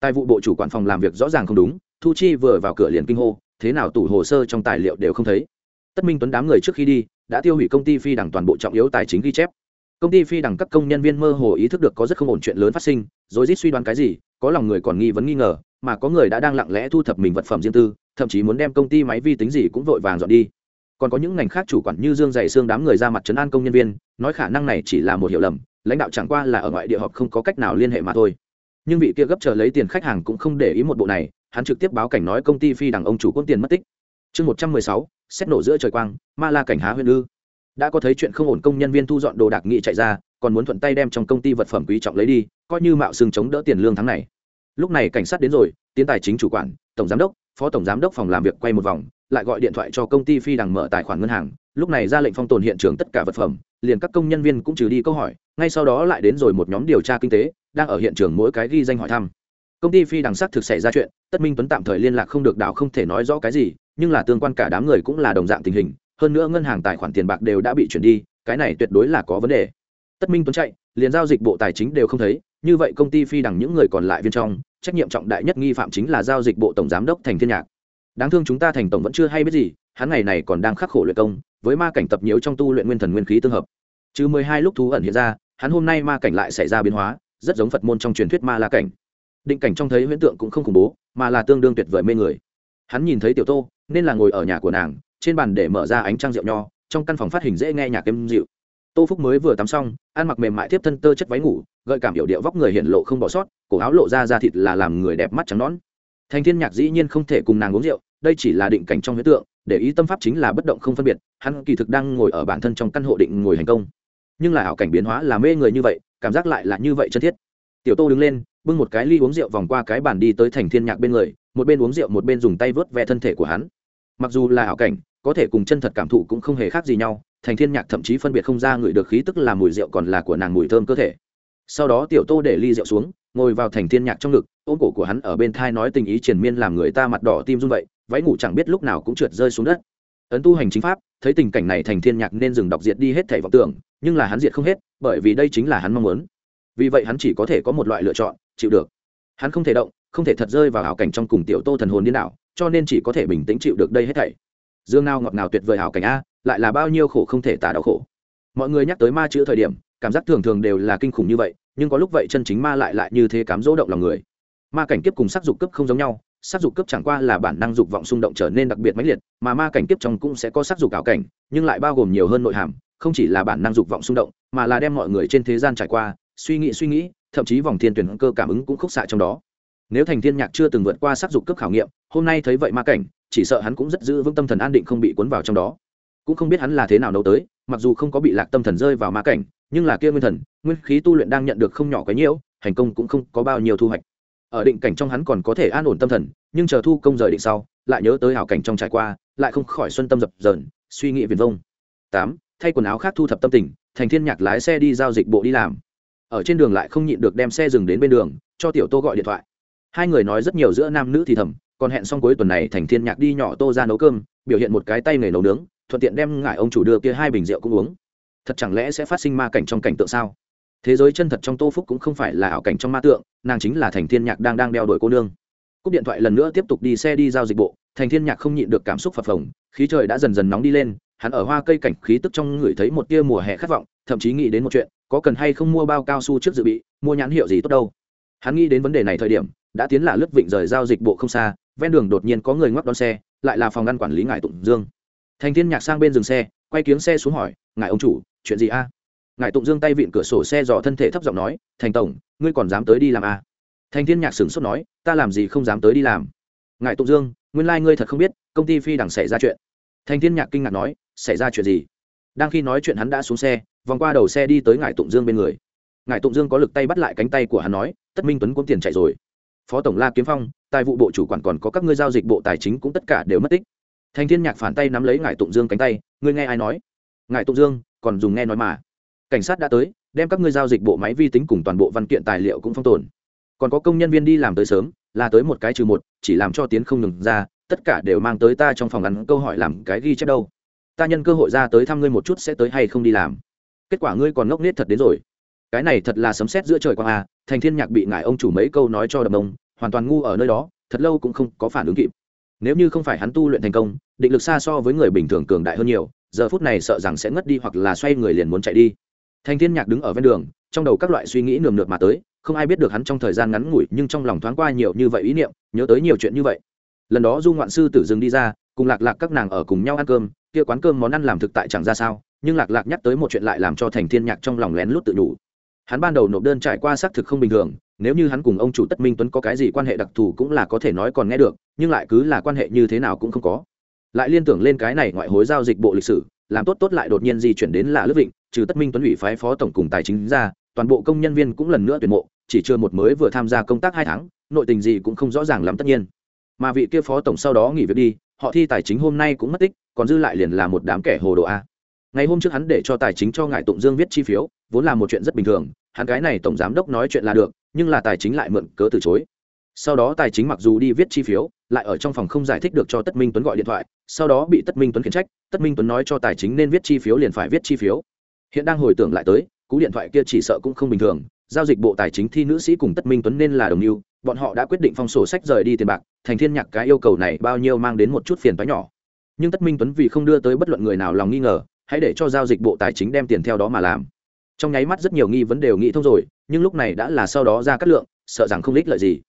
tài vụ bộ chủ quản phòng làm việc rõ ràng không đúng, thu chi vừa vào cửa liền kinh hô, thế nào tủ hồ sơ trong tài liệu đều không thấy. Tất minh tuấn đám người trước khi đi, đã tiêu hủy công ty phi đằng toàn bộ trọng yếu tài chính ghi chép. Công ty phi đằng các công nhân viên mơ hồ ý thức được có rất không ổn chuyện lớn phát sinh, rồi rít suy đoán cái gì, có lòng người còn nghi vấn nghi ngờ, mà có người đã đang lặng lẽ thu thập mình vật phẩm riêng tư, thậm chí muốn đem công ty máy vi tính gì cũng vội vàng dọn đi. Còn có những ngành khác chủ quản như dương dày xương đám người ra mặt trấn an công nhân viên, nói khả năng này chỉ là một hiểu lầm, lãnh đạo chẳng qua là ở ngoại địa họp không có cách nào liên hệ mà thôi nhưng vị kia gấp chờ lấy tiền khách hàng cũng không để ý một bộ này, hắn trực tiếp báo cảnh nói công ty phi đằng ông chủ quân tiền mất tích. Chương một trăm mười sáu, xét nổ giữa trời quang, ma la cảnh há huyền ư. Đã có thấy chuyện không ổn công nhân viên thu dọn đồ đạc nghị chạy ra, còn muốn thuận tay đem trong công ty vật phẩm quý trọng lấy đi, coi như mạo xương chống đỡ tiền lương tháng này. Lúc này cảnh sát đến rồi, tiến tài chính chủ quản, tổng giám đốc, phó tổng giám đốc phòng làm việc quay một vòng, lại gọi điện thoại cho công ty phi đằng mở tài khoản ngân hàng. Lúc này ra lệnh phong tồn hiện trường tất cả vật phẩm, liền các công nhân viên cũng trừ đi câu hỏi, ngay sau đó lại đến rồi một nhóm điều tra kinh tế đang ở hiện trường mỗi cái ghi danh hỏi thăm. Công ty phi đằng sắc thực xảy ra chuyện, tất minh tuấn tạm thời liên lạc không được đảo không thể nói rõ cái gì, nhưng là tương quan cả đám người cũng là đồng dạng tình hình, hơn nữa ngân hàng tài khoản tiền bạc đều đã bị chuyển đi, cái này tuyệt đối là có vấn đề. Tất minh tuấn chạy, liền giao dịch bộ tài chính đều không thấy, như vậy công ty phi đằng những người còn lại viên trong, trách nhiệm trọng đại nhất nghi phạm chính là giao dịch bộ tổng giám đốc thành thiên nhạc. Đáng thương chúng ta thành tổng vẫn chưa hay biết gì, hắn ngày này còn đang khắc khổ luyện công, với ma cảnh tập nhiễu trong tu luyện nguyên thần nguyên khí tương hợp. Trừ mười hai lúc thú ẩn hiện ra, hắn hôm nay ma cảnh lại xảy ra biến hóa rất giống phật môn trong truyền thuyết ma la cảnh. Định cảnh trong thấy huyễn tượng cũng không khủng bố, mà là tương đương tuyệt vời mê người. Hắn nhìn thấy tiểu tô, nên là ngồi ở nhà của nàng, trên bàn để mở ra ánh trăng rượu nho, trong căn phòng phát hình dễ nghe nhạc êm dịu. Tô phúc mới vừa tắm xong, ăn mặc mềm mại tiếp thân tơ chất váy ngủ, gợi cảm hiệu điệu vóc người hiện lộ không bỏ sót, cổ áo lộ ra da thịt là làm người đẹp mắt trắng nón thành thiên nhạc dĩ nhiên không thể cùng nàng uống rượu, đây chỉ là định cảnh trong huyễn tượng, để ý tâm pháp chính là bất động không phân biệt, hắn kỳ thực đang ngồi ở bản thân trong căn hộ định ngồi hành công nhưng là ảo cảnh biến hóa là mê người như vậy, cảm giác lại là như vậy chân thiết. Tiểu tô đứng lên, bưng một cái ly uống rượu vòng qua cái bàn đi tới thành thiên nhạc bên người, một bên uống rượu một bên dùng tay vớt ve thân thể của hắn. Mặc dù là ảo cảnh, có thể cùng chân thật cảm thụ cũng không hề khác gì nhau, thành thiên nhạc thậm chí phân biệt không ra người được khí tức là mùi rượu còn là của nàng mùi thơm cơ thể. Sau đó tiểu tô để ly rượu xuống, ngồi vào thành thiên nhạc trong ngực, ôm cổ của hắn ở bên thai nói tình ý triền miên làm người ta mặt đỏ tim run vậy, váy ngủ chẳng biết lúc nào cũng trượt rơi xuống đất ấn tu hành chính pháp, thấy tình cảnh này thành thiên nhạc nên dừng đọc diệt đi hết thẻ vọng tưởng, nhưng là hắn diệt không hết, bởi vì đây chính là hắn mong muốn. Vì vậy hắn chỉ có thể có một loại lựa chọn, chịu được. Hắn không thể động, không thể thật rơi vào hảo cảnh trong cùng tiểu tô thần hồn điên đảo, cho nên chỉ có thể bình tĩnh chịu được đây hết thảy. Dương nào ngọt ngào tuyệt vời hảo cảnh a, lại là bao nhiêu khổ không thể tả đau khổ. Mọi người nhắc tới ma chữ thời điểm, cảm giác thường thường đều là kinh khủng như vậy, nhưng có lúc vậy chân chính ma lại lại như thế cám dỗ động lòng người. Ma cảnh kiếp cùng sắc dục cấp không giống nhau sắc dục cấp chẳng qua là bản năng dục vọng xung động trở nên đặc biệt mãnh liệt, mà ma cảnh kiếp trong cũng sẽ có sắc dục ảo cảnh, nhưng lại bao gồm nhiều hơn nội hàm, không chỉ là bản năng dục vọng xung động, mà là đem mọi người trên thế gian trải qua, suy nghĩ suy nghĩ, thậm chí vòng thiên tuyển cơ cảm ứng cũng khúc xạ trong đó. Nếu thành thiên nhạc chưa từng vượt qua sắc dục cấp khảo nghiệm, hôm nay thấy vậy ma cảnh, chỉ sợ hắn cũng rất giữ vững tâm thần an định không bị cuốn vào trong đó. Cũng không biết hắn là thế nào nấu tới, mặc dù không có bị lạc tâm thần rơi vào ma cảnh, nhưng là kia nguyên thần, nguyên khí tu luyện đang nhận được không nhỏ cái nhiễu thành công cũng không có bao nhiêu thu hoạch ở định cảnh trong hắn còn có thể an ổn tâm thần, nhưng chờ thu công rời định sau, lại nhớ tới hảo cảnh trong trải qua, lại không khỏi xuân tâm dập dờn, suy nghĩ viền vông. Tám, thay quần áo khác thu thập tâm tình, thành thiên nhạc lái xe đi giao dịch bộ đi làm. Ở trên đường lại không nhịn được đem xe dừng đến bên đường, cho tiểu tô gọi điện thoại. Hai người nói rất nhiều giữa nam nữ thì thầm, còn hẹn xong cuối tuần này thành thiên nhạc đi nhỏ tô ra nấu cơm, biểu hiện một cái tay nghề nấu nướng, thuận tiện đem ngại ông chủ đưa kia hai bình rượu cũng uống. Thật chẳng lẽ sẽ phát sinh ma cảnh trong cảnh tượng sao? Thế giới chân thật trong tô phúc cũng không phải là ảo cảnh trong ma tượng, nàng chính là thành thiên nhạc đang đang đeo đuổi cô nương. Cúp điện thoại lần nữa tiếp tục đi xe đi giao dịch bộ, thành thiên nhạc không nhịn được cảm xúc phập phồng, khí trời đã dần dần nóng đi lên, hắn ở hoa cây cảnh khí tức trong người thấy một tia mùa hè khát vọng, thậm chí nghĩ đến một chuyện, có cần hay không mua bao cao su trước dự bị, mua nhãn hiệu gì tốt đâu. Hắn nghĩ đến vấn đề này thời điểm, đã tiến là lướt vịnh rời giao dịch bộ không xa, ven đường đột nhiên có người ngoắc đón xe, lại là phòng ngăn quản lý ngài tụng dương. Thành thiên nhạc sang bên dừng xe, quay kiếng xe xuống hỏi, ngài ông chủ, chuyện gì a? Ngài tụng dương tay vịn cửa sổ xe dò thân thể thấp giọng nói, thành tổng, ngươi còn dám tới đi làm à? thành thiên nhạc sửng sốt nói, ta làm gì không dám tới đi làm? Ngài tụng dương, nguyên lai ngươi thật không biết, công ty phi đằng xảy ra chuyện. Thành thiên nhạc kinh ngạc nói, xảy ra chuyện gì? Đang khi nói chuyện hắn đã xuống xe, vòng qua đầu xe đi tới ngài tụng dương bên người. Ngài tụng dương có lực tay bắt lại cánh tay của hắn nói, tất minh tuấn cũng tiền chạy rồi. Phó tổng la kiếm phong, tài vụ bộ chủ quản còn có các ngươi giao dịch bộ tài chính cũng tất cả đều mất tích. Thành thiên nhạc phản tay nắm lấy ngài tụng dương cánh tay, ngươi nghe ai nói? Ngài tụng dương, còn dùng nghe nói mà cảnh sát đã tới, đem các ngươi giao dịch bộ máy vi tính cùng toàn bộ văn kiện tài liệu cũng phong tồn. Còn có công nhân viên đi làm tới sớm, là tới một cái trừ một, chỉ làm cho tiến không ngừng ra, tất cả đều mang tới ta trong phòng ngắn câu hỏi làm cái ghi chép đâu. Ta nhân cơ hội ra tới thăm ngươi một chút sẽ tới hay không đi làm. Kết quả ngươi còn ngốc nết thật đến rồi. Cái này thật là sấm sét giữa trời quang à thành thiên nhạc bị ngài ông chủ mấy câu nói cho đập ông, hoàn toàn ngu ở nơi đó, thật lâu cũng không có phản ứng kịp. Nếu như không phải hắn tu luyện thành công, định lực xa so với người bình thường cường đại hơn nhiều, giờ phút này sợ rằng sẽ ngất đi hoặc là xoay người liền muốn chạy đi thành thiên nhạc đứng ở ven đường, trong đầu các loại suy nghĩ nườm nượp mà tới, không ai biết được hắn trong thời gian ngắn ngủi nhưng trong lòng thoáng qua nhiều như vậy ý niệm, nhớ tới nhiều chuyện như vậy. Lần đó du ngoạn sư tử dừng đi ra, cùng lạc lạc các nàng ở cùng nhau ăn cơm, kia quán cơm món ăn làm thực tại chẳng ra sao, nhưng lạc lạc nhắc tới một chuyện lại làm cho thành thiên nhạc trong lòng lén lút tự đủ hắn ban đầu nộp đơn trải qua xác thực không bình thường, nếu như hắn cùng ông chủ tất minh tuấn có cái gì quan hệ đặc thù cũng là có thể nói còn nghe được, nhưng lại cứ là quan hệ như thế nào cũng không có. Lại liên tưởng lên cái này ngoại hối giao dịch bộ lịch sử làm tốt tốt lại đột nhiên di chuyển đến là lướt vịnh, trừ tất minh tuấn ủy phái phó tổng cùng tài chính ra, toàn bộ công nhân viên cũng lần nữa tuyển mộ, chỉ chưa một mới vừa tham gia công tác hai tháng, nội tình gì cũng không rõ ràng lắm tất nhiên. Mà vị kia phó tổng sau đó nghỉ việc đi, họ thi tài chính hôm nay cũng mất tích, còn dư lại liền là một đám kẻ hồ đồ a. Ngày hôm trước hắn để cho tài chính cho ngài tụng dương viết chi phiếu, vốn là một chuyện rất bình thường, hắn cái này tổng giám đốc nói chuyện là được, nhưng là tài chính lại mượn cớ từ chối. Sau đó tài chính mặc dù đi viết chi phiếu, lại ở trong phòng không giải thích được cho tất minh tuấn gọi điện thoại, sau đó bị tất minh tuấn khiển trách tất minh tuấn nói cho tài chính nên viết chi phiếu liền phải viết chi phiếu. Hiện đang hồi tưởng lại tới, cú điện thoại kia chỉ sợ cũng không bình thường. Giao dịch bộ tài chính thi nữ sĩ cùng tất minh tuấn nên là đồng mưu bọn họ đã quyết định phong sổ sách rời đi tiền bạc, thành thiên nhạc cái yêu cầu này bao nhiêu mang đến một chút phiền toái nhỏ. Nhưng tất minh tuấn vì không đưa tới bất luận người nào lòng nghi ngờ, hãy để cho giao dịch bộ tài chính đem tiền theo đó mà làm. Trong nháy mắt rất nhiều nghi vấn đều nghĩ thông rồi, nhưng lúc này đã là sau đó ra cắt lượng, sợ rằng không lích lợi gì.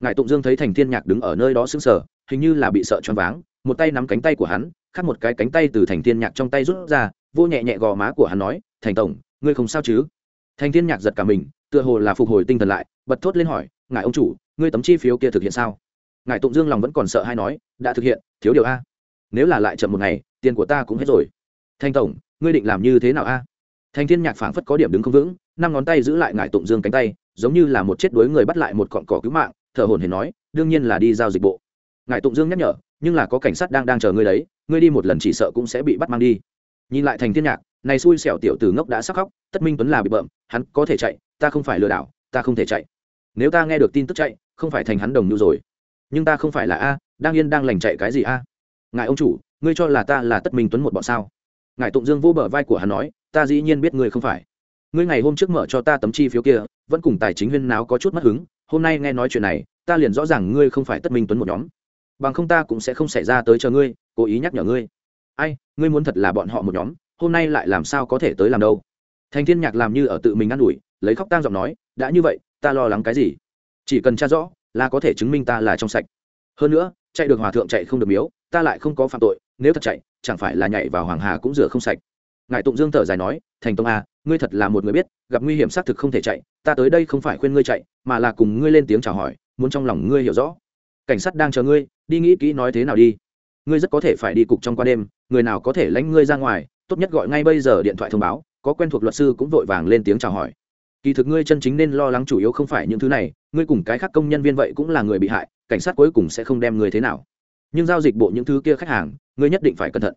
Ngài tụng dương thấy thành thiên nhạc đứng ở nơi đó sững sờ, hình như là bị sợ choáng váng, một tay nắm cánh tay của hắn khác một cái cánh tay từ thành thiên nhạc trong tay rút ra, vô nhẹ nhẹ gò má của hắn nói, thành tổng, ngươi không sao chứ? Thành thiên nhạc giật cả mình, tựa hồ là phục hồi tinh thần lại, bật thốt lên hỏi, ngài ông chủ, ngươi tấm chi phiếu kia thực hiện sao? Ngài tụng dương lòng vẫn còn sợ hay nói, đã thực hiện, thiếu điều a. Nếu là lại chậm một ngày, tiền của ta cũng hết rồi. Thanh tổng, ngươi định làm như thế nào a? Thành thiên nhạc phảng phất có điểm đứng không vững, năm ngón tay giữ lại ngài tụng dương cánh tay, giống như là một chết đuối người bắt lại một cọn cỏ cứu mạng, thở hổn hển nói, đương nhiên là đi giao dịch bộ. Ngài tụng dương nhắc nhở nhưng là có cảnh sát đang đang chờ ngươi đấy, ngươi đi một lần chỉ sợ cũng sẽ bị bắt mang đi. Nhìn lại thành thiên nhạc, này xui xẻo tiểu tử ngốc đã sắc khóc, tất minh tuấn là bị bợm, hắn có thể chạy, ta không phải lừa đảo, ta không thể chạy. Nếu ta nghe được tin tức chạy, không phải thành hắn đồng nhu rồi. Nhưng ta không phải là a, đang yên đang lành chạy cái gì a? Ngài ông chủ, ngươi cho là ta là tất minh tuấn một bọn sao? Ngài tụng dương vô bờ vai của hắn nói, ta dĩ nhiên biết ngươi không phải. Ngươi ngày hôm trước mở cho ta tấm chi phiếu kia, vẫn cùng tài chính huyên náo có chút mất hứng, hôm nay nghe nói chuyện này, ta liền rõ ràng ngươi không phải tất minh tuấn một nhóm bằng không ta cũng sẽ không xảy ra tới chờ ngươi, cố ý nhắc nhở ngươi. Ai, ngươi muốn thật là bọn họ một nhóm, hôm nay lại làm sao có thể tới làm đâu? Thành thiên nhạc làm như ở tự mình ă n ủi, lấy khóc tang giọng nói, đã như vậy, ta lo lắng cái gì? Chỉ cần tra rõ, là có thể chứng minh ta là trong sạch. Hơn nữa, chạy được hòa thượng chạy không được miếu, ta lại không có phạm tội, nếu thật chạy, chẳng phải là nhảy vào hoàng hà cũng rửa không sạch. Ngài tụng dương thở dài nói, thành tông a, ngươi thật là một người biết, gặp nguy hiểm xác thực không thể chạy, ta tới đây không phải khuyên ngươi chạy, mà là cùng ngươi lên tiếng chào hỏi, muốn trong lòng ngươi hiểu rõ cảnh sát đang chờ ngươi, đi nghĩ kỹ nói thế nào đi. Ngươi rất có thể phải đi cục trong qua đêm, người nào có thể lãnh ngươi ra ngoài, tốt nhất gọi ngay bây giờ điện thoại thông báo, có quen thuộc luật sư cũng vội vàng lên tiếng chào hỏi. Kỳ thực ngươi chân chính nên lo lắng chủ yếu không phải những thứ này, ngươi cùng cái khác công nhân viên vậy cũng là người bị hại, cảnh sát cuối cùng sẽ không đem ngươi thế nào. Nhưng giao dịch bộ những thứ kia khách hàng, ngươi nhất định phải cẩn thận.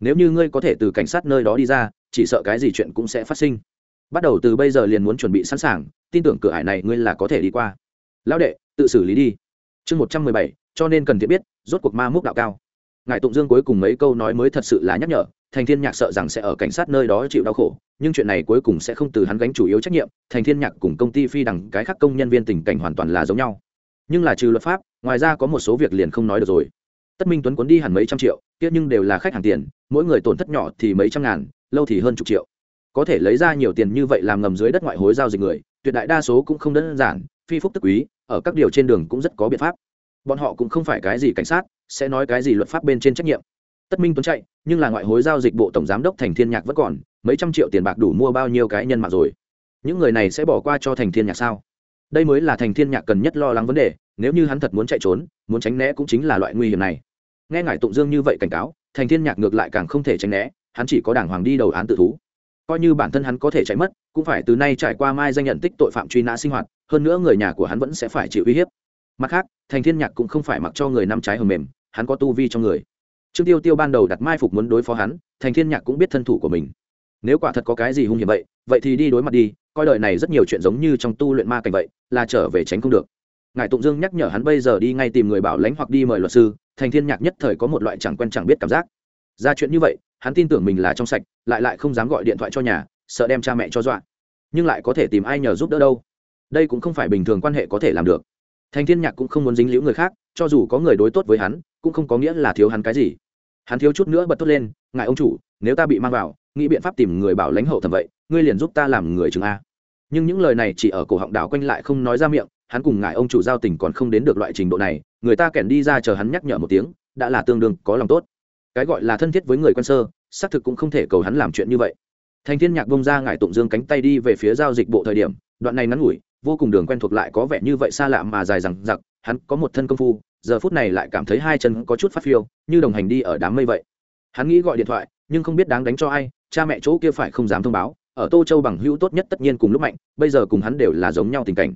Nếu như ngươi có thể từ cảnh sát nơi đó đi ra, chỉ sợ cái gì chuyện cũng sẽ phát sinh. Bắt đầu từ bây giờ liền muốn chuẩn bị sẵn sàng, tin tưởng cửa ải này ngươi là có thể đi qua. Lão đệ, tự xử lý đi chương một trăm mười bảy, cho nên cần thiết biết, rốt cuộc ma múc đạo cao. Ngài tụng dương cuối cùng mấy câu nói mới thật sự là nhắc nhở, thành thiên nhạc sợ rằng sẽ ở cảnh sát nơi đó chịu đau khổ, nhưng chuyện này cuối cùng sẽ không từ hắn gánh chủ yếu trách nhiệm, thành thiên nhạc cùng công ty phi đằng cái khác công nhân viên tình cảnh hoàn toàn là giống nhau. Nhưng là trừ luật pháp, ngoài ra có một số việc liền không nói được rồi. Tất minh tuấn cuốn đi hẳn mấy trăm triệu, kia nhưng đều là khách hàng tiền, mỗi người tổn thất nhỏ thì mấy trăm ngàn, lâu thì hơn chục triệu. Có thể lấy ra nhiều tiền như vậy làm ngầm dưới đất ngoại hối giao dịch người, tuyệt đại đa số cũng không đơn giản phi phúc tức quý, ở các điều trên đường cũng rất có biện pháp. Bọn họ cũng không phải cái gì cảnh sát, sẽ nói cái gì luật pháp bên trên trách nhiệm. Tất minh tuấn chạy, nhưng là ngoại hối giao dịch bộ tổng giám đốc thành thiên nhạc vẫn còn, mấy trăm triệu tiền bạc đủ mua bao nhiêu cái nhân mạng rồi. Những người này sẽ bỏ qua cho thành thiên nhạc sao? Đây mới là thành thiên nhạc cần nhất lo lắng vấn đề, nếu như hắn thật muốn chạy trốn, muốn tránh né cũng chính là loại nguy hiểm này. Nghe ngài tụng dương như vậy cảnh cáo, thành thiên nhạc ngược lại càng không thể tránh né, hắn chỉ có đảng hoàng đi đầu án tự thú coi như bản thân hắn có thể chạy mất, cũng phải từ nay trải qua mai danh nhận tích tội phạm truy nã sinh hoạt, hơn nữa người nhà của hắn vẫn sẽ phải chịu uy hiếp. Mặt khác, thành thiên nhạc cũng không phải mặc cho người năm trái hầm mềm, hắn có tu vi trong người. Trương tiêu tiêu ban đầu đặt mai phục muốn đối phó hắn, thành thiên nhạc cũng biết thân thủ của mình. Nếu quả thật có cái gì hung hiểm vậy vậy thì đi đối mặt đi, coi đời này rất nhiều chuyện giống như trong tu luyện ma cảnh vậy, là trở về tránh không được. Ngài tụng dương nhắc nhở hắn bây giờ đi ngay tìm người bảo lãnh hoặc đi mời luật sư, thành thiên nhạc nhất thời có một loại chẳng quen chẳng biết cảm giác. Ra chuyện như vậy hắn tin tưởng mình là trong sạch, lại lại không dám gọi điện thoại cho nhà, sợ đem cha mẹ cho dọa. Nhưng lại có thể tìm ai nhờ giúp đỡ đâu? Đây cũng không phải bình thường quan hệ có thể làm được. Thành thiên nhạc cũng không muốn dính liễu người khác, cho dù có người đối tốt với hắn, cũng không có nghĩa là thiếu hắn cái gì. Hắn thiếu chút nữa bật tốt lên, ngài ông chủ, nếu ta bị mang vào, nghĩ biện pháp tìm người bảo lãnh hậu thẩm vậy, ngươi liền giúp ta làm người chứng a. Nhưng những lời này chỉ ở cổ họng đảo quanh lại không nói ra miệng, hắn cùng ngài ông chủ giao tình còn không đến được loại trình độ này, người ta kèn đi ra chờ hắn nhắc nhở một tiếng, đã là tương đương có lòng tốt cái gọi là thân thiết với người quen sơ, xác thực cũng không thể cầu hắn làm chuyện như vậy. Thành thiên nhạc bông ra ngải tụng dương cánh tay đi về phía giao dịch bộ thời điểm, đoạn này ngắn ngủi, vô cùng đường quen thuộc lại có vẻ như vậy xa lạ mà dài rằng giặc hắn có một thân công phu, giờ phút này lại cảm thấy hai chân có chút phát phiêu, như đồng hành đi ở đám mây vậy. Hắn nghĩ gọi điện thoại, nhưng không biết đáng đánh cho ai, cha mẹ chỗ kia phải không dám thông báo, ở tô châu bằng hữu tốt nhất tất nhiên cùng lúc mạnh, bây giờ cùng hắn đều là giống nhau tình cảnh.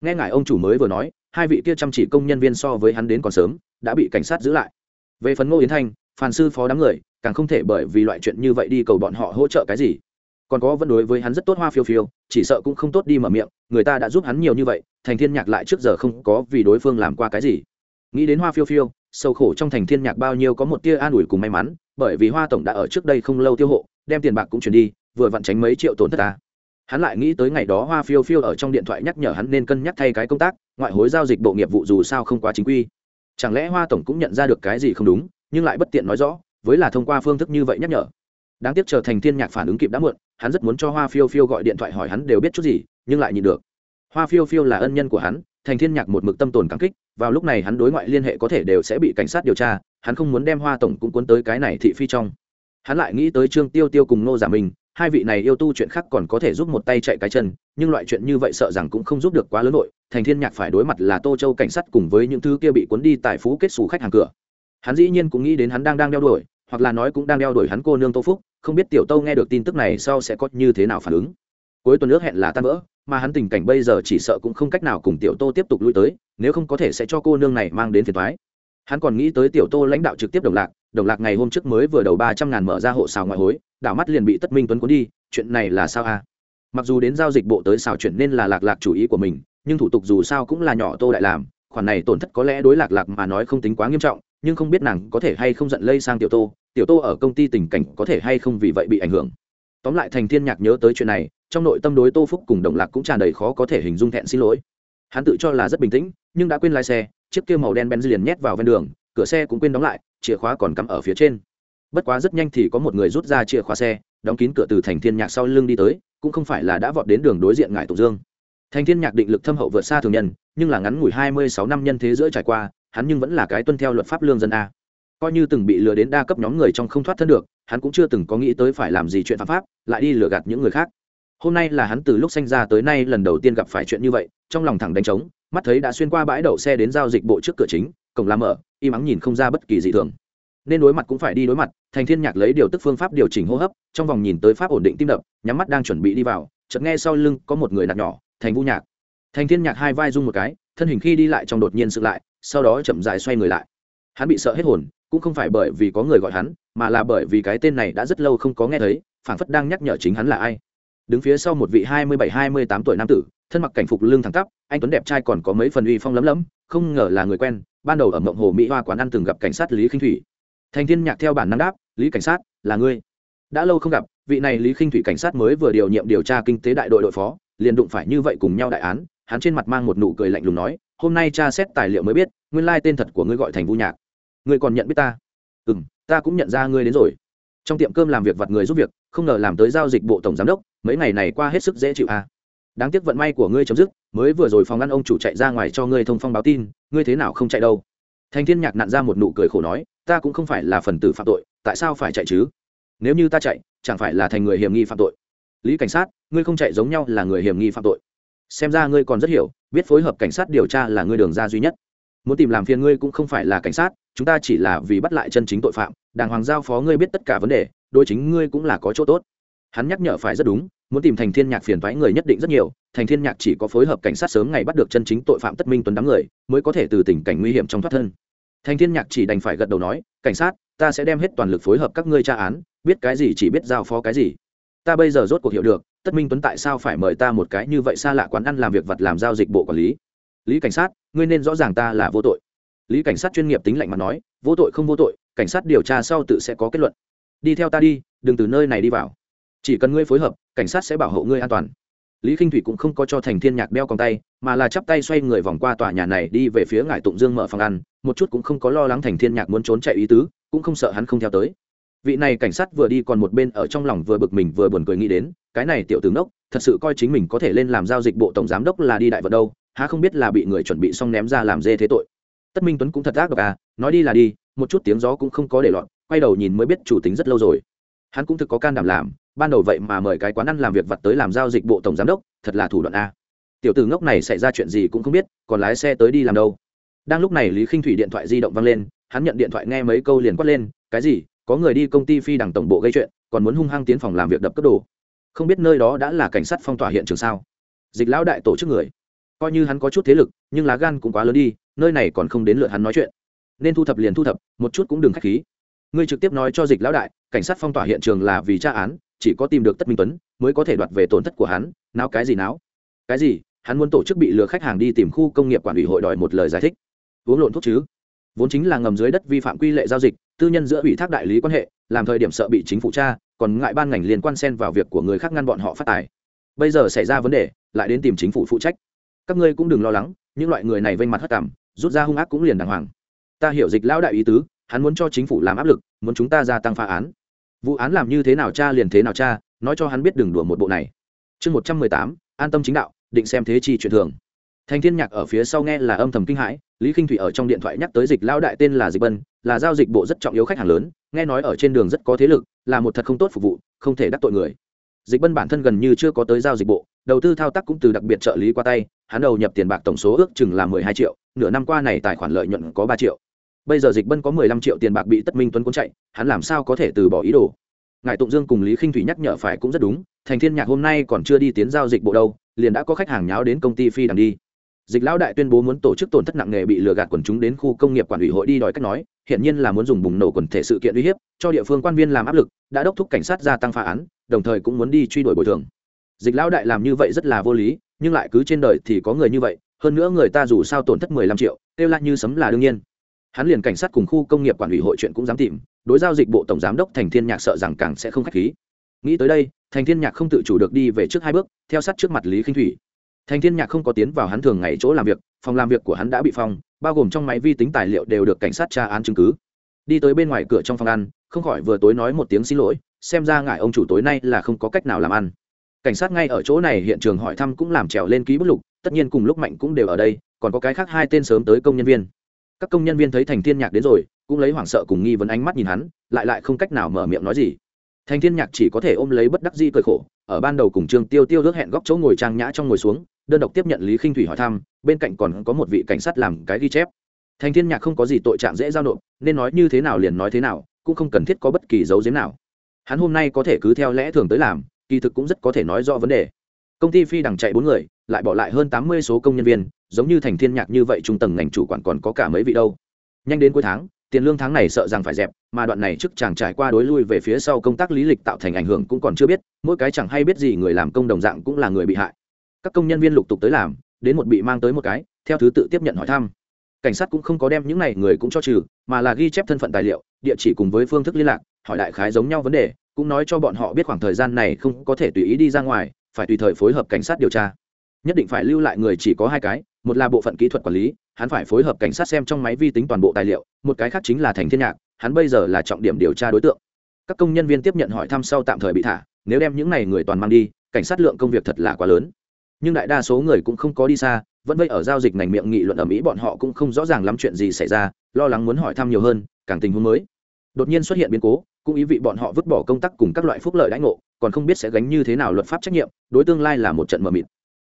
Nghe ngài ông chủ mới vừa nói, hai vị kia chăm chỉ công nhân viên so với hắn đến còn sớm, đã bị cảnh sát giữ lại. Về phần ngô yến thanh phàn sư phó đám người, càng không thể bởi vì loại chuyện như vậy đi cầu bọn họ hỗ trợ cái gì. Còn có vẫn đối với hắn rất tốt hoa phiêu phiêu, chỉ sợ cũng không tốt đi mở miệng, người ta đã giúp hắn nhiều như vậy, thành thiên nhạc lại trước giờ không có vì đối phương làm qua cái gì. Nghĩ đến hoa phiêu phiêu sâu khổ trong thành thiên nhạc bao nhiêu có một tia an ủi cùng may mắn, bởi vì hoa tổng đã ở trước đây không lâu tiêu hộ, đem tiền bạc cũng chuyển đi, vừa vặn tránh mấy triệu tổn thất ta. Hắn lại nghĩ tới ngày đó hoa phiêu phiêu ở trong điện thoại nhắc nhở hắn nên cân nhắc thay cái công tác, ngoại hối giao dịch bộ nghiệp vụ dù sao không quá chính quy. Chẳng lẽ hoa tổng cũng nhận ra được cái gì không đúng? Nhưng lại bất tiện nói rõ, với là thông qua phương thức như vậy nhắc nhở. Đáng tiếc trở thành thiên nhạc phản ứng kịp đã muộn, hắn rất muốn cho hoa phiêu phiêu gọi điện thoại hỏi hắn đều biết chút gì, nhưng lại nhịn được. Hoa phiêu phiêu là ân nhân của hắn, thành thiên nhạc một mực tâm tồn cảm kích, vào lúc này hắn đối ngoại liên hệ có thể đều sẽ bị cảnh sát điều tra, hắn không muốn đem hoa tổng cũng cuốn tới cái này thị phi trong. Hắn lại nghĩ tới trương tiêu tiêu cùng nô giả mình, hai vị này yêu tu chuyện khác còn có thể giúp một tay chạy cái chân, nhưng loại chuyện như vậy sợ rằng cũng không giúp được quá lớn nội, thành thiên nhạc phải đối mặt là tô châu cảnh sát cùng với những thứ kia bị cuốn đi tại phú kết xù khách hàng cửa hắn dĩ nhiên cũng nghĩ đến hắn đang đang đeo đuổi, hoặc là nói cũng đang đeo đuổi hắn cô nương tô phúc, không biết tiểu tâu nghe được tin tức này sau sẽ có như thế nào phản ứng. Cuối tuần nước hẹn là tan vỡ, mà hắn tình cảnh bây giờ chỉ sợ cũng không cách nào cùng tiểu tô tiếp tục lui tới, nếu không có thể sẽ cho cô nương này mang đến phiền thoái hắn còn nghĩ tới tiểu tô lãnh đạo trực tiếp đồng lạc đồng lạc ngày hôm trước mới vừa đầu ba trăm ngàn mở ra hộ xào ngoại hối, đảo mắt liền bị tất minh tuấn cuốn đi, chuyện này là sao a? Mặc dù đến giao dịch bộ tới xào chuyển nên là lạc lạc chủ ý của mình, nhưng thủ tục dù sao cũng là nhỏ tô đại làm, khoản này tổn thất có lẽ đối lạc lạc mà nói không tính quá nghiêm trọng nhưng không biết nàng có thể hay không giận lây sang tiểu tô tiểu tô ở công ty tình cảnh có thể hay không vì vậy bị ảnh hưởng. Tóm lại thành thiên nhạc nhớ tới chuyện này, trong nội tâm đối tô phúc cùng đồng lạc cũng tràn đầy khó có thể hình dung thẹn xin lỗi. Hắn tự cho là rất bình tĩnh, nhưng đã quên lái xe, chiếc kia màu đen ben liền nhét vào ven đường, cửa xe cũng quên đóng lại, chìa khóa còn cắm ở phía trên. Bất quá rất nhanh thì có một người rút ra chìa khóa xe, đóng kín cửa từ thành thiên nhạc sau lưng đi tới, cũng không phải là đã vọt đến đường đối diện ngải tục dương. Thành thiên nhạc định lực thâm hậu vượt xa thường nhân, nhưng là ngắn ngủi hai mươi sáu năm nhân thế giữa trải qua hắn nhưng vẫn là cái tuân theo luật pháp lương dân a. Coi như từng bị lừa đến đa cấp nhóm người trong không thoát thân được, hắn cũng chưa từng có nghĩ tới phải làm gì chuyện phạm pháp, lại đi lừa gạt những người khác. Hôm nay là hắn từ lúc sinh ra tới nay lần đầu tiên gặp phải chuyện như vậy, trong lòng thẳng đánh trống, mắt thấy đã xuyên qua bãi đậu xe đến giao dịch bộ trước cửa chính, cổng làm mở im ắng nhìn không ra bất kỳ gì thường. Nên đối mặt cũng phải đi đối mặt, thành thiên nhạc lấy điều tức phương pháp điều chỉnh hô hấp, trong vòng nhìn tới pháp ổn định tim đập, nhắm mắt đang chuẩn bị đi vào, chợt nghe sau lưng có một người nạt nhỏ, thành vũ nhạc. Thành thiên nhạc hai vai rung một cái thân hình khi đi lại trong đột nhiên sự lại, sau đó chậm dài xoay người lại. Hắn bị sợ hết hồn, cũng không phải bởi vì có người gọi hắn, mà là bởi vì cái tên này đã rất lâu không có nghe thấy, phảng phất đang nhắc nhở chính hắn là ai. Đứng phía sau một vị hai mươi bảy, hai mươi tám tuổi nam tử, thân mặc cảnh phục lưng thẳng tắp, anh tuấn đẹp trai còn có mấy phần uy phong lấm lấm, không ngờ là người quen, ban đầu ở mộng hồ mỹ hoa quán ăn từng gặp cảnh sát lý khinh thủy. Thành thiên nhạc theo bản năng đáp, lý cảnh sát, là ngươi. Đã lâu không gặp, vị này lý khinh thủy cảnh sát mới vừa điều nhiệm điều tra kinh tế đại đội đội phó, liền đụng phải như vậy cùng nhau đại án hắn trên mặt mang một nụ cười lạnh lùng nói, hôm nay tra xét tài liệu mới biết, nguyên lai tên thật của ngươi gọi thành vũ nhạc. Ngươi còn nhận biết ta? Ừ m ta cũng nhận ra ngươi đến rồi. Trong tiệm cơm làm việc vặt người giúp việc, không ngờ làm tới giao dịch bộ tổng giám đốc, mấy ngày này qua hết sức dễ chịu à. đáng tiếc vận may của ngươi chấm dứt, mới vừa rồi phòng ngăn ông chủ chạy ra ngoài cho ngươi thông phong báo tin, ngươi thế nào không chạy đâu? Thành thiên nhạc nặn ra một nụ cười khổ nói, ta cũng không phải là phần tử phạm tội, tại sao phải chạy chứ? Nếu như ta chạy, chẳng phải là thành người hiểm nghi phạm tội. Lý cảnh sát, ngươi không chạy giống nhau là người hiểm nghi phạm tội xem ra ngươi còn rất hiểu, biết phối hợp cảnh sát điều tra là ngươi đường ra duy nhất. Muốn tìm làm phiền ngươi cũng không phải là cảnh sát, chúng ta chỉ là vì bắt lại chân chính tội phạm, đàng hoàng giao phó ngươi biết tất cả vấn đề đôi chính ngươi cũng là có chỗ tốt. Hắn nhắc nhở phải rất đúng, muốn tìm thành thiên nhạc phiền thoái người nhất định rất nhiều, thành thiên nhạc chỉ có phối hợp cảnh sát sớm ngày bắt được chân chính tội phạm tất minh tuấn đám người, mới có thể từ tình cảnh nguy hiểm trong thoát thân. Thành thiên nhạc chỉ đành phải gật đầu nói, cảnh sát, ta sẽ đem hết toàn lực phối hợp các ngươi tra án, biết cái gì chỉ biết giao phó cái gì. Ta bây giờ rốt cuộc hiểu được tất minh tuấn tại sao phải mời ta một cái như vậy xa lạ quán ăn làm việc vật làm giao dịch bộ quản lý? Lý cảnh sát, ngươi nên rõ ràng ta là vô tội. Lý cảnh sát chuyên nghiệp tính lạnh mà nói, vô tội không vô tội, cảnh sát điều tra sau tự sẽ có kết luận. Đi theo ta đi, đừng từ nơi này đi vào. Chỉ cần ngươi phối hợp, cảnh sát sẽ bảo hộ ngươi an toàn. Lý k i n h thủy cũng không có cho thành thiên nhạc đeo còng tay, mà là chắp tay xoay người vòng qua tòa nhà này đi về phía ngải tụng dương mở phòng ăn, một chút cũng không có lo lắng thành thiên nhạc muốn trốn chạy ý tứ, cũng không sợ hắn không theo tới. Vị này cảnh sát vừa đi còn một bên ở trong lòng vừa bực mình vừa buồn cười nghĩ đến cái này tiểu tướng đốc, thật sự coi chính mình có thể lên làm giao dịch bộ tổng giám đốc là đi đại vật đâu, há không biết là bị người chuẩn bị xong ném ra làm dê thế tội. Tất minh tuấn cũng thật ác độc à nói đi là đi, một chút tiếng gió cũng không có để lọt quay đầu nhìn mới biết chủ tính rất lâu rồi. Hắn cũng thực có can đảm làm, ban đầu vậy mà mời cái quán ăn làm việc vặt tới làm giao dịch bộ tổng giám đốc, thật là thủ đoạn a tiểu tử ngốc này xảy ra chuyện gì cũng không biết, còn lái xe tới đi làm đâu. Đang lúc này lý khinh thủy điện thoại di động văng lên, hắn nhận điện thoại nghe mấy câu liền quát lên, cái gì? Có người đi công ty phi đằng tổng bộ gây chuyện, còn muốn hung hăng tiến phòng làm việc đập cấp đồ không biết nơi đó đã là cảnh sát phong tỏa hiện trường sao? Dịch lão đại tổ chức người. Coi như hắn có chút thế lực, nhưng lá gan cũng quá lớn đi, nơi này còn không đến lượt hắn nói chuyện. Nên thu thập liền thu thập, một chút cũng đừng k h á c h khí. Ngươi trực tiếp nói cho dịch lão đại, cảnh sát phong tỏa hiện trường là vì tra án, chỉ có tìm được tất minh tuấn, mới có thể đoạt về tổn thất của hắn. Nào cái gì náo? Cái gì? Hắn muốn tổ chức bị lừa khách hàng đi tìm khu công nghiệp quản ủy hội đòi một lời giải thích. Uống lộn thuốc chứ? Vốn chính là ngầm dưới đất vi phạm quy lệ giao dịch, tư nhân giữa ủy thác đại lý quan hệ, làm thời điểm sợ bị chính phủ tra còn ngại ban ngành liên quan xen vào việc của người khác ngăn bọn họ phát tài. Bây giờ xảy ra vấn đề, lại đến tìm chính phủ phụ trách. Các ngươi cũng đừng lo lắng, những loại người này vênh mặt hất cảm rút ra hung ác cũng liền đàng hoàng. Ta hiểu dịch lão đại ý tứ, hắn muốn cho chính phủ làm áp lực, muốn chúng ta gia tăng phá án. Vụ án làm như thế nào cha liền thế nào cha, nói cho hắn biết đừng đùa một bộ này. Chương một trăm mười tám, an tâm chính đạo, định xem thế chi chuyện thường. Thành thiên nhạc ở phía sau nghe là âm thầm kinh hãi, lý k i n h thủy ở trong điện thoại nhắc tới dịch lão đại tên là dịch bân là giao dịch bộ rất trọng yếu khách hàng lớn, nghe nói ở trên đường rất có thế lực, là một thật không tốt phục vụ, không thể đắc tội người. Dịch bân bản thân gần như chưa có tới giao dịch bộ, đầu tư thao tác cũng từ đặc biệt trợ lý qua tay, hắn đầu nhập tiền bạc tổng số ước chừng là mười hai triệu, nửa năm qua này tài khoản lợi nhuận có ba triệu. Bây giờ dịch bân có mười lăm triệu tiền bạc bị tất minh tuấn cuốn chạy, hắn làm sao có thể từ bỏ ý đồ? Ngài tụng dương cùng lý khinh thủy nhắc nhở phải cũng rất đúng, thành thiên nhạc hôm nay còn chưa đi tiến giao dịch bộ đâu, liền đã có khách hàng nháo đến công ty phi đằng đi dịch lão đại tuyên bố muốn tổ chức tổn thất nặng nề bị lừa gạt quần chúng đến khu công nghiệp quản ủy hội đi đòi cách nói hiện nhiên là muốn dùng bùng nổ quần thể sự kiện uy hiếp, cho địa phương quan viên làm áp lực, đã đốc thúc cảnh sát gia tăng phá án, đồng thời cũng muốn đi truy đuổi bồi thường. Dịch lão đại làm như vậy rất là vô lý, nhưng lại cứ trên đời thì có người như vậy, hơn nữa người ta dù sao tổn thất mười lăm triệu, kêu lại như sấm là đương nhiên. Hắn liền cảnh sát cùng khu công nghiệp quản ủy hội chuyện cũng dám tìm, đối giao dịch bộ tổng giám đốc thành thiên nhạc sợ rằng càng sẽ không khách khí. Nghĩ tới đây, thành thiên nhạc không tự chủ được đi về trước hai bước, theo sát trước mặt lý khinh thủy thành thiên nhạc không có tiến vào hắn thường ngày chỗ làm việc, phòng làm việc của hắn đã bị phong, bao gồm trong máy vi tính tài liệu đều được cảnh sát tra án chứng cứ. Đi tới bên ngoài cửa trong phòng ăn, không khỏi vừa tối nói một tiếng xin lỗi, xem ra ngài ông chủ tối nay là không có cách nào làm ăn. Cảnh sát ngay ở chỗ này hiện trường hỏi thăm cũng làm trèo lên ký bút lục, tất nhiên cùng lúc mạnh cũng đều ở đây, còn có cái khác hai tên sớm tới công nhân viên. Các công nhân viên thấy thành thiên nhạc đến rồi, cũng lấy hoảng sợ cùng nghi vấn ánh mắt nhìn hắn, lại lại không cách nào mở miệng nói gì. Thành thiên nhạc chỉ có thể ôm lấy bất đắc di cười khổ ở ban đầu cùng trương tiêu tiêu ước hẹn góc chỗ ngồi trang nhã trong ngồi xuống, đơn độc tiếp nhận lý khinh thủy hỏi thăm, bên cạnh còn có một vị cảnh sát làm cái ghi chép. Thành thiên nhạc không có gì tội trạng dễ giao nộp, nên nói như thế nào liền nói thế nào, cũng không cần thiết có bất kỳ dấu giếm nào. Hắn hôm nay có thể cứ theo lẽ thường tới làm, kỳ thực cũng rất có thể nói rõ vấn đề. Công ty phi đằng chạy bốn người, lại bỏ lại hơn tám mươi số công nhân viên, giống như thành thiên nhạc như vậy trung tầng ngành chủ quản còn có cả mấy vị đâu. Nhanh đến cuối tháng tiền lương tháng này sợ rằng phải dẹp, mà đoạn này trước chàng trải qua đối lui về phía sau công tác lý lịch tạo thành ảnh hưởng cũng còn chưa biết, mỗi cái chẳng hay biết gì người làm công đồng dạng cũng là người bị hại. Các công nhân viên lục tục tới làm, đến một bị mang tới một cái, theo thứ tự tiếp nhận hỏi thăm. Cảnh sát cũng không có đem những này người cũng cho trừ, mà là ghi chép thân phận tài liệu, địa chỉ cùng với phương thức liên lạc, hỏi đại khái giống nhau vấn đề, cũng nói cho bọn họ biết khoảng thời gian này không có thể tùy ý đi ra ngoài, phải tùy thời phối hợp cảnh sát điều tra. Nhất định phải lưu lại người chỉ có hai cái một là bộ phận kỹ thuật quản lý, hắn phải phối hợp cảnh sát xem trong máy vi tính toàn bộ tài liệu, một cái khác chính là thành thiên nhạc, hắn bây giờ là trọng điểm điều tra đối tượng. Các công nhân viên tiếp nhận hỏi thăm sau tạm thời bị thả, nếu đem những này người toàn mang đi, cảnh sát lượng công việc thật là quá lớn. Nhưng đại đa số người cũng không có đi xa, vẫn vây ở giao dịch ngành miệng nghị luận ở mỹ bọn họ cũng không rõ ràng lắm chuyện gì xảy ra, lo lắng muốn hỏi thăm nhiều hơn, càng tình huống mới. Đột nhiên xuất hiện biến cố, cũng ý vị bọn họ vứt bỏ công tác cùng các loại phúc lợi đãi ngộ, còn không biết sẽ gánh như thế nào luật pháp trách nhiệm, đối tương lai là một trận mờ mịt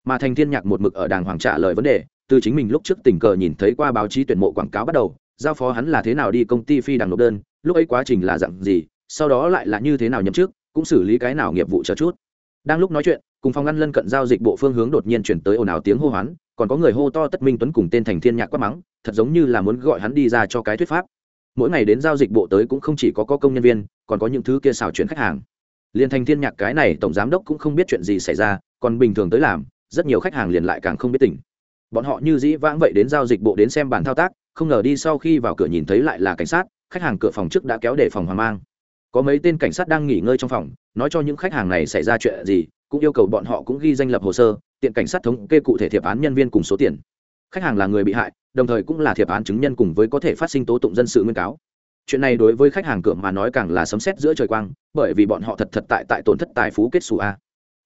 mà thành thiên nhạc một mực ở đàng hoàng trả lời vấn đề từ chính mình lúc trước tình cờ nhìn thấy qua báo chí tuyển mộ quảng cáo bắt đầu giao phó hắn là thế nào đi công ty phi đằng nộp đơn lúc ấy quá trình là dặn gì sau đó lại là như thế nào nhậm chức cũng xử lý cái nào nghiệp vụ chờ chút. Đang lúc nói chuyện cùng phòng ngăn lân cận giao dịch bộ phương hướng đột nhiên chuyển tới ồn ào tiếng hô hoán còn có người hô to tất minh tuấn cùng tên thành thiên nhạc quát mắng thật giống như là muốn gọi hắn đi ra cho cái thuyết pháp. Mỗi ngày đến giao dịch bộ tới cũng không chỉ có, có công nhân viên còn có những thứ kia xào chuyển khách hàng. Liền thành thiên nhạc cái này tổng giám đốc cũng không biết chuyện gì xảy ra còn bình thường tới làm rất nhiều khách hàng liền lại càng không biết tỉnh bọn họ như dĩ vãng vậy đến giao dịch bộ đến xem bản thao tác, không ngờ đi sau khi vào cửa nhìn thấy lại là cảnh sát, khách hàng cửa phòng trước đã kéo để phòng hoang mang. Có mấy tên cảnh sát đang nghỉ ngơi trong phòng, nói cho những khách hàng này xảy ra chuyện gì, cũng yêu cầu bọn họ cũng ghi danh lập hồ sơ, tiện cảnh sát thống kê cụ thể thiệp án nhân viên cùng số tiền. Khách hàng là người bị hại, đồng thời cũng là thiệp án chứng nhân cùng với có thể phát sinh tố tụng dân sự nguyên cáo. Chuyện này đối với khách hàng cửa mà nói càng là sấm xét giữa trời quang, bởi vì bọn họ thật thật tại tại tổn thất tài phú kết xù a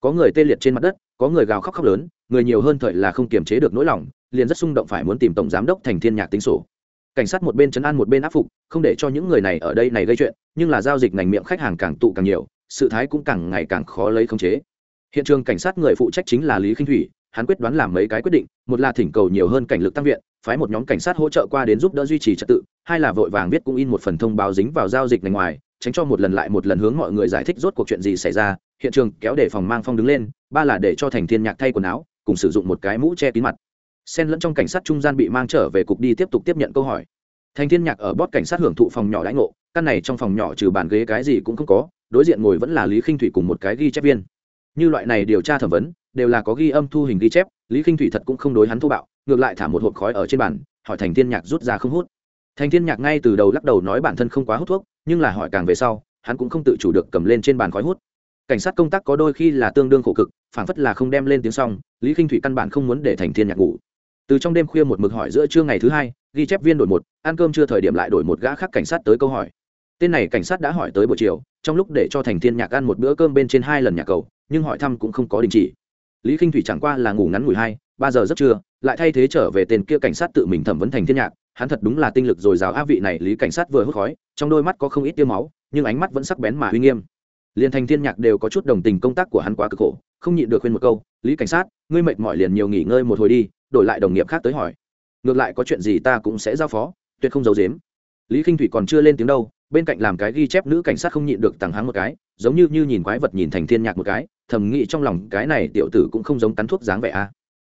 có người tê liệt trên mặt đất, có người gào khóc khóc lớn, người nhiều hơn thời là không kiềm chế được nỗi lòng, liền rất xung động phải muốn tìm tổng giám đốc thành thiên nhạc tính sổ. Cảnh sát một bên chấn an một bên áp phục, không để cho những người này ở đây này gây chuyện, nhưng là giao dịch ngành miệng khách hàng càng tụ càng nhiều, sự thái cũng càng ngày càng khó lấy khống chế. Hiện trường cảnh sát người phụ trách chính là lý khinh thủy, hắn quyết đoán làm mấy cái quyết định, một là thỉnh cầu nhiều hơn cảnh lực tăng viện, phái một nhóm cảnh sát hỗ trợ qua đến giúp đỡ duy trì trật tự, hai là vội vàng viết cũng in một phần thông báo dính vào giao dịch ngành ngoài, tránh cho một lần lại một lần hướng mọi người giải thích rốt cuộc chuyện gì xảy ra hiện trường kéo để phòng mang phong đứng lên, ba là để cho thành thiên nhạc thay quần áo, cùng sử dụng một cái mũ che kín mặt. Xen lẫn trong cảnh sát trung gian bị mang trở về cục đi tiếp tục tiếp nhận câu hỏi. Thành thiên nhạc ở bót cảnh sát hưởng thụ phòng nhỏ lãnh ngộ, căn này trong phòng nhỏ trừ bàn ghế cái gì cũng không có, đối diện ngồi vẫn là lý khinh thủy cùng một cái ghi chép viên. Như loại này điều tra thẩm vấn, đều là có ghi âm thu hình ghi chép, lý khinh thủy thật cũng không đối hắn thô bạo, ngược lại thả một hộp khói ở trên bàn, hỏi thành thiên nhạc rút ra không hút. Thành thiên nhạc ngay từ đầu lắc đầu nói bản thân không quá hút thuốc, nhưng là hỏi càng về sau, hắn cũng không tự chủ được cầm lên trên bàn khói hút cảnh sát công tác có đôi khi là tương đương khổ cực phản phất là không đem lên tiếng xong lý khinh thủy căn bản không muốn để thành thiên nhạc ngủ. Từ trong đêm khuya một mực hỏi giữa trưa ngày thứ hai, ghi chép viên đổi một, ăn cơm chưa thời điểm lại đổi một gã khác cảnh sát tới câu hỏi. Tên này cảnh sát đã hỏi tới buổi chiều, trong lúc để cho thành thiên nhạc ăn một bữa cơm bên trên hai lần nhà cầu, nhưng hỏi thăm cũng không có đình chỉ. Lý k i n h thủy chẳng qua là ngủ ngắn ngủi hai, ba giờ rất trưa, lại thay thế trở về tên kia cảnh sát tự mình thẩm vấn thành thiên nhạc. Hắn thật đúng là tinh lực dồi dào, á vị này lý cảnh sát vừa hút khói, trong đôi mắt có không ít tiêu máu, nhưng ánh mắt vẫn sắc bén mà uy nghiêm liền thành thiên nhạc đều có chút đồng tình công tác của hắn quá cực khổ, không nhịn được khuyên một câu, lý cảnh sát, ngươi mệt mỏi liền nhiều nghỉ ngơi một hồi đi, đổi lại đồng nghiệp khác tới hỏi. Ngược lại có chuyện gì ta cũng sẽ giao phó, tuyệt không giấu dếm lý k i n h thủy còn chưa lên tiếng đâu, bên cạnh làm cái ghi chép nữ cảnh sát không nhịn được tằng hắng một cái, giống như như nhìn quái vật nhìn thành thiên nhạc một cái, thầm nghĩ trong lòng cái này tiểu tử cũng không giống cắn thuốc dáng vẻ a.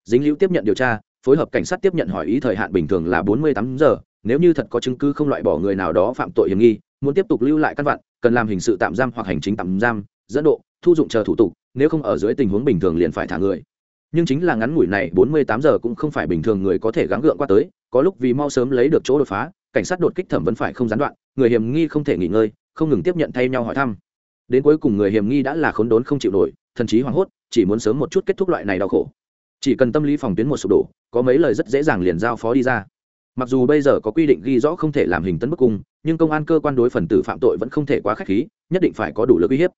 Dính liễu tiếp nhận điều tra, phối hợp cảnh sát tiếp nhận hỏi ý thời hạn bình thường là bốn mươi tám giờ, nếu như thật có chứng cứ không loại bỏ người nào đó phạm tội hiểm nghi muốn tiếp tục lưu lại căn vặn, cần làm hình sự tạm giam hoặc hành chính tạm giam, dẫn độ, thu dụng chờ thủ tục, nếu không ở dưới tình huống bình thường liền phải thả người. Nhưng chính là ngắn ngủi này, bốn mươi tám giờ cũng không phải bình thường người có thể gắng gượng qua tới, có lúc vì mau sớm lấy được chỗ đột phá, cảnh sát đột kích thẩm vẫn phải không gián đoạn, người hiểm nghi không thể nghỉ ngơi, không ngừng tiếp nhận thay nhau hỏi thăm. Đến cuối cùng người hiểm nghi đã là khốn đốn không chịu nổi thần chí hoảng hốt, chỉ muốn sớm một chút kết thúc loại này đau khổ. Chỉ cần tâm lý phòng tuyến một sụp đổ, có mấy lời rất dễ dàng liền giao phó đi ra mặc dù bây giờ có quy định ghi rõ không thể làm hình tấn bức cung, nhưng công an cơ quan đối phần tử phạm tội vẫn không thể quá k h á c h khí, nhất định phải có đủ lực uy hiếp.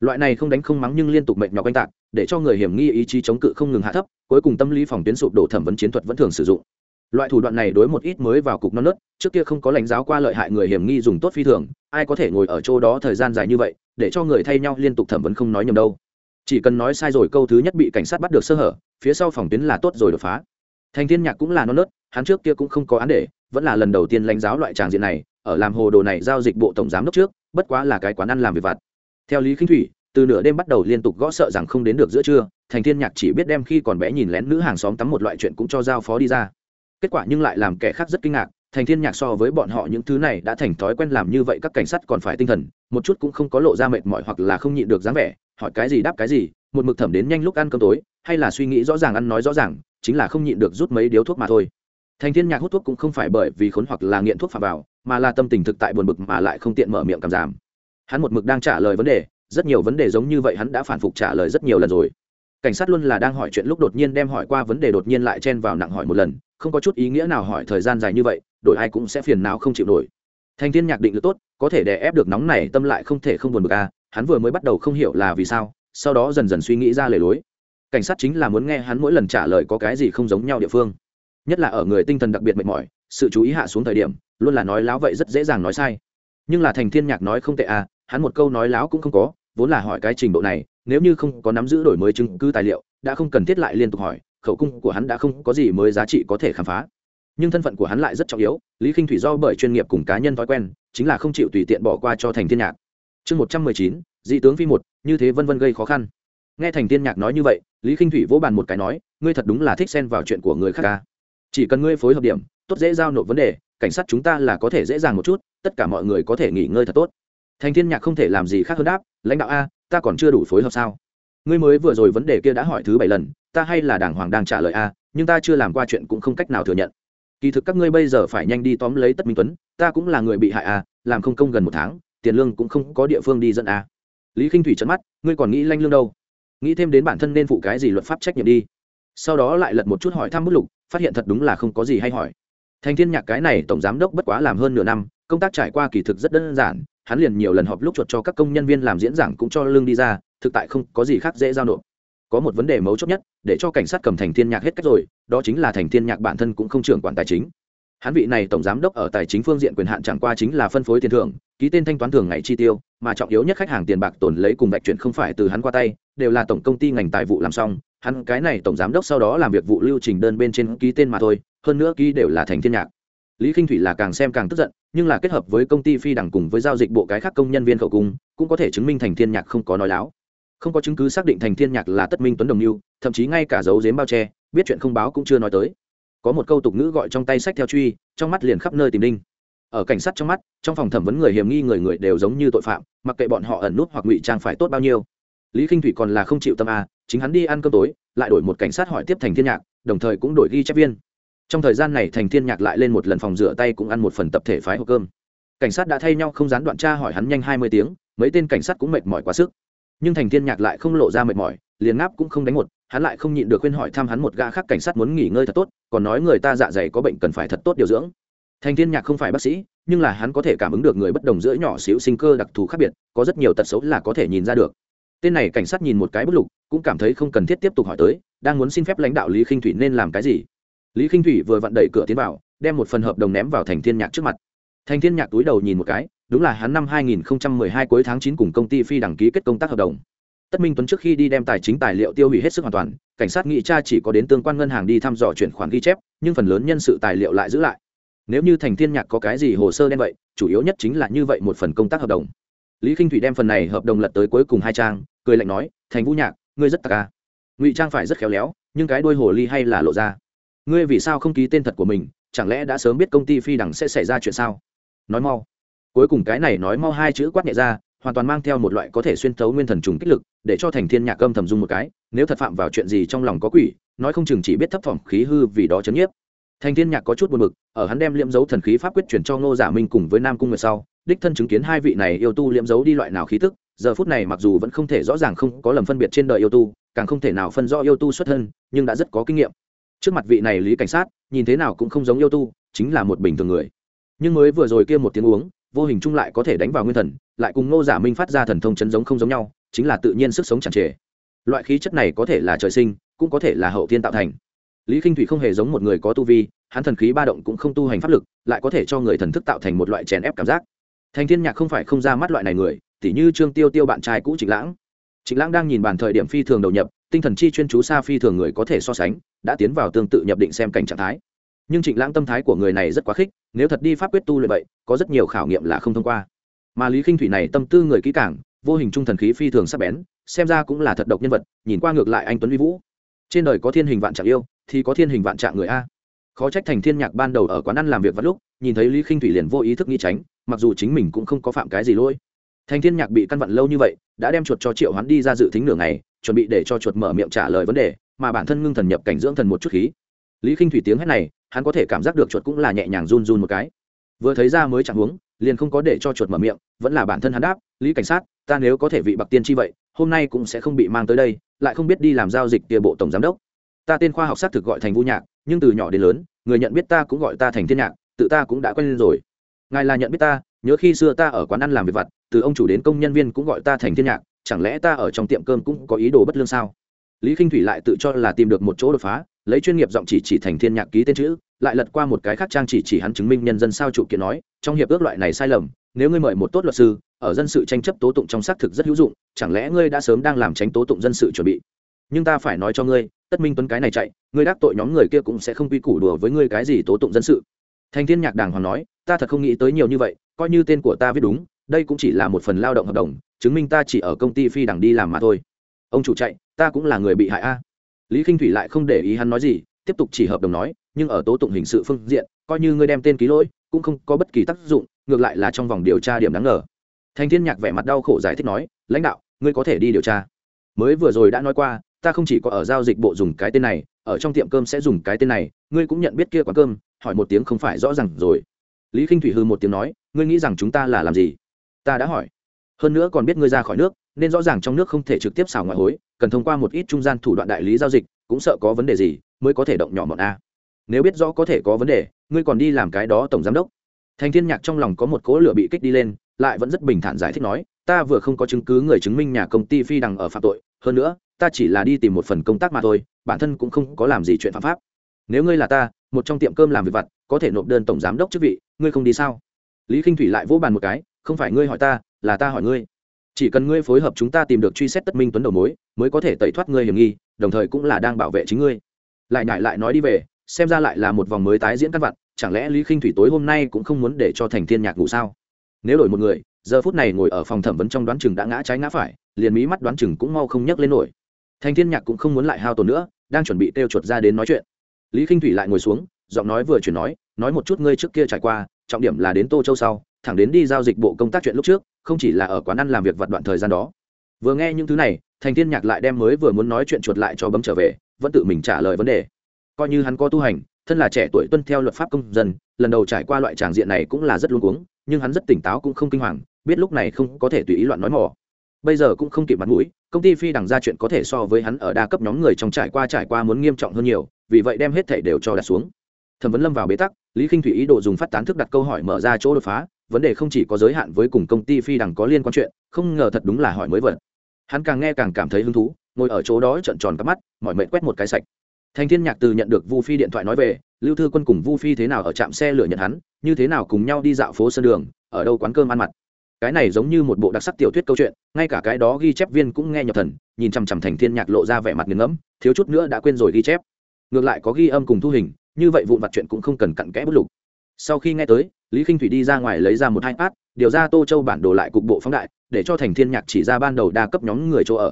Loại này không đánh không mắng nhưng liên tục mệt nhọc oanh tạc, để cho người hiểm nghi ý chí chống cự không ngừng hạ thấp, cuối cùng tâm lý phòng tuyến sụp đổ thẩm vấn chiến thuật vẫn thường sử dụng. Loại thủ đoạn này đối một ít mới vào cục non nớt, trước kia không có lãnh giáo qua lợi hại người hiểm nghi dùng tốt phi thường, ai có thể ngồi ở chỗ đó thời gian dài như vậy, để cho người thay nhau liên tục thẩm vấn không nói nhầm đâu. Chỉ cần nói sai rồi câu thứ nhất bị cảnh sát bắt được sơ hở, phía sau phòng tuyến là tốt rồi đột phá. Thành thiên nhạc cũng là non nớt hắn trước kia cũng không có án để, vẫn là lần đầu tiên lãnh giáo loại tràng diện này, ở làm hồ đồ này giao dịch bộ tổng giám đốc trước, bất quá là cái quán ăn làm việc vặt. Theo lý khinh thủy, từ nửa đêm bắt đầu liên tục gõ sợ rằng không đến được giữa trưa, thành thiên nhạc chỉ biết đem khi còn bé nhìn lén nữ hàng xóm tắm một loại chuyện cũng cho giao phó đi ra. Kết quả nhưng lại làm kẻ khác rất kinh ngạc, thành thiên nhạc so với bọn họ những thứ này đã thành thói quen làm như vậy các cảnh sát còn phải tinh thần, một chút cũng không có lộ ra mệt mỏi hoặc là không nhịn được dáng vẻ, hỏi cái gì đáp cái gì, một mực thẩm đến nhanh lúc ăn cơm tối, hay là suy nghĩ rõ ràng ăn nói rõ ràng, chính là không nhịn được rút mấy điếu thuốc mà thôi thành thiên nhạc hút thuốc cũng không phải bởi vì khốn hoặc là nghiện thuốc phạm vào, mà là tâm tình thực tại buồn bực mà lại không tiện mở miệng cảm giảm. Hắn một mực đang trả lời vấn đề, rất nhiều vấn đề giống như vậy hắn đã phản phục trả lời rất nhiều lần rồi. Cảnh sát luôn là đang hỏi chuyện lúc đột nhiên đem hỏi qua vấn đề đột nhiên lại chen vào nặng hỏi một lần, không có chút ý nghĩa nào hỏi thời gian dài như vậy, đổi ai cũng sẽ phiền não không chịu nổi. Thành thiên nhạc định lực tốt, có thể đè ép được nóng này tâm lại không thể không buồn bực a à. hắn vừa mới bắt đầu không hiểu là vì sao, sau đó dần dần suy nghĩ ra lề lối. Cảnh sát chính là muốn nghe hắn mỗi lần trả lời có cái gì không giống nhau địa phương nhất là ở người tinh thần đặc biệt mệt mỏi, sự chú ý hạ xuống thời điểm, luôn là nói láo vậy rất dễ dàng nói sai. Nhưng là thành thiên nhạc nói không tệ à hắn một câu nói láo cũng không có, vốn là hỏi cái trình độ này, nếu như không có nắm giữ đổi mới chứng cứ tài liệu, đã không cần thiết lại liên tục hỏi, khẩu cung của hắn đã không có gì mới giá trị có thể khám phá. Nhưng thân phận của hắn lại rất trọng yếu, lý k i n h thủy do bởi chuyên nghiệp cùng cá nhân thói quen, chính là không chịu tùy tiện bỏ qua cho thành thiên nhạc. Chương một trăm mười chín, dị tướng phi một, như thế vân vân gây khó khăn. Nghe thành thiên nhạc nói như vậy, lý k i n h thủy vỗ bàn một cái nói, ngươi thật đúng là thích xen vào chuyện của người khác ca chỉ cần ngươi phối hợp điểm tốt dễ giao nộp vấn đề cảnh sát chúng ta là có thể dễ dàng một chút tất cả mọi người có thể nghỉ ngơi thật tốt. Thành thiên nhạc không thể làm gì khác hơn đáp lãnh đạo a ta còn chưa đủ phối hợp sao? Ngươi mới vừa rồi vấn đề kia đã hỏi thứ bảy lần ta hay là đàng hoàng đang trả lời a nhưng ta chưa làm qua chuyện cũng không cách nào thừa nhận. Kỳ thực các ngươi bây giờ phải nhanh đi tóm lấy tất minh tuấn ta cũng là người bị hại a, làm không công gần một tháng tiền lương cũng không có địa phương đi dẫn a. lý khinh thủy trấn mắt ngươi còn nghĩ lanh lương đâu? Nghĩ thêm đến bản thân nên phụ cái gì luật pháp trách nhiệm đi sau đó lại lật một chút hỏi thăm bút lục, phát hiện thật đúng là không có gì hay hỏi. Thành thiên nhạc cái này tổng giám đốc bất quá làm hơn nửa năm, công tác trải qua kỳ thực rất đơn giản, hắn liền nhiều lần họp lúc chuột cho các công nhân viên làm diễn giảng cũng cho lương đi ra, thực tại không có gì khác dễ giao nộp. Có một vấn đề mấu chốt nhất, để cho cảnh sát cầm thành thiên nhạc hết cách rồi, đó chính là thành thiên nhạc bản thân cũng không trưởng quản tài chính. Hắn vị này tổng giám đốc ở tài chính phương diện quyền hạn chẳng qua chính là phân phối tiền thưởng, ký tên thanh toán thường ngày chi tiêu, mà trọng yếu nhất khách hàng tiền bạc tồn lấy cùng bạch chuyện không phải từ hắn qua tay, đều là tổng công ty ngành tài vụ làm xong hắn cái này tổng giám đốc sau đó làm việc vụ lưu trình đơn bên trên ký tên mà thôi, hơn nữa ký đều là thành thiên nhạc. Lý k thủy là càng xem càng tức giận, nhưng là kết hợp với công ty phi đẳng cùng với giao dịch bộ cái khác công nhân viên khẩu cung, cũng có thể chứng minh thành thiên nhạc không có nói láo. Không có chứng cứ xác định thành thiên nhạc là tất minh tuấn đồng mưu thậm chí ngay cả dấu dếm bao che, biết chuyện không báo cũng chưa nói tới. Có một câu tục ngữ gọi trong tay sách theo truy, trong mắt liền khắp nơi tìm đinh. Ở cảnh sát trong mắt, trong phòng thẩm vấn người hiểm nghi người người đều giống như tội phạm, mặc kệ bọn họ ẩn nút hoặc ngụy trang phải tốt bao nhiêu. Lý k thủy còn là không chịu tâm a chính hắn đi ăn cơm tối, lại đổi một cảnh sát hỏi tiếp thành thiên nhạc, đồng thời cũng đổi ghi chép viên. Trong thời gian này thành thiên nhạc lại lên một lần phòng rửa tay cũng ăn một phần tập thể phái hộp cơm. Cảnh sát đã thay nhau không gián đoạn tra hỏi hắn nhanh hai mươi tiếng, mấy tên cảnh sát cũng mệt mỏi quá sức. Nhưng thành thiên nhạc lại không lộ ra mệt mỏi, liền ngáp cũng không đánh một, hắn lại không nhịn được khuyên hỏi thăm hắn một gã khác cảnh sát muốn nghỉ ngơi thật tốt, còn nói người ta dạ dày có bệnh cần phải thật tốt điều dưỡng. Thành thiên nhạc không phải bác sĩ, nhưng là hắn có thể cảm ứng được người bất đồng giữa nhỏ xíu sinh cơ đặc thù khác biệt, có rất nhiều tật xấu là có thể nhìn ra được tên này cảnh sát nhìn một cái bức lục, cũng cảm thấy không cần thiết tiếp tục hỏi tới, đang muốn xin phép lãnh đạo lý khinh thủy nên làm cái gì. Lý khinh thủy vừa vặn đẩy cửa tiến vào, đem một phần hợp đồng ném vào thành thiên nhạc trước mặt. Thành thiên nhạc túi đầu nhìn một cái, đúng là hắn năm 2012 cuối tháng 9 cùng công ty phi đăng ký kết công tác hợp đồng. Tất minh tuấn trước khi đi đem tài chính tài liệu tiêu hủy hết sức hoàn toàn, cảnh sát nghị tra chỉ có đến tương quan ngân hàng đi thăm dò chuyển khoản ghi chép, nhưng phần lớn nhân sự tài liệu lại giữ lại. Nếu như thành thiên nhạc có cái gì hồ sơ đen vậy, chủ yếu nhất chính là như vậy một phần công tác hợp đồng. Lý k thủy đem phần này hợp đồng lật tới cuối cùng hai trang cười lạnh nói, thành vũ nhạc, ngươi rất tạc ca à? ngụy trang phải rất khéo léo, nhưng cái đôi hồ ly hay là lộ ra. Ngươi vì sao không ký tên thật của mình, chẳng lẽ đã sớm biết công ty phi đẳng sẽ xảy ra chuyện sao? Nói mau. Cuối cùng cái này nói mau hai chữ quát nhẹ ra, hoàn toàn mang theo một loại có thể xuyên thấu nguyên thần trùng kích lực, để cho thành thiên nhạc âm thầm dung một cái, nếu thật phạm vào chuyện gì trong lòng có quỷ, nói không chừng chỉ biết thấp thỏm khí hư vì đó chấn nhiếp. Thành thiên nhạc có chút buồn bực, ở hắn đem liễm dấu thần khí pháp quyết chuyển cho ngô giả minh cùng với nam cung nguyệt sau, đích thân chứng kiến hai vị này yêu tu liễm dấu đi loại nào khí tức giờ phút này mặc dù vẫn không thể rõ ràng không có lầm phân biệt trên đời yêu tu, càng không thể nào phân rõ yêu tu xuất thân, nhưng đã rất có kinh nghiệm. Trước mặt vị này lý cảnh sát, nhìn thế nào cũng không giống yêu tu, chính là một bình thường người. Nhưng mới vừa rồi kia một tiếng uống, vô hình chung lại có thể đánh vào nguyên thần, lại cùng ngô giả minh phát ra thần thông chấn giống không giống nhau, chính là tự nhiên sức sống chẳng trề. Loại khí chất này có thể là trời sinh, cũng có thể là hậu thiên tạo thành. Lý k i n h thủy không hề giống một người có tu vi, hắn thần khí ba động cũng không tu hành pháp lực, lại có thể cho người thần thức tạo thành một loại chèn ép cảm giác. Thành thiên nhạc không phải không ra mắt loại này người tỉ như trương tiêu tiêu bạn trai cũ trịnh lãng. Trịnh lãng đang nhìn bàn thời điểm phi thường đầu nhập, tinh thần chi chuyên chú xa phi thường người có thể so sánh, đã tiến vào tương tự nhập định xem cảnh trạng thái. Nhưng trịnh lãng tâm thái của người này rất quá khích, nếu thật đi pháp quyết tu luyện vậy, có rất nhiều khảo nghiệm là không thông qua. Mà lý khinh thủy này tâm tư người kỹ cảng vô hình trung thần khí phi thường sắc bén, xem ra cũng là thật độc nhân vật, nhìn qua ngược lại anh tuấn vi vũ. Trên đời có thiên hình vạn trạng yêu, thì có thiên hình vạn trạng người a. Khó trách thành thiên nhạc ban đầu ở quán ăn làm việc vắt lúc, nhìn thấy lý khinh thủy liền vô ý thức nghĩ tránh, mặc dù chính mình cũng không có phạm cái gì lỗi thành thiên nhạc bị căn vặn lâu như vậy, đã đem chuột cho triệu hoán đi ra dự tính nửa ngày, chuẩn bị để cho chuột mở miệng trả lời vấn đề, mà bản thân ngưng thần nhập cảnh dưỡng thần một chút khí. Lý khinh thủy tiếng hét này, hắn có thể cảm giác được chuột cũng là nhẹ nhàng run run một cái. Vừa thấy ra mới chẳng huống liền không có để cho chuột mở miệng, vẫn là bản thân hắn đáp, lý cảnh sát, ta nếu có thể vị bạc tiên chi vậy, hôm nay cũng sẽ không bị mang tới đây, lại không biết đi làm giao dịch kia bộ tổng giám đốc. Ta tên khoa học xác thực gọi thành vu nhạc, nhưng từ nhỏ đến lớn, người nhận biết ta cũng gọi ta thành thiên nhạc, tự ta cũng đã quen lên rồi. Ngài là nhận biết ta nhớ khi xưa ta ở quán ăn làm việc vặt, từ ông chủ đến công nhân viên cũng gọi ta thành thiên nhạc, chẳng lẽ ta ở trong tiệm cơm cũng có ý đồ bất lương sao? Lý k i n h thủy lại tự cho là tìm được một chỗ đột phá, lấy chuyên nghiệp giọng chỉ chỉ thành thiên nhạc ký tên chữ, lại lật qua một cái khác trang chỉ chỉ hắn chứng minh nhân dân sao chủ kiện nói, trong hiệp ước loại này sai lầm, nếu ngươi mời một tốt luật sư, ở dân sự tranh chấp tố tụng trong xác thực rất hữu dụng, chẳng lẽ ngươi đã sớm đang làm tránh tố tụng dân sự chuẩn bị? Nhưng ta phải nói cho ngươi, tất minh tuấn cái này chạy, ngươi đắc tội nhóm người kia cũng sẽ không quy củ đùa với ngươi cái gì tố tụng dân sự. Thành thiên nhạc đàng hoàng nói, ta thật không nghĩ tới nhiều như vậy coi như tên của ta viết đúng, đây cũng chỉ là một phần lao động hợp đồng, chứng minh ta chỉ ở công ty phi đằng đi làm mà thôi. Ông chủ chạy, ta cũng là người bị hại a. Lý k i n h thủy lại không để ý hắn nói gì, tiếp tục chỉ hợp đồng nói, nhưng ở tố tụng hình sự phương diện, coi như ngươi đem tên ký lỗi, cũng không có bất kỳ tác dụng, ngược lại là trong vòng điều tra điểm đáng ngờ. Thanh thiên nhạc vẻ mặt đau khổ giải thích nói, lãnh đạo, ngươi có thể đi điều tra. Mới vừa rồi đã nói qua, ta không chỉ có ở giao dịch bộ dùng cái tên này, ở trong tiệm cơm sẽ dùng cái tên này, ngươi cũng nhận biết kia quán cơm, hỏi một tiếng không phải rõ ràng rồi. Lý k i n h thủy hư một tiếng nói ngươi nghĩ rằng chúng ta là làm gì? Ta đã hỏi. Hơn nữa còn biết ngươi ra khỏi nước, nên rõ ràng trong nước không thể trực tiếp xào ngoại hối, cần thông qua một ít trung gian thủ đoạn đại lý giao dịch, cũng sợ có vấn đề gì, mới có thể động nhỏ bọn a. Nếu biết rõ có thể có vấn đề, ngươi còn đi làm cái đó tổng giám đốc. Thành thiên nhạc trong lòng có một cỗ lửa bị kích đi lên, lại vẫn rất bình thản giải thích nói, ta vừa không có chứng cứ người chứng minh nhà công ty phi đằng ở phạm tội, hơn nữa, ta chỉ là đi tìm một phần công tác mà thôi, bản thân cũng không có làm gì chuyện phạm pháp. Nếu ngươi là ta, một trong tiệm cơm làm việc vặt, có thể nộp đơn tổng giám đốc chức vị, ngươi không đi sao? Lý k thủy lại vỗ bàn một cái, không phải ngươi hỏi ta, là ta hỏi ngươi. Chỉ cần ngươi phối hợp chúng ta tìm được truy xét tất minh tuấn đầu mối, mới có thể tẩy thoát ngươi hiểm nghi, đồng thời cũng là đang bảo vệ chính ngươi. Lại nhại lại nói đi về, xem ra lại là một vòng mới tái diễn căn vặn, chẳng lẽ lý khinh thủy tối hôm nay cũng không muốn để cho thành thiên nhạc ngủ sao? Nếu đổi một người, giờ phút này ngồi ở phòng thẩm vấn trong đoán chừng đã ngã trái ngã phải, liền mí mắt đoán chừng cũng mau không nhấc lên nổi. Thành thiên nhạc cũng không muốn lại hao tổn nữa, đang chuẩn bị kêu chuột ra đến nói chuyện. Lý khinh thủy lại ngồi xuống, giọng nói vừa chuyển nói nói một chút ngươi trước kia trải qua trọng điểm là đến tô châu sau, thẳng đến đi giao dịch bộ công tác chuyện lúc trước, không chỉ là ở quán ăn làm việc vặt đoạn thời gian đó. Vừa nghe những thứ này, thành thiên nhạc lại đem mới vừa muốn nói chuyện chuột lại cho bấm trở về, vẫn tự mình trả lời vấn đề. Coi như hắn có tu hành, thân là trẻ tuổi tuân theo luật pháp công dân, lần đầu trải qua loại tràng diện này cũng là rất luống cuống, nhưng hắn rất tỉnh táo cũng không kinh hoàng, biết lúc này không có thể tùy ý loạn nói mỏ. Bây giờ cũng không kịp mặt mũi, công ty phi đằng ra chuyện có thể so với hắn ở đa cấp nhóm người trong trải qua trải qua muốn nghiêm trọng hơn nhiều, vì vậy đem hết thảy đều cho đặt xuống. Thẩm vấn lâm vào bế tắc lý k i n h thủy ý đồ dùng phát tán thức đặt câu hỏi mở ra chỗ đột phá, vấn đề không chỉ có giới hạn với cùng công ty phi đằng có liên quan chuyện, không ngờ thật đúng là hỏi mới vật. Hắn càng nghe càng cảm thấy hứng thú, ngồi ở chỗ đó trợn tròn cắp mắt mọi mệnh quét một cái sạch. Thành thiên nhạc từ nhận được vu phi điện thoại nói về, lưu thư quân cùng vu phi thế nào ở trạm xe lửa nhận hắn, như thế nào cùng nhau đi dạo phố sân đường, ở đâu quán cơm ăn mặt? Cái này giống như một bộ đặc sắc tiểu thuyết câu chuyện, ngay cả cái đó ghi chép viên cũng nghe nhập thần, nhìn chằm chằm thành thiên nhạc lộ ra vẻ mặt nghiền ngẫm, thiếu chút nữa đã quên rồi ghi chép. Ngược lại có ghi âm cùng thu hình như vậy vụn vặt chuyện cũng không cần cặn kẽ bút lục. Sau khi nghe tới, lý k i n h thủy đi ra ngoài lấy ra một hai ipad, điều ra tô châu bản đồ lại cục bộ phóng đại, để cho thành thiên nhạc chỉ ra ban đầu đa cấp nhóm người chỗ ở.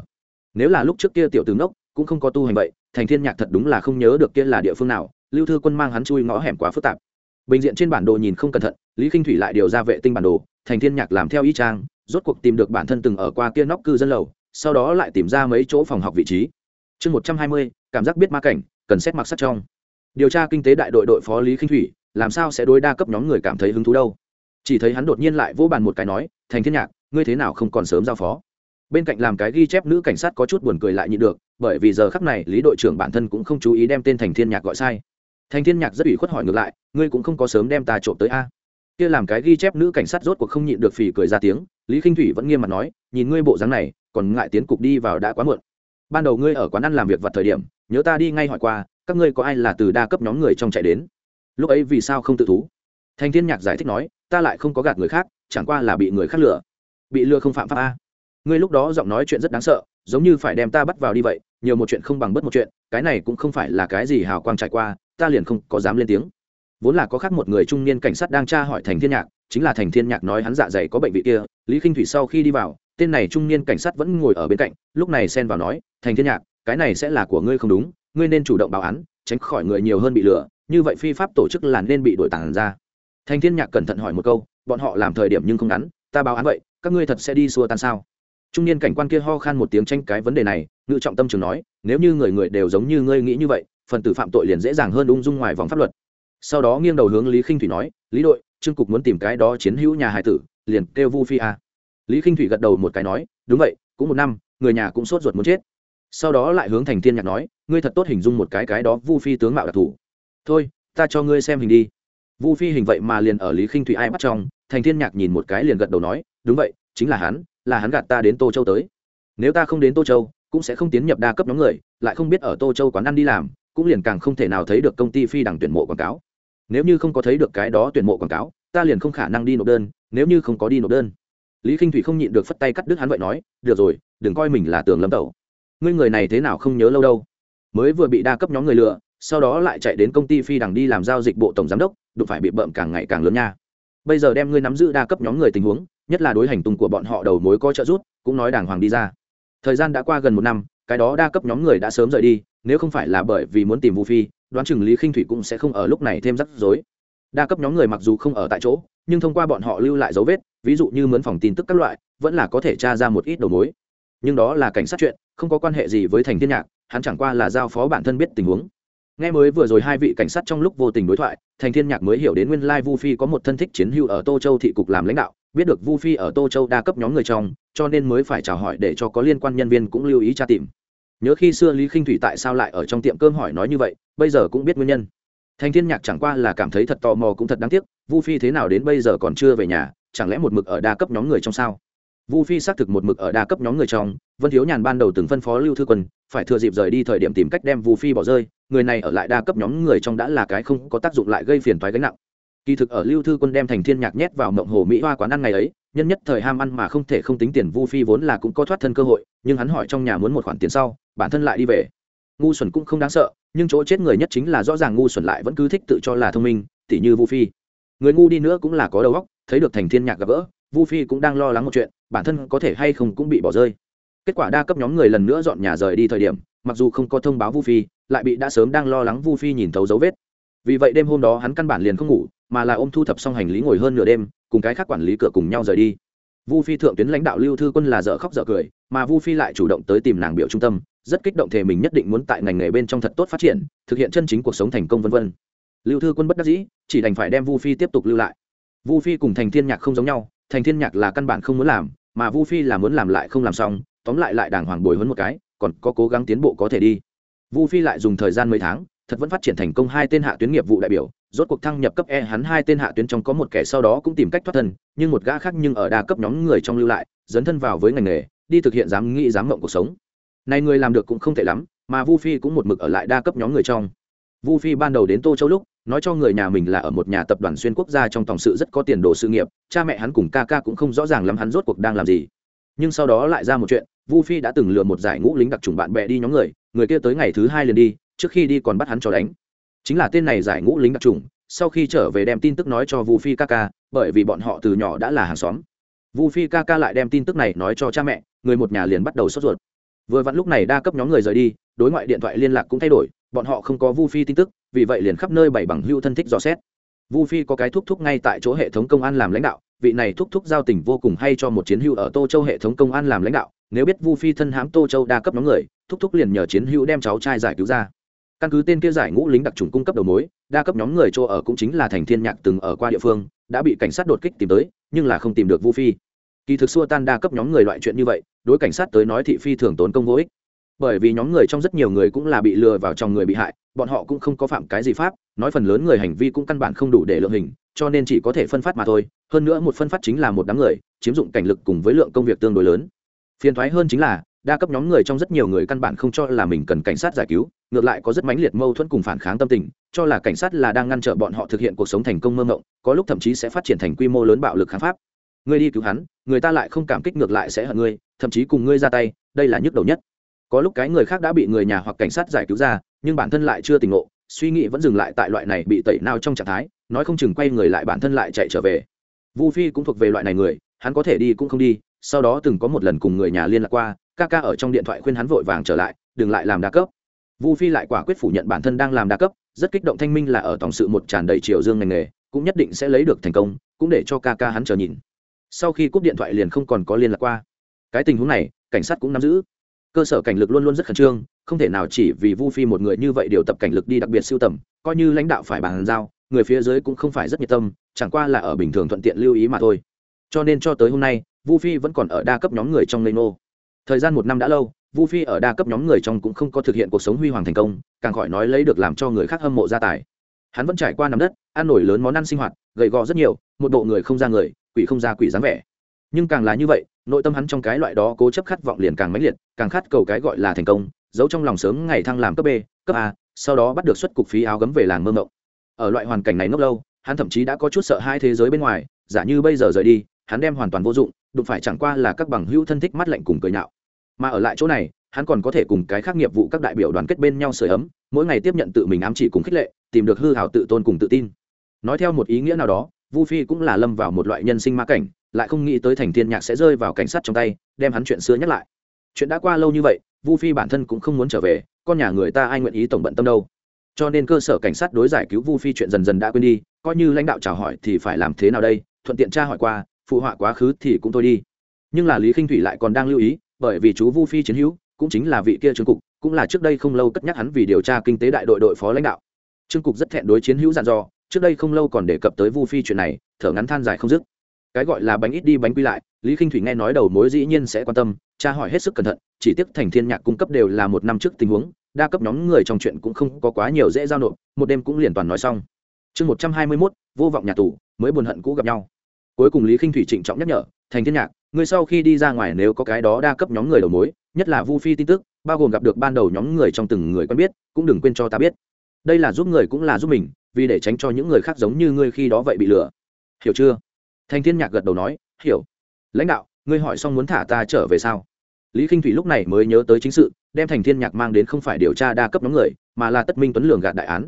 Nếu là lúc trước kia tiểu tướng đốc cũng không có tu hành vậy, thành thiên nhạc thật đúng là không nhớ được kia là địa phương nào, lưu thư quân mang hắn chui ngõ hẻm quá phức tạp. Bình diện trên bản đồ nhìn không cẩn thận, lý k i n h thủy lại điều ra vệ tinh bản đồ, thành thiên nhạc làm theo y trang rốt cuộc tìm được bản thân từng ở qua kia nóc cư dân lầu, sau đó lại tìm ra mấy chỗ phòng học vị trí. Chương một trăm hai mươi, cảm giác biết ma cảnh, cần xét mặc sắc trong điều tra kinh tế đại đội đội phó lý khinh thủy, làm sao sẽ đối đa cấp nhóm người cảm thấy hứng thú đâu? Chỉ thấy hắn đột nhiên lại vỗ bàn một cái nói, thành thiên nhạc, ngươi thế nào không còn sớm giao phó? Bên cạnh làm cái ghi chép nữ cảnh sát có chút buồn cười lại nhịn được, bởi vì giờ khắc này lý đội trưởng bản thân cũng không chú ý đem tên thành thiên nhạc gọi sai. Thành thiên nhạc rất ủy khuất hỏi ngược lại, ngươi cũng không có sớm đem ta trộm tới a? Kia làm cái ghi chép nữ cảnh sát rốt cuộc không nhịn được phì cười ra tiếng, lý khinh thủy vẫn nghiêm mặt nói, nhìn ngươi bộ dáng này, còn ngại tiến cục đi vào đã quá muộn. Ban đầu ngươi ở quán ăn làm việc vặt thời điểm, nhớ ta đi ngay hỏi qua các ngươi có ai là từ đa cấp nhóm người trong chạy đến? Lúc ấy vì sao không tự thú? Thành thiên nhạc giải thích nói, ta lại không có gạt người khác, chẳng qua là bị người khác lừa. Bị lừa không phạm pháp a. Ngươi lúc đó giọng nói chuyện rất đáng sợ, giống như phải đem ta bắt vào đi vậy, nhiều một chuyện không bằng bất một chuyện, cái này cũng không phải là cái gì hào quang trải qua, ta liền không có dám lên tiếng. Vốn là có khác một người trung niên cảnh sát đang tra hỏi thành thiên nhạc, chính là thành thiên nhạc nói hắn dạ dày có bệnh vị kia, lý khinh thủy sau khi đi vào, tên này trung niên cảnh sát vẫn ngồi ở bên cạnh, lúc này xen vào nói, thành thiên nhạc, cái này sẽ là của ngươi không đúng ngươi nên chủ động báo án, tránh khỏi người nhiều hơn bị lừa, như vậy phi pháp tổ chức là nên bị đổi tàn ra. Thành thiên nhạc cẩn thận hỏi một câu, bọn họ làm thời điểm nhưng không ngắn, ta báo án vậy, các ngươi thật sẽ đi xua tan sao? Trung niên cảnh quan kia ho khan một tiếng tranh cái vấn đề này, ngự trọng tâm trường nói, nếu như người người đều giống như ngươi nghĩ như vậy, phần tử phạm tội liền dễ dàng hơn ung dung ngoài vòng pháp luật. Sau đó nghiêng đầu hướng lý khinh thủy nói, lý đội, trương cục muốn tìm cái đó chiến hữu nhà hải tử, liền kêu vu phi a lý khinh thủy gật đầu một cái nói, đúng vậy, cũng một năm, người nhà cũng sốt ruột muốn chết sau đó lại hướng thành thiên nhạc nói, ngươi thật tốt hình dung một cái cái đó vu phi tướng mạo đặc thù. Thôi, ta cho ngươi xem hình đi. Vu phi hình vậy mà liền ở lý khinh thủy ai bắt trong, thành thiên nhạc nhìn một cái liền gật đầu nói, đúng vậy, chính là hắn là hắn gạt ta đến tô châu tới. Nếu ta không đến tô châu, cũng sẽ không tiến nhập đa cấp nhóm người, lại không biết ở tô châu quán ăn đi làm, cũng liền càng không thể nào thấy được công ty phi đằng tuyển mộ quảng cáo. Nếu như không có thấy được cái đó tuyển mộ quảng cáo, ta liền không khả năng đi nộp đơn, nếu như không có đi nộp đơn. Lý k i n h thủy không nhịn được phất tay cắt đứt hắn vậy nói, được rồi, đừng coi mình là tường lâm tẩu ngươi người này thế nào không nhớ lâu đâu? Mới vừa bị đa cấp nhóm người lừa, sau đó lại chạy đến công ty phi đằng đi làm giao dịch bộ tổng giám đốc, đụng phải bị bợm càng ngày càng lớn nha. Bây giờ đem ngươi nắm giữ đa cấp nhóm người tình huống, nhất là đối hành tung của bọn họ đầu mối có trợ giúp, cũng nói đàng hoàng đi ra. Thời gian đã qua gần một năm, cái đó đa cấp nhóm người đã sớm rời đi, nếu không phải là bởi vì muốn tìm vu phi, đoán chừng lý khinh thủy cũng sẽ không ở lúc này thêm rắc rối. Đa cấp nhóm người mặc dù không ở tại chỗ, nhưng thông qua bọn họ lưu lại dấu vết, ví dụ như mướn phòng tin tức các loại, vẫn là có thể tra ra một ít đầu mối nhưng đó là cảnh sát chuyện, không có quan hệ gì với thành thiên nhạc, hắn chẳng qua là giao phó bản thân biết tình huống. Nghe mới vừa rồi hai vị cảnh sát trong lúc vô tình đối thoại, thành thiên nhạc mới hiểu đến nguyên lai vu phi có một thân thích chiến hưu ở tô châu thị cục làm lãnh đạo, biết được vu phi ở tô châu đa cấp nhóm người trong, cho nên mới phải chào hỏi để cho có liên quan nhân viên cũng lưu ý tra tìm. Nhớ khi xưa lý khinh thủy tại sao lại ở trong tiệm cơm hỏi nói như vậy, bây giờ cũng biết nguyên nhân. Thành thiên nhạc chẳng qua là cảm thấy thật tò mò cũng thật đáng tiếc, vu phi thế nào đến bây giờ còn chưa về nhà, chẳng lẽ một mực ở đa cấp nhóm người trong sao? Vu phi xác thực một mực ở đa cấp nhóm người trong, vân thiếu nhàn ban đầu từng phân phó lưu thư quân, phải thừa dịp rời đi thời điểm tìm cách đem vu phi bỏ rơi, người này ở lại đa cấp nhóm người trong đã là cái không có tác dụng lại gây phiền toái gánh nặng. Kỳ thực ở lưu thư quân đem thành thiên nhạc nhét vào mộng hồ mỹ hoa quán ăn ngày ấy, nhân nhất thời ham ăn mà không thể không tính tiền vu phi vốn là cũng có thoát thân cơ hội, nhưng hắn hỏi trong nhà muốn một khoản tiền sau, bản thân lại đi về. Ngu xuẩn cũng không đáng sợ, nhưng chỗ chết người nhất chính là rõ ràng ngu xuẩn lại vẫn cứ thích tự cho là thông minh, tỉ như vu phi. Người ngu đi nữa cũng là có đầu óc, thấy được thành thiên nhạc gặp gỡ vu phi cũng đang lo lắng một chuyện, bản thân có thể hay không cũng bị bỏ rơi. Kết quả đa cấp nhóm người lần nữa dọn nhà rời đi thời điểm, mặc dù không có thông báo vu phi, lại bị đã sớm đang lo lắng vu phi nhìn thấu dấu vết. Vì vậy đêm hôm đó hắn căn bản liền không ngủ, mà là ôm thu thập xong hành lý ngồi hơn nửa đêm, cùng cái khác quản lý cửa cùng nhau rời đi. Vu phi thượng tuyến lãnh đạo lưu thư quân là dở khóc dở cười, mà vu phi lại chủ động tới tìm nàng biểu trung tâm, rất kích động thể mình nhất định muốn tại ngành nghề bên trong thật tốt phát triển, thực hiện chân chính cuộc sống thành công vân vân. Lưu thư quân bất đắc dĩ, chỉ đành phải đem vu phi tiếp tục lưu lại. Vu phi cùng thành thiên nhạc không giống nhau thành thiên nhạc là căn bản không muốn làm, mà vu phi là muốn làm lại không làm xong, tóm lại lại đàng hoàng bồi huấn một cái, còn có cố gắng tiến bộ có thể đi. Vu phi lại dùng thời gian mấy tháng, thật vẫn phát triển thành công hai tên hạ tuyến nghiệp vụ đại biểu, rốt cuộc thăng nhập cấp e hắn hai tên hạ tuyến trong có một kẻ sau đó cũng tìm cách thoát thân, nhưng một gã khác nhưng ở đa cấp nhóm người trong lưu lại, dấn thân vào với ngành nghề, đi thực hiện dám nghĩ dám mộng cuộc sống. Này người làm được cũng không tệ lắm, mà vu phi cũng một mực ở lại đa cấp nhóm người trong vu phi ban đầu đến tô châu lúc, nói cho người nhà mình là ở một nhà tập đoàn xuyên quốc gia trong tổng sự rất có tiền đồ sự nghiệp, cha mẹ hắn cùng ca ca cũng không rõ ràng lắm hắn rốt cuộc đang làm gì. Nhưng sau đó lại ra một chuyện, vu phi đã từng lừa một giải ngũ lính đặc trùng bạn bè đi nhóm người người kia tới ngày thứ hai liền đi, trước khi đi còn bắt hắn cho đánh. Chính là tên này giải ngũ lính đặc trùng, sau khi trở về đem tin tức nói cho vu phi ca ca, bởi vì bọn họ từ nhỏ đã là hàng xóm. Vu phi ca ca lại đem tin tức này nói cho cha mẹ, người một nhà liền bắt đầu sốt ruột. Vừa vặn lúc này đa cấp nhóm người rời đi, đối ngoại điện thoại liên lạc cũng thay đổi bọn họ không có vu phi tin tức, vì vậy liền khắp nơi bày bằng hưu thân thích dò xét. Vu phi có cái thúc thúc ngay tại chỗ hệ thống công an làm lãnh đạo, vị này thúc thúc giao tình vô cùng hay cho một chiến hưu ở tô châu hệ thống công an làm lãnh đạo, nếu biết vu phi thân hãm tô châu đa cấp nhóm người, thúc thúc liền nhờ chiến hưu đem cháu trai giải cứu ra. Căn cứ tên kia giải ngũ lính đặc trùng cung cấp đầu mối, đa cấp nhóm người chỗ ở cũng chính là thành thiên nhạc từng ở qua địa phương, đã bị cảnh sát đột kích tìm tới, nhưng là không tìm được vu phi. Kỳ thực xua tan đa cấp nhóm người loại chuyện như vậy, đối cảnh sát tới nói thị phi thường tốn công vô ích bởi vì nhóm người trong rất nhiều người cũng là bị lừa vào trong người bị hại, bọn họ cũng không có phạm cái gì pháp, nói phần lớn người hành vi cũng căn bản không đủ để lượng hình, cho nên chỉ có thể phân phát mà thôi, hơn nữa một phân phát chính là một đám người, chiếm dụng cảnh lực cùng với lượng công việc tương đối lớn. Phiền thoái hơn chính là, đa cấp nhóm người trong rất nhiều người căn bản không cho là mình cần cảnh sát giải cứu, ngược lại có rất mãnh liệt mâu thuẫn cùng phản kháng tâm tình, cho là cảnh sát là đang ngăn trở bọn họ thực hiện cuộc sống thành công mơ mộng, có lúc thậm chí sẽ phát triển thành quy mô lớn bạo lực kháng pháp. Ngươi đi cứu hắn, người ta lại không cảm kích ngược lại sẽ hận ngươi, thậm chí cùng ngươi ra tay, đây là nhức đầu nhất có lúc cái người khác đã bị người nhà hoặc cảnh sát giải cứu ra, nhưng bản thân lại chưa tỉnh ngộ, suy nghĩ vẫn dừng lại tại loại này bị tẩy nao trong trạng thái, nói không chừng quay người lại bản thân lại chạy trở về. Vu phi cũng thuộc về loại này người, hắn có thể đi cũng không đi, sau đó từng có một lần cùng người nhà liên lạc qua, ca ca ở trong điện thoại khuyên hắn vội vàng trở lại, đừng lại làm đa cấp. Vu phi lại quả quyết phủ nhận bản thân đang làm đa cấp, rất kích động thanh minh là ở tổng sự một tràn đầy triều dương ngành nghề, cũng nhất định sẽ lấy được thành công, cũng để cho ca ca hắn chờ nhìn. Sau khi cúp điện thoại liền không còn có liên lạc qua. Cái tình huống này, cảnh sát cũng nắm giữ cơ sở cảnh lực luôn luôn rất khẩn trương, không thể nào chỉ vì vu phi một người như vậy điều tập cảnh lực đi đặc biệt siêu tầm, coi như lãnh đạo phải bàn giao, người phía dưới cũng không phải rất nhiệt tâm, chẳng qua là ở bình thường thuận tiện lưu ý mà thôi. Cho nên cho tới hôm nay, vu phi vẫn còn ở đa cấp nhóm người trong lê nô. Thời gian một năm đã lâu, vu phi ở đa cấp nhóm người trong cũng không có thực hiện cuộc sống huy hoàng thành công, càng khỏi nói lấy được làm cho người khác hâm mộ gia tài. Hắn vẫn trải qua nằm đất, ăn nổi lớn món ăn sinh hoạt, gầy gò rất nhiều, một bộ người không ra người, quỷ không ra quỷ dáng vẻ. Nhưng càng là như vậy nội tâm hắn trong cái loại đó cố chấp khát vọng liền càng mãnh liệt, càng khát cầu cái gọi là thành công, giấu trong lòng sớm ngày thăng làm cấp b, cấp a, sau đó bắt được xuất cục phí áo gấm về làng mơ mộng. Ở loại hoàn cảnh này ngốc lâu, hắn thậm chí đã có chút sợ hai thế giới bên ngoài, giả như bây giờ rời đi, hắn đem hoàn toàn vô dụng, đụng phải chẳng qua là các bằng hữu thân thích mắt lạnh cùng cười nhạo. Mà ở lại chỗ này, hắn còn có thể cùng cái khác nghiệp vụ các đại biểu đoàn kết bên nhau sửa ấm, mỗi ngày tiếp nhận tự mình ám chỉ cùng khích lệ, tìm được hư hào tự tôn cùng tự tin. Nói theo một ý nghĩa nào đó, vu phi cũng là lâm vào một loại nhân sinh ma cảnh lại không nghĩ tới thành thiên nhạc sẽ rơi vào cảnh sát trong tay, đem hắn chuyện xưa nhắc lại. Chuyện đã qua lâu như vậy, vu phi bản thân cũng không muốn trở về, con nhà người ta ai nguyện ý tổng bận tâm đâu. Cho nên cơ sở cảnh sát đối giải cứu vu phi chuyện dần dần đã quên đi, coi như lãnh đạo chào hỏi thì phải làm thế nào đây, thuận tiện tra hỏi qua, phụ họa quá khứ thì cũng thôi đi. Nhưng là lý khinh thủy lại còn đang lưu ý, bởi vì chú vu phi chiến hữu, cũng chính là vị kia trương cục, cũng là trước đây không lâu cất nhắc hắn vì điều tra kinh tế đại đội đội phó lãnh đạo. Trương cục rất thẹn đối chiến hữu dặn dò, trước đây không lâu còn đề cập tới vu phi chuyện này, thở ngắn than dài không dứt cái gọi là bánh ít đi bánh quy lại, lý k i n h thủy nghe nói đầu mối dĩ nhiên sẽ quan tâm, tra hỏi hết sức cẩn thận, chỉ tiếc thành thiên nhạc cung cấp đều là một năm trước tình huống, đa cấp nhóm người trong chuyện cũng không có quá nhiều dễ giao nộp, một đêm cũng liền toàn nói xong. Chương một trăm hai mươi mốt, vô vọng nhà tù, mới buồn hận cũ gặp nhau. Cuối cùng lý k i n h thủy trịnh trọng nhắc nhở, thành thiên nhạc người sau khi đi ra ngoài nếu có cái đó đa cấp nhóm người đầu mối, nhất là vu phi tin tức, bao gồm gặp được ban đầu nhóm người trong từng người quen biết, cũng đừng quên cho ta biết. Đây là giúp người cũng là giúp mình, vì để tránh cho những người khác giống như ngươi khi đó vậy bị lừa. Hiểu chưa? Thành thiên nhạc gật đầu nói, hiểu. Lãnh đạo, ngươi hỏi xong muốn thả ta trở về sao? Lý k i n h thủy lúc này mới nhớ tới chính sự, đem thành thiên nhạc mang đến không phải điều tra đa cấp nhóm người, mà là tất minh tuấn lường gạt đại án.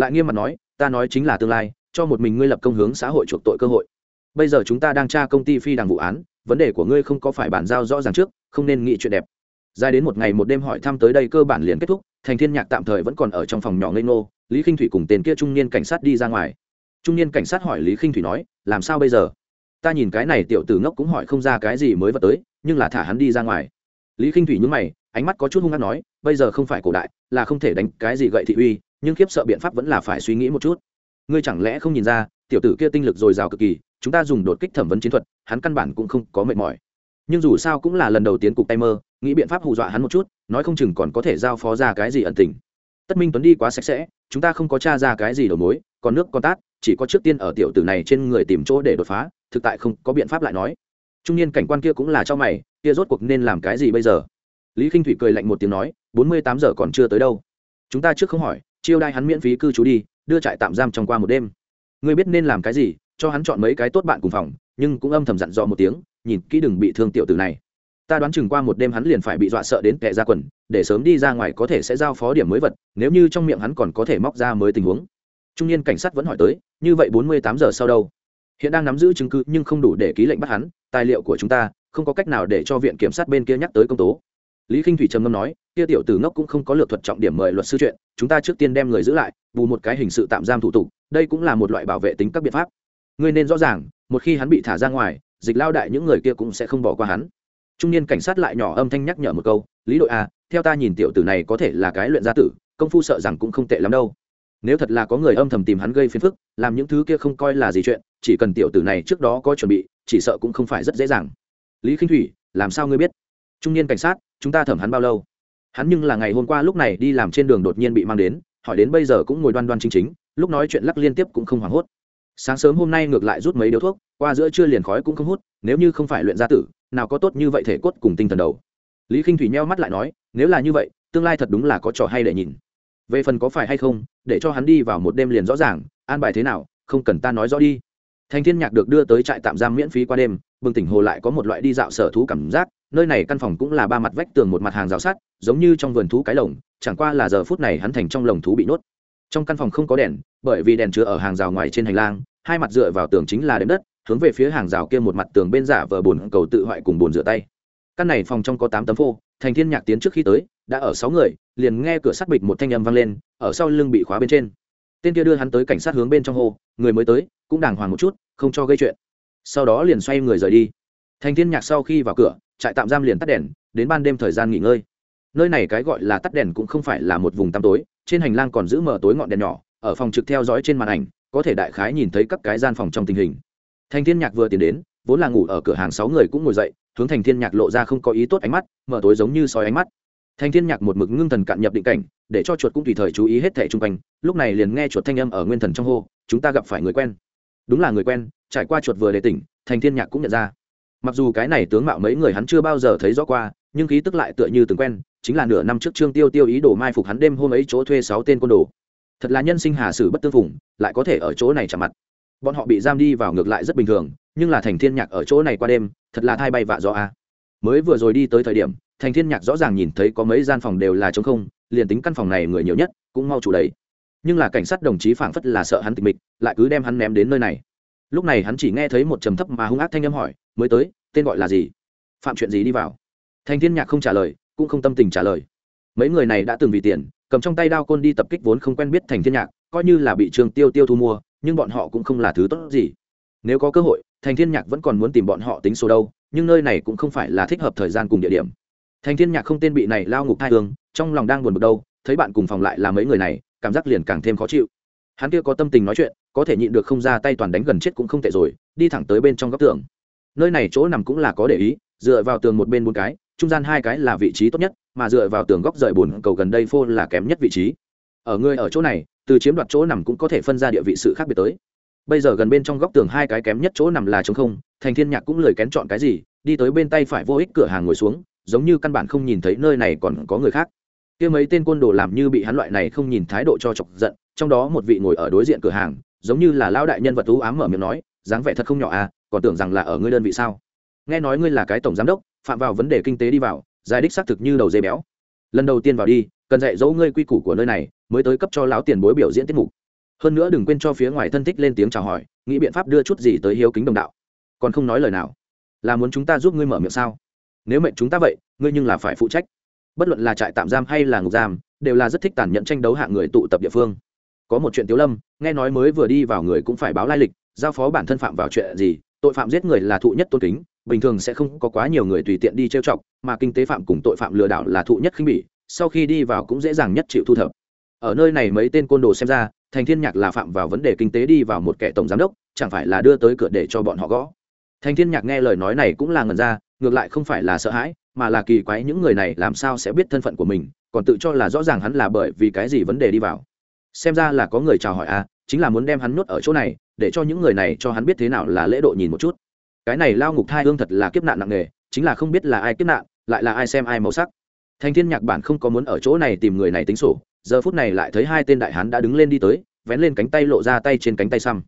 Lại nghiêm mặt nói, ta nói chính là tương lai, cho một mình ngươi lập công hướng xã hội chuộc tội cơ hội. Bây giờ chúng ta đang tra công ty phi đằng vụ án, vấn đề của ngươi không có phải bản giao rõ ràng trước, không nên nghĩ chuyện đẹp. Dài đến một ngày một đêm hỏi thăm tới đây cơ bản liền kết thúc, thành thiên nhạc tạm thời vẫn còn ở trong phòng nhỏ ngây ngô, lý k i n h thủy cùng tên kia trung niên cảnh sát đi ra ngoài trung niên cảnh sát hỏi lý khinh thủy nói, làm sao bây giờ? Ta nhìn cái này tiểu tử ngốc cũng hỏi không ra cái gì mới vật tới, nhưng là thả hắn đi ra ngoài. Lý khinh thủy nhúng mày, ánh mắt có chút hung hăng nói, bây giờ không phải cổ đại, là không thể đánh cái gì gậy thị uy, nhưng khiếp sợ biện pháp vẫn là phải suy nghĩ một chút. Ngươi chẳng lẽ không nhìn ra, tiểu tử kia tinh lực dồi dào cực kỳ, chúng ta dùng đột kích thẩm vấn chiến thuật, hắn căn bản cũng không có mệt mỏi. Nhưng dù sao cũng là lần đầu tiến cục tay mơ, nghĩ biện pháp hù dọa hắn một chút, nói không chừng còn có thể giao phó ra cái gì ẩn tình. Tất minh tuấn đi quá sạch sẽ, chúng ta không có t r a ra cái gì đầu mối, còn nước con tát chỉ có trước tiên ở tiểu tử này trên người tìm chỗ để đột phá, thực tại không có biện pháp lại nói. Trung niên cảnh quan kia cũng là cho mày, kia rốt cuộc nên làm cái gì bây giờ? Lý k i n h thủy cười lạnh một tiếng nói, bốn mươi tám giờ còn chưa tới đâu. Chúng ta trước không hỏi, chiêu đai hắn miễn phí cư trú đi, đưa trại tạm giam trong qua một đêm. Ngươi biết nên làm cái gì, cho hắn chọn mấy cái tốt bạn cùng phòng, nhưng cũng âm thầm dặn dò một tiếng, nhìn kỹ đừng bị thương tiểu tử này. Ta đoán chừng qua một đêm hắn liền phải bị dọa sợ đến kẻ ra quần, để sớm đi ra ngoài có thể sẽ giao phó điểm mới vật, nếu như trong miệng hắn còn có thể móc ra mới tình huống trung niên cảnh sát vẫn hỏi tới, như vậy bốn mươi tám giờ sau đâu? Hiện đang nắm giữ chứng cứ nhưng không đủ để ký lệnh bắt hắn, tài liệu của chúng ta, không có cách nào để cho viện kiểm sát bên kia nhắc tới công tố. Lý k i n h thủy trầm ngâm nói, kia tiểu tử ngốc cũng không có lược thuật trọng điểm mời luật sư chuyện, chúng ta trước tiên đem người giữ lại, bù một cái hình sự tạm giam thủ tục, đây cũng là một loại bảo vệ tính các biện pháp. Ngươi nên rõ ràng, một khi hắn bị thả ra ngoài, dịch lao đại những người kia cũng sẽ không bỏ qua hắn. Trung niên cảnh sát lại nhỏ âm thanh nhắc nhở một câu, lý đội a theo ta nhìn tiểu tử này có thể là cái luyện gia tử, công phu sợ rằng cũng không tệ lắm đâu nếu thật là có người âm thầm tìm hắn gây phiền phức, làm những thứ kia không coi là gì chuyện, chỉ cần tiểu tử này trước đó có chuẩn bị, chỉ sợ cũng không phải rất dễ dàng. Lý khinh thủy, làm sao ngươi biết? Trung niên cảnh sát, chúng ta thẩm hắn bao lâu? Hắn nhưng là ngày hôm qua lúc này đi làm trên đường đột nhiên bị mang đến, hỏi đến bây giờ cũng ngồi đoan đoan chính chính, lúc nói chuyện lắc liên tiếp cũng không hoảng hốt. Sáng sớm hôm nay ngược lại rút mấy điếu thuốc, qua giữa trưa liền khói cũng không hút, nếu như không phải luyện gia tử, nào có tốt như vậy thể cốt cùng tinh thần đầu. Lý k i n h thủy nheo mắt lại nói, nếu là như vậy, tương lai thật đúng là có trò hay để nhìn về phần có phải hay không, để cho hắn đi vào một đêm liền rõ ràng, an bài thế nào, không cần ta nói rõ đi. Thành thiên nhạc được đưa tới trại tạm giam miễn phí qua đêm, bừng tỉnh hồ lại có một loại đi dạo sở thú cảm giác, nơi này căn phòng cũng là ba mặt vách tường một mặt hàng rào sắt, giống như trong vườn thú cái lồng, chẳng qua là giờ phút này hắn thành trong lồng thú bị nuốt trong căn phòng không có đèn, bởi vì đèn chứa ở hàng rào ngoài trên hành lang, hai mặt dựa vào tường chính là đệm đất, hướng về phía hàng rào kia một mặt tường bên giả vờ bồn cầu tự hoại cùng bồn rửa tay căn này phòng trong có tám tấm phô, thành thiên nhạc tiến trước khi tới, đã ở sáu người, liền nghe cửa sắt bịch một thanh âm vang lên, ở sau lưng bị khóa bên trên. Tên kia đưa hắn tới cảnh sát hướng bên trong hồ người mới tới, cũng đàng hoàng một chút, không cho gây chuyện. Sau đó liền xoay người rời đi. Thành thiên nhạc sau khi vào cửa, trại tạm giam liền tắt đèn, đến ban đêm thời gian nghỉ ngơi. Nơi này cái gọi là tắt đèn cũng không phải là một vùng tăm tối, trên hành lang còn giữ mở tối ngọn đèn nhỏ, ở phòng trực theo dõi trên màn ảnh, có thể đại khái nhìn thấy các cái gian phòng trong tình hình. Thành thiên nhạc vừa tiến đến, vốn là ngủ ở cửa hàng sáu người cũng ngồi dậy hướng thành thiên nhạc lộ ra không có ý tốt ánh mắt, mở tối giống như sói ánh mắt. Thành thiên nhạc một mực ngưng thần cạn nhập định cảnh, để cho chuột cũng tùy thời chú ý hết thẻ chung quanh, lúc này liền nghe chuột thanh âm ở nguyên thần trong hô, chúng ta gặp phải người quen. Đúng là người quen, trải qua chuột vừa để tỉnh, thành thiên nhạc cũng nhận ra. Mặc dù cái này tướng mạo mấy người hắn chưa bao giờ thấy rõ qua, nhưng khí tức lại tựa như từng quen, chính là nửa năm trước trương tiêu tiêu ý đồ mai phục hắn đêm hôm ấy chỗ thuê sáu tên côn đồ. Thật là nhân sinh hà sử bất tương phùng, lại có thể ở chỗ này chạm mặt. Bọn họ bị giam đi vào ngược lại rất bình thường nhưng là thành thiên nhạc ở chỗ này qua đêm, thật là thai bay vạ do a. Mới vừa rồi đi tới thời điểm, thành thiên nhạc rõ ràng nhìn thấy có mấy gian phòng đều là trống không, liền tính căn phòng này người nhiều nhất, cũng mau chủ đấy nhưng là cảnh sát đồng chí phảng phất là sợ hắn tịch mịch, lại cứ đem hắn ném đến nơi này. Lúc này hắn chỉ nghe thấy một trầm thấp mà hung ác thanh âm hỏi, mới tới, tên gọi là gì? Phạm chuyện gì đi vào? Thành thiên nhạc không trả lời, cũng không tâm tình trả lời. Mấy người này đã từng vì tiền, cầm trong tay đao côn đi tập kích vốn không quen biết thành thiên nhạc, coi như là bị trường tiêu tiêu thu mua, nhưng bọn họ cũng không là thứ tốt gì nếu có cơ hội, thành thiên nhạc vẫn còn muốn tìm bọn họ tính số đâu, nhưng nơi này cũng không phải là thích hợp thời gian cùng địa điểm. Thành thiên nhạc không tên bị này lao ngục thai hương, trong lòng đang buồn bực đâu, thấy bạn cùng phòng lại là mấy người này, cảm giác liền càng thêm khó chịu. Hắn kia có tâm tình nói chuyện, có thể nhịn được không ra tay toàn đánh gần chết cũng không tệ rồi, đi thẳng tới bên trong góc tường. Nơi này chỗ nằm cũng là có để ý, dựa vào tường một bên bốn cái, trung gian hai cái là vị trí tốt nhất, mà dựa vào tường góc rời bồn cầu gần đây phô là kém nhất vị trí. Ở người ở chỗ này, từ chiếm đoạt chỗ nằm cũng có thể phân ra địa vị sự khác biệt tới bây giờ gần bên trong góc tường hai cái kém nhất chỗ nằm là trống không, thành thiên nhạc cũng lười kén chọn cái gì, đi tới bên tay phải vô ích cửa hàng ngồi xuống, giống như căn bản không nhìn thấy nơi này còn có người khác. Kia mấy tên côn đồ làm như bị hắn loại này không nhìn thái độ cho chọc giận, trong đó một vị ngồi ở đối diện cửa hàng, giống như là lão đại nhân vật tú ám mở miệng nói, dáng vẻ thật không nhỏ à còn tưởng rằng là ở ngươi đơn vị sao? Nghe nói ngươi là cái tổng giám đốc, phạm vào vấn đề kinh tế đi vào, giải đích xác thực như đầu dây béo. Lần đầu tiên vào đi, cần dạy dỗ ngươi quy củ của nơi này, mới tới cấp cho lão tiền bối biểu diễn tiết mục hơn nữa đừng quên cho phía ngoài thân thích lên tiếng chào hỏi, nghĩ biện pháp đưa chút gì tới hiếu kính đồng đạo. Còn không nói lời nào. Là muốn chúng ta giúp ngươi mở miệng sao? Nếu mệnh chúng ta vậy, ngươi nhưng là phải phụ trách. Bất luận là trại tạm giam hay là ngục giam, đều là rất thích tàn nhẫn tranh đấu hạng người tụ tập địa phương. Có một chuyện tiếu lâm, nghe nói mới vừa đi vào người cũng phải báo lai lịch, giao phó bản thân phạm vào chuyện gì, tội phạm giết người là thụ nhất tôn kính, bình thường sẽ không có quá nhiều người tùy tiện đi trêu chọc, mà kinh tế phạm cùng tội phạm lừa đảo là thụ nhất khinh bỉ, sau khi đi vào cũng dễ dàng nhất chịu thu thập. Ở nơi này mấy tên côn đồ xem ra thành thiên nhạc là phạm vào vấn đề kinh tế đi vào một kẻ tổng giám đốc, chẳng phải là đưa tới cửa để cho bọn họ gõ. Thành thiên nhạc nghe lời nói này cũng là ngần ra, ngược lại không phải là sợ hãi, mà là kỳ quái những người này làm sao sẽ biết thân phận của mình, còn tự cho là rõ ràng hắn là bởi vì cái gì vấn đề đi vào. Xem ra là có người chào hỏi à chính là muốn đem hắn nuốt ở chỗ này, để cho những người này cho hắn biết thế nào là lễ độ nhìn một chút. Cái này lao ngục thai hương thật là kiếp nạn nặng nề, chính là không biết là ai kiếp nạn, lại là ai xem ai màu sắc thành thiên nhạc bản không có muốn ở chỗ này tìm người này tính sổ, giờ phút này lại thấy hai tên đại hán đã đứng lên đi tới, vén lên cánh tay lộ ra tay trên cánh tay xăm.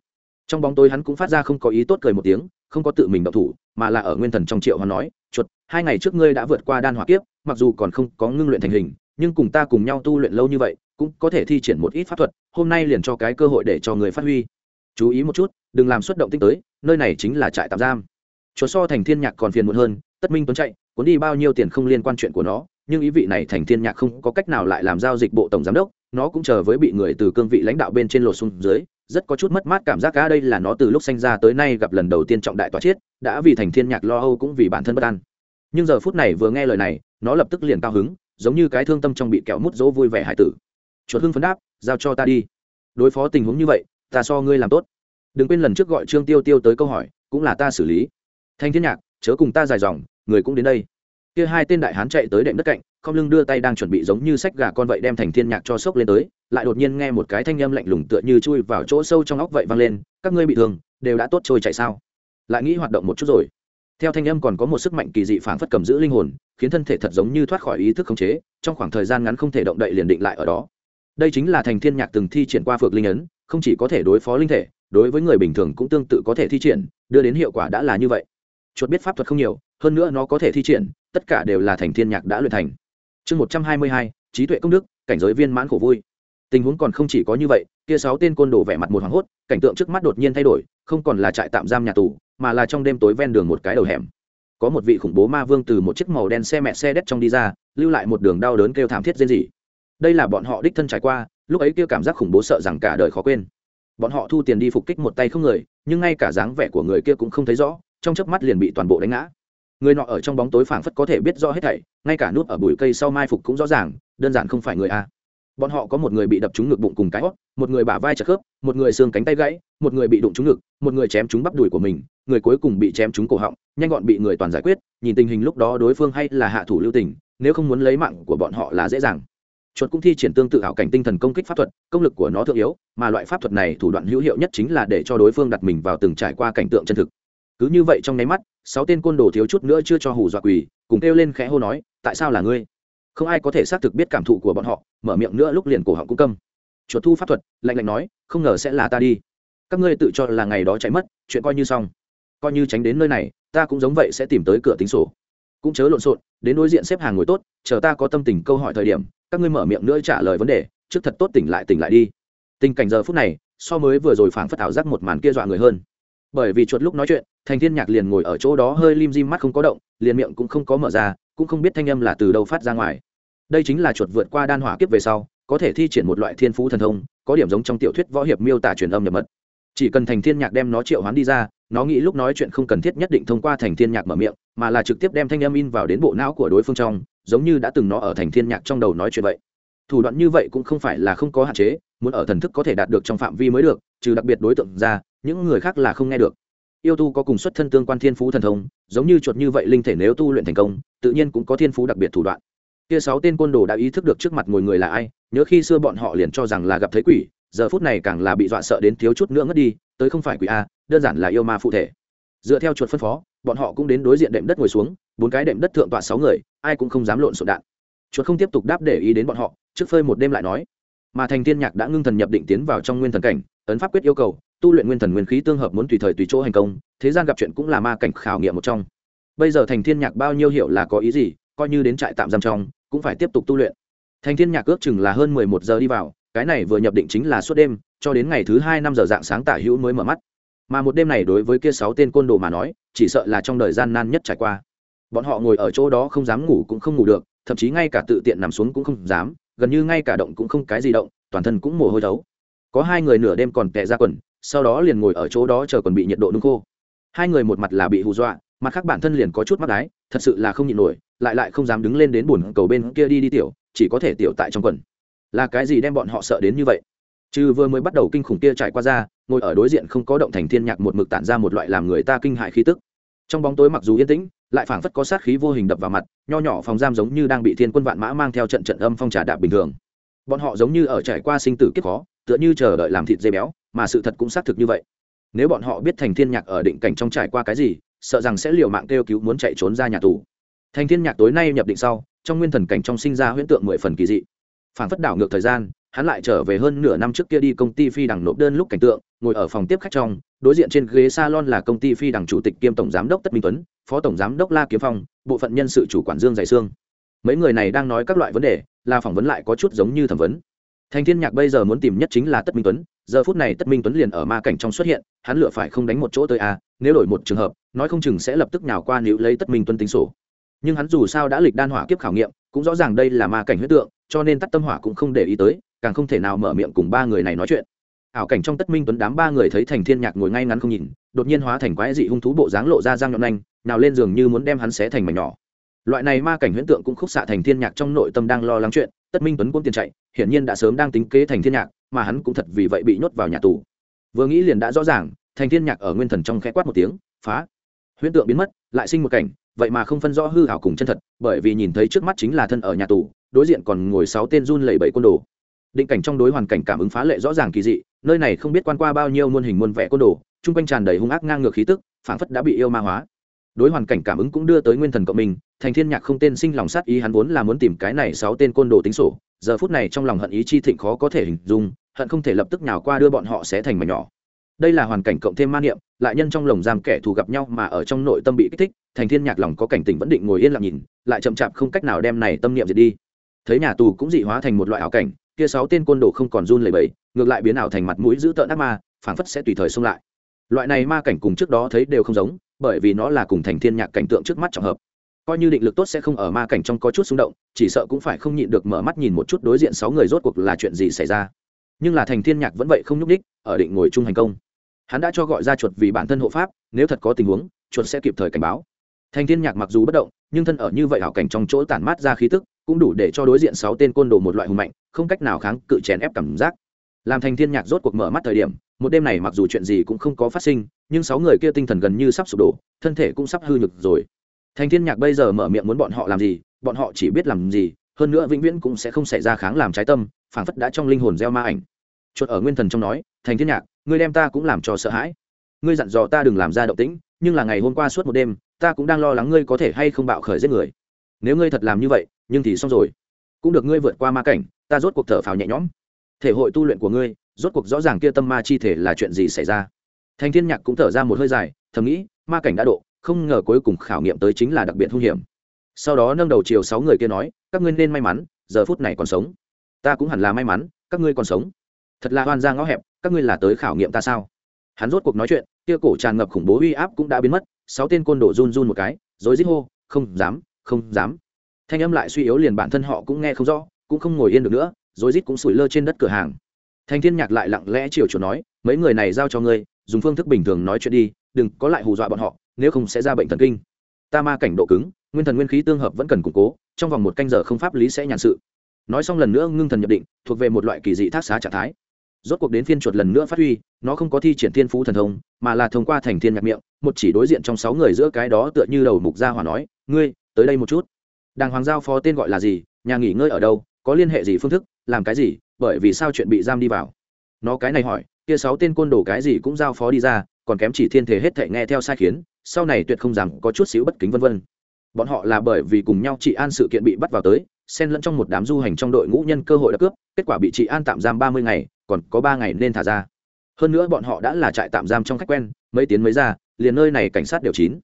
Trong bóng tối hắn cũng phát ra không có ý tốt cười một tiếng, không có tự mình động thủ, mà là ở nguyên thần trong triệu hắn nói, chuột, hai ngày trước ngươi đã vượt qua đan hỏa kiếp, mặc dù còn không có ngưng luyện thành hình, nhưng cùng ta cùng nhau tu luyện lâu như vậy, cũng có thể thi triển một ít pháp thuật, hôm nay liền cho cái cơ hội để cho người phát huy. Chú ý một chút, đừng làm xuất động tích tới, nơi này chính là trại tạm giam. Chuột so thành thiên nhạc còn phiền muộn hơn, tất minh tuấn chạy, cuốn đi bao nhiêu tiền không liên quan chuyện của nó nhưng ý vị này thành thiên nhạc không có cách nào lại làm giao dịch bộ tổng giám đốc, nó cũng chờ với bị người từ cương vị lãnh đạo bên trên lột xuống dưới, rất có chút mất mát cảm giác cá đây là nó từ lúc sinh ra tới nay gặp lần đầu tiên trọng đại tòa chiết, đã vì thành thiên nhạc lo âu cũng vì bản thân bất an. Nhưng giờ phút này vừa nghe lời này, nó lập tức liền cao hứng, giống như cái thương tâm trong bị kẹo mút dỗ vui vẻ hải tử. Chuột hưng phấn đáp, giao cho ta đi. Đối phó tình huống như vậy, ta so ngươi làm tốt. Đừng quên lần trước gọi trương tiêu tiêu tới câu hỏi, cũng là ta xử lý. Thanh thiên nhạc, chớ cùng ta dài dòng, người cũng đến đây kia hai tên đại hán chạy tới đệm đất cạnh, không lưng đưa tay đang chuẩn bị giống như sách gà con vậy đem thành thiên nhạc cho sốc lên tới, lại đột nhiên nghe một cái thanh âm lạnh lùng tựa như chui vào chỗ sâu trong óc vậy vang lên, các ngươi bị thương, đều đã tốt trôi chạy sao? Lại nghĩ hoạt động một chút rồi. Theo thanh âm còn có một sức mạnh kỳ dị phảng phất cầm giữ linh hồn, khiến thân thể thật giống như thoát khỏi ý thức khống chế, trong khoảng thời gian ngắn không thể động đậy liền định lại ở đó. Đây chính là thành thiên nhạc từng thi triển qua phược linh ấn, không chỉ có thể đối phó linh thể, đối với người bình thường cũng tương tự có thể thi triển, đưa đến hiệu quả đã là như vậy. Chuột biết pháp thuật không nhiều, hơn nữa nó có thể thi triển tất cả đều là thành thiên nhạc đã luyện thành. Chương một trăm hai mươi hai, trí tuệ công đức, cảnh giới viên mãn khổ vui. Tình huống còn không chỉ có như vậy, kia sáu tên côn đồ vẻ mặt một hoảng hốt, cảnh tượng trước mắt đột nhiên thay đổi, không còn là trại tạm giam nhà tù, mà là trong đêm tối ven đường một cái đầu hẻm. Có một vị khủng bố ma vương từ một chiếc màu đen xe mẹ xe đét trong đi ra, lưu lại một đường đau đớn kêu thảm thiết riêng gì đây là bọn họ đích thân trải qua, lúc ấy kia cảm giác khủng bố sợ rằng cả đời khó quên. Bọn họ thu tiền đi phục kích một tay không người, nhưng ngay cả dáng vẻ của người kia cũng không thấy rõ, trong chớp mắt liền bị toàn bộ đánh ngã người nọ ở trong bóng tối phảng phất có thể biết rõ hết thảy, ngay cả nút ở bụi cây sau mai phục cũng rõ ràng, đơn giản không phải người a. Bọn họ có một người bị đập trúng ngực bụng cùng cái hót, một người bả vai chật khớp, một người xương cánh tay gãy, một người bị đụng trúng ngực, một người chém trúng bắp đùi của mình, người cuối cùng bị chém trúng cổ họng, nhanh gọn bị người toàn giải quyết, nhìn tình hình lúc đó đối phương hay là hạ thủ lưu tình, nếu không muốn lấy mạng của bọn họ là dễ dàng. Chuột cũng thi triển tương tự ảo cảnh tinh thần công kích pháp thuật, công lực của nó thượng yếu, mà loại pháp thuật này thủ đoạn hữu hiệu nhất chính là để cho đối phương đặt mình vào từng trải qua cảnh tượng chân thực cứ như vậy trong nháy mắt, sáu tên côn đồ thiếu chút nữa chưa cho hù dọa quỳ, cùng kêu lên khẽ hô nói, tại sao là ngươi? Không ai có thể xác thực biết cảm thụ của bọn họ, mở miệng nữa lúc liền cổ họng cũng câm. Chuột thu pháp thuật, lạnh lạnh nói, không ngờ sẽ là ta đi. Các ngươi tự cho là ngày đó chạy mất, chuyện coi như xong. Coi như tránh đến nơi này, ta cũng giống vậy sẽ tìm tới cửa tính sổ. Cũng chớ lộn xộn, đến đối diện xếp hàng ngồi tốt, chờ ta có tâm tình câu hỏi thời điểm, các ngươi mở miệng nữa trả lời vấn đề, trước thật tốt tỉnh lại tỉnh lại đi. Tình cảnh giờ phút này, so mới vừa rồi phảng phất ảo giác một màn kia dọa người hơn bởi vì chuột lúc nói chuyện, thành thiên nhạc liền ngồi ở chỗ đó hơi lim dim mắt không có động, liền miệng cũng không có mở ra, cũng không biết thanh âm là từ đâu phát ra ngoài. Đây chính là chuột vượt qua đan hỏa kiếp về sau, có thể thi triển một loại thiên phú thần thông, có điểm giống trong tiểu thuyết võ hiệp miêu tả truyền âm nhập mật. Chỉ cần thành thiên nhạc đem nó triệu hoán đi ra, nó nghĩ lúc nói chuyện không cần thiết nhất định thông qua thành thiên nhạc mở miệng, mà là trực tiếp đem thanh âm in vào đến bộ não của đối phương trong, giống như đã từng nó ở thành thiên nhạc trong đầu nói chuyện vậy. Thủ đoạn như vậy cũng không phải là không có hạn chế muốn ở thần thức có thể đạt được trong phạm vi mới được, trừ đặc biệt đối tượng ra, những người khác là không nghe được. Yêu tu có cùng xuất thân tương quan thiên phú thần thông, giống như chuột như vậy linh thể nếu tu luyện thành công, tự nhiên cũng có thiên phú đặc biệt thủ đoạn. Kia sáu tên côn đồ đã ý thức được trước mặt ngồi người là ai, nhớ khi xưa bọn họ liền cho rằng là gặp thấy quỷ, giờ phút này càng là bị dọa sợ đến thiếu chút nữa ngất đi, tới không phải quỷ a, đơn giản là yêu ma phụ thể. Dựa theo chuột phân phó, bọn họ cũng đến đối diện đệm đất ngồi xuống, bốn cái đệm đất thượng tọa sáu người, ai cũng không dám lộn xộn đạn. Chuột không tiếp tục đáp để ý đến bọn họ, trước phơi một đêm lại nói mà thành thiên nhạc đã ngưng thần nhập định tiến vào trong nguyên thần cảnh, ấn pháp quyết yêu cầu, tu luyện nguyên thần nguyên khí tương hợp muốn tùy thời tùy chỗ hành công, thế gian gặp chuyện cũng là ma cảnh khảo nghiệm một trong. Bây giờ thành thiên nhạc bao nhiêu hiểu là có ý gì, coi như đến trại tạm giam trong, cũng phải tiếp tục tu luyện. Thành thiên nhạc ước chừng là hơn mười một giờ đi vào, cái này vừa nhập định chính là suốt đêm, cho đến ngày thứ hai năm giờ dạng sáng tả hữu mới mở mắt. Mà một đêm này đối với kia sáu tên côn đồ mà nói, chỉ sợ là trong đời gian nan nhất trải qua. Bọn họ ngồi ở chỗ đó không dám ngủ cũng không ngủ được, thậm chí ngay cả tự tiện nằm xuống cũng không dám gần như ngay cả động cũng không cái gì động, toàn thân cũng mồ hôi thấu. Có hai người nửa đêm còn tệ ra quần, sau đó liền ngồi ở chỗ đó chờ còn bị nhiệt độ nung khô. Hai người một mặt là bị hù dọa, mặt khác bản thân liền có chút mắc đái thật sự là không nhịn nổi, lại lại không dám đứng lên đến bùn cầu bên kia đi đi tiểu, chỉ có thể tiểu tại trong quần. Là cái gì đem bọn họ sợ đến như vậy? Chứ vừa mới bắt đầu kinh khủng kia trải qua ra, ngồi ở đối diện không có động thành thiên nhạc một mực tản ra một loại làm người ta kinh hại khí tức. Trong bóng tối mặc dù yên tĩnh lại phảng phất có sát khí vô hình đập vào mặt, nho nhỏ phòng giam giống như đang bị thiên quân vạn mã mang theo trận trận âm phong trà đạp bình thường. Bọn họ giống như ở trải qua sinh tử kiếp khó, tựa như chờ đợi làm thịt dây béo, mà sự thật cũng xác thực như vậy. Nếu bọn họ biết thành thiên nhạc ở định cảnh trong trải qua cái gì, sợ rằng sẽ liều mạng kêu cứu muốn chạy trốn ra nhà tù. Thành thiên nhạc tối nay nhập định sau, trong nguyên thần cảnh trong sinh ra huyễn tượng mười phần kỳ dị. Phản phất đảo ngược thời gian hắn lại trở về hơn nửa năm trước kia đi công ty phi đằng nộp đơn lúc cảnh tượng ngồi ở phòng tiếp khách trong đối diện trên ghế salon là công ty phi đằng chủ tịch kiêm tổng giám đốc tất minh tuấn phó tổng giám đốc la kiếm phong bộ phận nhân sự chủ quản dương dày sương. Mấy người này đang nói các loại vấn đề là phỏng vấn lại có chút giống như thẩm vấn. Thành thiên nhạc bây giờ muốn tìm nhất chính là tất minh tuấn giờ phút này tất minh tuấn liền ở ma cảnh trong xuất hiện hắn lựa phải không đánh một chỗ tới a à, nếu đổi một trường hợp nói không chừng sẽ lập tức nhào qua nếu lấy tất minh tuấn tính sổ. Nhưng hắn dù sao đã lịch đan hỏa kiếp khảo nghiệm cũng rõ ràng đây là ma cảnh huyết tượng cho nên tắt tâm hỏa cũng không để ý tới càng không thể nào mở miệng cùng ba người này nói chuyện. Ảo cảnh trong tất minh tuấn đám ba người thấy thành thiên nhạc ngồi ngay ngắn không nhìn, đột nhiên hóa thành quái dị hung thú bộ dáng lộ ra răng nhọn nhanh nào lên giường như muốn đem hắn xé thành mảnh nhỏ. Loại này ma cảnh huyễn tượng cũng khúc xạ thành thiên nhạc trong nội tâm đang lo lắng chuyện, tất minh tuấn cũng tiền chạy, hiển nhiên đã sớm đang tính kế thành thiên nhạc, mà hắn cũng thật vì vậy bị nhốt vào nhà tù. Vừa nghĩ liền đã rõ ràng, thành thiên nhạc ở nguyên thần trong khẽ quát một tiếng, phá! Huyễn tượng biến mất, lại sinh một cảnh, vậy mà không phân rõ hư hảo cùng chân thật, bởi vì nhìn thấy trước mắt chính là thân ở nhà tù, đối diện còn ngồi sáu tên run lẩy bẩy côn đồ định cảnh trong đối hoàn cảnh cảm ứng phá lệ rõ ràng kỳ dị, nơi này không biết quan qua bao nhiêu muôn hình muôn vẻ côn đồ, chung quanh tràn đầy hung ác ngang ngược khí tức, phảng phất đã bị yêu ma hóa. Đối hoàn cảnh cảm ứng cũng đưa tới nguyên thần cộng mình thành thiên nhạc không tên sinh lòng sát ý hắn vốn là muốn tìm cái này sáu tên côn đồ tính sổ, giờ phút này trong lòng hận ý chi thịnh khó có thể hình dung, hận không thể lập tức nhào qua đưa bọn họ sẽ thành mảnh nhỏ. Đây là hoàn cảnh cộng thêm ma niệm, lại nhân trong lồng giam kẻ thù gặp nhau mà ở trong nội tâm bị kích thích, thành thiên nhạc lòng có cảnh tỉnh vẫn định ngồi yên lặng nhìn, lại chậm chạp không cách nào đem này tâm niệm diệt đi. Thấy nhà tù cũng dị hóa thành một loại ảo cảnh kia sáu tên côn đồ không còn run lẩy bẩy, ngược lại biến ảo thành mặt mũi giữ tợn ác ma, phảng phất sẽ tùy thời xông lại. Loại này ma cảnh cùng trước đó thấy đều không giống, bởi vì nó là cùng thành thiên nhạc cảnh tượng trước mắt trọng hợp. Coi như định lực tốt sẽ không ở ma cảnh trong có chút xung động, chỉ sợ cũng phải không nhịn được mở mắt nhìn một chút đối diện sáu người rốt cuộc là chuyện gì xảy ra. Nhưng là thành thiên nhạc vẫn vậy không nhúc đích ở định ngồi chung hành công. Hắn đã cho gọi ra chuột vì bản thân hộ pháp, nếu thật có tình huống, chuột sẽ kịp thời cảnh báo. Thành thiên nhạc mặc dù bất động nhưng thân ở như vậy hảo cảnh trong chỗ tản mát ra khí tức, cũng đủ để cho đối diện sáu tên côn đồ một loại hùng mạnh, không cách nào kháng cự chèn ép cảm giác. Làm thành thiên nhạc rốt cuộc mở mắt thời điểm, một đêm này mặc dù chuyện gì cũng không có phát sinh, nhưng sáu người kia tinh thần gần như sắp sụp đổ, thân thể cũng sắp hư nhược rồi. Thành thiên nhạc bây giờ mở miệng muốn bọn họ làm gì, bọn họ chỉ biết làm gì, hơn nữa vĩnh viễn cũng sẽ không xảy ra kháng làm trái tâm, phảng phất đã trong linh hồn gieo ma ảnh. Chuột ở nguyên thần trong nói, thành thiên nhạc, ngươi đem ta cũng làm cho sợ hãi. Ngươi dặn dò ta đừng làm ra động tĩnh, nhưng là ngày hôm qua suốt một đêm ta cũng đang lo lắng ngươi có thể hay không bạo khởi giết người. Nếu ngươi thật làm như vậy, nhưng thì xong rồi. Cũng được ngươi vượt qua ma cảnh, ta rốt cuộc thở phào nhẹ nhõm. Thể hội tu luyện của ngươi, rốt cuộc rõ ràng kia tâm ma chi thể là chuyện gì xảy ra. Thành thiên nhạc cũng thở ra một hơi dài, thầm nghĩ, ma cảnh đã độ, không ngờ cuối cùng khảo nghiệm tới chính là đặc biệt hung hiểm. Sau đó nâng đầu chiều sáu người kia nói, các ngươi nên may mắn, giờ phút này còn sống. Ta cũng hẳn là may mắn, các ngươi còn sống. Thật là hoan ra ngõ hẹp, các ngươi là tới khảo nghiệm ta sao? Hắn rốt cuộc nói chuyện, kia cổ tràn ngập khủng bố uy áp cũng đã biến mất, sáu tên côn đồ run run một cái, rồi rít hô, không dám không dám. Thanh âm lại suy yếu liền bản thân họ cũng nghe không rõ, cũng không ngồi yên được nữa, rồi rít cũng sủi lơ trên đất cửa hàng. Thanh thiên nhạc lại lặng lẽ chiều chuột nói, mấy người này giao cho ngươi, dùng phương thức bình thường nói chuyện đi, đừng có lại hù dọa bọn họ, nếu không sẽ ra bệnh thần kinh. Ta ma cảnh độ cứng, nguyên thần nguyên khí tương hợp vẫn cần củng cố, trong vòng một canh giờ không pháp lý sẽ nhàn sự. Nói xong lần nữa ngưng thần nhập định, thuộc về một loại kỳ dị thác xá trạng thái rốt cuộc đến phiên chuột lần nữa phát huy, nó không có thi triển thiên phú thần thông, mà là thông qua thành thiên nhạc miệng, một chỉ đối diện trong sáu người giữa cái đó tựa như đầu mục gia hỏa nói, ngươi, tới đây một chút. Đàng hoàng giao phó tên gọi là gì, nhà nghỉ ngơi ở đâu, có liên hệ gì phương thức, làm cái gì, bởi vì sao chuyện bị giam đi vào. Nó cái này hỏi, kia sáu tên côn đồ cái gì cũng giao phó đi ra, còn kém chỉ thiên thể hết thệ nghe theo sai khiến, sau này tuyệt không rằng có chút xíu bất kính vân vân. Bọn họ là bởi vì cùng nhau chị an sự kiện bị bắt vào tới, xen lẫn trong một đám du hành trong đội ngũ nhân cơ hội đã cướp, kết quả bị chị an tạm giam ba mươi ngày còn có ba ngày nên thả ra. Hơn nữa bọn họ đã là trại tạm giam trong khách quen, mấy tiếng mới ra, liền nơi này cảnh sát đều chín.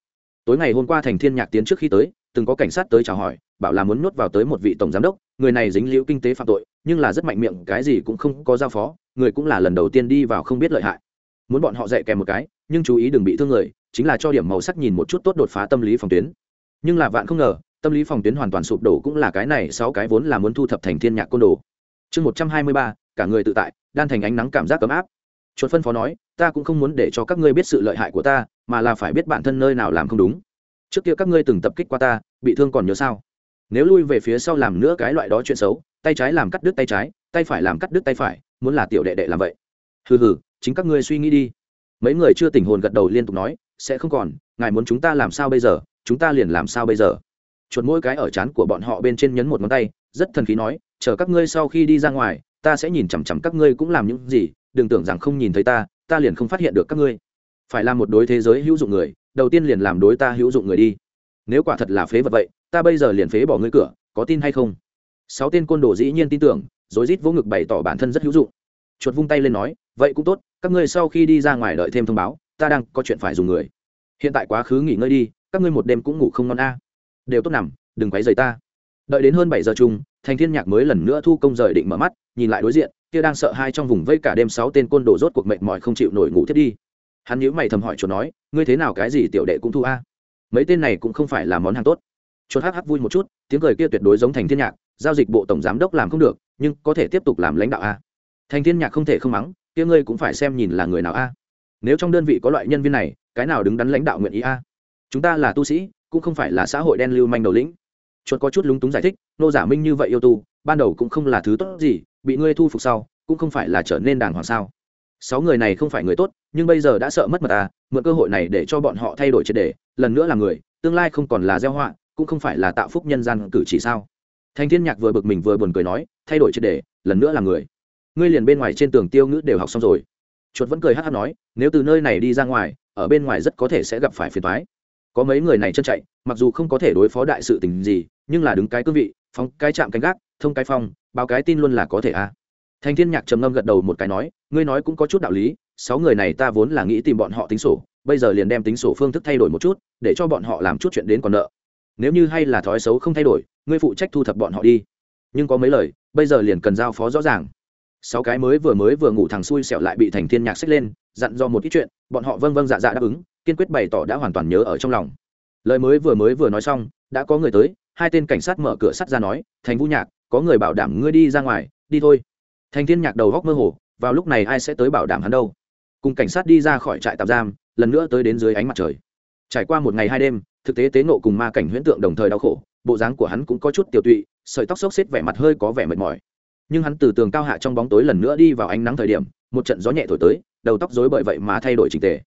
Tối ngày hôm qua thành thiên nhạc tiến trước khi tới, từng có cảnh sát tới chào hỏi, bảo là muốn nuốt vào tới một vị tổng giám đốc, người này dính liễu kinh tế phạm tội, nhưng là rất mạnh miệng, cái gì cũng không có giao phó, người cũng là lần đầu tiên đi vào không biết lợi hại. Muốn bọn họ dạy kèm một cái, nhưng chú ý đừng bị thương người, chính là cho điểm màu sắc nhìn một chút tốt đột phá tâm lý phòng tuyến. Nhưng là vạn không ngờ, tâm lý phòng tuyến hoàn toàn sụp đổ cũng là cái này, sáu cái vốn là muốn thu thập thành thiên nhạc côn đồ. Chương một trăm hai mươi ba, cả người tự tại đan thành ánh nắng cảm giác ấm áp. Chuột phân phó nói, ta cũng không muốn để cho các ngươi biết sự lợi hại của ta, mà là phải biết bản thân nơi nào làm không đúng. Trước kia các ngươi từng tập kích qua ta, bị thương còn nhớ sao? Nếu lui về phía sau làm nữa cái loại đó chuyện xấu, tay trái làm cắt đứt tay trái, tay phải làm cắt đứt tay phải, muốn là tiểu đệ đệ làm vậy. Hừ hừ, chính các ngươi suy nghĩ đi. Mấy người chưa tỉnh hồn gật đầu liên tục nói, sẽ không còn, ngài muốn chúng ta làm sao bây giờ, chúng ta liền làm sao bây giờ. Chuột mỗi cái ở chán của bọn họ bên trên nhấn một ngón tay, rất thần khí nói, chờ các ngươi sau khi đi ra ngoài ta sẽ nhìn chằm chằm các ngươi cũng làm những gì, đừng tưởng rằng không nhìn thấy ta ta liền không phát hiện được các ngươi. Phải làm một đối thế giới hữu dụng người, đầu tiên liền làm đối ta hữu dụng người đi. Nếu quả thật là phế vật vậy, ta bây giờ liền phế bỏ ngươi cửa, có tin hay không? Sáu tên côn đồ dĩ nhiên tin tưởng, rối rít vỗ ngực bày tỏ bản thân rất hữu dụng. Chuột vung tay lên nói, vậy cũng tốt, các ngươi sau khi đi ra ngoài đợi thêm thông báo, ta đang có chuyện phải dùng người. Hiện tại quá khứ nghỉ ngơi đi, các ngươi một đêm cũng ngủ không ngon a. Đều tốt nằm, đừng quấy rầy ta. Đợi đến hơn bảy giờ chung thành thiên nhạc mới lần nữa thu công rời định mở mắt, nhìn lại đối diện, kia đang sợ hai trong vùng vây cả đêm sáu tên côn đồ rốt cuộc mệnh mỏi không chịu nổi ngủ thiết đi. Hắn nhíu mày thầm hỏi chuột nói, ngươi thế nào cái gì tiểu đệ cũng thu a? Mấy tên này cũng không phải là món hàng tốt. Chuột hắc hắc vui một chút, tiếng cười kia tuyệt đối giống thành thiên nhạc, giao dịch bộ tổng giám đốc làm không được, nhưng có thể tiếp tục làm lãnh đạo a. Thành thiên nhạc không thể không mắng, kia ngươi cũng phải xem nhìn là người nào a? Nếu trong đơn vị có loại nhân viên này, cái nào đứng đắn lãnh đạo nguyện ý a? Chúng ta là tu sĩ, cũng không phải là xã hội đen lưu manh đầu lĩnh chuột có chút lúng túng giải thích, nô giả minh như vậy yêu tu, ban đầu cũng không là thứ tốt gì, bị ngươi thu phục sau, cũng không phải là trở nên đàng hoàng sao? Sáu người này không phải người tốt, nhưng bây giờ đã sợ mất mật à mượn cơ hội này để cho bọn họ thay đổi triệt đề, lần nữa là người, tương lai không còn là gieo họa, cũng không phải là tạo phúc nhân gian cử chỉ sao? Thanh thiên nhạc vừa bực mình vừa buồn cười nói, thay đổi triệt đề, lần nữa là người. Ngươi liền bên ngoài trên tường tiêu ngữ đều học xong rồi. Chuột vẫn cười hát hát nói, nếu từ nơi này đi ra ngoài, ở bên ngoài rất có thể sẽ gặp phải phiền toái có mấy người này chân chạy, mặc dù không có thể đối phó đại sự tình gì, nhưng là đứng cái cương vị, phóng cái chạm canh gác, thông cái phong, báo cái tin luôn là có thể a à. thành thiên nhạc trầm ngâm gật đầu một cái nói, ngươi nói cũng có chút đạo lý, sáu người này ta vốn là nghĩ tìm bọn họ tính sổ, bây giờ liền đem tính sổ phương thức thay đổi một chút, để cho bọn họ làm chút chuyện đến còn nợ. Nếu như hay là thói xấu không thay đổi, ngươi phụ trách thu thập bọn họ đi. Nhưng có mấy lời, bây giờ liền cần giao phó rõ ràng. Sáu cái mới vừa mới vừa ngủ thằng xui xẻo lại bị thành thiên nhạc xách lên, dặn do một ít chuyện, bọn họ vâng vâng dạ dạ đáp ứng kiên quyết bày tỏ đã hoàn toàn nhớ ở trong lòng. Lời mới vừa mới vừa nói xong, đã có người tới, hai tên cảnh sát mở cửa sắt ra nói, thành vũ nhạc, có người bảo đảm ngươi đi ra ngoài, đi thôi. Thành thiên nhạc đầu góc mơ hồ, vào lúc này ai sẽ tới bảo đảm hắn đâu? Cùng cảnh sát đi ra khỏi trại tạm giam, lần nữa tới đến dưới ánh mặt trời. Trải qua một ngày hai đêm, thực tế tế nộ cùng ma cảnh huyễn tượng đồng thời đau khổ, bộ dáng của hắn cũng có chút tiểu tụy, sợi tóc xốc xếp vẻ mặt hơi có vẻ mệt mỏi. Nhưng hắn từ tường cao hạ trong bóng tối lần nữa đi vào ánh nắng thời điểm, một trận gió nhẹ thổi tới, đầu tóc rối bởi vậy mà thay đổi trình tề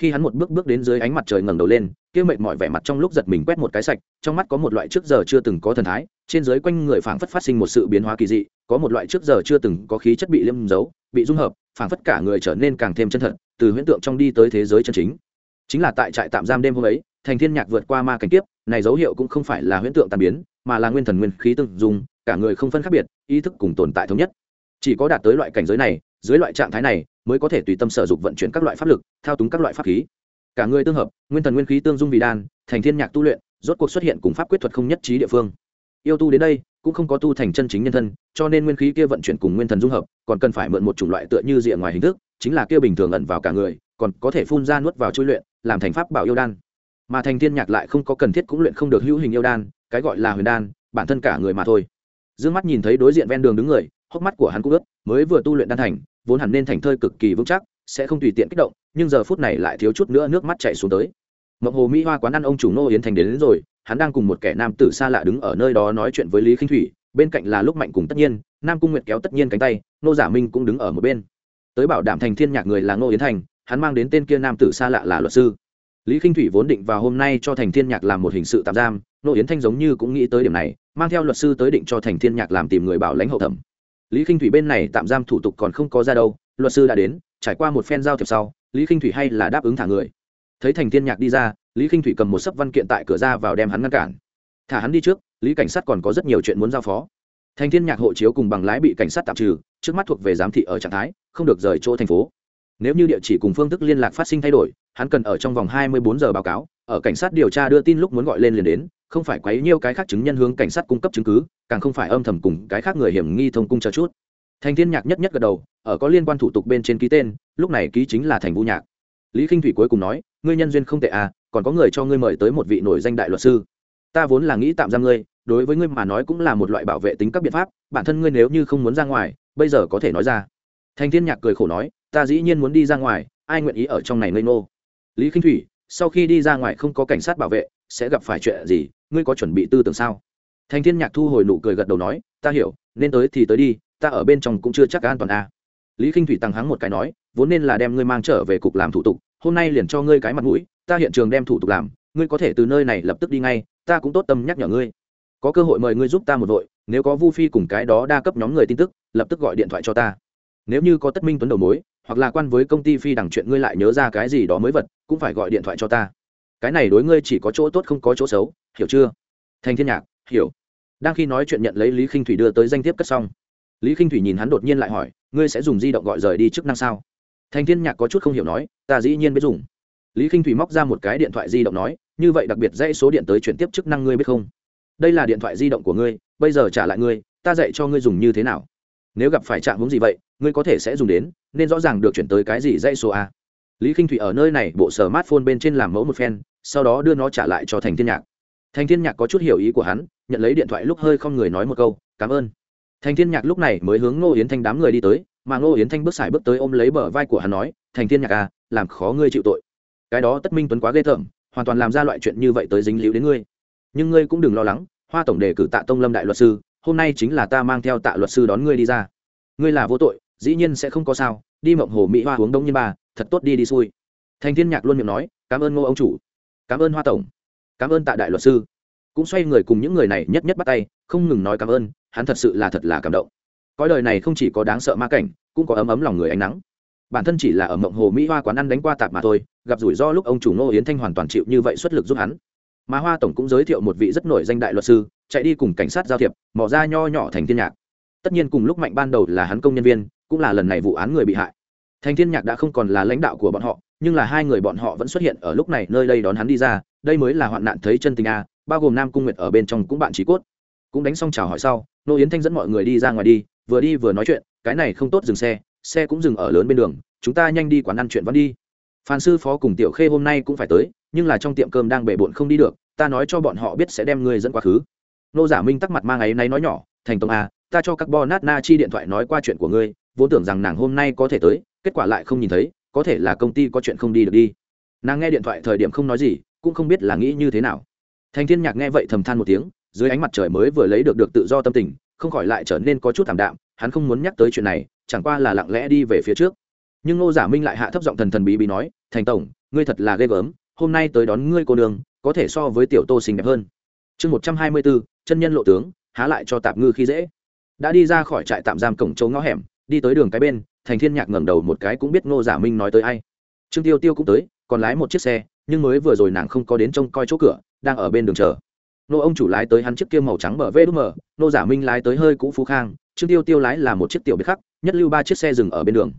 khi hắn một bước bước đến dưới ánh mặt trời ngẩng đầu lên, kia mệt mỏi vẻ mặt trong lúc giật mình quét một cái sạch, trong mắt có một loại trước giờ chưa từng có thần thái, trên dưới quanh người phảng phất phát sinh một sự biến hóa kỳ dị, có một loại trước giờ chưa từng có khí chất bị liêm giấu, bị dung hợp, phảng phất cả người trở nên càng thêm chân thật, từ huyễn tượng trong đi tới thế giới chân chính. Chính là tại trại tạm giam đêm hôm ấy, thành thiên nhạc vượt qua ma cảnh kiếp, này dấu hiệu cũng không phải là huyễn tượng tàn biến, mà là nguyên thần nguyên khí tương dùng cả người không phân khác biệt, ý thức cùng tồn tại thống nhất. Chỉ có đạt tới loại cảnh giới này, dưới loại trạng thái này mới có thể tùy tâm sở dục vận chuyển các loại pháp lực, thao túng các loại pháp khí. Cả người tương hợp, nguyên thần nguyên khí tương dung vì đan, thành thiên nhạc tu luyện, rốt cuộc xuất hiện cùng pháp quyết thuật không nhất trí địa phương. Yêu tu đến đây, cũng không có tu thành chân chính nhân thân, cho nên nguyên khí kia vận chuyển cùng nguyên thần dung hợp, còn cần phải mượn một chủng loại tựa như diện ngoài hình thức, chính là kia bình thường ẩn vào cả người, còn có thể phun ra nuốt vào chui luyện, làm thành pháp bảo yêu đan. Mà thành thiên nhạc lại không có cần thiết cũng luyện không được hữu hình yêu đan, cái gọi là huyền đan, bản thân cả người mà thôi. Dương mắt nhìn thấy đối diện ven đường đứng người, hốc mắt của hắn cũng ướt, mới vừa tu luyện đan thành vốn hẳn nên thành thơi cực kỳ vững chắc sẽ không tùy tiện kích động nhưng giờ phút này lại thiếu chút nữa nước mắt chảy xuống tới. Mộng hồ mỹ hoa quán ăn ông chủ nô yến thành đến, đến rồi hắn đang cùng một kẻ nam tử xa lạ đứng ở nơi đó nói chuyện với lý khinh thủy bên cạnh là lúc mạnh cùng tất nhiên nam cung nguyệt kéo tất nhiên cánh tay nô giả minh cũng đứng ở một bên. Tới bảo đảm thành thiên nhạc người là Nô yến thành hắn mang đến tên kia nam tử xa lạ là luật sư. Lý khinh thủy vốn định vào hôm nay cho thành thiên nhạc làm một hình sự tạm giam nô yến thanh giống như cũng nghĩ tới điểm này mang theo luật sư tới định cho thành thiên nhạc làm tìm người bảo lãnh hậu thẩm lý khinh thủy bên này tạm giam thủ tục còn không có ra đâu, luật sư đã đến, trải qua một phen giao thiệp sau, lý khinh thủy hay là đáp ứng thả người. Thấy thành thiên nhạc đi ra, lý khinh thủy cầm một sấp văn kiện tại cửa ra vào đem hắn ngăn cản. Thả hắn đi trước, lý cảnh sát còn có rất nhiều chuyện muốn giao phó. Thành thiên nhạc hộ chiếu cùng bằng lái bị cảnh sát tạm trừ, trước mắt thuộc về giám thị ở trạng thái, không được rời chỗ thành phố. Nếu như địa chỉ cùng phương thức liên lạc phát sinh thay đổi, hắn cần ở trong vòng 24 giờ báo cáo, ở cảnh sát điều tra đưa tin lúc muốn gọi lên liền đến không phải quấy nhiêu cái khác chứng nhân hướng cảnh sát cung cấp chứng cứ, càng không phải âm thầm cùng cái khác người hiểm nghi thông cung chờ chút. Thành thiên nhạc nhất nhất gật đầu, ở có liên quan thủ tục bên trên ký tên, lúc này ký chính là thành vũ nhạc. Lý k thủy cuối cùng nói, ngươi nhân duyên không tệ à còn có người cho ngươi mời tới một vị nổi danh đại luật sư. Ta vốn là nghĩ tạm giam ngươi, đối với ngươi mà nói cũng là một loại bảo vệ tính các biện pháp, bản thân ngươi nếu như không muốn ra ngoài, bây giờ có thể nói ra. Thành thiên nhạc cười khổ nói, ta dĩ nhiên muốn đi ra ngoài, ai nguyện ý ở trong này ngây ngô? Lý k thủy, sau khi đi ra ngoài không có cảnh sát bảo vệ sẽ gặp phải chuyện gì, ngươi có chuẩn bị tư tưởng sao? Thành thiên nhạc thu hồi nụ cười gật đầu nói, ta hiểu, nên tới thì tới đi, ta ở bên trong cũng chưa chắc an toàn à. lý khinh thủy tăng hắng một cái nói, vốn nên là đem ngươi mang trở về cục làm thủ tục, hôm nay liền cho ngươi cái mặt mũi, ta hiện trường đem thủ tục làm, ngươi có thể từ nơi này lập tức đi ngay, ta cũng tốt tâm nhắc nhở ngươi. Có cơ hội mời ngươi giúp ta một vội, nếu có vu phi cùng cái đó đa cấp nhóm người tin tức, lập tức gọi điện thoại cho ta. Nếu như có tất minh tuấn đầu mối, hoặc là quan với công ty phi đằng chuyện ngươi lại nhớ ra cái gì đó mới vật, cũng phải gọi điện thoại cho ta cái này đối ngươi chỉ có chỗ tốt không có chỗ xấu, hiểu chưa? Thành thiên nhạc, hiểu. Đang khi nói chuyện nhận lấy lý khinh thủy đưa tới danh thiếp cất xong. Lý khinh thủy nhìn hắn đột nhiên lại hỏi, ngươi sẽ dùng di động gọi rời đi chức năng sao? Thành thiên nhạc có chút không hiểu nói, ta dĩ nhiên biết dùng. Lý khinh thủy móc ra một cái điện thoại di động nói, như vậy đặc biệt dãy số điện tới chuyển tiếp chức năng ngươi biết không? Đây là điện thoại di động của ngươi, bây giờ trả lại ngươi, ta dạy cho ngươi dùng như thế nào? Nếu gặp phải trạng hướng gì vậy, ngươi có thể sẽ dùng đến, nên rõ ràng được chuyển tới cái gì dãy số a. Lý khinh thủy ở nơi này bộ sở smartphone bên trên làm mẫu một phen sau đó đưa nó trả lại cho thành thiên nhạc. Thành thiên nhạc có chút hiểu ý của hắn, nhận lấy điện thoại lúc hơi không người nói một câu, cảm ơn. Thành thiên nhạc lúc này mới hướng ngô yến thanh đám người đi tới, mà ngô yến thanh bước xài bước tới ôm lấy bờ vai của hắn nói, thành thiên nhạc à làm khó ngươi chịu tội. Cái đó tất minh tuấn quá ghê tởm, hoàn toàn làm ra loại chuyện như vậy tới dính líu đến ngươi. Nhưng ngươi cũng đừng lo lắng, hoa tổng đề cử tạ tông lâm đại luật sư, hôm nay chính là ta mang theo tạ luật sư đón ngươi đi ra. Ngươi là vô tội, dĩ nhiên sẽ không có sao, đi mộng hồ mỹ hoa uống đông như ba, thật tốt đi đi xui. Thành thiên nhạc luôn miệng nói, cảm ơn ngô ông chủ cảm ơn hoa tổng, cảm ơn tạ đại luật sư. Cũng xoay người cùng những người này nhất nhất bắt tay, không ngừng nói cảm ơn, hắn thật sự là thật là cảm động. Cõi đời này không chỉ có đáng sợ ma cảnh, cũng có ấm ấm lòng người ánh nắng. Bản thân chỉ là ở mộng hồ mỹ hoa quán ăn đánh qua tạp mà thôi, gặp rủi ro lúc ông chủ ngô yến thanh hoàn toàn chịu như vậy xuất lực giúp hắn. Mà hoa tổng cũng giới thiệu một vị rất nổi danh đại luật sư, chạy đi cùng cảnh sát giao thiệp mỏ ra nho nhỏ thành thiên nhạc. Tất nhiên cùng lúc mạnh ban đầu là hắn công nhân viên, cũng là lần này vụ án người bị hại. Thành thiên nhạc đã không còn là lãnh đạo của bọn họ nhưng là hai người bọn họ vẫn xuất hiện ở lúc này nơi đây đón hắn đi ra, đây mới là hoạn nạn thấy chân tình a, bao gồm nam cung nguyệt ở bên trong cũng bạn trí cốt. Cũng đánh xong chào hỏi sau, nô yến thanh dẫn mọi người đi ra ngoài đi, vừa đi vừa nói chuyện, cái này không tốt dừng xe xe cũng dừng ở lớn bên đường, chúng ta nhanh đi quán ăn chuyện vẫn đi. Phan sư phó cùng tiểu khê hôm nay cũng phải tới, nhưng là trong tiệm cơm đang bể bộn không đi được, ta nói cho bọn họ biết sẽ đem ngươi dẫn quá khứ. Nô giả minh tắc mặt mang ấy nay nói nhỏ, thành tổng à ta cho các bo nát na chi điện thoại nói qua chuyện của ngươi, vốn tưởng rằng nàng hôm nay có thể tới, kết quả lại không nhìn thấy có thể là công ty có chuyện không đi được đi. Nàng nghe điện thoại thời điểm không nói gì, cũng không biết là nghĩ như thế nào. Thành thiên nhạc nghe vậy thầm than một tiếng, dưới ánh mặt trời mới vừa lấy được được tự do tâm tình, không khỏi lại trở nên có chút thảm đạm, hắn không muốn nhắc tới chuyện này, chẳng qua là lặng lẽ đi về phía trước. Nhưng ngô giả minh lại hạ thấp giọng thần thần bí bí nói, thành tổng, ngươi thật là ghê gớm, hôm nay tới đón ngươi cô đường có thể so với tiểu tô xinh đẹp hơn. Chương một trăm hai mươi bốn, chân nhân lộ tướng, há lại cho tạp ngư khi dễ. Đã đi ra khỏi trại tạm giam cổng chỗ ngõ hẻm đi tới đường cái bên, thành thiên nhạc ngẩng đầu một cái cũng biết ngô giả minh nói tới ai. Trương tiêu tiêu cũng tới, còn lái một chiếc xe, nhưng mới vừa rồi nàng không có đến trông coi chỗ cửa, đang ở bên đường chờ. Nô ông chủ lái tới hắn chiếc kia màu trắng mở vê đúc mở nô giả minh lái tới hơi cũ phú khang, trương tiêu tiêu lái là một chiếc tiểu biệt khắc, nhất lưu ba chiếc xe dừng ở bên đường.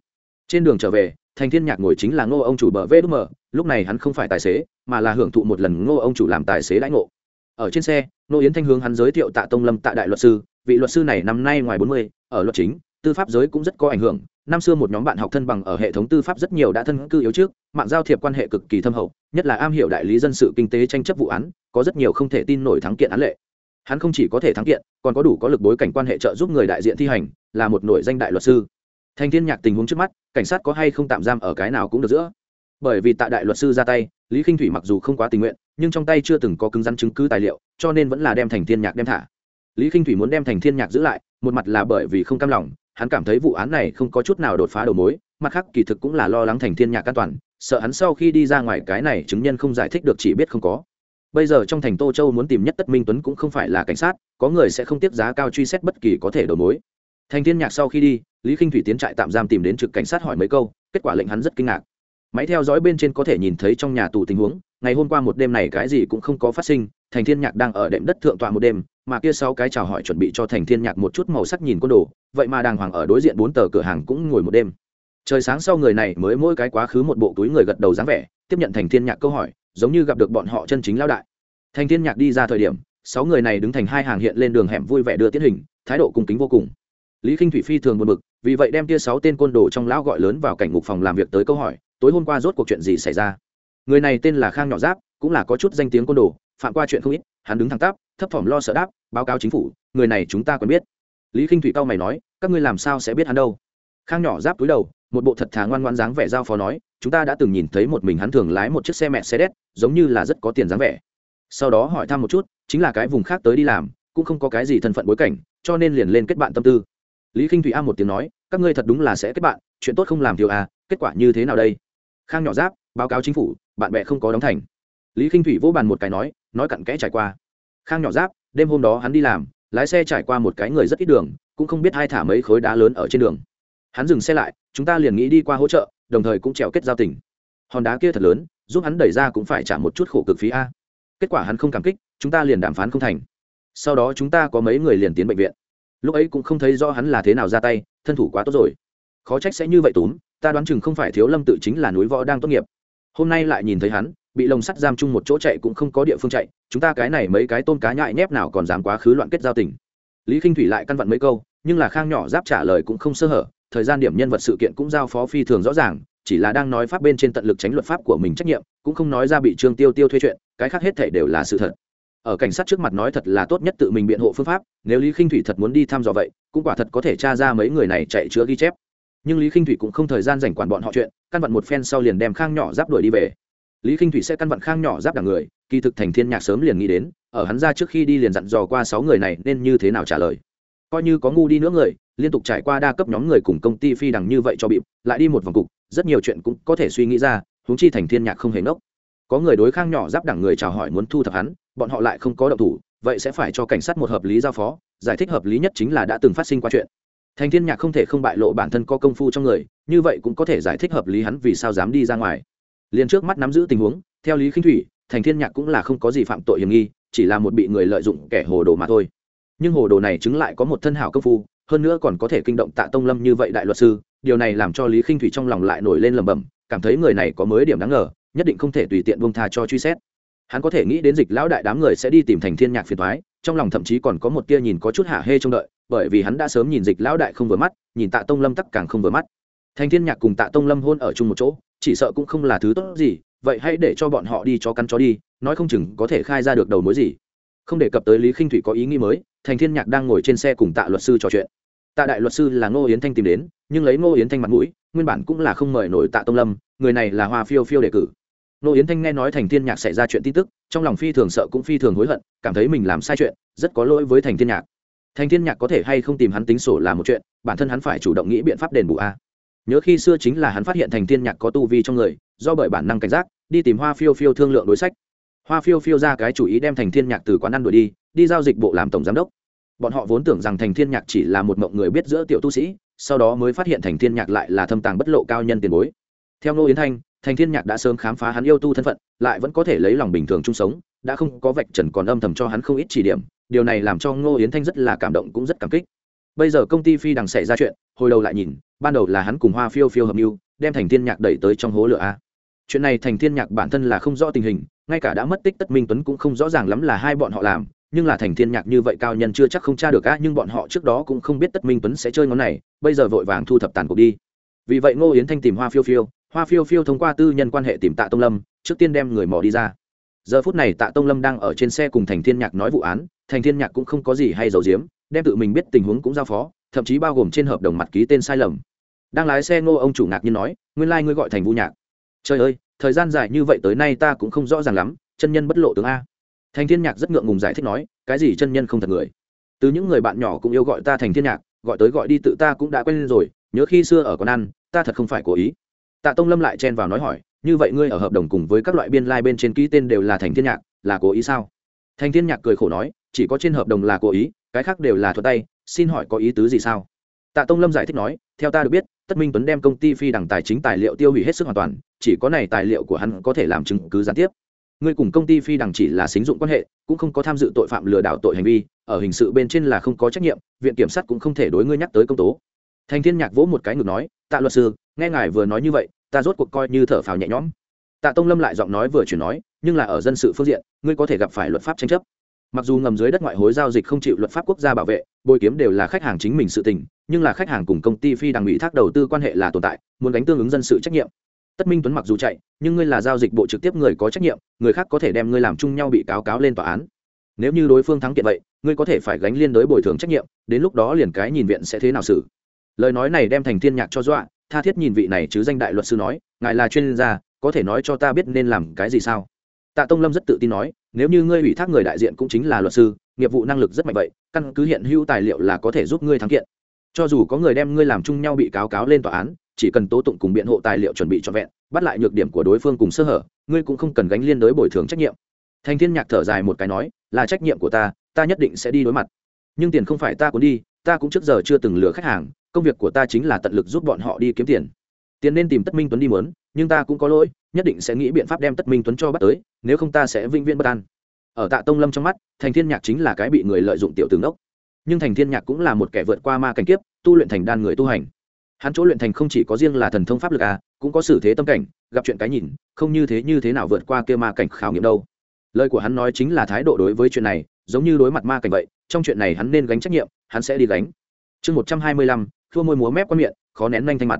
Trên đường trở về, thành thiên nhạc ngồi chính là ngô ông chủ bờ vê đúc mở lúc này hắn không phải tài xế, mà là hưởng thụ một lần ngô ông chủ làm tài xế lãnh ngộ. Ở trên xe nô yến thanh hướng hắn giới thiệu tạ tông lâm tạ đại luật sư, vị luật sư này năm nay ngoài bốn mươi, ở luật chính tư pháp giới cũng rất có ảnh hưởng. Năm xưa một nhóm bạn học thân bằng ở hệ thống tư pháp rất nhiều đã thân cư yếu trước, mạng giao thiệp quan hệ cực kỳ thâm hậu, nhất là am hiểu đại lý dân sự kinh tế tranh chấp vụ án, có rất nhiều không thể tin nổi thắng kiện án lệ. Hắn không chỉ có thể thắng kiện, còn có đủ có lực bối cảnh quan hệ trợ giúp người đại diện thi hành, là một nổi danh đại luật sư. Thanh thiên nhạc tình huống trước mắt, cảnh sát có hay không tạm giam ở cái nào cũng được giữa. Bởi vì tại đại luật sư ra tay, lý k thủy mặc dù không quá tình nguyện, nhưng trong tay chưa từng có cứng rắn chứng cứ tài liệu, cho nên vẫn là đem thành thiên nhạc đem thả. Lý k thủy muốn đem thành thiên nhạc giữ lại một mặt là bởi vì không cam lòng, hắn cảm thấy vụ án này không có chút nào đột phá đầu mối, mặt khác kỳ thực cũng là lo lắng thành thiên nhạc an toàn, sợ hắn sau khi đi ra ngoài cái này chứng nhân không giải thích được chỉ biết không có. Bây giờ trong thành tô châu muốn tìm nhất tất minh tuấn cũng không phải là cảnh sát, có người sẽ không tiếp giá cao truy xét bất kỳ có thể đầu mối. Thành thiên nhạc sau khi đi, lý k thủy tiến trại tạm giam tìm đến trực cảnh sát hỏi mấy câu, kết quả lệnh hắn rất kinh ngạc. Máy theo dõi bên trên có thể nhìn thấy trong nhà tù tình huống, ngày hôm qua một đêm này cái gì cũng không có phát sinh, thành thiên nhạc đang ở đệm đất thượng tọa một đêm mà kia sáu cái chào hỏi chuẩn bị cho thành thiên nhạc một chút màu sắc nhìn quân đồ, vậy mà đàng hoàng ở đối diện bốn tờ cửa hàng cũng ngồi một đêm. Trời sáng sau người này mới mỗi cái quá khứ một bộ túi người gật đầu dáng vẻ, tiếp nhận thành thiên nhạc câu hỏi, giống như gặp được bọn họ chân chính lao đại. Thành thiên nhạc đi ra thời điểm, sáu người này đứng thành hai hàng hiện lên đường hẻm vui vẻ đưa tiết hình, thái độ cung kính vô cùng. Lý k thủy phi thường buồn bực, vì vậy đem kia sáu tên côn đồ trong lão gọi lớn vào cảnh ngục phòng làm việc tới câu hỏi, tối hôm qua rốt cuộc chuyện gì xảy ra? Người này tên là khang nhỏ giáp, cũng là có chút danh tiếng côn đồ, phạm qua chuyện không ít, hắn đứng thẳng tắp thấp thỏm lo sợ đáp, báo cáo chính phủ, người này chúng ta quen biết. Lý k i n h thủy cao mày nói, các ngươi làm sao sẽ biết hắn đâu? Khang nhỏ giáp túi đầu, một bộ thật thà ngoan ngoan dáng vẻ giao phó nói, chúng ta đã từng nhìn thấy một mình hắn thường lái một chiếc xe mẹ xe đét giống như là rất có tiền dáng vẻ. Sau đó hỏi thăm một chút, chính là cái vùng khác tới đi làm, cũng không có cái gì thân phận bối cảnh, cho nên liền lên kết bạn tâm tư. Lý k i n h thủy a một tiếng nói, các ngươi thật đúng là sẽ kết bạn, chuyện tốt không làm thiếu à kết quả như thế nào đây? Khang nhỏ giáp, báo cáo chính phủ, bạn bè không có đóng thành. Lý k i n h thủy vỗ bàn một cái nói nói cặn kẽ trải qua khang nhỏ giáp, đêm hôm đó hắn đi làm, lái xe trải qua một cái người rất ít đường, cũng không biết hai thả mấy khối đá lớn ở trên đường. Hắn dừng xe lại, chúng ta liền nghĩ đi qua hỗ trợ, đồng thời cũng trèo kết giao tình. Hòn đá kia thật lớn, giúp hắn đẩy ra cũng phải trả một chút khổ cực phí a. Kết quả hắn không cảm kích, chúng ta liền đàm phán không thành. Sau đó chúng ta có mấy người liền tiến bệnh viện. Lúc ấy cũng không thấy rõ hắn là thế nào ra tay, thân thủ quá tốt rồi. Khó trách sẽ như vậy túm, ta đoán chừng không phải thiếu lâm tự chính là núi võ đang tốt nghiệp. Hôm nay lại nhìn thấy hắn bị lồng sắt giam chung một chỗ chạy cũng không có địa phương chạy, chúng ta cái này mấy cái tôm cá nhại nhép nào còn dám quá khứ loạn kết giao tình. Lý k i n h thủy lại căn vặn mấy câu, nhưng là khang nhỏ giáp trả lời cũng không sơ hở, thời gian điểm nhân vật sự kiện cũng giao phó phi thường rõ ràng, chỉ là đang nói pháp bên trên tận lực tránh luật pháp của mình trách nhiệm, cũng không nói ra bị trương tiêu tiêu thuê chuyện, cái khác hết thể đều là sự thật. Ở cảnh sát trước mặt nói thật là tốt nhất tự mình biện hộ phương pháp, nếu lý k i n h thủy thật muốn đi thăm dò vậy, cũng quả thật có thể tra ra mấy người này chạy chữa ghi chép. Nhưng lý k i n h thủy cũng không thời gian dành quản bọn họ chuyện, căn vặn một phen sau liền đem khang nhỏ giáp đuổi đi về lý k i n h thủy sẽ căn vận khang nhỏ giáp đảng người, kỳ thực thành thiên nhạc sớm liền nghĩ đến, ở hắn ra trước khi đi liền dặn dò qua sáu người này nên như thế nào trả lời. Coi như có ngu đi nữa người, liên tục trải qua đa cấp nhóm người cùng công ty phi đằng như vậy cho bịp, lại đi một vòng cục, rất nhiều chuyện cũng có thể suy nghĩ ra, huống chi thành thiên nhạc không hề ngốc. Có người đối khang nhỏ giáp đảng người chào hỏi muốn thu thập hắn, bọn họ lại không có động thủ, vậy sẽ phải cho cảnh sát một hợp lý giao phó, giải thích hợp lý nhất chính là đã từng phát sinh qua chuyện. Thành thiên nhạc không thể không bại lộ bản thân có công phu trong người, như vậy cũng có thể giải thích hợp lý hắn vì sao dám đi ra ngoài liền trước mắt nắm giữ tình huống, theo lý khinh thủy, thành thiên nhạc cũng là không có gì phạm tội hiểm nghi, chỉ là một bị người lợi dụng kẻ hồ đồ mà thôi. Nhưng hồ đồ này chứng lại có một thân hảo công phu, hơn nữa còn có thể kinh động tạ tông lâm như vậy đại luật sư, điều này làm cho lý khinh thủy trong lòng lại nổi lên lẩm bẩm, cảm thấy người này có mới điểm đáng ngờ, nhất định không thể tùy tiện buông tha cho truy xét. Hắn có thể nghĩ đến dịch lão đại đám người sẽ đi tìm thành thiên nhạc phiền thoái trong lòng thậm chí còn có một tia nhìn có chút hạ hê trông đợi, bởi vì hắn đã sớm nhìn dịch lão đại không vừa mắt, nhìn tạ tông lâm tắc càng không vừa mắt. Thành thiên nhạc cùng tạ tông lâm hôn ở chung một chỗ chỉ sợ cũng không là thứ tốt gì, vậy hãy để cho bọn họ đi cho căn chó đi, nói không chừng có thể khai ra được đầu mối gì. Không đề cập tới lý khinh thủy có ý nghĩ mới, thành thiên nhạc đang ngồi trên xe cùng tạ luật sư trò chuyện. Tạ đại luật sư là ngô yến thanh tìm đến, nhưng lấy ngô yến thanh mặt mũi, nguyên bản cũng là không mời nổi tạ tông lâm, người này là hoa phiêu phiêu đề cử. Ngô yến thanh nghe nói thành thiên nhạc xảy ra chuyện tin tức, trong lòng phi thường sợ cũng phi thường hối hận, cảm thấy mình làm sai chuyện, rất có lỗi với thành thiên nhạc. Thành thiên nhạc có thể hay không tìm hắn tính sổ là một chuyện, bản thân hắn phải chủ động nghĩ biện pháp đền bù a nhớ khi xưa chính là hắn phát hiện thành thiên nhạc có tu vi trong người, do bởi bản năng cảnh giác, đi tìm hoa phiêu phiêu thương lượng đối sách. Hoa phiêu phiêu ra cái chủ ý đem thành thiên nhạc từ quán ăn đuổi đi đi giao dịch bộ làm tổng giám đốc. Bọn họ vốn tưởng rằng thành thiên nhạc chỉ là một mộng người biết giữa tiểu tu sĩ, sau đó mới phát hiện thành thiên nhạc lại là thâm tàng bất lộ cao nhân tiền bối. Theo ngô yến thanh, thành thiên nhạc đã sớm khám phá hắn yêu tu thân phận, lại vẫn có thể lấy lòng bình thường chung sống, đã không có vạch trần còn âm thầm cho hắn không ít chỉ điểm, điều này làm cho ngô yến thanh rất là cảm động cũng rất cảm kích bây giờ công ty phi đằng xảy ra chuyện, hồi đầu lại nhìn, ban đầu là hắn cùng hoa phiêu phiêu hợp mưu, đem thành thiên nhạc đẩy tới trong hố lửa a. Chuyện này thành thiên nhạc bản thân là không rõ tình hình, ngay cả đã mất tích tất minh tuấn cũng không rõ ràng lắm là hai bọn họ làm, nhưng là thành thiên nhạc như vậy cao nhân chưa chắc không tra được a, nhưng bọn họ trước đó cũng không biết tất minh tuấn sẽ chơi ngón này, bây giờ vội vàng thu thập tàn cuộc đi. Vì vậy ngô yến thanh tìm hoa phiêu phiêu, hoa phiêu phiêu thông qua tư nhân quan hệ tìm tạ tông lâm, trước tiên đem người mò đi ra. Giờ phút này tạ tông lâm đang ở trên xe cùng thành thiên nhạc nói vụ án, thành thiên nhạc cũng không có gì hay giấu giếm đem tự mình biết tình huống cũng giao phó, thậm chí bao gồm trên hợp đồng mặt ký tên sai lầm. Đang lái xe ngô ông chủ ngạc nhiên nói, nguyên lai、like、ngươi gọi thành vu nhạc. Trời ơi, thời gian dài như vậy tới nay ta cũng không rõ ràng lắm, chân nhân bất lộ tướng a. Thành thiên nhạc rất ngượng ngùng giải thích nói, cái gì chân nhân không thật người? Từ những người bạn nhỏ cũng yêu gọi ta thành thiên nhạc, gọi tới gọi đi tự ta cũng đã quen lên rồi, nhớ khi xưa ở quán ăn, ta thật không phải cố ý. Tạ tông lâm lại chen vào nói hỏi, như vậy ngươi ở hợp đồng cùng với các loại biên lai、like、bên trên ký tên đều là thành thiên nhạc, là cố ý sao? Thành thiên nhạc cười khổ nói, chỉ có trên hợp đồng là cố ý cái khác đều là thuật tay, xin hỏi có ý tứ gì sao? Tạ tông lâm giải thích nói, theo ta được biết, tất minh tuấn đem công ty phi đằng tài chính tài liệu tiêu hủy hết sức hoàn toàn, chỉ có này tài liệu của hắn có thể làm chứng cứ gián tiếp. Ngươi cùng công ty phi đằng chỉ là xính dụng quan hệ, cũng không có tham dự tội phạm lừa đảo tội hành vi, ở hình sự bên trên là không có trách nhiệm, viện kiểm sát cũng không thể đối ngươi nhắc tới công tố. Thành thiên nhạc vỗ một cái ngược nói, tạ luật sư, nghe ngài vừa nói như vậy, ta rốt cuộc coi như thở phào nhẹ nhõm. Tạ tông lâm lại giọng nói vừa chuyển nói, nhưng là ở dân sự phương diện, ngươi có thể gặp phải luật pháp tranh chấp mặc dù ngầm dưới đất ngoại hối giao dịch không chịu luật pháp quốc gia bảo vệ, bồi kiếm đều là khách hàng chính mình sự tình, nhưng là khách hàng cùng công ty phi đằng ủy thác đầu tư quan hệ là tồn tại, muốn đánh tương ứng dân sự trách nhiệm. Tất minh tuấn mặc dù chạy, nhưng ngươi là giao dịch bộ trực tiếp người có trách nhiệm, người khác có thể đem ngươi làm chung nhau bị cáo cáo lên tòa án. Nếu như đối phương thắng kiện vậy, ngươi có thể phải gánh liên đối bồi thường trách nhiệm, đến lúc đó liền cái nhìn viện sẽ thế nào xử. Lời nói này đem thành thiên nhạc cho dọa, tha thiết nhìn vị này chứ danh đại luật sư nói, ngài là chuyên gia, có thể nói cho ta biết nên làm cái gì sao? Tạ tông lâm rất tự tin nói, nếu như ngươi ủy thác người đại diện cũng chính là luật sư, nghiệp vụ năng lực rất mạnh vậy, căn cứ hiện hữu tài liệu là có thể giúp ngươi thắng kiện. Cho dù có người đem ngươi làm chung nhau bị cáo cáo lên tòa án, chỉ cần tố tụng cùng biện hộ tài liệu chuẩn bị cho vẹn, bắt lại nhược điểm của đối phương cùng sơ hở, ngươi cũng không cần gánh liên đối bồi thường trách nhiệm. Thành thiên nhạc thở dài một cái nói, là trách nhiệm của ta ta nhất định sẽ đi đối mặt. Nhưng tiền không phải ta cuốn đi, ta cũng trước giờ chưa từng lừa khách hàng, công việc của ta chính là tận lực giúp bọn họ đi kiếm tiền. Tiền nên tìm tất minh tuấn đi mớn, nhưng ta cũng có lỗi nhất định sẽ nghĩ biện pháp đem tất minh tuấn cho bắt tới, nếu không ta sẽ vĩnh viễn bất an. Ở tạ tông lâm trong mắt, thành thiên nhạc chính là cái bị người lợi dụng tiểu tướng đốc nhưng thành thiên nhạc cũng là một kẻ vượt qua ma cảnh kiếp, tu luyện thành đan người tu hành. Hắn chỗ luyện thành không chỉ có riêng là thần thông pháp lực à cũng có xử thế tâm cảnh, gặp chuyện cái nhìn, không như thế như thế nào vượt qua kia ma cảnh khảo nghiệm đâu. Lời của hắn nói chính là thái độ đối với chuyện này, giống như đối mặt ma cảnh vậy, trong chuyện này hắn nên gánh trách nhiệm, hắn sẽ đi gánh. Chương một trăm hai mươi lăm thua môi múa mép qua miệng, khó nén nhanh thanh mặt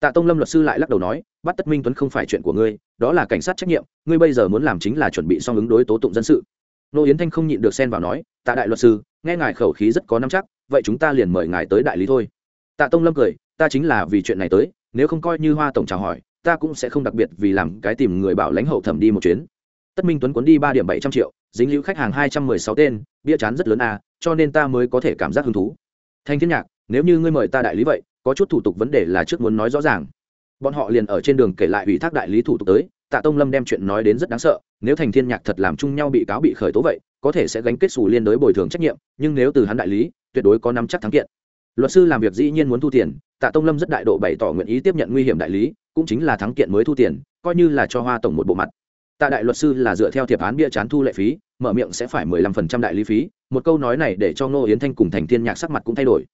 tạ tông lâm luật sư lại lắc đầu nói bắt tất minh tuấn không phải chuyện của ngươi, đó là cảnh sát trách nhiệm, ngươi bây giờ muốn làm chính là chuẩn bị xong ứng đối tố tụng dân sự. Nô yến thanh không nhịn được xen vào nói, tạ đại luật sư, nghe ngài khẩu khí rất có năm chắc, vậy chúng ta liền mời ngài tới đại lý thôi. Tạ tông lâm cười, ta chính là vì chuyện này tới, nếu không coi như hoa tổng chào hỏi, ta cũng sẽ không đặc biệt vì làm cái tìm người bảo lãnh hậu thẩm đi một chuyến. Tất minh tuấn cuốn đi ba điểm bảy trăm triệu, dính lưu khách hàng hai trăm mười sáu tên, bia chán rất lớn à cho nên ta mới có thể cảm giác hứng thú. Thanh thiên nhạc, nếu như ngươi mời ta đại lý vậy có chút thủ tục vấn đề là trước muốn nói rõ ràng. Bọn họ liền ở trên đường kể lại ủy thác đại lý thủ tục tới, tạ tông lâm đem chuyện nói đến rất đáng sợ, nếu thành thiên nhạc thật làm chung nhau bị cáo bị khởi tố vậy, có thể sẽ gánh kết xù liên đối bồi thường trách nhiệm, nhưng nếu từ hắn đại lý, tuyệt đối có nắm chắc thắng kiện. Luật sư làm việc dĩ nhiên muốn thu tiền, tạ tông lâm rất đại độ bày tỏ nguyện ý tiếp nhận nguy hiểm đại lý, cũng chính là thắng kiện mới thu tiền, coi như là cho hoa tổng một bộ mặt. Tạ đại luật sư là dựa theo thiệp án bia chán thu lệ phí, mở miệng sẽ phải mười lăm phần trăm đại lý phí, một câu nói này để cho ngô yến thanh cùng thành thiên nhạc sắc mặt cũng thay đổi.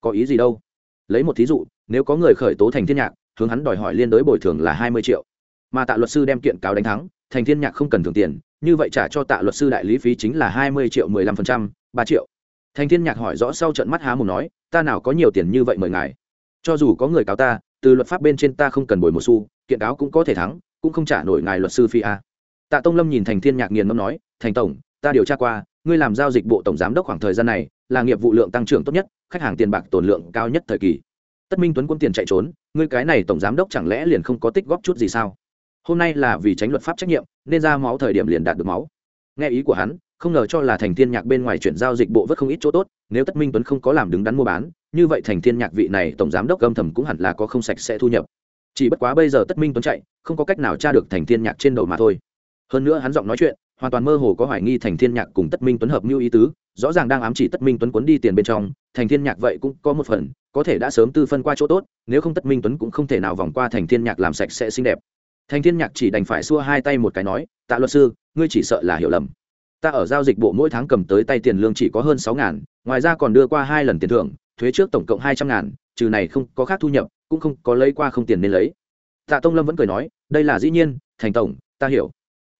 Có ý gì đâu? Lấy một thí dụ, nếu có người khởi tố thành thiên nhạc, hướng hắn đòi hỏi liên đối bồi thường là hai mươi triệu. Mà tạ luật sư đem kiện cáo đánh thắng, thành thiên nhạc không cần thưởng tiền, như vậy trả cho tạ luật sư đại lý phí chính là hai mươi triệu mười lăm phần trăm, ba triệu. Thành thiên nhạc hỏi rõ sau trận mắt há mồm nói, ta nào có nhiều tiền như vậy mời ngài? Cho dù có người cáo ta, từ luật pháp bên trên ta không cần bồi một xu, kiện cáo cũng có thể thắng, cũng không trả nổi ngài luật sư phi a. Tạ tông lâm nhìn thành thiên nhạc nghiền ngâm nói, thành tổng, ta điều tra qua ngươi làm giao dịch bộ tổng giám đốc khoảng thời gian này là nghiệp vụ lượng tăng trưởng tốt nhất, khách hàng tiền bạc tồn lượng cao nhất thời kỳ. Tất minh tuấn quân tiền chạy trốn, ngươi cái này tổng giám đốc chẳng lẽ liền không có tích góp chút gì sao? Hôm nay là vì tránh luật pháp trách nhiệm, nên ra máu thời điểm liền đạt được máu. Nghe ý của hắn, không ngờ cho là thành thiên nhạc bên ngoài chuyển giao dịch bộ vất không ít chỗ tốt, nếu tất minh tuấn không có làm đứng đắn mua bán, như vậy thành thiên nhạc vị này tổng giám đốc âm thầm cũng hẳn là có không sạch sẽ thu nhập. Chỉ bất quá bây giờ tất minh tuấn chạy, không có cách nào tra được thành thiên nhạc trên đầu mà thôi. Hơn nữa hắn giọng nói chuyện hoàn toàn mơ hồ có hoài nghi thành thiên nhạc cùng tất minh tuấn hợp mưu ý tứ, rõ ràng đang ám chỉ tất minh tuấn cuốn đi tiền bên trong, thành thiên nhạc vậy cũng có một phần, có thể đã sớm tư phân qua chỗ tốt, nếu không tất minh tuấn cũng không thể nào vòng qua thành thiên nhạc làm sạch sẽ xinh đẹp. Thành thiên nhạc chỉ đành phải xua hai tay một cái nói, tạ luật sư, ngươi chỉ sợ là hiểu lầm. Ta ở giao dịch bộ mỗi tháng cầm tới tay tiền lương chỉ có hơn sáu ngàn, ngoài ra còn đưa qua hai lần tiền thưởng, thuế trước tổng cộng hai trăm ngàn, trừ này không có khác thu nhập, cũng không có lấy qua không tiền nên lấy. Tạ tông lâm vẫn cười nói, đây là dĩ nhiên, thành tổng, ta hiểu.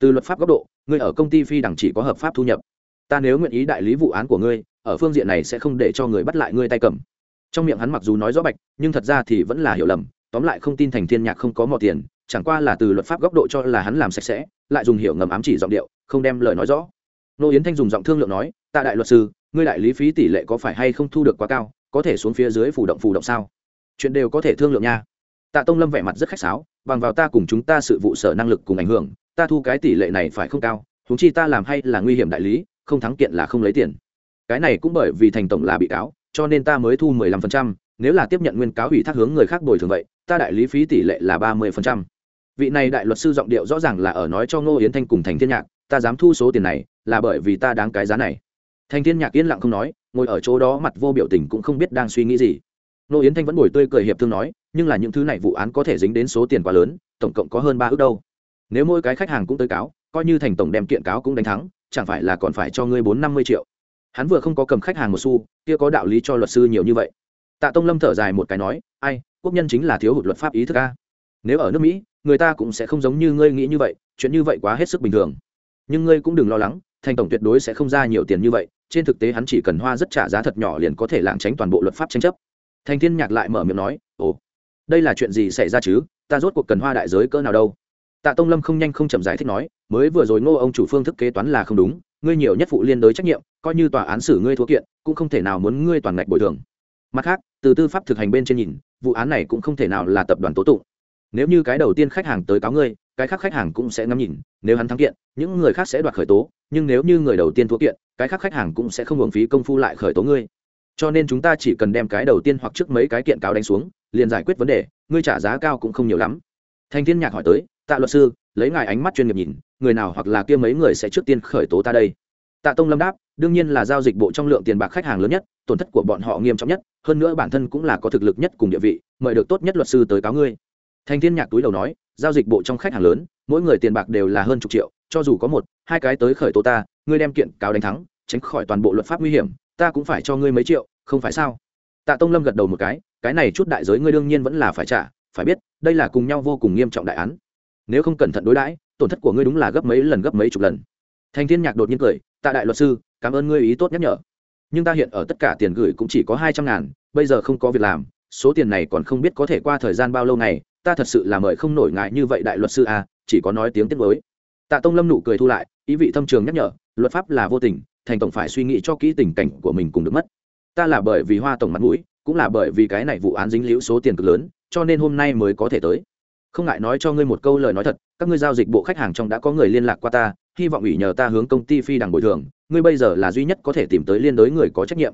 Từ luật pháp góc độ ngươi ở công ty phi đẳng chỉ có hợp pháp thu nhập. Ta nếu nguyện ý đại lý vụ án của ngươi, ở phương diện này sẽ không để cho người bắt lại ngươi tay cầm. Trong miệng hắn mặc dù nói rõ bạch, nhưng thật ra thì vẫn là hiểu lầm, tóm lại không tin thành thiên nhạc không có mò tiền, chẳng qua là từ luật pháp góc độ cho là hắn làm sạch sẽ, lại dùng hiểu ngầm ám chỉ giọng điệu, không đem lời nói rõ. Nô yến thanh dùng giọng thương lượng nói tạ đại luật sư, ngươi đại lý phí tỷ lệ có phải hay không thu được quá cao, có thể xuống phía dưới phủ động phủ động sao? Chuyện đều có thể thương lượng nha. Tạ tông lâm vẻ mặt rất khách sáo, bằng vào ta cùng chúng ta sự vụ sở năng lực cùng ảnh hưởng ta thu cái tỷ lệ này phải không cao, huống chi ta làm hay là nguy hiểm đại lý, không thắng kiện là không lấy tiền. Cái này cũng bởi vì thành tổng là bị cáo, cho nên ta mới thu mười lăm phần trăm, nếu là tiếp nhận nguyên cáo ủy thác hướng người khác bồi thường vậy, ta đại lý phí tỷ lệ là ba mươi phần trăm. Vị này đại luật sư giọng điệu rõ ràng là ở nói cho ngô yến thanh cùng thành thiên nhạc, ta dám thu số tiền này, là bởi vì ta đáng cái giá này. Thành thiên nhạc yên lặng không nói, ngồi ở chỗ đó mặt vô biểu tình cũng không biết đang suy nghĩ gì. Ngô yến thanh vẫn bồi tươi cười hiệp thương nói, nhưng là những thứ này vụ án có thể dính đến số tiền quá lớn, tổng cộng có hơn ba ước đâu nếu mỗi cái khách hàng cũng tới cáo, coi như thành tổng đem kiện cáo cũng đánh thắng, chẳng phải là còn phải cho ngươi bốn năm mươi triệu? Hắn vừa không có cầm khách hàng một xu, kia có đạo lý cho luật sư nhiều như vậy. Tạ tông lâm thở dài một cái nói, ai, quốc nhân chính là thiếu hụt luật pháp ý thức a. Nếu ở nước mỹ, người ta cũng sẽ không giống như ngươi nghĩ như vậy, chuyện như vậy quá hết sức bình thường. Nhưng ngươi cũng đừng lo lắng, thành tổng tuyệt đối sẽ không ra nhiều tiền như vậy, trên thực tế hắn chỉ cần hoa rất trả giá thật nhỏ liền có thể lảng tránh toàn bộ luật pháp tranh chấp. Thành thiên nhạc lại mở miệng nói, ồ, đây là chuyện gì xảy ra chứ? Ta rốt cuộc cần hoa đại giới cỡ nào đâu? Tạ tông lâm không nhanh không chậm giải thích nói, mới vừa rồi ngô ông chủ phương thức kế toán là không đúng, ngươi nhiều nhất phụ liên đối trách nhiệm, coi như tòa án xử ngươi thua kiện, cũng không thể nào muốn ngươi toàn ngạch bồi thường. Mặt khác, từ tư pháp thực hành bên trên nhìn, vụ án này cũng không thể nào là tập đoàn tố tụng. Nếu như cái đầu tiên khách hàng tới cáo ngươi, cái khác khách hàng cũng sẽ ngắm nhìn, nếu hắn thắng kiện, những người khác sẽ đoạt khởi tố, nhưng nếu như người đầu tiên thua kiện, cái khác khách hàng cũng sẽ không hưởng phí công phu lại khởi tố ngươi. Cho nên chúng ta chỉ cần đem cái đầu tiên hoặc trước mấy cái kiện cáo đánh xuống, liền giải quyết vấn đề, ngươi trả giá cao cũng không nhiều lắm thanh thiên nhạc hỏi tới, tạ luật sư, lấy ngài ánh mắt chuyên nghiệp nhìn, người nào hoặc là kia mấy người sẽ trước tiên khởi tố ta đây? Tạ tông lâm đáp, đương nhiên là giao dịch bộ trong lượng tiền bạc khách hàng lớn nhất, tổn thất của bọn họ nghiêm trọng nhất, hơn nữa bản thân cũng là có thực lực nhất cùng địa vị, mời được tốt nhất luật sư tới cáo ngươi. Thành thiên nhạc túi đầu nói, giao dịch bộ trong khách hàng lớn, mỗi người tiền bạc đều là hơn chục triệu, cho dù có một, hai cái tới khởi tố ta, ngươi đem kiện cáo đánh thắng, tránh khỏi toàn bộ luật pháp nguy hiểm, ta cũng phải cho ngươi mấy triệu, không phải sao? Tạ tông lâm gật đầu một cái cái này chút đại giới ngươi đương nhiên vẫn là phải trả phải biết, đây là cùng nhau vô cùng nghiêm trọng đại án. Nếu không cẩn thận đối đãi, tổn thất của ngươi đúng là gấp mấy lần gấp mấy chục lần. Thành thiên nhạc đột nhiên cười, tạ đại luật sư, cảm ơn ngươi ý tốt nhắc nhở. Nhưng ta hiện ở tất cả tiền gửi cũng chỉ có hai trăm ngàn, bây giờ không có việc làm, số tiền này còn không biết có thể qua thời gian bao lâu này ta thật sự là mời không nổi ngại như vậy đại luật sư à chỉ có nói tiếng tiết mới tạ tông lâm nụ cười thu lại, ý vị thâm trường nhắc nhở, luật pháp là vô tình, thành tổng phải suy nghĩ cho kỹ tình cảnh của mình cùng được mất. Ta là bởi vì hoa tổng mặt mũi cũng là bởi vì cái này vụ án dính liễu số tiền cực lớn, cho nên hôm nay mới có thể tới. Không ngại nói cho ngươi một câu lời nói thật, các ngươi giao dịch bộ khách hàng trong đã có người liên lạc qua ta, hy vọng ủy nhờ ta hướng công ty phi đằng bồi thường, ngươi bây giờ là duy nhất có thể tìm tới liên đối người có trách nhiệm.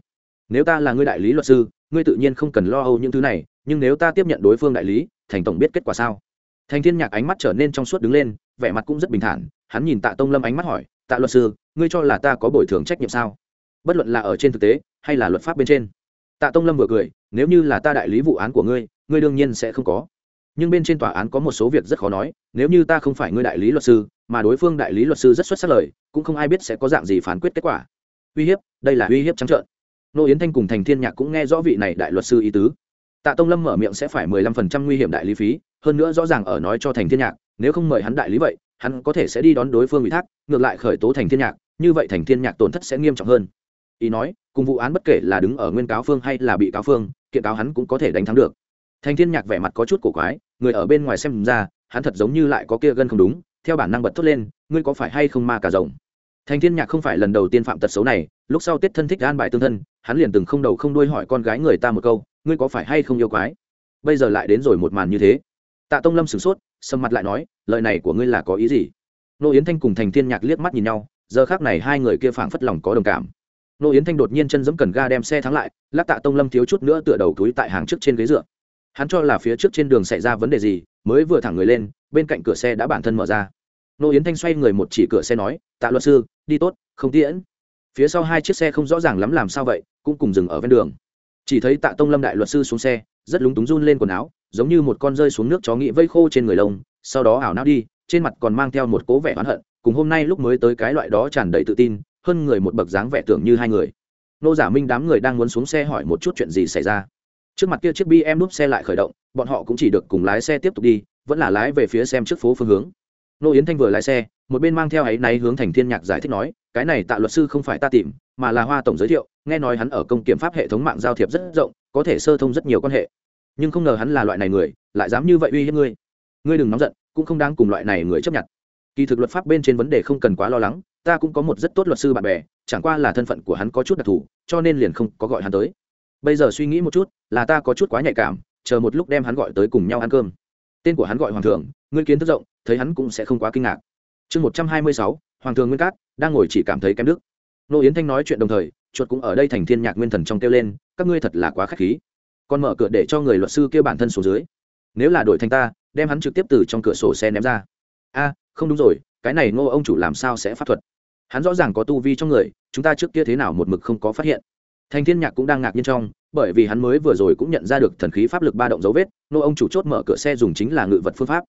Nếu ta là ngươi đại lý luật sư, ngươi tự nhiên không cần lo âu những thứ này, nhưng nếu ta tiếp nhận đối phương đại lý, thành tổng biết kết quả sao? Thành thiên nhạc ánh mắt trở nên trong suốt đứng lên, vẻ mặt cũng rất bình thản, hắn nhìn tạ tông lâm ánh mắt hỏi, tạ luật sư, ngươi cho là ta có bồi thường trách nhiệm sao? Bất luận là ở trên thực tế, hay là luật pháp bên trên? Tạ tông lâm vừa cười, nếu như là ta đại lý vụ án của ngươi ngươi đương nhiên sẽ không có. Nhưng bên trên tòa án có một số việc rất khó nói, nếu như ta không phải ngươi đại lý luật sư, mà đối phương đại lý luật sư rất xuất sắc lời, cũng không ai biết sẽ có dạng gì phán quyết kết quả. Uy hiếp, đây là uy hiếp trắng trợn. Nô yến thanh cùng thành thiên nhạc cũng nghe rõ vị này đại luật sư ý tứ. Tạ tông lâm mở miệng sẽ phải mười lăm phần trăm nguy hiểm đại lý phí, hơn nữa rõ ràng ở nói cho thành thiên nhạc, nếu không mời hắn đại lý vậy, hắn có thể sẽ đi đón đối phương ủy thác, ngược lại khởi tố thành thiên nhạc, như vậy thành thiên nhạc tổn thất sẽ nghiêm trọng hơn. Ý nói cùng vụ án bất kể là đứng ở nguyên cáo phương hay là bị cáo phương, kiện cáo hắn cũng có thể đánh thắng được. Thành thiên nhạc vẻ mặt có chút cổ quái, người ở bên ngoài xem ra, hắn thật giống như lại có kia gân không đúng, theo bản năng bật thốt lên, ngươi có phải hay không ma cả rồng? Thành thiên nhạc không phải lần đầu tiên phạm tật xấu này, lúc sau tết thân thích an bài tương thân, hắn liền từng không đầu không đuôi hỏi con gái người ta một câu, ngươi có phải hay không yêu quái? Bây giờ lại đến rồi một màn như thế. Tạ tông lâm sửng sốt, sầm mặt lại nói, lời này của ngươi là có ý gì? Nô yến thanh cùng thành thiên nhạc liếc mắt nhìn nhau, giờ khác này hai người kia phảng phất lòng có đồng cảm nô yến thanh đột nhiên chân dẫm cần ga đem xe thắng lại, lắc tạ tông lâm thiếu chút nữa tựa đầu túi tại hàng trước trên ghế dựa. Hắn cho là phía trước trên đường xảy ra vấn đề gì, mới vừa thẳng người lên, bên cạnh cửa xe đã bản thân mở ra. Nô yến thanh xoay người một chỉ cửa xe nói, tạ luật sư, đi tốt, không tiễn. Phía sau hai chiếc xe không rõ ràng lắm làm sao vậy, cũng cùng dừng ở ven đường. Chỉ thấy tạ tông lâm đại luật sư xuống xe, rất lúng túng run lên quần áo, giống như một con rơi xuống nước chó nghĩ vây khô trên người lông, sau đó ảo não đi, trên mặt còn mang theo một cố vẻ oán hận, cùng hôm nay lúc mới tới cái loại đó tràn đầy tự tin hơn người một bậc dáng vẻ tưởng như hai người. Nô giả minh đám người đang muốn xuống xe hỏi một chút chuyện gì xảy ra. Trước mặt kia chiếc bi em núp xe lại khởi động, bọn họ cũng chỉ được cùng lái xe tiếp tục đi, vẫn là lái về phía xem trước phố phương hướng. Nô yến thanh vừa lái xe, một bên mang theo ấy náy hướng thành thiên nhạc giải thích nói, cái này tạ luật sư không phải ta tìm, mà là hoa tổng giới thiệu, nghe nói hắn ở công kiểm pháp hệ thống mạng giao thiệp rất rộng, có thể sơ thông rất nhiều quan hệ. Nhưng không ngờ hắn là loại này người, lại dám như vậy uy hiếp ngươi. Ngươi đừng nóng giận, cũng không đang cùng loại này người chấp nhận. Kỳ thực luật pháp bên trên vấn đề không cần quá lo lắng ta cũng có một rất tốt luật sư bạn bè, chẳng qua là thân phận của hắn có chút đặc thù, cho nên liền không có gọi hắn tới. Bây giờ suy nghĩ một chút, là ta có chút quá nhạy cảm, chờ một lúc đem hắn gọi tới cùng nhau ăn cơm. Tên của hắn gọi hoàng thượng, ngươi kiến thức rộng, thấy hắn cũng sẽ không quá kinh ngạc. Chương một trăm hai mươi sáu, hoàng thượng nguyên cát, đang ngồi chỉ cảm thấy kém đức. Nô yến thanh nói chuyện đồng thời, chuột cũng ở đây thành thiên nhạc nguyên thần trong kêu lên, các ngươi thật là quá khách khí. Còn mở cửa để cho người luật sư kêu bản thân xuống dưới. Nếu là đổi thành ta, đem hắn trực tiếp từ trong cửa sổ xe ném ra. A, không đúng rồi, cái này ngô ông chủ làm sao sẽ pháp thuật? Hắn rõ ràng có tu vi trong người, chúng ta trước kia thế nào một mực không có phát hiện. Thành thiên nhạc cũng đang ngạc nhiên trong, bởi vì hắn mới vừa rồi cũng nhận ra được thần khí pháp lực ba động dấu vết, nô ông chủ chốt mở cửa xe dùng chính là ngự vật phương pháp.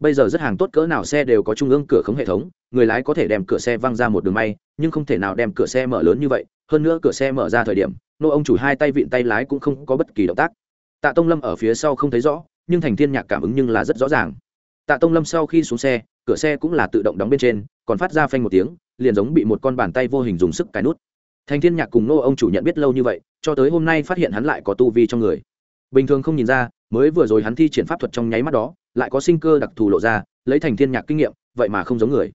Bây giờ rất hàng tốt cỡ nào xe đều có trung ương cửa khống hệ thống, người lái có thể đem cửa xe văng ra một đường may, nhưng không thể nào đem cửa xe mở lớn như vậy, hơn nữa cửa xe mở ra thời điểm, nô ông chủ hai tay vịn tay lái cũng không có bất kỳ động tác. Tạ tông lâm ở phía sau không thấy rõ, nhưng thành thiên nhạc cảm ứng nhưng là rất rõ ràng. Tạ tông lâm sau khi xuống xe, cửa xe cũng là tự động đóng bên trên, còn phát ra phanh một tiếng liền giống bị một con bàn tay vô hình dùng sức cài nút. Thành thiên nhạc cùng nô ông chủ nhận biết lâu như vậy, cho tới hôm nay phát hiện hắn lại có tu vi trong người. Bình thường không nhìn ra, mới vừa rồi hắn thi triển pháp thuật trong nháy mắt đó, lại có sinh cơ đặc thù lộ ra, lấy thành thiên nhạc kinh nghiệm, vậy mà không giống người.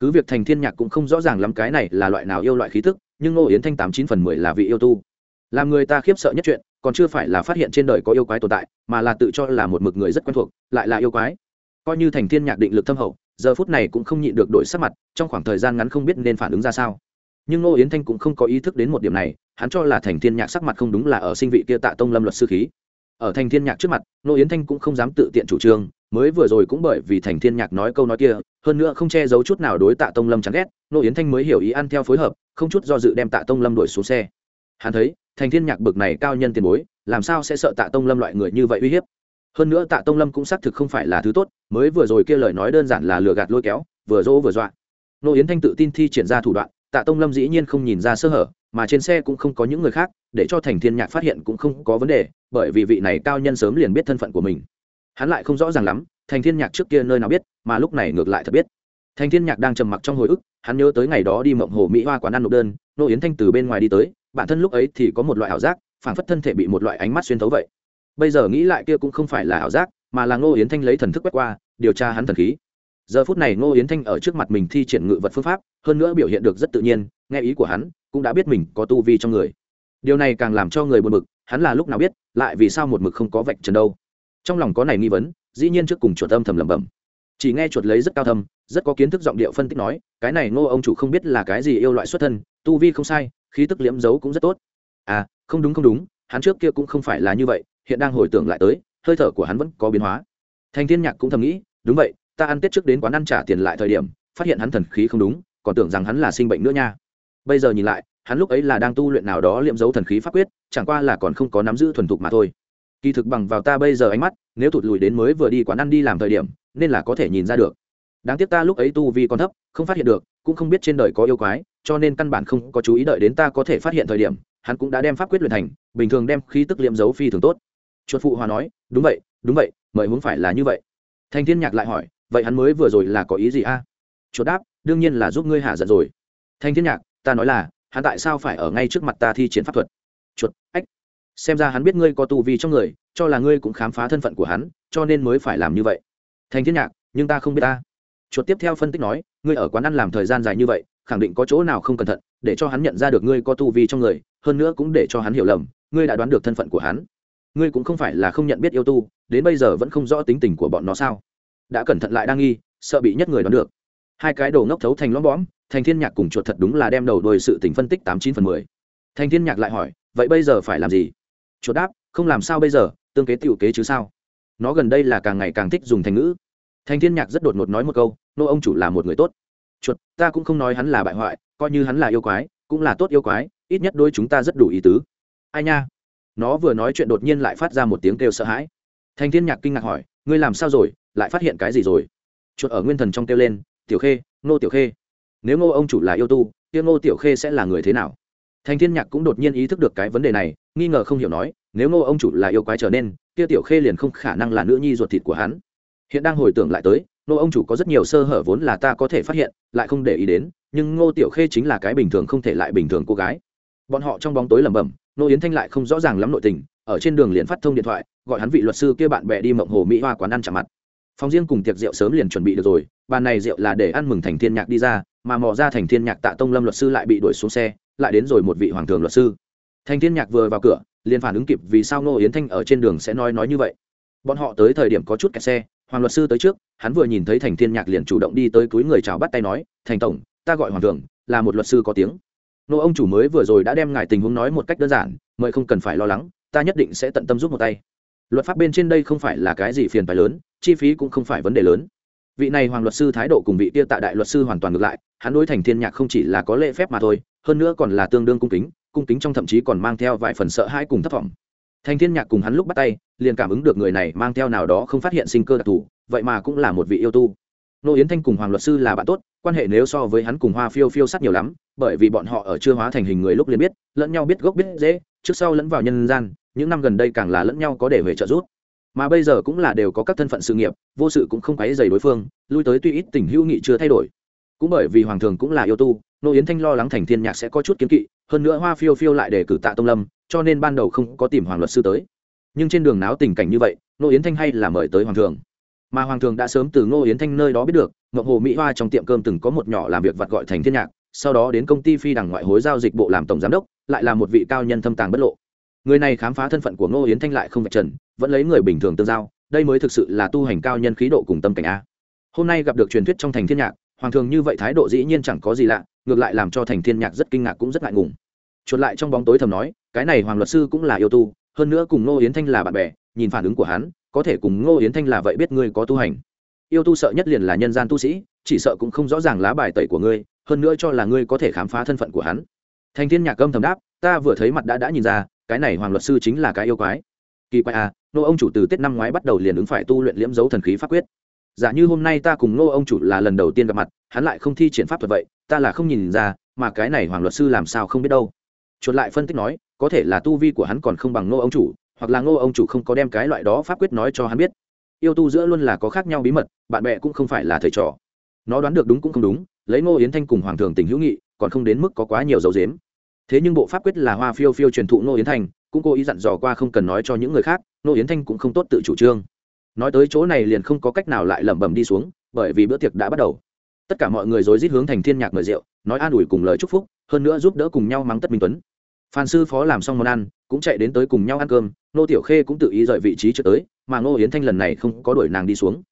Cứ việc thành thiên nhạc cũng không rõ ràng lắm cái này là loại nào yêu loại khí tức, nhưng nô yến thanh tám chín phần mười là vị yêu tu. Làm người ta khiếp sợ nhất chuyện, còn chưa phải là phát hiện trên đời có yêu quái tồn tại, mà là tự cho là một mực người rất quen thuộc, lại là yêu quái. Coi như thành thiên nhạc định lực thâm hậu giờ phút này cũng không nhịn được đổi sắc mặt, trong khoảng thời gian ngắn không biết nên phản ứng ra sao. Nhưng Ngô yến thanh cũng không có ý thức đến một điểm này, hắn cho là thành thiên nhạc sắc mặt không đúng là ở sinh vị kia tạ tông lâm luật sư khí. Ở thành thiên nhạc trước mặt, Ngô yến thanh cũng không dám tự tiện chủ trương, mới vừa rồi cũng bởi vì thành thiên nhạc nói câu nói kia, hơn nữa không che giấu chút nào đối tạ tông lâm chán ghét, Ngô yến thanh mới hiểu ý ăn theo phối hợp, không chút do dự đem tạ tông lâm đuổi xuống xe. Hắn thấy, thành thiên nhạc bực này cao nhân tiền bối, làm sao sẽ sợ tạ tông lâm loại người như vậy uy hiếp? Hơn nữa tạ tông lâm cũng xác thực không phải là thứ tốt, mới vừa rồi kia lời nói đơn giản là lừa gạt lôi kéo, vừa dỗ vừa dọa. Nô yến thanh tự tin thi triển ra thủ đoạn, tạ tông lâm dĩ nhiên không nhìn ra sơ hở, mà trên xe cũng không có những người khác, để cho thành thiên nhạc phát hiện cũng không có vấn đề, bởi vì vị này cao nhân sớm liền biết thân phận của mình. Hắn lại không rõ ràng lắm, thành thiên nhạc trước kia nơi nào biết, mà lúc này ngược lại thật biết. Thành thiên nhạc đang trầm mặc trong hồi ức, hắn nhớ tới ngày đó đi mộng hồ mỹ hoa quán ăn nộp đơn, nô yến thanh từ bên ngoài đi tới, bản thân lúc ấy thì có một loại ảo giác, phảng phất thân thể bị một loại ánh mắt xuyên thấu vậy bây giờ nghĩ lại kia cũng không phải là ảo giác, mà là ngô yến thanh lấy thần thức quét qua, điều tra hắn thần khí. Giờ phút này ngô yến thanh ở trước mặt mình thi triển ngự vật phương pháp, hơn nữa biểu hiện được rất tự nhiên, nghe ý của hắn, cũng đã biết mình có tu vi trong người. Điều này càng làm cho người buồn bực, hắn là lúc nào biết, lại vì sao một mực không có vạch trần đâu. Trong lòng có này nghi vấn, dĩ nhiên trước cùng chuột âm thầm lẩm bẩm. Chỉ nghe chuột lấy rất cao thâm, rất có kiến thức giọng điệu phân tích nói, cái này ngô ông chủ không biết là cái gì yêu loại xuất thân, tu vi không sai, khí tức liễm giấu cũng rất tốt. À không đúng không đúng, hắn trước kia cũng không phải là như vậy hiện đang hồi tưởng lại tới, hơi thở của hắn vẫn có biến hóa. Thành thiên nhạc cũng thầm nghĩ, đúng vậy, ta ăn tết trước đến quán ăn trả tiền lại thời điểm, phát hiện hắn thần khí không đúng, còn tưởng rằng hắn là sinh bệnh nữa nha. Bây giờ nhìn lại, hắn lúc ấy là đang tu luyện nào đó liệm dấu thần khí pháp quyết, chẳng qua là còn không có nắm giữ thuần thục mà thôi. Kỳ thực bằng vào ta bây giờ ánh mắt, nếu thụt lùi đến mới vừa đi quán ăn đi làm thời điểm, nên là có thể nhìn ra được. Đáng tiếc ta lúc ấy tu vi còn thấp, không phát hiện được, cũng không biết trên đời có yêu quái, cho nên căn bản không có chú ý đợi đến ta có thể phát hiện thời điểm, hắn cũng đã đem pháp quyết luyện thành, bình thường đem khí tức liệm dấu phi thường tốt chuột phụ hòa nói, đúng vậy đúng vậy, mời muốn phải là như vậy. Thanh thiên nhạc lại hỏi, vậy hắn mới vừa rồi là có ý gì a? Chuột đáp, đương nhiên là giúp ngươi hạ giận rồi. Thanh thiên nhạc, ta nói là, hắn tại sao phải ở ngay trước mặt ta thi triển pháp thuật? Chuột, ách, xem ra hắn biết ngươi có tu vi trong người, cho là ngươi cũng khám phá thân phận của hắn, cho nên mới phải làm như vậy. Thành thiên nhạc, nhưng ta không biết ta. Chuột tiếp theo phân tích nói, ngươi ở quán ăn làm thời gian dài như vậy, khẳng định có chỗ nào không cẩn thận, để cho hắn nhận ra được ngươi có tu vi trong người, hơn nữa cũng để cho hắn hiểu lầm, ngươi đã đoán được thân phận của hắn ngươi cũng không phải là không nhận biết yêu tu, đến bây giờ vẫn không rõ tính tình của bọn nó sao? Đã cẩn thận lại đang nghi, sợ bị nhất người đoán được. Hai cái đồ ngốc thấu thành lõm bõm, thành thiên nhạc cùng chuột thật đúng là đem đầu đôi sự tình phân tích tám chín phần mười. Thành thiên nhạc lại hỏi, vậy bây giờ phải làm gì? Chuột đáp, không làm sao bây giờ, tương kế tiểu kế chứ sao? Nó gần đây là càng ngày càng thích dùng thành ngữ. Thành thiên nhạc rất đột ngột nói một câu, nô ông chủ là một người tốt. Chuột, ta cũng không nói hắn là bại hoại, coi như hắn là yêu quái, cũng là tốt yêu quái, ít nhất đôi chúng ta rất đủ ý tứ. Ai nha nó vừa nói chuyện đột nhiên lại phát ra một tiếng kêu sợ hãi. Thành thiên nhạc kinh ngạc hỏi, ngươi làm sao rồi? Lại phát hiện cái gì rồi? Chuột ở nguyên thần trong kêu lên, tiểu khê nô tiểu khê, nếu ngô ông chủ là yêu tu tiêu ngô tiểu khê sẽ là người thế nào? Thành thiên nhạc cũng đột nhiên ý thức được cái vấn đề này, nghi ngờ không hiểu nói, nếu ngô ông chủ là yêu quái trở nên, kia tiểu khê liền không khả năng là nữ nhi ruột thịt của hắn. Hiện đang hồi tưởng lại tới, ngô ông chủ có rất nhiều sơ hở vốn là ta có thể phát hiện, lại không để ý đến, nhưng ngô tiểu khê chính là cái bình thường không thể lại bình thường cô gái. Bọn họ trong bóng tối lẩm bẩm Nô yến thanh lại không rõ ràng lắm nội tình, ở trên đường liền phát thông điện thoại, gọi hắn vị luật sư kia bạn bè đi mộng hồ mỹ hoa quán ăn chạm mặt. Phòng riêng cùng tiệc rượu sớm liền chuẩn bị được rồi, bàn này rượu là để ăn mừng thành thiên nhạc đi ra, mà mò ra thành thiên nhạc tạ tông lâm luật sư lại bị đuổi xuống xe, lại đến rồi một vị hoàng thường luật sư. Thành thiên nhạc vừa vào cửa, liền phản ứng kịp vì sao Nô yến thanh ở trên đường sẽ nói nói như vậy. Bọn họ tới thời điểm có chút kẹt xe, hoàng luật sư tới trước, hắn vừa nhìn thấy thành thiên nhạc liền chủ động đi tới túi người chào bắt tay nói, thành tổng, ta gọi hoàng thường là một luật sư có tiếng nô ông chủ mới vừa rồi đã đem ngài tình huống nói một cách đơn giản, mời không cần phải lo lắng, ta nhất định sẽ tận tâm giúp một tay. Luật pháp bên trên đây không phải là cái gì phiền phải lớn, chi phí cũng không phải vấn đề lớn. Vị này hoàng luật sư thái độ cùng vị tiêu tạ đại luật sư hoàn toàn ngược lại, hắn đối thành thiên nhạc không chỉ là có lễ phép mà thôi, hơn nữa còn là tương đương cung kính cung kính trong thậm chí còn mang theo vài phần sợ hãi cùng thất vọng. Thành thiên nhạc cùng hắn lúc bắt tay, liền cảm ứng được người này mang theo nào đó không phát hiện sinh cơ đặc thù, vậy mà cũng là một vị yêu tu nô yến thanh cùng hoàng luật sư là bạn tốt, quan hệ nếu so với hắn cùng hoa phiêu phiêu sát nhiều lắm, bởi vì bọn họ ở chưa hóa thành hình người lúc liền biết, lẫn nhau biết gốc biết dễ trước sau lẫn vào nhân gian, những năm gần đây càng là lẫn nhau có để về trợ giúp. Mà bây giờ cũng là đều có các thân phận sự nghiệp, vô sự cũng không quấy dày đối phương, lui tới tuy ít tình hữu nghị chưa thay đổi. Cũng bởi vì hoàng thường cũng là yêu tu, nô yến thanh lo lắng thành thiên nhạc sẽ có chút kiến kỵ, hơn nữa hoa phiêu phiêu lại để cử tạ tông lâm, cho nên ban đầu không có tìm hoàng luật sư tới. Nhưng trên đường náo tình cảnh như vậy, nô yến thanh hay là mời tới hoàng thường mà hoàng thường đã sớm từ ngô yến thanh nơi đó biết được ngọc hồ mỹ hoa trong tiệm cơm từng có một nhỏ làm việc vặt gọi thành thiên nhạc, sau đó đến công ty phi đằng ngoại hối giao dịch bộ làm tổng giám đốc, lại là một vị cao nhân thâm tàng bất lộ. Người này khám phá thân phận của ngô yến thanh lại không vạch trần, vẫn lấy người bình thường tương giao, đây mới thực sự là tu hành cao nhân khí độ cùng tâm cảnh a. Hôm nay gặp được truyền thuyết trong thành thiên nhạc, hoàng thường như vậy thái độ dĩ nhiên chẳng có gì lạ, ngược lại làm cho thành thiên nhạc rất kinh ngạc cũng rất ngại ngùng. Chuột lại trong bóng tối thầm nói, cái này hoàng luật sư cũng là yêu tu, hơn nữa cùng ngô yến thanh là bạn bè nhìn phản ứng của hắn, có thể cùng ngô yến thanh là vậy biết ngươi có tu hành. Yêu tu sợ nhất liền là nhân gian tu sĩ, chỉ sợ cũng không rõ ràng lá bài tẩy của ngươi, hơn nữa cho là ngươi có thể khám phá thân phận của hắn. Thành thiên nhạc âm thầm đáp, ta vừa thấy mặt đã đã nhìn ra, cái này hoàng luật sư chính là cái yêu quái. Kỳ quái à nô ông chủ từ tết năm ngoái bắt đầu liền ứng phải tu luyện liễm dấu thần khí pháp quyết. Giả như hôm nay ta cùng nô ông chủ là lần đầu tiên gặp mặt, hắn lại không thi triển pháp thuật vậy, ta là không nhìn ra, mà cái này hoàng luật sư làm sao không biết đâu. Chuột lại phân tích nói, có thể là tu vi của hắn còn không bằng nô ông chủ hoặc là Ngô ông chủ không có đem cái loại đó pháp quyết nói cho hắn biết. Yêu tu giữa luôn là có khác nhau bí mật, bạn bè cũng không phải là thầy trò. Nó đoán được đúng cũng không đúng, lấy ngô yến thanh cùng hoàng thường tình hữu nghị, còn không đến mức có quá nhiều dấu dếm. Thế nhưng bộ pháp quyết là hoa phiêu phiêu truyền thụ ngô yến thanh, cũng cố ý dặn dò qua không cần nói cho những người khác, ngô yến thanh cũng không tốt tự chủ trương. Nói tới chỗ này liền không có cách nào lại lẩm bẩm đi xuống, bởi vì bữa tiệc đã bắt đầu. Tất cả mọi người rối rít hướng thành thiên nhạc mời rượu, nói an ủi cùng lời chúc phúc, hơn nữa giúp đỡ cùng nhau mắng tất minh tuấn phan sư phó làm xong món ăn, cũng chạy đến tới cùng nhau ăn cơm nô tiểu khê cũng tự ý rời vị trí trước tới, mà ngô yến thanh lần này không có đuổi nàng đi xuống.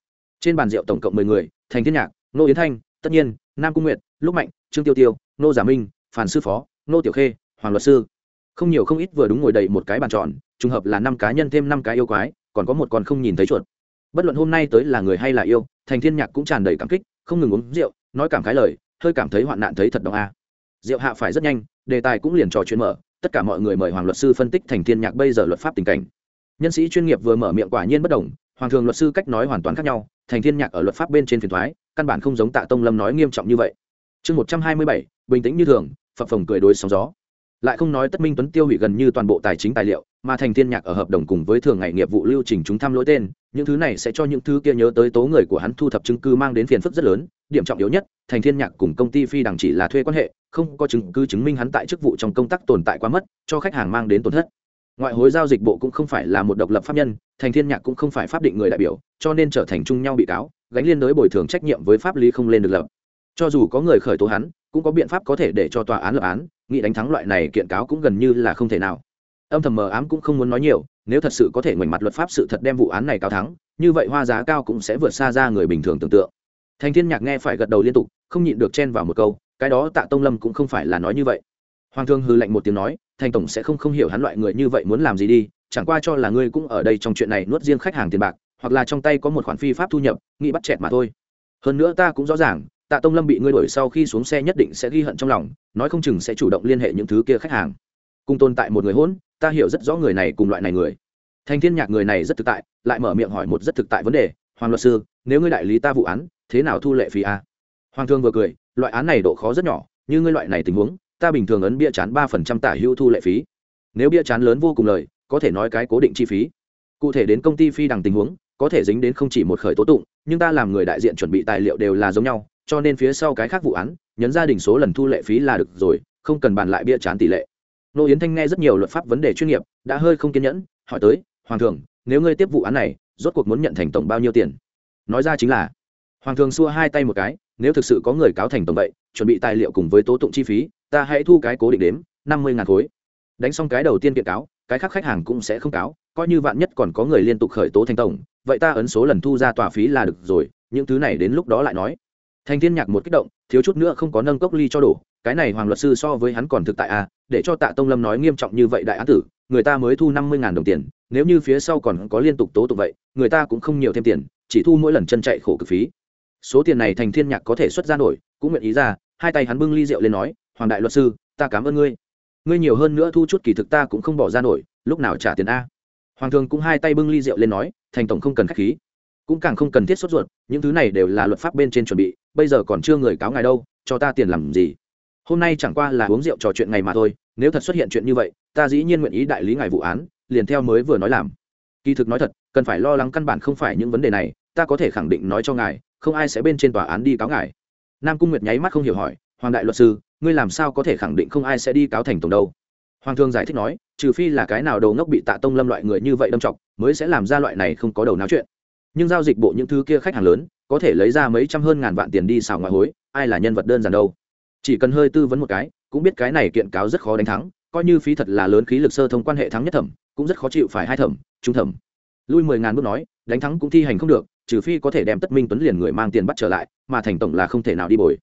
Trên bàn rượu tổng cộng mười người, thành thiên nhạc nô yến thanh, tất nhiên, nam cung nguyệt, lúc mạnh, trương tiêu tiêu nô giả minh, Phan sư phó nô tiểu khê, hoàng luật sư. Không nhiều không ít vừa đúng ngồi đầy một cái bàn tròn, trùng hợp là năm cá nhân thêm năm cái yêu quái, còn có một con không nhìn thấy chuột. Bất luận hôm nay tới là người hay là yêu, thành thiên nhạc cũng tràn đầy cảm kích, không ngừng uống rượu, nói cảm khái lời, hơi cảm thấy hoạn nạn thấy thật đau a. Rượu hạ phải rất nhanh, đề tài cũng liền trò chuyện mở tất cả mọi người mời hoàng luật sư phân tích thành thiên nhạc bây giờ luật pháp tình cảnh. Nhân sĩ chuyên nghiệp vừa mở miệng quả nhiên bất đồng, hoàng thường luật sư cách nói hoàn toàn khác nhau, thành thiên nhạc ở luật pháp bên trên phiền thoái, căn bản không giống tạ tông lâm nói nghiêm trọng như vậy. Chương một trăm hai mươi bảy, bình tĩnh như thường, phập phồng cười đối sóng gió. Lại không nói tất minh tuấn tiêu hủy gần như toàn bộ tài chính tài liệu, mà thành thiên nhạc ở hợp đồng cùng với thường ngày nghiệp vụ lưu trình chúng thăm lỗi tên, những thứ này sẽ cho những thứ kia nhớ tới tố người của hắn thu thập chứng cứ mang đến phiền phức rất lớn, điểm trọng yếu nhất, thành thiên nhạc cùng công ty phi đằng chỉ là thuê quan hệ không có chứng cứ chứng minh hắn tại chức vụ trong công tác tồn tại quá mất, cho khách hàng mang đến tổn thất. Ngoại hối giao dịch bộ cũng không phải là một độc lập pháp nhân, thành thiên nhạc cũng không phải pháp định người đại biểu, cho nên trở thành chung nhau bị cáo, gánh liên đối bồi thường trách nhiệm với pháp lý không lên được lập. Cho dù có người khởi tố hắn, cũng có biện pháp có thể để cho tòa án lập án, nghị đánh thắng loại này kiện cáo cũng gần như là không thể nào. Âm thầm mờ ám cũng không muốn nói nhiều, nếu thật sự có thể ngoảnh mặt luật pháp sự thật đem vụ án này cáo thắng, như vậy hoa giá cao cũng sẽ vượt xa ra người bình thường tưởng tượng. Thành thiên nhạc nghe phải gật đầu liên tục, không nhịn được chen vào một câu cái đó tạ tông lâm cũng không phải là nói như vậy. Hoàng thương hư lạnh một tiếng nói, thành tổng sẽ không không hiểu hắn loại người như vậy muốn làm gì đi, chẳng qua cho là ngươi cũng ở đây trong chuyện này nuốt riêng khách hàng tiền bạc, hoặc là trong tay có một khoản phi pháp thu nhập, nghĩ bắt chẹt mà thôi. Hơn nữa ta cũng rõ ràng, tạ tông lâm bị ngươi đuổi sau khi xuống xe nhất định sẽ ghi hận trong lòng, nói không chừng sẽ chủ động liên hệ những thứ kia khách hàng. Cùng tồn tại một người hôn ta hiểu rất rõ người này cùng loại này người. Thành thiên nhạc người này rất thực tại, lại mở miệng hỏi một rất thực tại vấn đề, hoàng luật sư, nếu ngươi đại lý ta vụ án, thế nào thu lệ phí a? Hoàng thương vừa cười loại án này độ khó rất nhỏ, như ngươi loại này tình huống, ta bình thường ấn bia chán ba phần trăm tả hữu thu lệ phí. Nếu bia chán lớn vô cùng lời, có thể nói cái cố định chi phí. Cụ thể đến công ty phi đằng tình huống, có thể dính đến không chỉ một khởi tố tụng, nhưng ta làm người đại diện chuẩn bị tài liệu đều là giống nhau, cho nên phía sau cái khác vụ án, nhấn gia đình số lần thu lệ phí là được rồi, không cần bàn lại bia chán tỷ lệ. Nô yến thanh nghe rất nhiều luật pháp vấn đề chuyên nghiệp, đã hơi không kiên nhẫn, hỏi tới, hoàng thượng, nếu ngươi tiếp vụ án này, rốt cuộc muốn nhận thành tổng bao nhiêu tiền? Nói ra chính là, hoàng thường xua hai tay một cái nếu thực sự có người cáo thành tổng vậy, chuẩn bị tài liệu cùng với tố tụng chi phí, ta hãy thu cái cố định đếm, năm mươi ngàn khối. Đánh xong cái đầu tiên kiện cáo, cái khác khách hàng cũng sẽ không cáo, coi như vạn nhất còn có người liên tục khởi tố thành tổng, vậy ta ấn số lần thu ra tòa phí là được rồi, những thứ này đến lúc đó lại nói. Thành thiên nhạc một kích động, thiếu chút nữa không có nâng cốc ly cho đủ cái này hoàng luật sư so với hắn còn thực tại à để cho tạ tông lâm nói nghiêm trọng như vậy đại án tử, người ta mới thu năm mươi đồng tiền, nếu như phía sau còn có liên tục tố tụng vậy, người ta cũng không nhiều thêm tiền, chỉ thu mỗi lần chân chạy khổ cực phí số tiền này thành thiên nhạc có thể xuất ra nổi, cũng nguyện ý ra, hai tay hắn bưng ly rượu lên nói, hoàng đại luật sư, ta cảm ơn ngươi. Ngươi nhiều hơn nữa thu chút kỳ thực ta cũng không bỏ ra nổi, lúc nào trả tiền a? Hoàng thường cũng hai tay bưng ly rượu lên nói, thành tổng không cần khách khí. Cũng càng không cần thiết sốt ruột, những thứ này đều là luật pháp bên trên chuẩn bị, bây giờ còn chưa người cáo ngài đâu, cho ta tiền làm gì? Hôm nay chẳng qua là uống rượu trò chuyện ngày mà thôi, nếu thật xuất hiện chuyện như vậy, ta dĩ nhiên nguyện ý đại lý ngài vụ án, liền theo mới vừa nói làm. Kỳ thực nói thật, cần phải lo lắng căn bản không phải những vấn đề này, ta có thể khẳng định nói cho ngài không ai sẽ bên trên tòa án đi cáo ngài. Nam cung nguyệt nháy mắt không hiểu hỏi, hoàng đại luật sư, ngươi làm sao có thể khẳng định không ai sẽ đi cáo thành tổng đâu? Hoàng thương giải thích nói, trừ phi là cái nào đầu ngốc bị tạ tông lâm loại người như vậy đâm trọng mới sẽ làm ra loại này không có đầu náo chuyện. Nhưng giao dịch bộ những thứ kia khách hàng lớn, có thể lấy ra mấy trăm hơn ngàn vạn tiền đi xào ngoại hối, ai là nhân vật đơn giản đâu? Chỉ cần hơi tư vấn một cái, cũng biết cái này kiện cáo rất khó đánh thắng, coi như phí thật là lớn khí lực sơ thông quan hệ thắng nhất thẩm, cũng rất khó chịu phải hai thẩm, trung thẩm. Lui mười ngàn bước nói, đánh thắng cũng thi hành không được trừ phi có thể đem tất minh tuấn liền người mang tiền bắt trở lại, mà thành tổng là không thể nào đi bồi.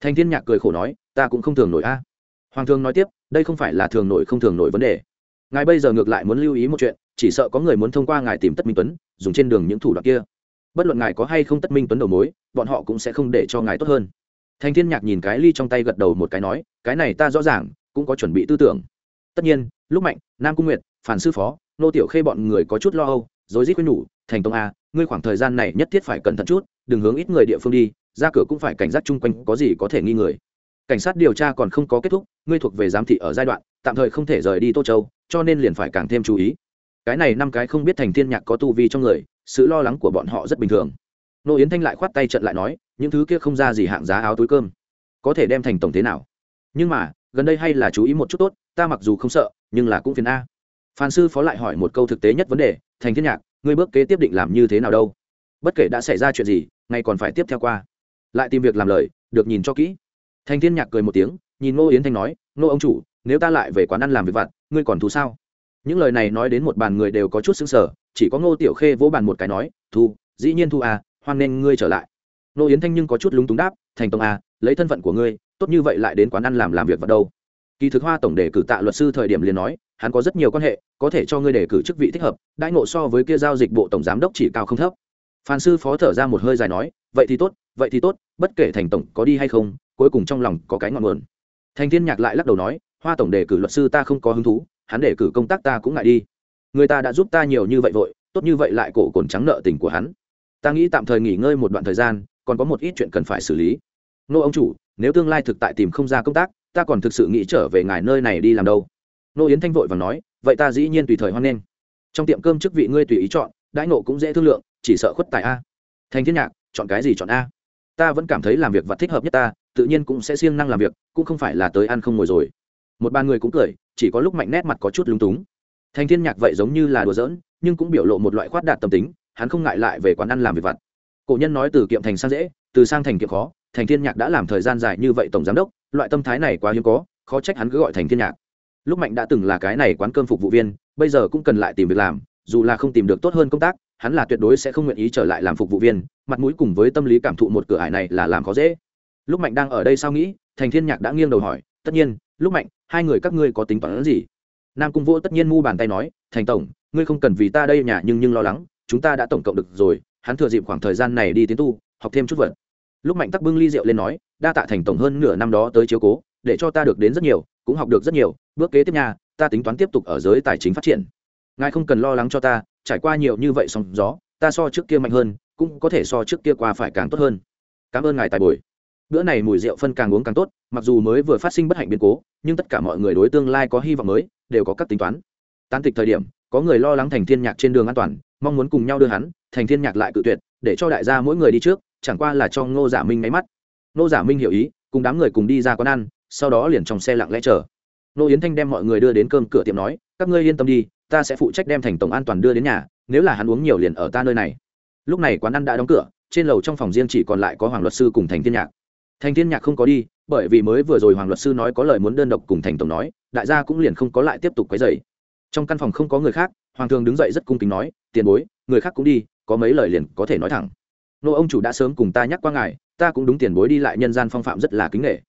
Thành thiên nhạc cười khổ nói, ta cũng không thường nổi a. Hoàng thương nói tiếp, đây không phải là thường nổi không thường nổi vấn đề. Ngài bây giờ ngược lại muốn lưu ý một chuyện, chỉ sợ có người muốn thông qua ngài tìm tất minh tuấn, dùng trên đường những thủ đoạn kia. Bất luận ngài có hay không tất minh tuấn đầu mối, bọn họ cũng sẽ không để cho ngài tốt hơn. Thành thiên nhạc nhìn cái ly trong tay gật đầu một cái nói, cái này ta rõ ràng, cũng có chuẩn bị tư tưởng. Tất nhiên, lúc mạnh, nam cung nguyệt, phản sư phó, nô tiểu khê bọn người có chút lo âu rồi rít quên nhủ, thành tông a ngươi khoảng thời gian này nhất thiết phải cẩn thận chút, đừng hướng ít người địa phương đi, ra cửa cũng phải cảnh giác chung quanh, có gì có thể nghi người. Cảnh sát điều tra còn không có kết thúc, ngươi thuộc về giám thị ở giai đoạn, tạm thời không thể rời đi tô châu, cho nên liền phải càng thêm chú ý. Cái này năm cái không biết thành thiên nhạc có tu vi trong người, sự lo lắng của bọn họ rất bình thường. Nô yến thanh lại khoát tay trận lại nói, những thứ kia không ra gì hạng giá áo túi cơm, có thể đem thành tổng thế nào? Nhưng mà, gần đây hay là chú ý một chút tốt, ta mặc dù không sợ, nhưng là cũng phiền a. Phan sư phó lại hỏi một câu thực tế nhất vấn đề, thành thiên nhạc ngươi bước kế tiếp định làm như thế nào đâu? Bất kể đã xảy ra chuyện gì, ngay còn phải tiếp theo qua. Lại tìm việc làm lời, được nhìn cho kỹ. Thành thiên nhạc cười một tiếng, nhìn ngô yến thanh nói, ngô ông chủ, nếu ta lại về quán ăn làm việc vặt, ngươi còn thú sao? Những lời này nói đến một bàn người đều có chút xứng sở chỉ có ngô tiểu khê vỗ bàn một cái nói, thu, dĩ nhiên thu à hoan nên ngươi trở lại. Ngô yến thanh nhưng có chút lúng túng đáp, thành tông à lấy thân phận của ngươi, tốt như vậy lại đến quán ăn làm làm việc vặt đâu? Kỳ thực hoa tổng đề cử tạ luật sư thời điểm liền nói, hắn có rất nhiều quan hệ, có thể cho ngươi đề cử chức vị thích hợp, đãi ngộ so với kia giao dịch bộ tổng giám đốc chỉ cao không thấp. Phan sư phó thở ra một hơi dài nói, vậy thì tốt, vậy thì tốt, bất kể thành tổng có đi hay không, cuối cùng trong lòng có cái ngọn nguồn. Thành thiên nhạc lại lắc đầu nói, hoa tổng đề cử luật sư ta không có hứng thú, hắn đề cử công tác ta cũng ngại đi. Người ta đã giúp ta nhiều như vậy vội, tốt như vậy lại cổ cồn trắng nợ tình của hắn. Ta nghĩ tạm thời nghỉ ngơi một đoạn thời gian, còn có một ít chuyện cần phải xử lý. Nô ông chủ, nếu tương lai thực tại tìm không ra công tác ta còn thực sự nghĩ trở về ngài nơi này đi làm đâu? Nô yến thanh vội và nói, vậy ta dĩ nhiên tùy thời hoan nghênh. Trong tiệm cơm chức vị ngươi tùy ý chọn, đãi nộ cũng dễ thương lượng, chỉ sợ khuất tài a. Thành thiên nhạc, chọn cái gì chọn a? Ta vẫn cảm thấy làm việc vật thích hợp nhất ta, tự nhiên cũng sẽ siêng năng làm việc, cũng không phải là tới ăn không ngồi rồi. Một ba người cũng cười, chỉ có lúc mạnh nét mặt có chút lúng túng. Thành thiên nhạc vậy giống như là đùa giỡn, nhưng cũng biểu lộ một loại khoát đạt tâm tính, hắn không ngại lại về quán ăn làm việc vặt. Cổ nhân nói từ kiệm thành sang dễ, từ sang thành kiệm khó thành thiên nhạc đã làm thời gian dài như vậy tổng giám đốc, loại tâm thái này quá hiếm có, khó trách hắn cứ gọi thành thiên nhạc. Lúc mạnh đã từng là cái này quán cơm phục vụ viên, bây giờ cũng cần lại tìm việc làm, dù là không tìm được tốt hơn công tác, hắn là tuyệt đối sẽ không nguyện ý trở lại làm phục vụ viên, mặt mũi cùng với tâm lý cảm thụ một cửa ải này là làm khó dễ. Lúc mạnh đang ở đây sao nghĩ, thành thiên nhạc đã nghiêng đầu hỏi, tất nhiên, lúc mạnh, hai người các ngươi có tính toán gì? Nam cung vô tất nhiên mu bàn tay nói, thành tổng, ngươi không cần vì ta đây nhà nhưng nhưng lo lắng, chúng ta đã tổng cộng được rồi, hắn thừa dịp khoảng thời gian này đi tiến tu, học thêm chút vật lúc mạnh tắc bưng ly rượu lên nói, đa tạ thành tổng hơn nửa năm đó tới chiếu cố, để cho ta được đến rất nhiều, cũng học được rất nhiều, bước kế tiếp nhà ta tính toán tiếp tục ở giới tài chính phát triển. Ngài không cần lo lắng cho ta, trải qua nhiều như vậy sóng gió, ta so trước kia mạnh hơn, cũng có thể so trước kia qua phải càng tốt hơn. Cảm ơn ngài tài bồi. Bữa này mùi rượu phân càng uống càng tốt, mặc dù mới vừa phát sinh bất hạnh biến cố, nhưng tất cả mọi người đối tương lai có hy vọng mới, đều có các tính toán. Tan tịch thời điểm, có người lo lắng thành thiên nhạc trên đường an toàn, mong muốn cùng nhau đưa hắn, thành thiên nhạc lại cự tuyệt, để cho đại gia mỗi người đi trước chẳng qua là cho ngô giả minh máy mắt. Ngô giả minh hiểu ý, cùng đám người cùng đi ra quán ăn, sau đó liền trong xe lặng lẽ chờ. Ngô yến thanh đem mọi người đưa đến cơm cửa tiệm nói, các ngươi yên tâm đi, ta sẽ phụ trách đem thành tổng an toàn đưa đến nhà, nếu là hắn uống nhiều liền ở ta nơi này. Lúc này quán ăn đã đóng cửa, trên lầu trong phòng riêng chỉ còn lại có hoàng luật sư cùng thành thiên nhạc. Thành thiên nhạc không có đi, bởi vì mới vừa rồi hoàng luật sư nói có lời muốn đơn độc cùng thành tổng nói, đại gia cũng liền không có lại tiếp tục quấy dày trong căn phòng không có người khác, hoàng thường đứng dậy rất cung kính nói, tiền bối, người khác cũng đi, có mấy lời liền có thể nói thẳng nô ông chủ đã sớm cùng ta nhắc qua ngài, ta cũng đúng tiền bối đi lại nhân gian phong phạm rất là kính nghệ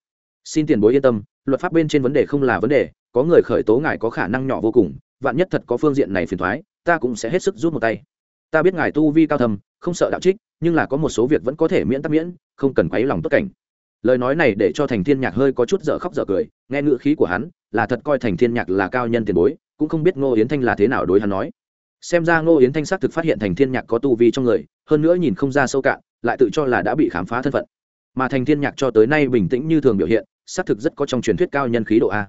xin tiền bối yên tâm, luật pháp bên trên vấn đề không là vấn đề, có người khởi tố ngài có khả năng nhỏ vô cùng, vạn nhất thật có phương diện này phiền thoái, ta cũng sẽ hết sức rút một tay. Ta biết ngài tu vi cao thầm không sợ đạo trích, nhưng là có một số việc vẫn có thể miễn tắc miễn, không cần quấy lòng tất cảnh. Lời nói này để cho thành thiên nhạc hơi có chút dở khóc dở cười, nghe ngữ khí của hắn, là thật coi thành thiên nhạc là cao nhân tiền bối, cũng không biết ngô yến thanh là thế nào đối hắn nói xem ra ngô yến thanh xác thực phát hiện thành thiên nhạc có tu vi trong người, hơn nữa nhìn không ra sâu cạn, lại tự cho là đã bị khám phá thân phận. Mà thành thiên nhạc cho tới nay bình tĩnh như thường biểu hiện, xác thực rất có trong truyền thuyết cao nhân khí độ a.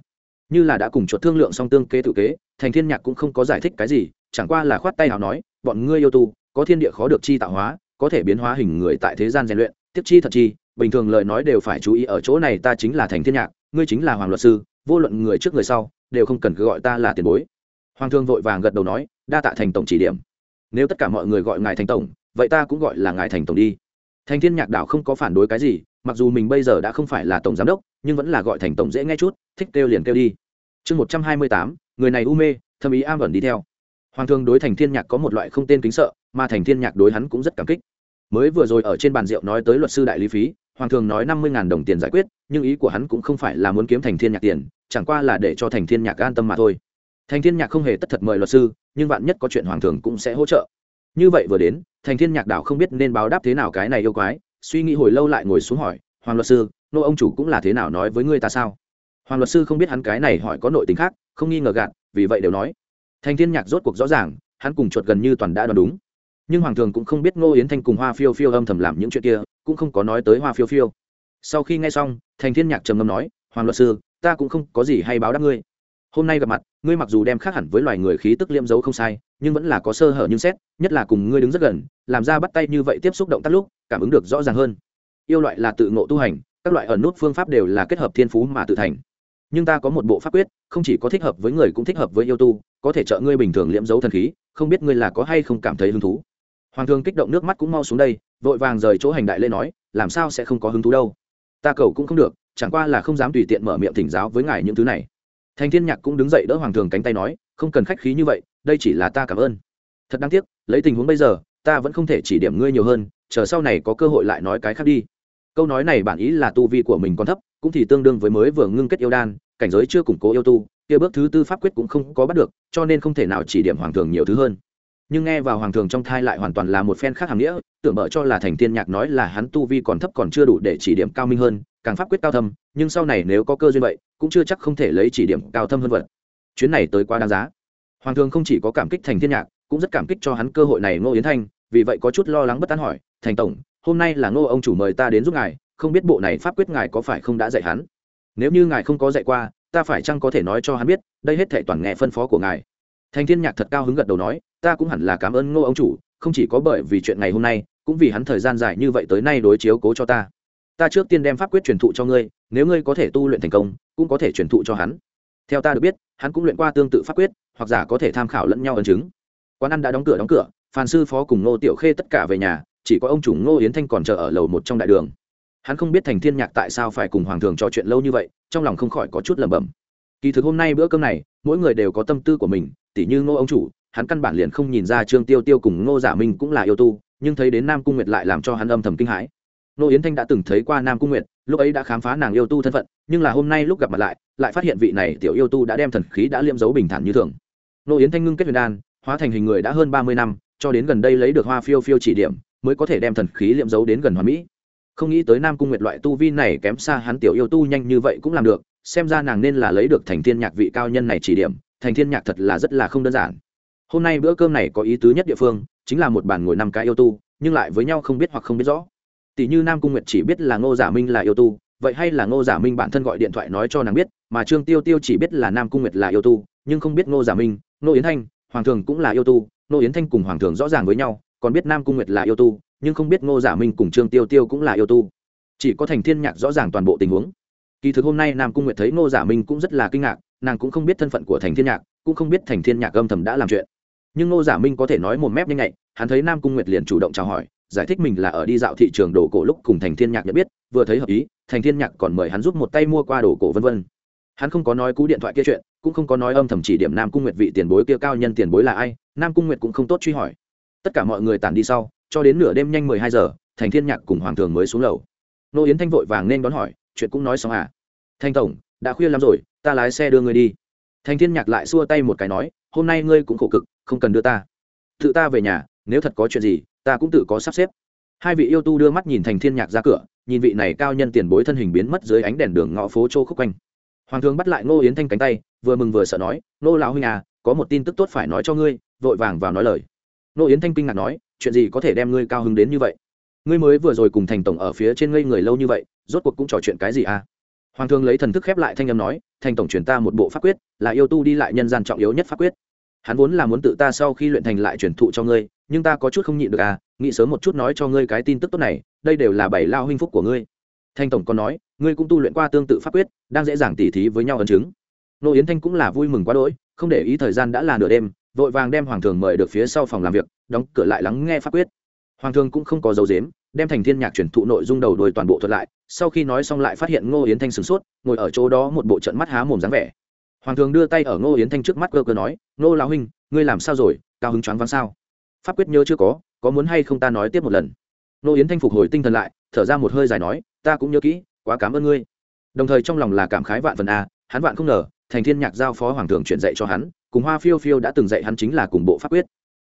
Như là đã cùng chuột thương lượng song tương kế tự kế, thành thiên nhạc cũng không có giải thích cái gì, chẳng qua là khoát tay hào nói, bọn ngươi yêu tu, có thiên địa khó được chi tạo hóa, có thể biến hóa hình người tại thế gian rèn luyện, tiếp chi thật chi, bình thường lời nói đều phải chú ý ở chỗ này ta chính là thành thiên nhạc, ngươi chính là hoàng luật sư, vô luận người trước người sau, đều không cần cứ gọi ta là tiền bối. Hoàng thương vội vàng gật đầu nói đa tạ thành tổng chỉ điểm. Nếu tất cả mọi người gọi ngài thành tổng, vậy ta cũng gọi là ngài thành tổng đi. Thành thiên nhạc đảo không có phản đối cái gì, mặc dù mình bây giờ đã không phải là tổng giám đốc, nhưng vẫn là gọi thành tổng dễ nghe chút, thích kêu liền kêu đi. Chương một trăm hai mươi tám, người này u mê, thâm ý am ẩn đi theo. Hoàng thương đối thành thiên nhạc có một loại không tên kính sợ, mà thành thiên nhạc đối hắn cũng rất cảm kích. Mới vừa rồi ở trên bàn rượu nói tới luật sư đại lý phí, hoàng thường nói năm mươi đồng tiền giải quyết, nhưng ý của hắn cũng không phải là muốn kiếm thành thiên nhạc tiền, chẳng qua là để cho thành thiên nhạc an tâm mà thôi thành thiên nhạc không hề tất thật mời luật sư, nhưng vạn nhất có chuyện hoàng thường cũng sẽ hỗ trợ. Như vậy vừa đến, thành thiên nhạc đảo không biết nên báo đáp thế nào cái này yêu quái, suy nghĩ hồi lâu lại ngồi xuống hỏi, hoàng luật sư, nô ông chủ cũng là thế nào nói với ngươi ta sao? Hoàng luật sư không biết hắn cái này hỏi có nội tình khác, không nghi ngờ gạt, vì vậy đều nói. Thành thiên nhạc rốt cuộc rõ ràng, hắn cùng chuột gần như toàn đã đoán đúng. Nhưng hoàng thường cũng không biết ngô yến thanh cùng hoa phiêu phiêu âm thầm làm những chuyện kia, cũng không có nói tới hoa phiêu phiêu. Sau khi nghe xong, thành thiên nhạc trầm ngâm nói, hoàng luật sư, ta cũng không có gì hay báo đáp ngươi hôm nay gặp mặt, ngươi mặc dù đem khác hẳn với loài người khí tức liêm dấu không sai, nhưng vẫn là có sơ hở nhưng xét, nhất là cùng ngươi đứng rất gần, làm ra bắt tay như vậy tiếp xúc động tác lúc, cảm ứng được rõ ràng hơn. Yêu loại là tự ngộ tu hành, các loại ẩn nút phương pháp đều là kết hợp thiên phú mà tự thành. Nhưng ta có một bộ pháp quyết, không chỉ có thích hợp với người cũng thích hợp với yêu tu, có thể trợ ngươi bình thường liễm dấu thần khí, không biết ngươi là có hay không cảm thấy hứng thú. Hoàng thương kích động nước mắt cũng mau xuống đây, vội vàng rời chỗ hành đại lên nói, làm sao sẽ không có hứng thú đâu? Ta cầu cũng không được, chẳng qua là không dám tùy tiện mở miệng thỉnh giáo với ngài những thứ này thành thiên nhạc cũng đứng dậy đỡ hoàng thường cánh tay nói, không cần khách khí như vậy, đây chỉ là ta cảm ơn. Thật đáng tiếc, lấy tình huống bây giờ, ta vẫn không thể chỉ điểm ngươi nhiều hơn, chờ sau này có cơ hội lại nói cái khác đi. Câu nói này bản ý là tu vi của mình còn thấp, cũng thì tương đương với mới vừa ngưng kết yêu đan, cảnh giới chưa củng cố yêu tu, kia bước thứ tư pháp quyết cũng không có bắt được, cho nên không thể nào chỉ điểm hoàng thường nhiều thứ hơn nhưng nghe vào hoàng thường trong thai lại hoàn toàn là một phen khác hàm nghĩa, tưởng mở cho là thành thiên nhạc nói là hắn tu vi còn thấp còn chưa đủ để chỉ điểm cao minh hơn, càng pháp quyết cao thâm, nhưng sau này nếu có cơ duyên vậy, cũng chưa chắc không thể lấy chỉ điểm cao thâm hơn vật. Chuyến này tới quá đáng giá. Hoàng thường không chỉ có cảm kích thành thiên nhạc, cũng rất cảm kích cho hắn cơ hội này ngô yến thanh, vì vậy có chút lo lắng bất an hỏi, thành tổng, hôm nay là ngô ông chủ mời ta đến giúp ngài, không biết bộ này pháp quyết ngài có phải không đã dạy hắn? Nếu như ngài không có dạy qua, ta phải chăng có thể nói cho hắn biết, đây hết thể toàn nghe phân phó của ngài thành thiên nhạc thật cao hứng gật đầu nói, ta cũng hẳn là cảm ơn ngô ông chủ, không chỉ có bởi vì chuyện ngày hôm nay, cũng vì hắn thời gian dài như vậy tới nay đối chiếu cố cho ta. Ta trước tiên đem pháp quyết truyền thụ cho ngươi, nếu ngươi có thể tu luyện thành công, cũng có thể truyền thụ cho hắn. Theo ta được biết, hắn cũng luyện qua tương tự pháp quyết, hoặc giả có thể tham khảo lẫn nhau ấn chứng. Quán ăn đã đóng cửa đóng cửa, phan sư phó cùng ngô tiểu khê tất cả về nhà, chỉ có ông chủ ngô yến thanh còn chờ ở lầu một trong đại đường. Hắn không biết thành thiên nhạc tại sao phải cùng hoàng thường trò chuyện lâu như vậy, trong lòng không khỏi có chút lẩm bẩm. Kỳ thực hôm nay bữa cơm này, mỗi người đều có tâm tư của mình tỉ như ngô ông chủ, hắn căn bản liền không nhìn ra trương tiêu tiêu cùng ngô giả minh cũng là yêu tu, nhưng thấy đến nam cung nguyệt lại làm cho hắn âm thầm kinh hãi. Ngô yến thanh đã từng thấy qua nam cung nguyệt, lúc ấy đã khám phá nàng yêu tu thân phận, nhưng là hôm nay lúc gặp mặt lại lại phát hiện vị này tiểu yêu tu đã đem thần khí đã liêm giấu bình thản như thường. Ngô yến thanh ngưng kết huyền đan, hóa thành hình người đã hơn ba mươi năm, cho đến gần đây lấy được hoa phiêu phiêu chỉ điểm, mới có thể đem thần khí liệm giấu đến gần hoa mỹ. Không nghĩ tới nam cung nguyệt loại tu vi này kém xa hắn tiểu yêu tu nhanh như vậy cũng làm được, xem ra nàng nên là lấy được thành thiên nhạc vị cao nhân này chỉ điểm thành thiên nhạc thật là rất là không đơn giản. Hôm nay bữa cơm này có ý tứ nhất địa phương, chính là một bàn ngồi năm cái yêu tu, nhưng lại với nhau không biết hoặc không biết rõ. Tỷ như nam cung nguyệt chỉ biết là ngô giả minh là yêu tu, vậy hay là ngô giả minh bản thân gọi điện thoại nói cho nàng biết, mà trương tiêu tiêu chỉ biết là nam cung nguyệt là yêu tu, nhưng không biết ngô giả minh, ngô yến thanh, hoàng thường cũng là yêu tu, ngô yến thanh cùng hoàng thường rõ ràng với nhau, còn biết nam cung nguyệt là yêu tu, nhưng không biết ngô giả minh cùng trương tiêu tiêu cũng là yêu tu. Chỉ có thành thiên nhạc rõ ràng toàn bộ tình huống. Kỳ thực hôm nay nam cung nguyệt thấy ngô giả minh cũng rất là kinh ngạc nàng cũng không biết thân phận của thành thiên nhạc, cũng không biết thành thiên nhạc âm thầm đã làm chuyện. Nhưng ngô giả minh có thể nói một mép nhanh nhạy, hắn thấy nam cung nguyệt liền chủ động chào hỏi, giải thích mình là ở đi dạo thị trường đồ cổ lúc cùng thành thiên nhạc nhận biết, vừa thấy hợp ý, thành thiên nhạc còn mời hắn giúp một tay mua qua đồ cổ vân vân. Hắn không có nói cú điện thoại kia chuyện, cũng không có nói âm thầm chỉ điểm nam cung nguyệt vị tiền bối kia cao nhân tiền bối là ai, nam cung nguyệt cũng không tốt truy hỏi. Tất cả mọi người tản đi sau, cho đến nửa đêm nhanh mười hai giờ, thành thiên nhạc cùng hoàng thường mới xuống lầu. Nô yến thanh vội vàng nên đón hỏi, chuyện cũng nói xong à? Thanh tổng, đã khuya lắm rồi ta lái xe đưa ngươi đi. Thành thiên nhạc lại xua tay một cái nói, hôm nay ngươi cũng khổ cực, không cần đưa ta. Tự ta về nhà, nếu thật có chuyện gì, ta cũng tự có sắp xếp. Hai vị yêu tu đưa mắt nhìn thành thiên nhạc ra cửa, nhìn vị này cao nhân tiền bối thân hình biến mất dưới ánh đèn đường ngõ phố châu khúc quanh. Hoàng thương bắt lại ngô yến thanh cánh tay, vừa mừng vừa sợ nói, ngô lão huynh à có một tin tức tốt phải nói cho ngươi, vội vàng vào nói lời. Ngô yến thanh kinh ngạc nói, chuyện gì có thể đem ngươi cao hứng đến như vậy? Ngươi mới vừa rồi cùng thành tổng ở phía trên ngây người lâu như vậy, rốt cuộc cũng trò chuyện cái gì à? Hoàng thương lấy thần thức khép lại thanh âm nói, thành tổng truyền ta một bộ pháp quyết, là yêu tu đi lại nhân gian trọng yếu nhất pháp quyết. Hắn vốn là muốn tự ta sau khi luyện thành lại truyền thụ cho ngươi, nhưng ta có chút không nhịn được à nghĩ sớm một chút nói cho ngươi cái tin tức tốt này, đây đều là bảy lao huynh phúc của ngươi. Thanh tổng còn nói, ngươi cũng tu luyện qua tương tự pháp quyết, đang dễ dàng tỉ thí với nhau ấn chứng. Nô yến thanh cũng là vui mừng quá đỗi, không để ý thời gian đã là nửa đêm, vội vàng đem hoàng thường mời được phía sau phòng làm việc, đóng cửa lại lắng nghe pháp quyết. Hoàng thường cũng không có dấu dếm, đem thành thiên nhạc truyền thụ nội dung đầu đuôi toàn bộ thuật lại sau khi nói xong lại phát hiện ngô yến thanh sửng sốt, ngồi ở chỗ đó một bộ trận mắt há mồm dáng vẻ. Hoàng thường đưa tay ở ngô yến thanh trước mắt cơ cơ nói, ngô lão huynh, ngươi làm sao rồi? Cao hứng choáng váng sao? Pháp quyết nhớ chưa có có muốn hay không ta nói tiếp một lần? Ngô yến thanh phục hồi tinh thần lại, thở ra một hơi dài nói, ta cũng nhớ kỹ, quá cảm ơn ngươi. Đồng thời trong lòng là cảm khái vạn phần a, hắn vạn không ngờ, thành thiên nhạc giao phó hoàng thường chuyển dạy cho hắn, cùng hoa phiêu phiêu đã từng dạy hắn chính là cùng bộ pháp quyết.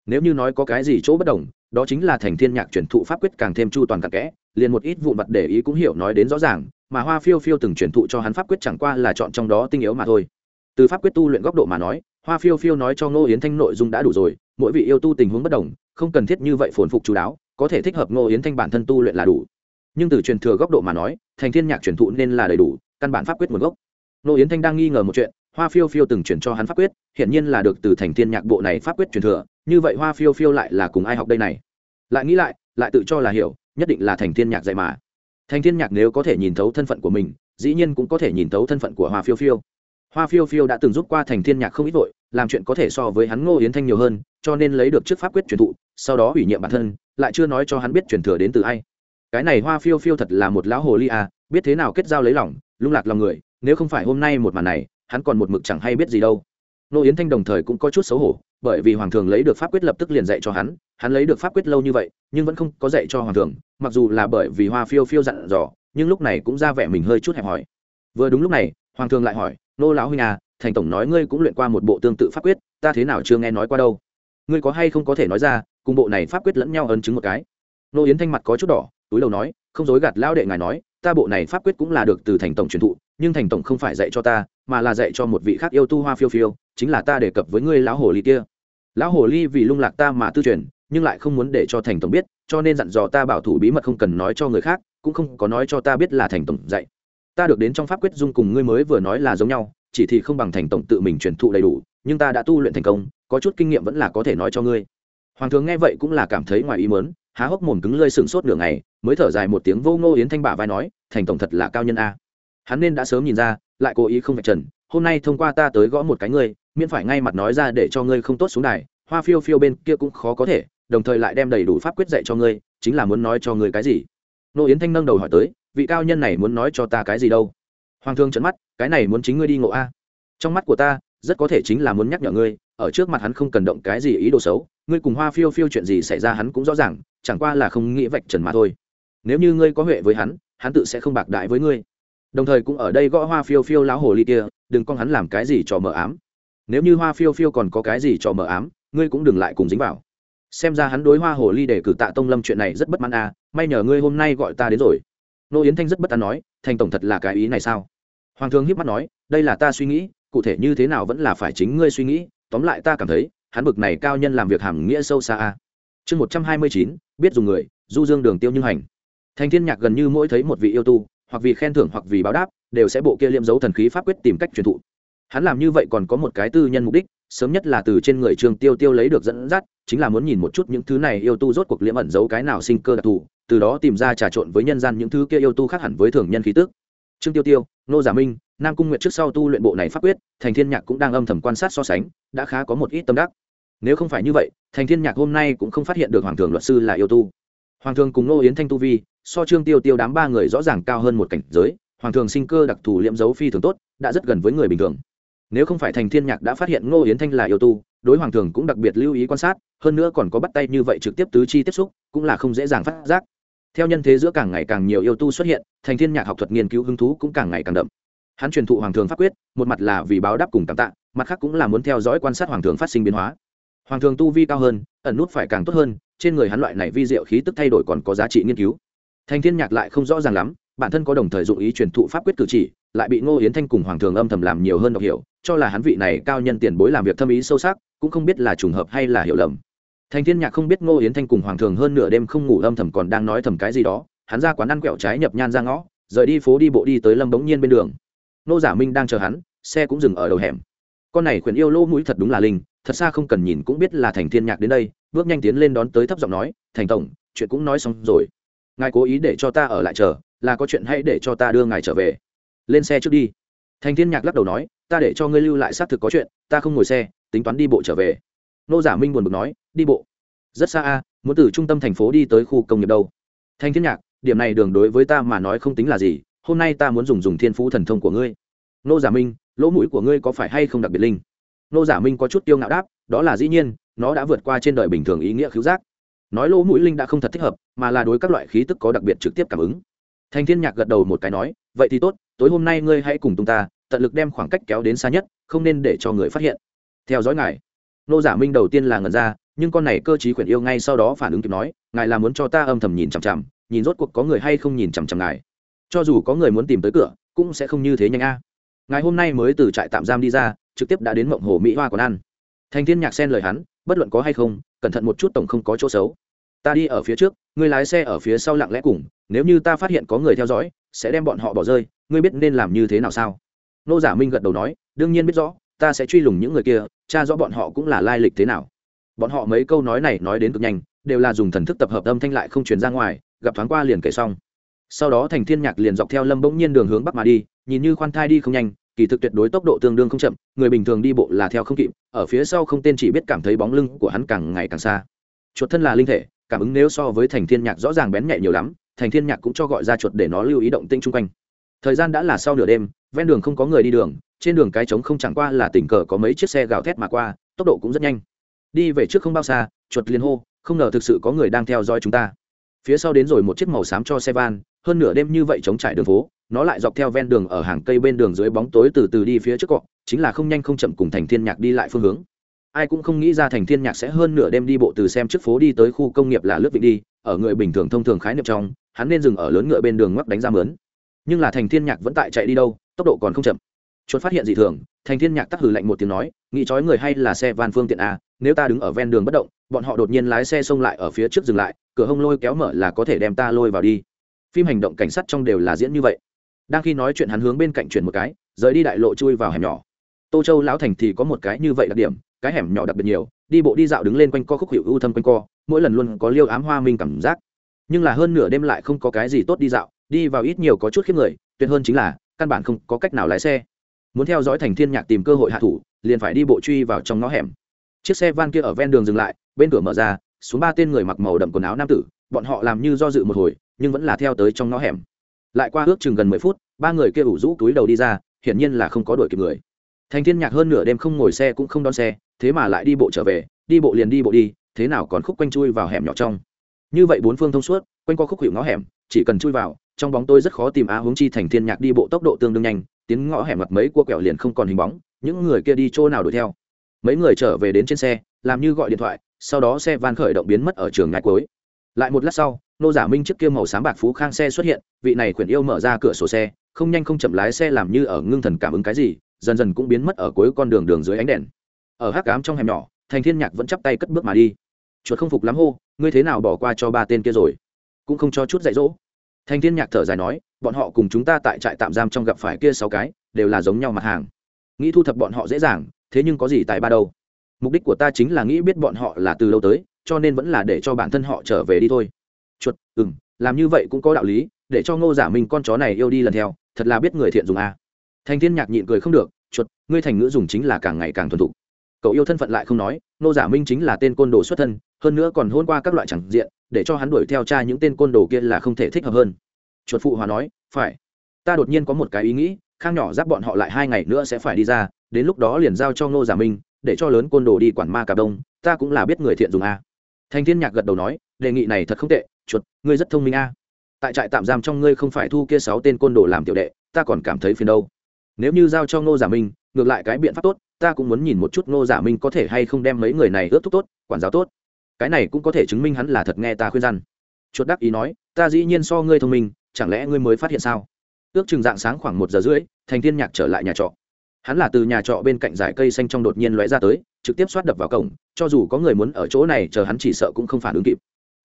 Nếu như nói có cái gì chỗ bất đồng, đó chính là thành thiên nhạc chuyển thụ pháp quyết càng thêm chu toàn cặn kẽ liền một ít vụn vặt để ý cũng hiểu nói đến rõ ràng, mà hoa phiêu phiêu từng truyền thụ cho hắn pháp quyết chẳng qua là chọn trong đó tinh yếu mà thôi. Từ pháp quyết tu luyện góc độ mà nói, hoa phiêu phiêu nói cho ngô yến thanh nội dung đã đủ rồi, mỗi vị yêu tu tình huống bất đồng, không cần thiết như vậy phồn phục chú đáo, có thể thích hợp ngô yến thanh bản thân tu luyện là đủ. Nhưng từ truyền thừa góc độ mà nói, thành thiên nhạc truyền thụ nên là đầy đủ, căn bản pháp quyết nguồn gốc. Ngô yến thanh đang nghi ngờ một chuyện, hoa phiêu phiêu từng chuyển cho hắn pháp quyết hiện nhiên là được từ thành thiên nhạc bộ này pháp quyết truyền thừa, như vậy hoa phiêu phiêu lại là cùng ai học đây này? Lại nghĩ lại lại tự cho là hiểu nhất định là thành thiên nhạc dạy mà. Thành thiên nhạc nếu có thể nhìn thấu thân phận của mình, dĩ nhiên cũng có thể nhìn thấu thân phận của hoa phiêu phiêu. Hoa phiêu phiêu đã từng giúp qua thành thiên nhạc không ít vội làm chuyện có thể so với hắn ngô yến thanh nhiều hơn, cho nên lấy được trước pháp quyết truyền thụ, sau đó ủy nhiệm bản thân, lại chưa nói cho hắn biết truyền thừa đến từ ai. Cái này hoa phiêu phiêu thật là một lão hồ ly à biết thế nào kết giao lấy lòng, lung lạc lòng người, nếu không phải hôm nay một màn này, hắn còn một mực chẳng hay biết gì đâu nô yến thanh đồng thời cũng có chút xấu hổ, bởi vì hoàng thường lấy được pháp quyết lập tức liền dạy cho hắn hắn lấy được pháp quyết lâu như vậy, nhưng vẫn không có dạy cho hoàng thường, mặc dù là bởi vì hoa phiêu phiêu dặn dò, nhưng lúc này cũng ra vẻ mình hơi chút hẹp hòi. Vừa đúng lúc này, hoàng thường lại hỏi, nô lão huynh à thành tổng nói ngươi cũng luyện qua một bộ tương tự pháp quyết, ta thế nào chưa nghe nói qua đâu? Ngươi có hay không có thể nói ra, cùng bộ này pháp quyết lẫn nhau ấn chứng một cái? Nô yến thanh mặt có chút đỏ, túi đầu nói, không dối gạt lão đệ ngài nói, ta bộ này pháp quyết cũng là được từ thành tổng truyền thụ, nhưng thành tổng không phải dạy cho ta mà là dạy cho một vị khác yêu tu hoa phiêu phiêu, chính là ta đề cập với ngươi lão hồ ly kia. Lão hồ ly vì lung lạc ta mà tư truyền, nhưng lại không muốn để cho thành tổng biết, cho nên dặn dò ta bảo thủ bí mật không cần nói cho người khác, cũng không có nói cho ta biết là thành tổng dạy. Ta được đến trong pháp quyết dung cùng ngươi mới vừa nói là giống nhau, chỉ thì không bằng thành tổng tự mình truyền thụ đầy đủ, nhưng ta đã tu luyện thành công, có chút kinh nghiệm vẫn là có thể nói cho ngươi. Hoàng thường nghe vậy cũng là cảm thấy ngoài ý mớn há hốc mồm cứng lơi sừng sốt nửa ngày, mới thở dài một tiếng vô ngô yến thanh bả vai nói, thành tổng thật là cao nhân a. Hắn nên đã sớm nhìn ra lại cố ý không vạch trần, hôm nay thông qua ta tới gõ một cái ngươi, miễn phải ngay mặt nói ra để cho ngươi không tốt xuống đài, hoa phiêu phiêu bên kia cũng khó có thể, đồng thời lại đem đầy đủ pháp quyết dạy cho ngươi, chính là muốn nói cho ngươi cái gì? Nô yến thanh nâng đầu hỏi tới, vị cao nhân này muốn nói cho ta cái gì đâu? Hoàng thương trận mắt, cái này muốn chính ngươi đi ngộ a. Trong mắt của ta, rất có thể chính là muốn nhắc nhở ngươi, ở trước mặt hắn không cần động cái gì ý đồ xấu, ngươi cùng hoa phiêu phiêu chuyện gì xảy ra hắn cũng rõ ràng, chẳng qua là không nghĩ vạch trần mà thôi. Nếu như ngươi có huệ với hắn hắn tự sẽ không bạc đại với ngươi đồng thời cũng ở đây gõ hoa phiêu phiêu lão hồ ly kia, đừng con hắn làm cái gì trò mờ ám. Nếu như hoa phiêu phiêu còn có cái gì trò mờ ám, ngươi cũng đừng lại cùng dính vào. Xem ra hắn đối hoa hồ ly để cử tạ tông lâm chuyện này rất bất mãn à may nhờ ngươi hôm nay gọi ta đến rồi. Nô yến thanh rất bất an nói, thành tổng thật là cái ý này sao? Hoàng thương hiếp mắt nói, đây là ta suy nghĩ, cụ thể như thế nào vẫn là phải chính ngươi suy nghĩ, tóm lại ta cảm thấy, hắn bực này cao nhân làm việc hàm nghĩa sâu xa a chương một trăm hai mươi chín, biết dùng người, du dương đường tiêu như hành. Thành thiên nhạc gần như mỗi thấy một vị yêu tu hoặc vì khen thưởng hoặc vì báo đáp, đều sẽ bộ kia liệm dấu thần khí pháp quyết tìm cách truyền thụ. Hắn làm như vậy còn có một cái tư nhân mục đích, sớm nhất là từ trên người trường tiêu tiêu lấy được dẫn dắt, chính là muốn nhìn một chút những thứ này yêu tu rốt cuộc liễm ẩn giấu cái nào sinh cơ đặc thù, từ đó tìm ra trà trộn với nhân gian những thứ kia yêu tu khác hẳn với thường nhân khí tức. Trương tiêu tiêu, nô giả minh, nam cung nguyệt trước sau tu luyện bộ này pháp quyết, thành thiên nhạc cũng đang âm thầm quan sát so sánh, đã khá có một ít tâm đắc. Nếu không phải như vậy, thành thiên nhạc hôm nay cũng không phát hiện được hoàng thường luật sư là yêu tu. Hoàng thường cùng nô yến thanh tu vi so trương tiêu tiêu đám ba người rõ ràng cao hơn một cảnh giới, hoàng thường sinh cơ đặc thù liễm dấu phi thường tốt, đã rất gần với người bình thường. Nếu không phải thành thiên nhạc đã phát hiện ngô yến thanh là yêu tu, đối hoàng thường cũng đặc biệt lưu ý quan sát, hơn nữa còn có bắt tay như vậy trực tiếp tứ chi tiếp xúc, cũng là không dễ dàng phát giác. Theo nhân thế giữa càng ngày càng nhiều yêu tu xuất hiện, thành thiên nhạc học thuật nghiên cứu hứng thú cũng càng ngày càng đậm. Hắn truyền thụ hoàng thường pháp quyết, một mặt là vì báo đáp cùng cảm tạ, mặt khác cũng là muốn theo dõi quan sát hoàng thường phát sinh biến hóa. Hoàng thường tu vi cao hơn, ẩn nút phải càng tốt hơn, trên người hắn loại này vi diệu khí tức thay đổi còn có giá trị nghiên cứu thành thiên nhạc lại không rõ ràng lắm, bản thân có đồng thời dụng ý truyền thụ pháp quyết cử chỉ, lại bị ngô yến thanh cùng hoàng thường âm thầm làm nhiều hơn đọc hiểu, cho là hắn vị này cao nhân tiền bối làm việc thâm ý sâu sắc, cũng không biết là trùng hợp hay là hiểu lầm. Thành thiên nhạc không biết ngô yến thanh cùng hoàng thường hơn nửa đêm không ngủ âm thầm còn đang nói thầm cái gì đó, hắn ra quán ăn quẹo trái nhập nhan ra ngõ, rời đi phố đi bộ đi tới lâm bỗng nhiên bên đường. Nô giả minh đang chờ hắn, xe cũng dừng ở đầu hẻm. Con này khuyển yêu lỗ mũi thật đúng là linh, thật xa không cần nhìn cũng biết là thành thiên nhạc đến đây, bước nhanh tiến lên đón tới thấp giọng nói, thành tổng, chuyện cũng nói xong rồi ngài cố ý để cho ta ở lại chờ, là có chuyện hay để cho ta đưa ngài trở về. Lên xe trước đi. Thành thiên nhạc lắc đầu nói, ta để cho ngươi lưu lại xác thực có chuyện, ta không ngồi xe, tính toán đi bộ trở về. Nô giả minh buồn bực nói, đi bộ? Rất xa a, muốn từ trung tâm thành phố đi tới khu công nghiệp đâu. Thành thiên nhạc, điểm này đường đối với ta mà nói không tính là gì, hôm nay ta muốn dùng dùng thiên phú thần thông của ngươi. Nô giả minh, lỗ mũi của ngươi có phải hay không đặc biệt linh? Nô giả minh có chút tiêu ngạo đáp, đó là dĩ nhiên, nó đã vượt qua trên đời bình thường ý nghĩa khiếu giác nói lỗ mũi linh đã không thật thích hợp, mà là đối các loại khí tức có đặc biệt trực tiếp cảm ứng. Thành thiên nhạc gật đầu một cái nói, vậy thì tốt, tối hôm nay ngươi hãy cùng tung ta, tận lực đem khoảng cách kéo đến xa nhất, không nên để cho người phát hiện. Theo dõi ngài, nô giả minh đầu tiên là ngần ra, nhưng con này cơ chí quyển yêu ngay sau đó phản ứng kịp nói, ngài là muốn cho ta âm thầm nhìn chằm chằm, nhìn rốt cuộc có người hay không nhìn chằm chằm ngài. Cho dù có người muốn tìm tới cửa, cũng sẽ không như thế nhanh a. Ngài hôm nay mới từ trại tạm giam đi ra, trực tiếp đã đến mộng hồ mỹ hoa còn ăn. Thành thiên nhạc xen lời hắn, bất luận có hay không cẩn thận một chút tổng không có chỗ xấu. Ta đi ở phía trước, ngươi lái xe ở phía sau lặng lẽ cùng, nếu như ta phát hiện có người theo dõi, sẽ đem bọn họ bỏ rơi, ngươi biết nên làm như thế nào sao? Nô giả minh gật đầu nói, đương nhiên biết rõ, ta sẽ truy lùng những người kia, cha rõ bọn họ cũng là lai lịch thế nào. Bọn họ mấy câu nói này nói đến cực nhanh, đều là dùng thần thức tập hợp âm thanh lại không truyền ra ngoài, gặp thoáng qua liền kể xong. Sau đó thành thiên nhạc liền dọc theo lâm bỗng nhiên đường hướng bắc mà đi, nhìn như khoan thai đi không nhanh kỳ thực tuyệt đối tốc độ tương đương không chậm, người bình thường đi bộ là theo không kịp, ở phía sau không tên chỉ biết cảm thấy bóng lưng của hắn càng ngày càng xa. Chuột thân là linh thể, cảm ứng nếu so với thành thiên nhạc rõ ràng bén nhạy nhiều lắm, thành thiên nhạc cũng cho gọi ra chuột để nó lưu ý động tinh chung quanh. Thời gian đã là sau nửa đêm, ven đường không có người đi đường, trên đường cái trống không chẳng qua là tình cờ có mấy chiếc xe gào thét mà qua, tốc độ cũng rất nhanh. Đi về trước không bao xa, chuột liền hô, không ngờ thực sự có người đang theo dõi chúng ta. Phía sau đến rồi một chiếc màu xám cho xe van, hơn nửa đêm như vậy chống trải đường phố nó lại dọc theo ven đường ở hàng cây bên đường dưới bóng tối từ từ đi phía trước cọ, chính là không nhanh không chậm cùng thành thiên nhạc đi lại phương hướng. Ai cũng không nghĩ ra thành thiên nhạc sẽ hơn nửa đêm đi bộ từ xem trước phố đi tới khu công nghiệp là lướt vịnh đi, ở người bình thường thông thường khái niệm trong, hắn nên dừng ở lớn ngựa bên đường ngoắc đánh ra mướn. Nhưng là thành thiên nhạc vẫn tại chạy đi đâu, tốc độ còn không chậm. Chuột phát hiện dị thường, thành thiên nhạc tắc hử lạnh một tiếng nói, nghĩ chói người hay là xe van phương tiện a, nếu ta đứng ở ven đường bất động, bọn họ đột nhiên lái xe xông lại ở phía trước dừng lại, cửa hông lôi kéo mở là có thể đem ta lôi vào đi. Phim hành động cảnh sát trong đều là diễn như vậy đang khi nói chuyện hắn hướng bên cạnh chuyển một cái, rời đi đại lộ chui vào hẻm nhỏ. Tô châu lão thành thì có một cái như vậy đặc điểm, cái hẻm nhỏ đặc biệt nhiều, đi bộ đi dạo đứng lên quanh co khúc hiệu ưu thâm quanh co, mỗi lần luôn có liêu ám hoa minh cảm giác. Nhưng là hơn nửa đêm lại không có cái gì tốt đi dạo, đi vào ít nhiều có chút khiếp người, tuyệt hơn chính là, căn bản không có cách nào lái xe. Muốn theo dõi thành thiên nhạc tìm cơ hội hạ thủ, liền phải đi bộ truy vào trong ngõ hẻm. Chiếc xe van kia ở ven đường dừng lại, bên cửa mở ra, xuống ba tên người mặc màu đậm quần áo nam tử, bọn họ làm như do dự một hồi, nhưng vẫn là theo tới trong ngõ hẻm lại qua ước chừng gần mười phút, ba người kia ủ rũ túi đầu đi ra, hiển nhiên là không có đuổi kịp người. Thành thiên nhạc hơn nửa đêm không ngồi xe cũng không đón xe, thế mà lại đi bộ trở về, đi bộ liền đi bộ đi, thế nào còn khúc quanh chui vào hẻm nhỏ trong. Như vậy bốn phương thông suốt, quanh qua khúc hiệu ngõ hẻm, chỉ cần chui vào, trong bóng tôi rất khó tìm á hướng chi thành thiên nhạc đi bộ tốc độ tương đương nhanh, tiến ngõ hẻm mặt mấy cua quẹo liền không còn hình bóng, những người kia đi chỗ nào đuổi theo. Mấy người trở về đến trên xe, làm như gọi điện thoại, sau đó xe van khởi động biến mất ở trường ngại cuối lại một lát sau, nô giả minh chiếc kia màu sáng bạc phú khang xe xuất hiện, vị này quyển yêu mở ra cửa sổ xe, không nhanh không chậm lái xe làm như ở ngưng thần cảm ứng cái gì, dần dần cũng biến mất ở cuối con đường đường dưới ánh đèn. Ở hắc cám trong hẻm nhỏ, thành thiên nhạc vẫn chắp tay cất bước mà đi. Chuột không phục lắm hô, ngươi thế nào bỏ qua cho ba tên kia rồi? Cũng không cho chút dạy dỗ. Thành thiên nhạc thở dài nói, bọn họ cùng chúng ta tại trại tạm giam trong gặp phải kia sáu cái, đều là giống nhau mặt hàng. Nghĩ thu thập bọn họ dễ dàng, thế nhưng có gì tài ba đâu? Mục đích của ta chính là nghĩ biết bọn họ là từ lâu tới cho nên vẫn là để cho bản thân họ trở về đi thôi. Chuột ừ m làm như vậy cũng có đạo lý, để cho ngô giả minh con chó này yêu đi lần theo, thật là biết người thiện dùng a. À. thành thiên nhạc nhịn cười không được, chuột, ngươi thành ngữ dùng chính là càng ngày càng thuần thục. Cậu yêu thân phận lại không nói, ngô giả minh chính là tên côn đồ xuất thân, hơn nữa còn hôn qua các loại chẳng diện, để cho hắn đuổi theo cha những tên côn đồ kia là không thể thích hợp hơn. Chuột phụ hòa nói, phải, ta đột nhiên có một cái ý nghĩ, khang nhỏ giáp bọn họ lại hai ngày nữa sẽ phải đi ra, đến lúc đó liền giao cho ngô giả minh, để cho lớn côn đồ đi quản ma cà đông, ta cũng là biết người thiện dùng a thành thiên nhạc gật đầu nói, đề nghị này thật không tệ, chuột, ngươi rất thông minh a. Tại trại tạm giam trong ngươi không phải thu kia sáu tên côn đồ làm tiểu đệ, ta còn cảm thấy phiền đâu. Nếu như giao cho ngô giả minh, ngược lại cái biện pháp tốt, ta cũng muốn nhìn một chút ngô giả minh có thể hay không đem mấy người này ướt thúc tốt, quản giáo tốt. Cái này cũng có thể chứng minh hắn là thật nghe ta khuyên răn. Chuột đắc ý nói, ta dĩ nhiên so ngươi thông minh, chẳng lẽ ngươi mới phát hiện sao? Ước chừng dạng sáng khoảng một giờ rưỡi, thành thiên nhạc trở lại nhà trọ hắn là từ nhà trọ bên cạnh dải cây xanh trong đột nhiên lóe ra tới, trực tiếp xoát đập vào cổng, cho dù có người muốn ở chỗ này chờ hắn chỉ sợ cũng không phản ứng kịp.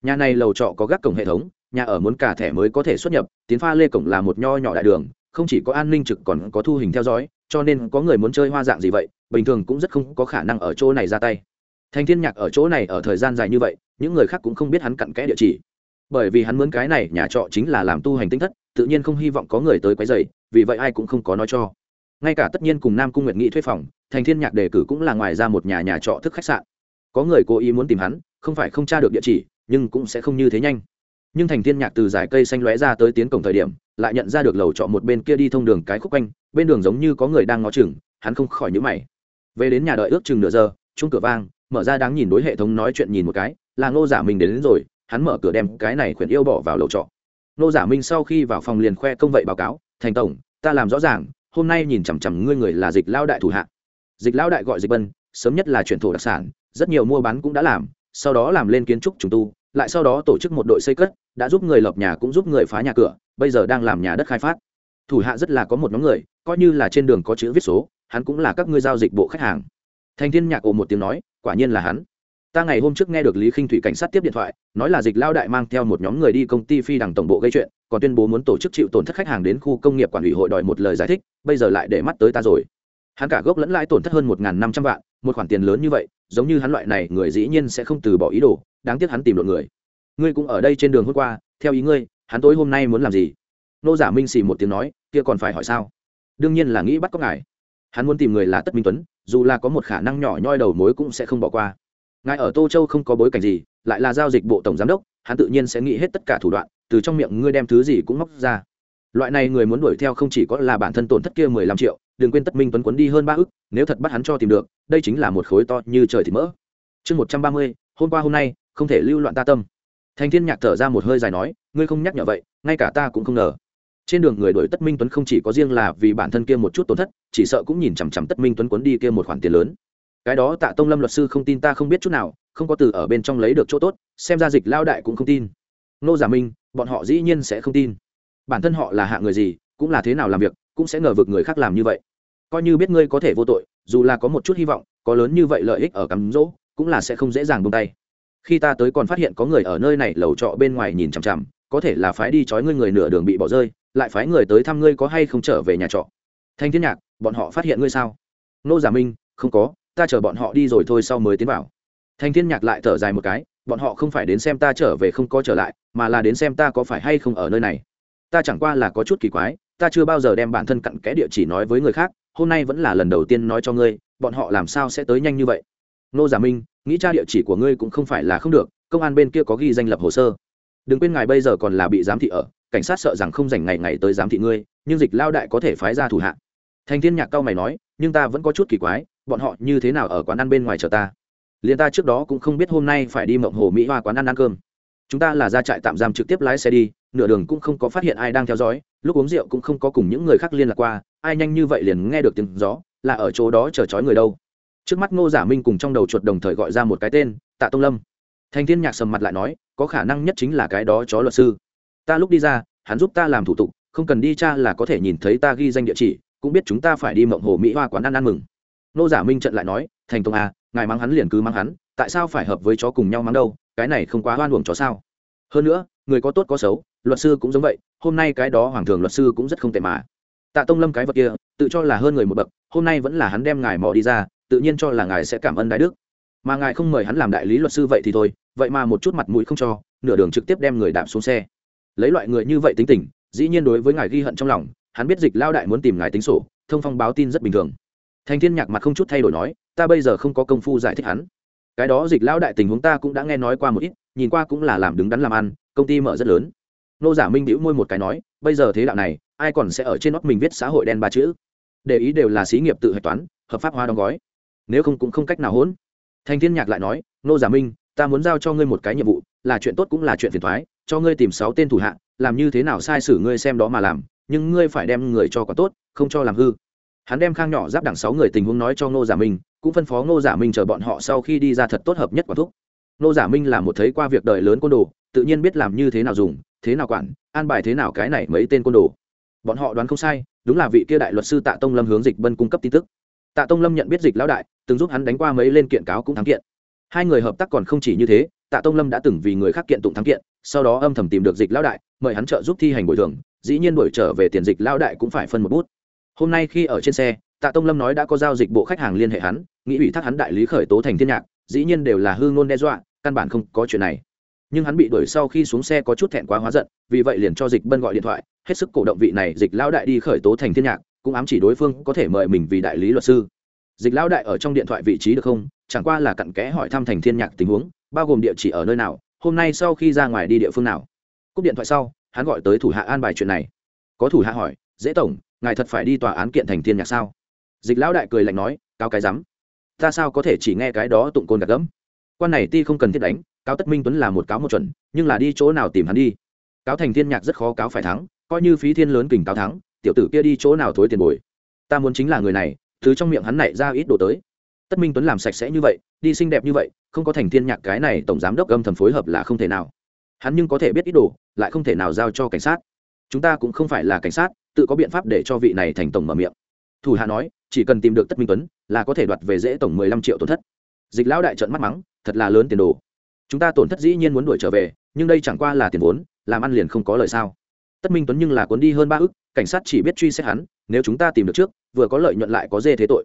Nhà này lầu trọ có gác cổng hệ thống, nhà ở muốn cả thẻ mới có thể xuất nhập, tiến pha lê cổng là một nho nhỏ đại đường, không chỉ có an ninh trực còn có thu hình theo dõi, cho nên có người muốn chơi hoa dạng gì vậy, bình thường cũng rất không có khả năng ở chỗ này ra tay. Thanh thiên nhạc ở chỗ này ở thời gian dài như vậy, những người khác cũng không biết hắn cặn kẽ địa chỉ. Bởi vì hắn muốn cái này, nhà trọ chính là làm tu hành tinh thất, tự nhiên không hy vọng có người tới quấy rầy, vì vậy ai cũng không có nói cho ngay cả tất nhiên cùng nam cung nguyệt nghị thuê phòng thành thiên nhạc đề cử cũng là ngoài ra một nhà nhà trọ thức khách sạn. Có người cố ý muốn tìm hắn không phải không tra được địa chỉ nhưng cũng sẽ không như thế nhanh. Nhưng thành thiên nhạc từ giải cây xanh lóe ra tới tiến cổng thời điểm lại nhận ra được lầu trọ một bên kia đi thông đường cái khúc quanh bên đường giống như có người đang ngó chừng hắn không khỏi nhíu mày. Về đến nhà đợi ước chừng nửa giờ chung cửa vang mở ra đáng nhìn đối hệ thống nói chuyện nhìn một cái là ngô giả mình đến, đến rồi hắn mở cửa đem cái này khuyển yêu bỏ vào lầu trọ. Ngô giả minh sau khi vào phòng liền khoe công vậy báo cáo thành tổng ta làm rõ ràng hôm nay nhìn chằm chằm ngươi người là dịch lao đại thủ hạ. Dịch lao đại gọi dịch bân, sớm nhất là chuyển thổ đặc sản, rất nhiều mua bán cũng đã làm, sau đó làm lên kiến trúc trùng tu, lại sau đó tổ chức một đội xây cất, đã giúp người lập nhà cũng giúp người phá nhà cửa, bây giờ đang làm nhà đất khai phát. Thủ hạ rất là có một nhóm người, coi như là trên đường có chữ viết số, hắn cũng là các ngươi giao dịch bộ khách hàng. Thành thiên nhạc ồ một tiếng nói, quả nhiên là hắn ta ngày hôm trước nghe được lý khinh thủy cảnh sát tiếp điện thoại, nói là dịch lao đại mang theo một nhóm người đi công ty phi đằng tổng bộ gây chuyện, còn tuyên bố muốn tổ chức chịu tổn thất khách hàng đến khu công nghiệp quản ủy hội đòi một lời giải thích, bây giờ lại để mắt tới ta rồi. Hắn cả gốc lẫn lãi tổn thất hơn một năm trăm vạn, một khoản tiền lớn như vậy, giống như hắn loại này người dĩ nhiên sẽ không từ bỏ ý đồ, đáng tiếc hắn tìm được người. Ngươi cũng ở đây trên đường hôm qua, theo ý ngươi, hắn tối hôm nay muốn làm gì? Nô giả minh xì một tiếng nói, kia còn phải hỏi sao? Đương nhiên là nghĩ bắt cóc ngài. Hắn muốn tìm người là tất minh tuấn, dù là có một khả năng nhỏ nhoi đầu mối cũng sẽ không bỏ qua ngài ở tô châu không có bối cảnh gì, lại là giao dịch bộ tổng giám đốc, hắn tự nhiên sẽ nghĩ hết tất cả thủ đoạn, từ trong miệng ngươi đem thứ gì cũng móc ra. Loại này người muốn đuổi theo không chỉ có là bản thân tổn thất kia mười lăm triệu, đừng quên tất minh tuấn quấn đi hơn ba ức, nếu thật bắt hắn cho tìm được, đây chính là một khối to như trời thì mỡ. Chương một trăm ba mươi, hôm qua hôm nay, không thể lưu loạn ta tâm. Thành thiên nhạc thở ra một hơi dài nói, ngươi không nhắc nhở vậy, ngay cả ta cũng không ngờ. Trên đường người đuổi tất minh tuấn không chỉ có riêng là vì bản thân kia một chút tổn thất, chỉ sợ cũng nhìn chằm chằm tất minh tuấn quấn đi kia một khoản tiền lớn cái đó tạ tông lâm luật sư không tin ta không biết chút nào, không có từ ở bên trong lấy được chỗ tốt, xem ra dịch lao đại cũng không tin. Nô giả minh, bọn họ dĩ nhiên sẽ không tin. Bản thân họ là hạ người gì, cũng là thế nào làm việc, cũng sẽ ngờ vực người khác làm như vậy. Coi như biết ngươi có thể vô tội, dù là có một chút hy vọng, có lớn như vậy lợi ích ở cắm rỗ, cũng là sẽ không dễ dàng buông tay. Khi ta tới còn phát hiện có người ở nơi này lầu trọ bên ngoài nhìn chằm chằm, có thể là phái đi trói ngươi người nửa đường bị bỏ rơi, lại phái người tới thăm ngươi có hay không trở về nhà trọ. Thanh thiên nhạc, bọn họ phát hiện ngươi sao? Nô giả minh, không có ta chờ bọn họ đi rồi thôi sau mới tiến vào. Thanh thiên nhạc lại thở dài một cái, bọn họ không phải đến xem ta trở về không có trở lại, mà là đến xem ta có phải hay không ở nơi này. Ta chẳng qua là có chút kỳ quái, ta chưa bao giờ đem bản thân cặn kẽ địa chỉ nói với người khác, hôm nay vẫn là lần đầu tiên nói cho ngươi, bọn họ làm sao sẽ tới nhanh như vậy? Nô giả minh, nghĩ tra địa chỉ của ngươi cũng không phải là không được, công an bên kia có ghi danh lập hồ sơ. Đừng quên ngài bây giờ còn là bị giám thị ở, cảnh sát sợ rằng không dành ngày ngày tới giám thị ngươi, nhưng dịch lao đại có thể phái ra thủ hạ thành thiên nhạc cao mày nói, nhưng ta vẫn có chút kỳ quái, bọn họ như thế nào ở quán ăn bên ngoài chờ ta? Liền ta trước đó cũng không biết hôm nay phải đi mộng hồ mỹ hoa quán ăn ăn cơm. Chúng ta là ra trại tạm giam trực tiếp lái xe đi, nửa đường cũng không có phát hiện ai đang theo dõi, lúc uống rượu cũng không có cùng những người khác liên lạc qua, ai nhanh như vậy liền nghe được tiếng gió, là ở chỗ đó chờ chói người đâu. Trước mắt ngô giả minh cùng trong đầu chuột đồng thời gọi ra một cái tên, tạ tông lâm. Thành thiên nhạc sầm mặt lại nói, có khả năng nhất chính là cái đó chó luật sư. Ta lúc đi ra, hắn giúp ta làm thủ tục, không cần đi cha là có thể nhìn thấy ta ghi danh địa chỉ cũng biết chúng ta phải đi mộng hồ mỹ hoa quán ăn ăn mừng. Nô giả minh trận lại nói, thành tông à ngài mắng hắn liền cứ mắng hắn, tại sao phải hợp với chó cùng nhau mắng đâu, cái này không quá hoan uổng chó sao? Hơn nữa, người có tốt có xấu, luật sư cũng giống vậy, hôm nay cái đó hoàng thường luật sư cũng rất không tệ mà. Tạ tông lâm cái vật kia, tự cho là hơn người một bậc, hôm nay vẫn là hắn đem ngài mò đi ra, tự nhiên cho là ngài sẽ cảm ơn đại đức. Mà ngài không mời hắn làm đại lý luật sư vậy thì thôi, vậy mà một chút mặt mũi không cho, nửa đường trực tiếp đem người đạp xuống xe. Lấy loại người như vậy tính tình, dĩ nhiên đối với ngài ghi hận trong lòng hắn biết dịch lao đại muốn tìm ngài tính sổ, thông phong báo tin rất bình thường. Thành thiên nhạc mặt không chút thay đổi nói, ta bây giờ không có công phu giải thích hắn. Cái đó dịch lao đại tình huống ta cũng đã nghe nói qua một ít, nhìn qua cũng là làm đứng đắn làm ăn, công ty mở rất lớn. Nô giả minh bĩu môi một cái nói, bây giờ thế đạo này, ai còn sẽ ở trên nóc mình viết xã hội đen ba chữ? Để ý đều là xí nghiệp tự hạch toán, hợp pháp hóa đóng gói. Nếu không cũng không cách nào hỗn. Thành thiên nhạc lại nói, nô giả minh, ta muốn giao cho ngươi một cái nhiệm vụ, là chuyện tốt cũng là chuyện phiền thoái cho ngươi tìm sáu tên thủ hạ, làm như thế nào sai sử ngươi xem đó mà làm nhưng ngươi phải đem người cho có tốt, không cho làm hư. Hắn đem khang nhỏ giáp đẳng sáu người tình huống nói cho ngô giả minh, cũng phân phó ngô giả minh chờ bọn họ sau khi đi ra thật tốt hợp nhất quả thúc. Ngô giả minh là một thấy qua việc đời lớn côn đồ, tự nhiên biết làm như thế nào dùng, thế nào quản, an bài thế nào cái này mấy tên côn đồ. Bọn họ đoán không sai, đúng là vị kia đại luật sư tạ tông lâm hướng dịch bân cung cấp tin tức. Tạ tông lâm nhận biết dịch lão đại, từng giúp hắn đánh qua mấy lên kiện cáo cũng thắng kiện. Hai người hợp tác còn không chỉ như thế, tạ tông lâm đã từng vì người khác kiện tụng thắng kiện, sau đó âm thầm tìm được dịch lão đại, mời hắn trợ giúp thi hành bồi thường dĩ nhiên đổi trở về tiền dịch lão đại cũng phải phân một bút. Hôm nay khi ở trên xe, tạ tông lâm nói đã có giao dịch bộ khách hàng liên hệ hắn, nghĩ ủy thác hắn đại lý khởi tố thành thiên nhạc, dĩ nhiên đều là hư ngôn đe dọa, căn bản không có chuyện này. Nhưng hắn bị đuổi sau khi xuống xe có chút thẹn quá hóa giận, vì vậy liền cho dịch bân gọi điện thoại, hết sức cổ động vị này dịch lão đại đi khởi tố thành thiên nhạc, cũng ám chỉ đối phương có thể mời mình vì đại lý luật sư. Dịch lão đại ở trong điện thoại vị trí được không? Chẳng qua là cặn kẽ hỏi thăm thành thiên nhạc tình huống, bao gồm địa chỉ ở nơi nào, hôm nay sau khi ra ngoài đi địa phương nào? Cúp điện thoại sau hắn gọi tới thủ hạ an bài chuyện này. Có thủ hạ hỏi, dễ tổng, ngài thật phải đi tòa án kiện thành thiên nhạc sao? Dịch lão đại cười lạnh nói cao cái rắm. Ta sao có thể chỉ nghe cái đó tụng côn gạt gẫm? Quan này ti không cần thiết đánh, cáo tất minh tuấn là một cáo một chuẩn, nhưng là đi chỗ nào tìm hắn đi? Cáo thành thiên nhạc rất khó cáo phải thắng, coi như phí thiên lớn kình cáo thắng, tiểu tử kia đi chỗ nào thối tiền bồi. Ta muốn chính là người này, thứ trong miệng hắn này ra ít đồ tới. Tất minh tuấn làm sạch sẽ như vậy, đi xinh đẹp như vậy, không có thành thiên nhạc cái này tổng giám đốc âm thầm phối hợp là không thể nào hắn nhưng có thể biết ít đồ, lại không thể nào giao cho cảnh sát. Chúng ta cũng không phải là cảnh sát, tự có biện pháp để cho vị này thành tổng mở miệng. Thủ hạ nói, chỉ cần tìm được tất minh tuấn, là có thể đoạt về dễ tổng mười lăm triệu tổn thất. Dịch lão đại trận mắt mắng, thật là lớn tiền đồ. Chúng ta tổn thất dĩ nhiên muốn đuổi trở về, nhưng đây chẳng qua là tiền vốn, làm ăn liền không có lời sao. Tất minh tuấn nhưng là cuốn đi hơn ba ức, cảnh sát chỉ biết truy xét hắn, nếu chúng ta tìm được trước, vừa có lợi nhuận lại có dê thế tội.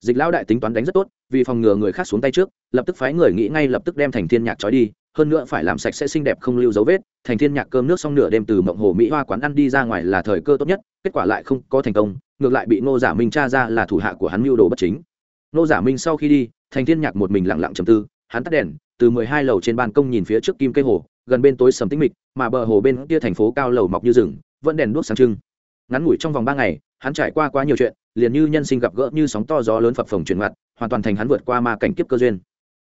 Dịch lão đại tính toán đánh rất tốt, vì phòng ngừa người khác xuống tay trước, lập tức phái người nghĩ ngay lập tức đem thành thiên nhạc trói đi hơn nữa phải làm sạch sẽ xinh đẹp không lưu dấu vết, thành thiên nhạc cơm nước xong nửa đêm từ mộng hồ mỹ hoa quán ăn đi ra ngoài là thời cơ tốt nhất, kết quả lại không có thành công, ngược lại bị ngô giả minh tra ra là thủ hạ của hắn mưu đồ bất chính. Ngô giả minh sau khi đi, thành thiên nhạc một mình lặng lặng trầm tư, hắn tắt đèn, từ mười hai lầu trên ban công nhìn phía trước kim cây hồ, gần bên tối sầm tĩnh mịch, mà bờ hồ bên kia thành phố cao lầu mọc như rừng, vẫn đèn đuốc sáng trưng. Ngắn ngủi trong vòng ba ngày, hắn trải qua quá nhiều chuyện, liền như nhân sinh gặp gỡ như sóng to gió lớn phập phồng chuyển mặt hoàn toàn thành hắn vượt qua ma cảnh kiếp cơ duyên.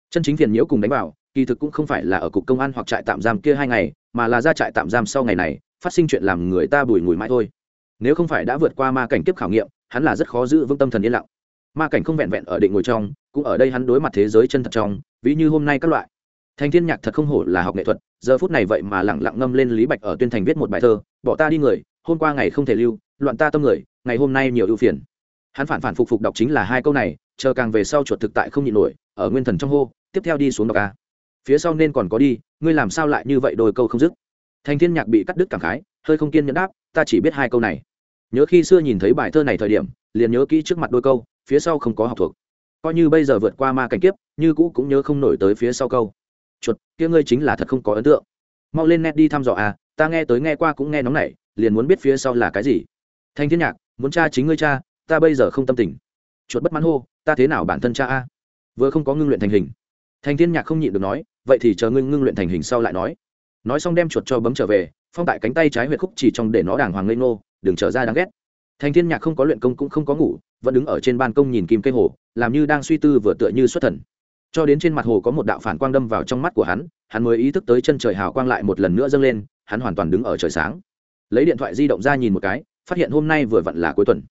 Chân chính phiền nhiễu cùng đánh vào kỳ thực cũng không phải là ở cục công an hoặc trại tạm giam kia hai ngày, mà là ra trại tạm giam sau ngày này, phát sinh chuyện làm người ta bùi ngùi mãi thôi. Nếu không phải đã vượt qua ma cảnh kiếp khảo nghiệm, hắn là rất khó giữ vững tâm thần yên lặng. Ma cảnh không vẹn vẹn ở định ngồi trong, cũng ở đây hắn đối mặt thế giới chân thật trong, ví như hôm nay các loại. Thành thiên nhạc thật không hổ là học nghệ thuật, giờ phút này vậy mà lẳng lặng ngâm lên lý bạch ở tuyên thành viết một bài thơ, bỏ ta đi người, hôm qua ngày không thể lưu, loạn ta tâm người, ngày hôm nay nhiều ưu phiền. Hắn phản phản phục phục đọc chính là hai câu này, chờ càng về sau chuột thực tại không nhịn nổi, ở nguyên thần trong hô, tiếp theo đi xuống đọc a phía sau nên còn có đi, ngươi làm sao lại như vậy đôi câu không dứt? Thành thiên nhạc bị cắt đứt cảm khái, hơi không kiên nhẫn đáp, ta chỉ biết hai câu này. Nhớ khi xưa nhìn thấy bài thơ này thời điểm, liền nhớ kỹ trước mặt đôi câu, phía sau không có học thuộc. Coi như bây giờ vượt qua ma cảnh kiếp, như cũ cũng nhớ không nổi tới phía sau câu. Chuột, kia ngươi chính là thật không có ấn tượng. Mau lên net đi thăm dò à ta nghe tới nghe qua cũng nghe nóng này liền muốn biết phía sau là cái gì. Thanh thiên nhạc, muốn cha chính ngươi cha, ta bây giờ không tâm tình. Chuột bất mãn hô, ta thế nào bản thân cha a? Vừa không có ngưng luyện thành hình thanh thiên nhạc không nhịn được nói, vậy thì chờ Ngưng ngưng luyện thành hình sau lại nói. Nói xong đem chuột cho bấm trở về, phong tại cánh tay trái huyệt khúc chỉ trong để nó đàng hoàng ngây ngô, đừng trở ra đáng ghét. Thành thiên nhạc không có luyện công cũng không có ngủ, vẫn đứng ở trên ban công nhìn kim cây hồ, làm như đang suy tư vừa tựa như xuất thần. Cho đến trên mặt hồ có một đạo phản quang đâm vào trong mắt của hắn hắn mới ý thức tới chân trời hào quang lại một lần nữa dâng lên, hắn hoàn toàn đứng ở trời sáng. Lấy điện thoại di động ra nhìn một cái, phát hiện hôm nay vừa vặn là cuối tuần.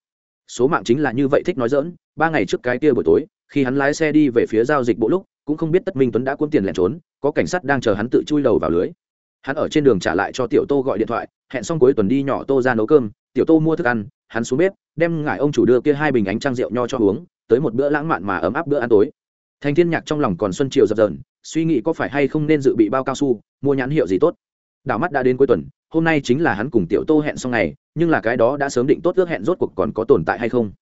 Số mạng chính là như vậy thích nói dỡn ba ngày trước cái kia buổi tối, khi hắn lái xe đi về phía giao dịch bộ lúc cũng không biết tất minh tuấn đã cuốn tiền lẻn trốn, có cảnh sát đang chờ hắn tự chui đầu vào lưới. Hắn ở trên đường trả lại cho tiểu tô gọi điện thoại, hẹn xong cuối tuần đi nhỏ tô ra nấu cơm, tiểu tô mua thức ăn, hắn xuống bếp, đem ngải ông chủ đưa kia hai bình ánh trăng rượu nho cho uống, tới một bữa lãng mạn mà ấm áp bữa ăn tối. Thành thiên nhạc trong lòng còn xuân chiều dập dờn, suy nghĩ có phải hay không nên dự bị bao cao su, mua nhãn hiệu gì tốt. Đảo mắt đã đến cuối tuần, hôm nay chính là hắn cùng tiểu tô hẹn xong ngày, nhưng là cái đó đã sớm định tốt ước hẹn rốt cuộc còn có tồn tại hay không?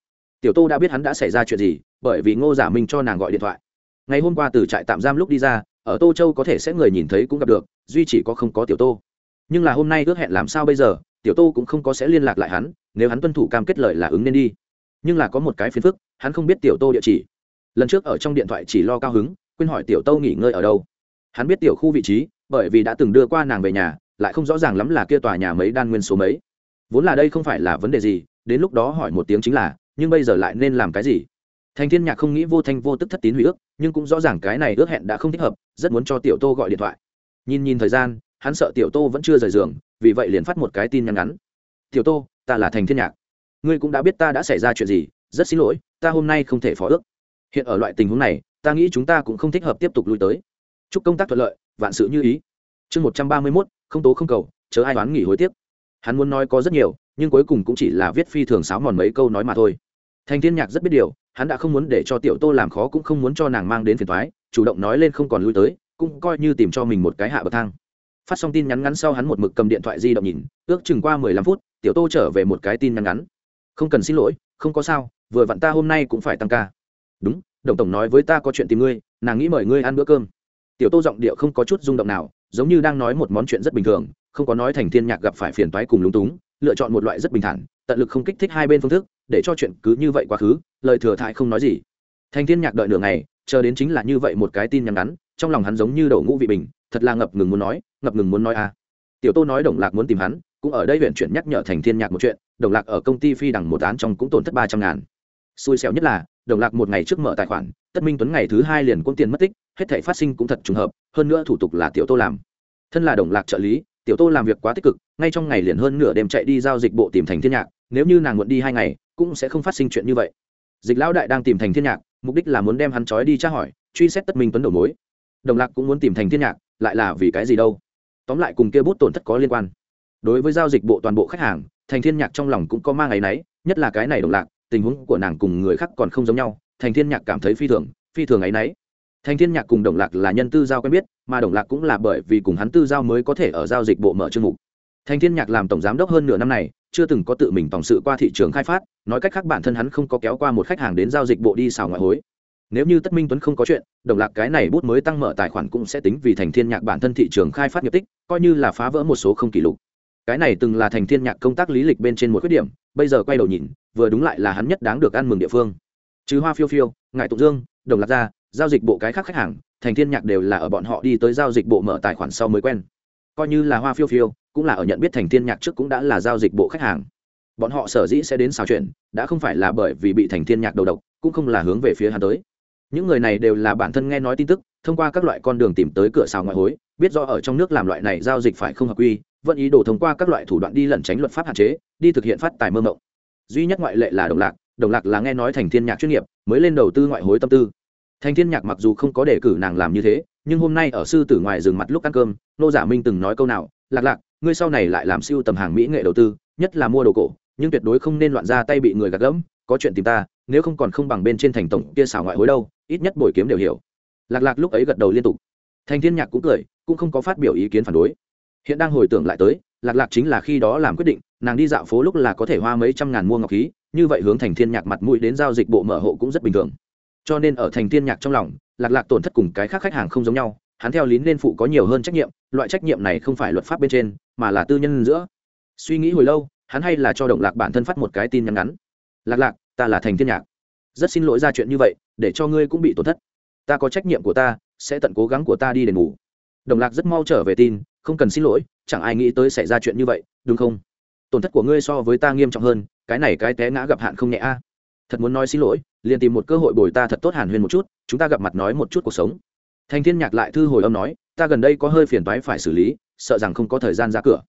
Tiểu tô đã biết hắn đã xảy ra chuyện gì, bởi vì ngô giả minh cho nàng gọi điện thoại ngày hôm qua từ trại tạm giam lúc đi ra, ở tô châu có thể sẽ người nhìn thấy cũng gặp được, duy chỉ có không có tiểu tô. Nhưng là hôm nay ước hẹn làm sao bây giờ, tiểu tô cũng không có sẽ liên lạc lại hắn, nếu hắn tuân thủ cam kết lời là ứng nên đi. Nhưng là có một cái phiền phức, hắn không biết tiểu tô địa chỉ. Lần trước ở trong điện thoại chỉ lo cao hứng, quên hỏi tiểu tô nghỉ ngơi ở đâu. Hắn biết tiểu khu vị trí, bởi vì đã từng đưa qua nàng về nhà, lại không rõ ràng lắm là kia tòa nhà mấy đan nguyên số mấy. Vốn là đây không phải là vấn đề gì, đến lúc đó hỏi một tiếng chính là, nhưng bây giờ lại nên làm cái gì? Thành thiên nhạc không nghĩ vô thanh vô tức thất tín hủy ước, nhưng cũng rõ ràng cái này ước hẹn đã không thích hợp, rất muốn cho tiểu tô gọi điện thoại. Nhìn nhìn thời gian, hắn sợ tiểu tô vẫn chưa rời giường, vì vậy liền phát một cái tin nhắn ngắn. Tiểu tô, ta là thành thiên nhạc. Ngươi cũng đã biết ta đã xảy ra chuyện gì, rất xin lỗi, ta hôm nay không thể phó ước. Hiện ở loại tình huống này, ta nghĩ chúng ta cũng không thích hợp tiếp tục lui tới. Chúc công tác thuận lợi, vạn sự như ý. Chương một trăm ba mươi mốt, không tố không cầu, chớ ai đoán nghỉ hối tiếc. Hắn muốn nói có rất nhiều, nhưng cuối cùng cũng chỉ là viết phi thường sáo mòn mấy câu nói mà thôi. Thành thiên nhạc rất biết điều hắn đã không muốn để cho tiểu tô làm khó cũng không muốn cho nàng mang đến phiền thoái, chủ động nói lên không còn lui tới, cũng coi như tìm cho mình một cái hạ bậc thang. Phát xong tin nhắn ngắn sau hắn một mực cầm điện thoại di động nhìn, ước chừng qua mười lăm phút, tiểu tô trở về một cái tin nhắn ngắn. Không cần xin lỗi, không có sao, vừa vặn ta hôm nay cũng phải tăng ca. Đúng, đồng tổng nói với ta có chuyện tìm ngươi, nàng nghĩ mời ngươi ăn bữa cơm. Tiểu tô giọng điệu không có chút rung động nào, giống như đang nói một món chuyện rất bình thường, không có nói thành thiên nhạc gặp phải phiền toái cùng lúng túng, lựa chọn một loại rất bình thản, tận lực không kích thích hai bên phương thức để cho chuyện cứ như vậy quá khứ, lời thừa thại không nói gì. Thành thiên nhạc đợi nửa ngày, chờ đến chính là như vậy một cái tin nhắn ngắn, trong lòng hắn giống như đầu ngũ vị bình, thật là ngập ngừng muốn nói, ngập ngừng muốn nói à. Tiểu tô nói đồng lạc muốn tìm hắn, cũng ở đây huyện chuyển nhắc nhở thành thiên nhạc một chuyện, đồng lạc ở công ty phi đằng một án trong cũng tổn thất ba trăm ngàn. Xui xẻo nhất là, đồng lạc một ngày trước mở tài khoản, tất minh tuấn ngày thứ hai liền quân tiền mất tích, hết thể phát sinh cũng thật trùng hợp, hơn nữa thủ tục là tiểu tô làm. Thân là đồng lạc trợ lý, tiểu tô làm việc quá tích cực, ngay trong ngày liền hơn nửa đêm chạy đi giao dịch bộ tìm thành thiên nhạc, nếu như nàng muộn đi hai ngày cũng sẽ không phát sinh chuyện như vậy. Dịch lão đại đang tìm thành thiên nhạc, mục đích là muốn đem hắn trói đi tra hỏi, truy xét tất minh tuấn đầu mối. Đồng lạc cũng muốn tìm thành thiên nhạc, lại là vì cái gì đâu? Tóm lại cùng kia bút tổn thất có liên quan. Đối với giao dịch bộ toàn bộ khách hàng, thành thiên nhạc trong lòng cũng có mang ngày nấy nhất là cái này đồng lạc, tình huống của nàng cùng người khác còn không giống nhau, thành thiên nhạc cảm thấy phi thường phi thường ấy nấy thành thiên nhạc cùng đồng lạc là nhân tư giao quen biết, mà đồng lạc cũng là bởi vì cùng hắn tư giao mới có thể ở giao dịch bộ mở chương mục. Thành thiên nhạc làm tổng giám đốc hơn nửa năm này, chưa từng có tự mình tổng sự qua thị trường khai phát nói cách khác bản thân hắn không có kéo qua một khách hàng đến giao dịch bộ đi xào ngoại hối. Nếu như tất minh tuấn không có chuyện, đồng lạc cái này bút mới tăng mở tài khoản cũng sẽ tính vì thành thiên nhạc bản thân thị trường khai phát nghiệp tích, coi như là phá vỡ một số không kỷ lục. Cái này từng là thành thiên nhạc công tác lý lịch bên trên một khuyết điểm, bây giờ quay đầu nhìn, vừa đúng lại là hắn nhất đáng được ăn mừng địa phương. Chứ hoa phiêu phiêu, ngại tụng dương, đồng lạc ra giao dịch bộ cái khác khách hàng, thành thiên nhạc đều là ở bọn họ đi tới giao dịch bộ mở tài khoản sau mới quen. Coi như là hoa phiêu phiêu, cũng là ở nhận biết thành thiên nhạc trước cũng đã là giao dịch bộ khách hàng bọn họ sở dĩ sẽ đến xào chuyện, đã không phải là bởi vì bị thành thiên nhạc đầu độc, cũng không là hướng về phía hắn tới. Những người này đều là bản thân nghe nói tin tức, thông qua các loại con đường tìm tới cửa xào ngoại hối, biết do ở trong nước làm loại này giao dịch phải không hợp quy, vẫn ý đồ thông qua các loại thủ đoạn đi lẩn tránh luật pháp hạn chế, đi thực hiện phát tài mơ mộng. Duy nhất ngoại lệ là đồng lạc đồng lạc là nghe nói thành thiên nhạc chuyên nghiệp, mới lên đầu tư ngoại hối tâm tư. Thành thiên nhạc mặc dù không có đề cử nàng làm như thế, nhưng hôm nay ở sư tử ngoài rừng mặt lúc ăn cơm, nô giả minh từng nói câu nào, lạc lạc, ngươi sau này lại làm siêu tầm hàng mỹ nghệ đầu tư, nhất là mua đồ cổ nhưng tuyệt đối không nên loạn ra tay bị người gạt gẫm, có chuyện tìm ta, nếu không còn không bằng bên trên thành tổng kia xảo ngoại hối đâu, ít nhất bồi kiếm đều hiểu. Lạc lạc lúc ấy gật đầu liên tục. Thành thiên nhạc cũng cười, cũng không có phát biểu ý kiến phản đối. Hiện đang hồi tưởng lại tới, lạc lạc chính là khi đó làm quyết định, nàng đi dạo phố lúc là có thể hoa mấy trăm ngàn mua ngọc khí, như vậy hướng thành thiên nhạc mặt mũi đến giao dịch bộ mở hộ cũng rất bình thường. Cho nên ở thành thiên nhạc trong lòng, lạc lạc tổn thất cùng cái khác khách hàng không giống nhau, hắn theo lín nên phụ có nhiều hơn trách nhiệm, loại trách nhiệm này không phải luật pháp bên trên, mà là tư nhân giữa. Suy nghĩ hồi lâu hắn hay là cho đồng lạc bản thân phát một cái tin nhắn ngắn. Lạc lạc, ta là thành thiên nhạc. Rất xin lỗi ra chuyện như vậy, để cho ngươi cũng bị tổn thất. Ta có trách nhiệm của ta, sẽ tận cố gắng của ta đi đền ngủ. đồng lạc rất mau trở về tin, không cần xin lỗi, chẳng ai nghĩ tới xảy ra chuyện như vậy, đúng không? Tổn thất của ngươi so với ta nghiêm trọng hơn, cái này cái té ngã gặp hạn không nhẹ a. Thật muốn nói xin lỗi, liền tìm một cơ hội bồi ta thật tốt hàn huyên một chút, chúng ta gặp mặt nói một chút cuộc sống. Thành thiên nhạc lại thư hồi âm nói, ta gần đây có hơi phiền toái phải xử lý, sợ rằng không có thời gian ra cửa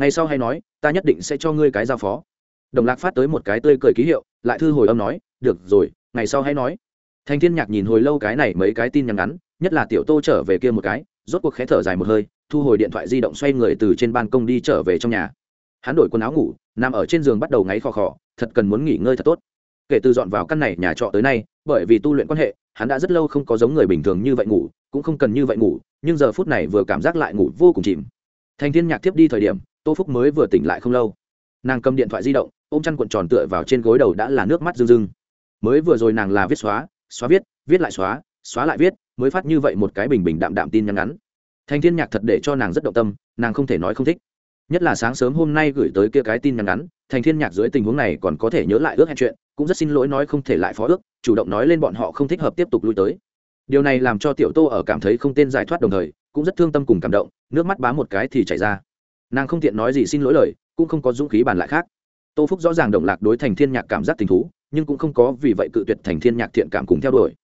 ngày sau hay nói, ta nhất định sẽ cho ngươi cái giao phó. Đồng lạc phát tới một cái tươi cười ký hiệu, lại thư hồi âm nói, được rồi, ngày sau hay nói. Thành thiên nhạc nhìn hồi lâu cái này mấy cái tin nhắn ngắn, nhất là tiểu tô trở về kia một cái, rốt cuộc khẽ thở dài một hơi, thu hồi điện thoại di động xoay người từ trên ban công đi trở về trong nhà. Hắn đổi quần áo ngủ, nằm ở trên giường bắt đầu ngáy khò khò, thật cần muốn nghỉ ngơi thật tốt. Kể từ dọn vào căn này nhà trọ tới nay, bởi vì tu luyện quan hệ, hắn đã rất lâu không có giống người bình thường như vậy ngủ, cũng không cần như vậy ngủ, nhưng giờ phút này vừa cảm giác lại ngủ vô cùng chìm. Thành thiên nhạc tiếp đi thời điểm tô phúc mới vừa tỉnh lại không lâu. Nàng cầm điện thoại di động, ôm chăn cuộn tròn tựa vào trên gối đầu đã là nước mắt rưng rưng. Mới vừa rồi nàng là viết xóa xóa viết viết lại xóa xóa lại viết, mới phát như vậy một cái bình bình đạm đạm tin nhắn ngắn. Thành thiên nhạc thật để cho nàng rất động tâm, nàng không thể nói không thích. Nhất là sáng sớm hôm nay gửi tới kia cái tin nhắn ngắn thành thiên nhạc dưới tình huống này còn có thể nhớ lại ước hẹn chuyện, cũng rất xin lỗi nói không thể lại phó ước, chủ động nói lên bọn họ không thích hợp tiếp tục lui tới. Điều này làm cho tiểu tô ở cảm thấy không tên giải thoát đồng thời, cũng rất thương tâm cùng cảm động, nước mắt bá một cái thì chảy ra nàng không tiện nói gì xin lỗi lời, cũng không có dũng khí bàn lại khác. Tô phúc rõ ràng động lạc đối thành thiên nhạc cảm giác tình thú, nhưng cũng không có vì vậy cự tuyệt thành thiên nhạc thiện cảm cùng theo đuổi.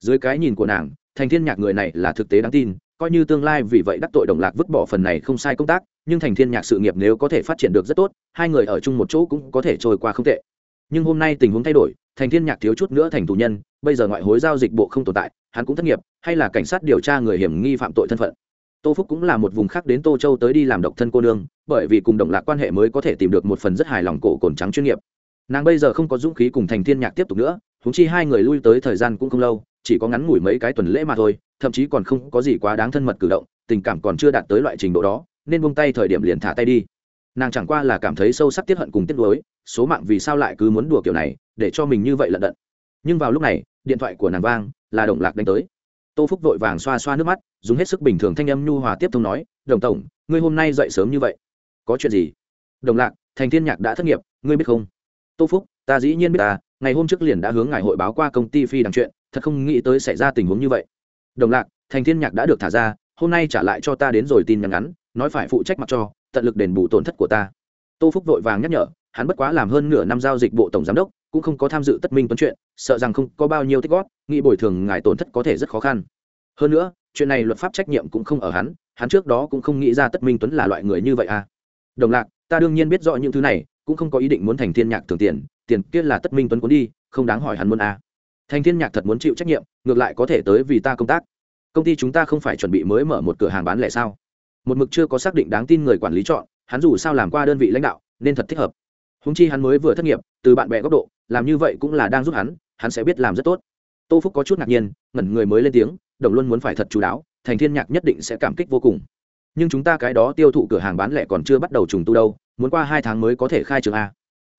Dưới cái nhìn của nàng, thành thiên nhạc người này là thực tế đáng tin, coi như tương lai vì vậy đắc tội đồng lạc vứt bỏ phần này không sai công tác, nhưng thành thiên nhạc sự nghiệp nếu có thể phát triển được rất tốt, hai người ở chung một chỗ cũng có thể trôi qua không tệ. Nhưng hôm nay tình huống thay đổi, thành thiên nhạc thiếu chút nữa thành tù nhân, bây giờ ngoại hối giao dịch bộ không tồn tại, hắn cũng thất nghiệp, hay là cảnh sát điều tra người hiểm nghi phạm tội thân phận tô phúc cũng là một vùng khác đến tô châu tới đi làm độc thân cô nương, bởi vì cùng đồng lạc quan hệ mới có thể tìm được một phần rất hài lòng cổ cồn trắng chuyên nghiệp. Nàng bây giờ không có dũng khí cùng thành thiên nhạc tiếp tục nữa húng chi hai người lui tới thời gian cũng không lâu, chỉ có ngắn ngủi mấy cái tuần lễ mà thôi, thậm chí còn không có gì quá đáng thân mật cử động, tình cảm còn chưa đạt tới loại trình độ đó, nên buông tay thời điểm liền thả tay đi. Nàng chẳng qua là cảm thấy sâu sắc tiếp hận cùng tiết nuối, số mạng vì sao lại cứ muốn đùa kiểu này, để cho mình như vậy lận đận. Nhưng vào lúc này, điện thoại của nàng vang, là đồng lạc đánh tới tô phúc vội vàng xoa xoa nước mắt, dùng hết sức bình thường thanh âm nhu hòa tiếp thông nói, đồng tổng, ngươi hôm nay dậy sớm như vậy? Có chuyện gì? Đồng lạc, thành thiên nhạc đã thất nghiệp, ngươi biết không? Tô phúc, ta dĩ nhiên biết ta, ngày hôm trước liền đã hướng ngài hội báo qua công ty phi đằng chuyện, thật không nghĩ tới xảy ra tình huống như vậy. Đồng lạc, thành thiên nhạc đã được thả ra, hôm nay trả lại cho ta đến rồi tin nhắn ngắn, nói phải phụ trách mặc cho, tận lực đền bù tổn thất của ta. Tô phúc vội vàng nhắc nhở hắn bất quá làm hơn nửa năm giao dịch bộ tổng giám đốc, cũng không có tham dự tất minh tuấn chuyện, sợ rằng không có bao nhiêu tích góp, nghĩ bồi thường ngài tổn thất có thể rất khó khăn. Hơn nữa, chuyện này luật pháp trách nhiệm cũng không ở hắn hắn trước đó cũng không nghĩ ra tất minh tuấn là loại người như vậy à. Đồng lạc, ta đương nhiên biết rõ những thứ này, cũng không có ý định muốn thành thiên nhạc thường tiền tiền kia là tất minh tuấn cuốn đi, không đáng hỏi hắn muốn à. thành thiên nhạc thật muốn chịu trách nhiệm, ngược lại có thể tới vì ta công tác. Công ty chúng ta không phải chuẩn bị mới mở một cửa hàng bán lẻ sao? Một mực chưa có xác định đáng tin người quản lý chọn, hắn dù sao làm qua đơn vị lãnh đạo, nên thật thích hợp húng chi hắn mới vừa thất nghiệp, từ bạn bè góc độ, làm như vậy cũng là đang giúp hắn hắn sẽ biết làm rất tốt. Tô phúc có chút ngạc nhiên, ngẩn người mới lên tiếng, đồng luôn muốn phải thật chú đáo, thành thiên nhạc nhất định sẽ cảm kích vô cùng. Nhưng chúng ta cái đó tiêu thụ cửa hàng bán lẻ còn chưa bắt đầu trùng tu đâu, muốn qua hai tháng mới có thể khai trường a.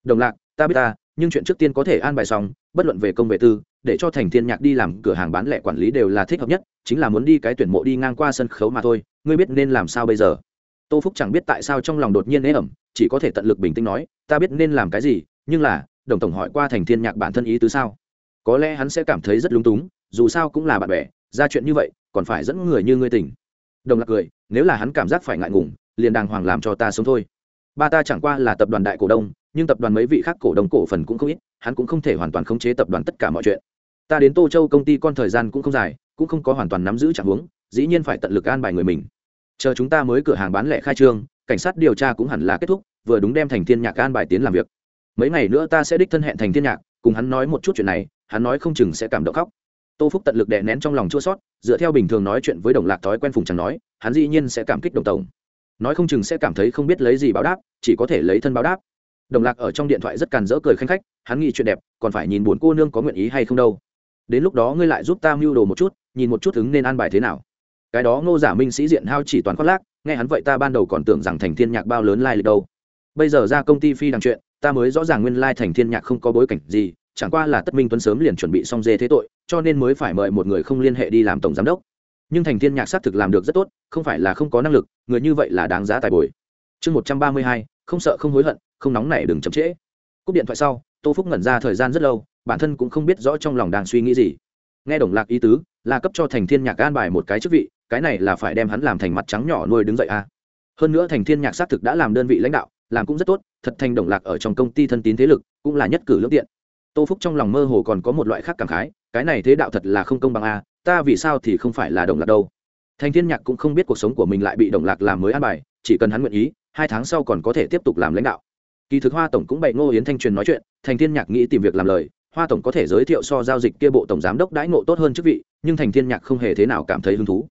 Đồng lạc, ta biết ta, nhưng chuyện trước tiên có thể an bài xong, bất luận về công vệ tư, để cho thành thiên nhạc đi làm cửa hàng bán lẻ quản lý đều là thích hợp nhất, chính là muốn đi cái tuyển mộ đi ngang qua sân khấu mà thôi, ngươi biết nên làm sao bây giờ? Tô phúc chẳng biết tại sao trong lòng đột nhiên ế ẩm, chỉ có thể tận lực bình tĩnh nói, ta biết nên làm cái gì, nhưng là, đồng tổng hỏi qua thành thiên nhạc bản thân ý tứ sao? Có lẽ hắn sẽ cảm thấy rất lung túng, dù sao cũng là bạn bè, ra chuyện như vậy, còn phải dẫn người như ngươi tỉnh. Đồng lạc cười, nếu là hắn cảm giác phải ngại ngùng, liền đàng hoàng làm cho ta sống thôi. Ba ta chẳng qua là tập đoàn đại cổ đông, nhưng tập đoàn mấy vị khác cổ đông cổ phần cũng không ít, hắn cũng không thể hoàn toàn khống chế tập đoàn tất cả mọi chuyện. Ta đến tô châu công ty con thời gian cũng không dài, cũng không có hoàn toàn nắm giữ trạng huống, dĩ nhiên phải tận lực an bài người mình chờ chúng ta mới cửa hàng bán lẻ khai trương, cảnh sát điều tra cũng hẳn là kết thúc, vừa đúng đem thành thiên nhạc an bài tiến làm việc. Mấy ngày nữa ta sẽ đích thân hẹn thành thiên nhạc, cùng hắn nói một chút chuyện này, hắn nói không chừng sẽ cảm động khóc. Tô phúc tận lực đè nén trong lòng chua sót dựa theo bình thường nói chuyện với đồng lạc thói quen phùng chẳng nói, hắn dĩ nhiên sẽ cảm kích đồng tổng. Nói không chừng sẽ cảm thấy không biết lấy gì báo đáp, chỉ có thể lấy thân báo đáp. Đồng lạc ở trong điện thoại rất càn rỡ cười khanh khách, hắn nghĩ chuyện đẹp, còn phải nhìn buồn cô nương có nguyện ý hay không đâu. Đến lúc đó ngươi lại giúp ta mưu đồ một chút, nhìn một chút ứng nên an bài thế nào cái đó ngô giả minh sĩ diện hao chỉ toàn khoác lác, nghe hắn vậy ta ban đầu còn tưởng rằng thành thiên nhạc bao lớn lai lịch đâu. Bây giờ ra công ty phi đằng chuyện, ta mới rõ ràng nguyên lai thành thiên nhạc không có bối cảnh gì, chẳng qua là tất minh tuấn sớm liền chuẩn bị xong dê thế tội, cho nên mới phải mời một người không liên hệ đi làm tổng giám đốc. Nhưng thành thiên nhạc xác thực làm được rất tốt, không phải là không có năng lực, người như vậy là đáng giá tài bồi. Chương một trăm ba mươi hai, không sợ không hối hận, không nóng nảy đừng chậm trễ. Cúp điện thoại sau, tô phúc ngẩn ra thời gian rất lâu, bản thân cũng không biết rõ trong lòng đang suy nghĩ gì. Nghe đồng lạc ý tứ, là cấp cho thành thiên nhạc an bài một cái chức vị cái này là phải đem hắn làm thành mặt trắng nhỏ nuôi đứng dậy a à. hơn nữa thành thiên nhạc xác thực đã làm đơn vị lãnh đạo, làm cũng rất tốt, thật thành đồng lạc ở trong công ty thân tín thế lực, cũng là nhất cử lương tiện. Tô phúc trong lòng mơ hồ còn có một loại khác cảm khái, cái này thế đạo thật là không công bằng a ta vì sao thì không phải là đồng lạc đâu. Thành thiên nhạc cũng không biết cuộc sống của mình lại bị đồng lạc làm mới an bài, chỉ cần hắn nguyện ý, hai tháng sau còn có thể tiếp tục làm lãnh đạo. Kỳ thực hoa tổng cũng bày ngô yến thanh truyền nói chuyện, thành thiên nhạc nghĩ tìm việc làm lời, hoa tổng có thể giới thiệu so giao dịch kia bộ tổng giám đốc đãi ngộ tốt hơn chức vị, nhưng thành thiên nhạc không hề thế nào cảm thấy hứng thú.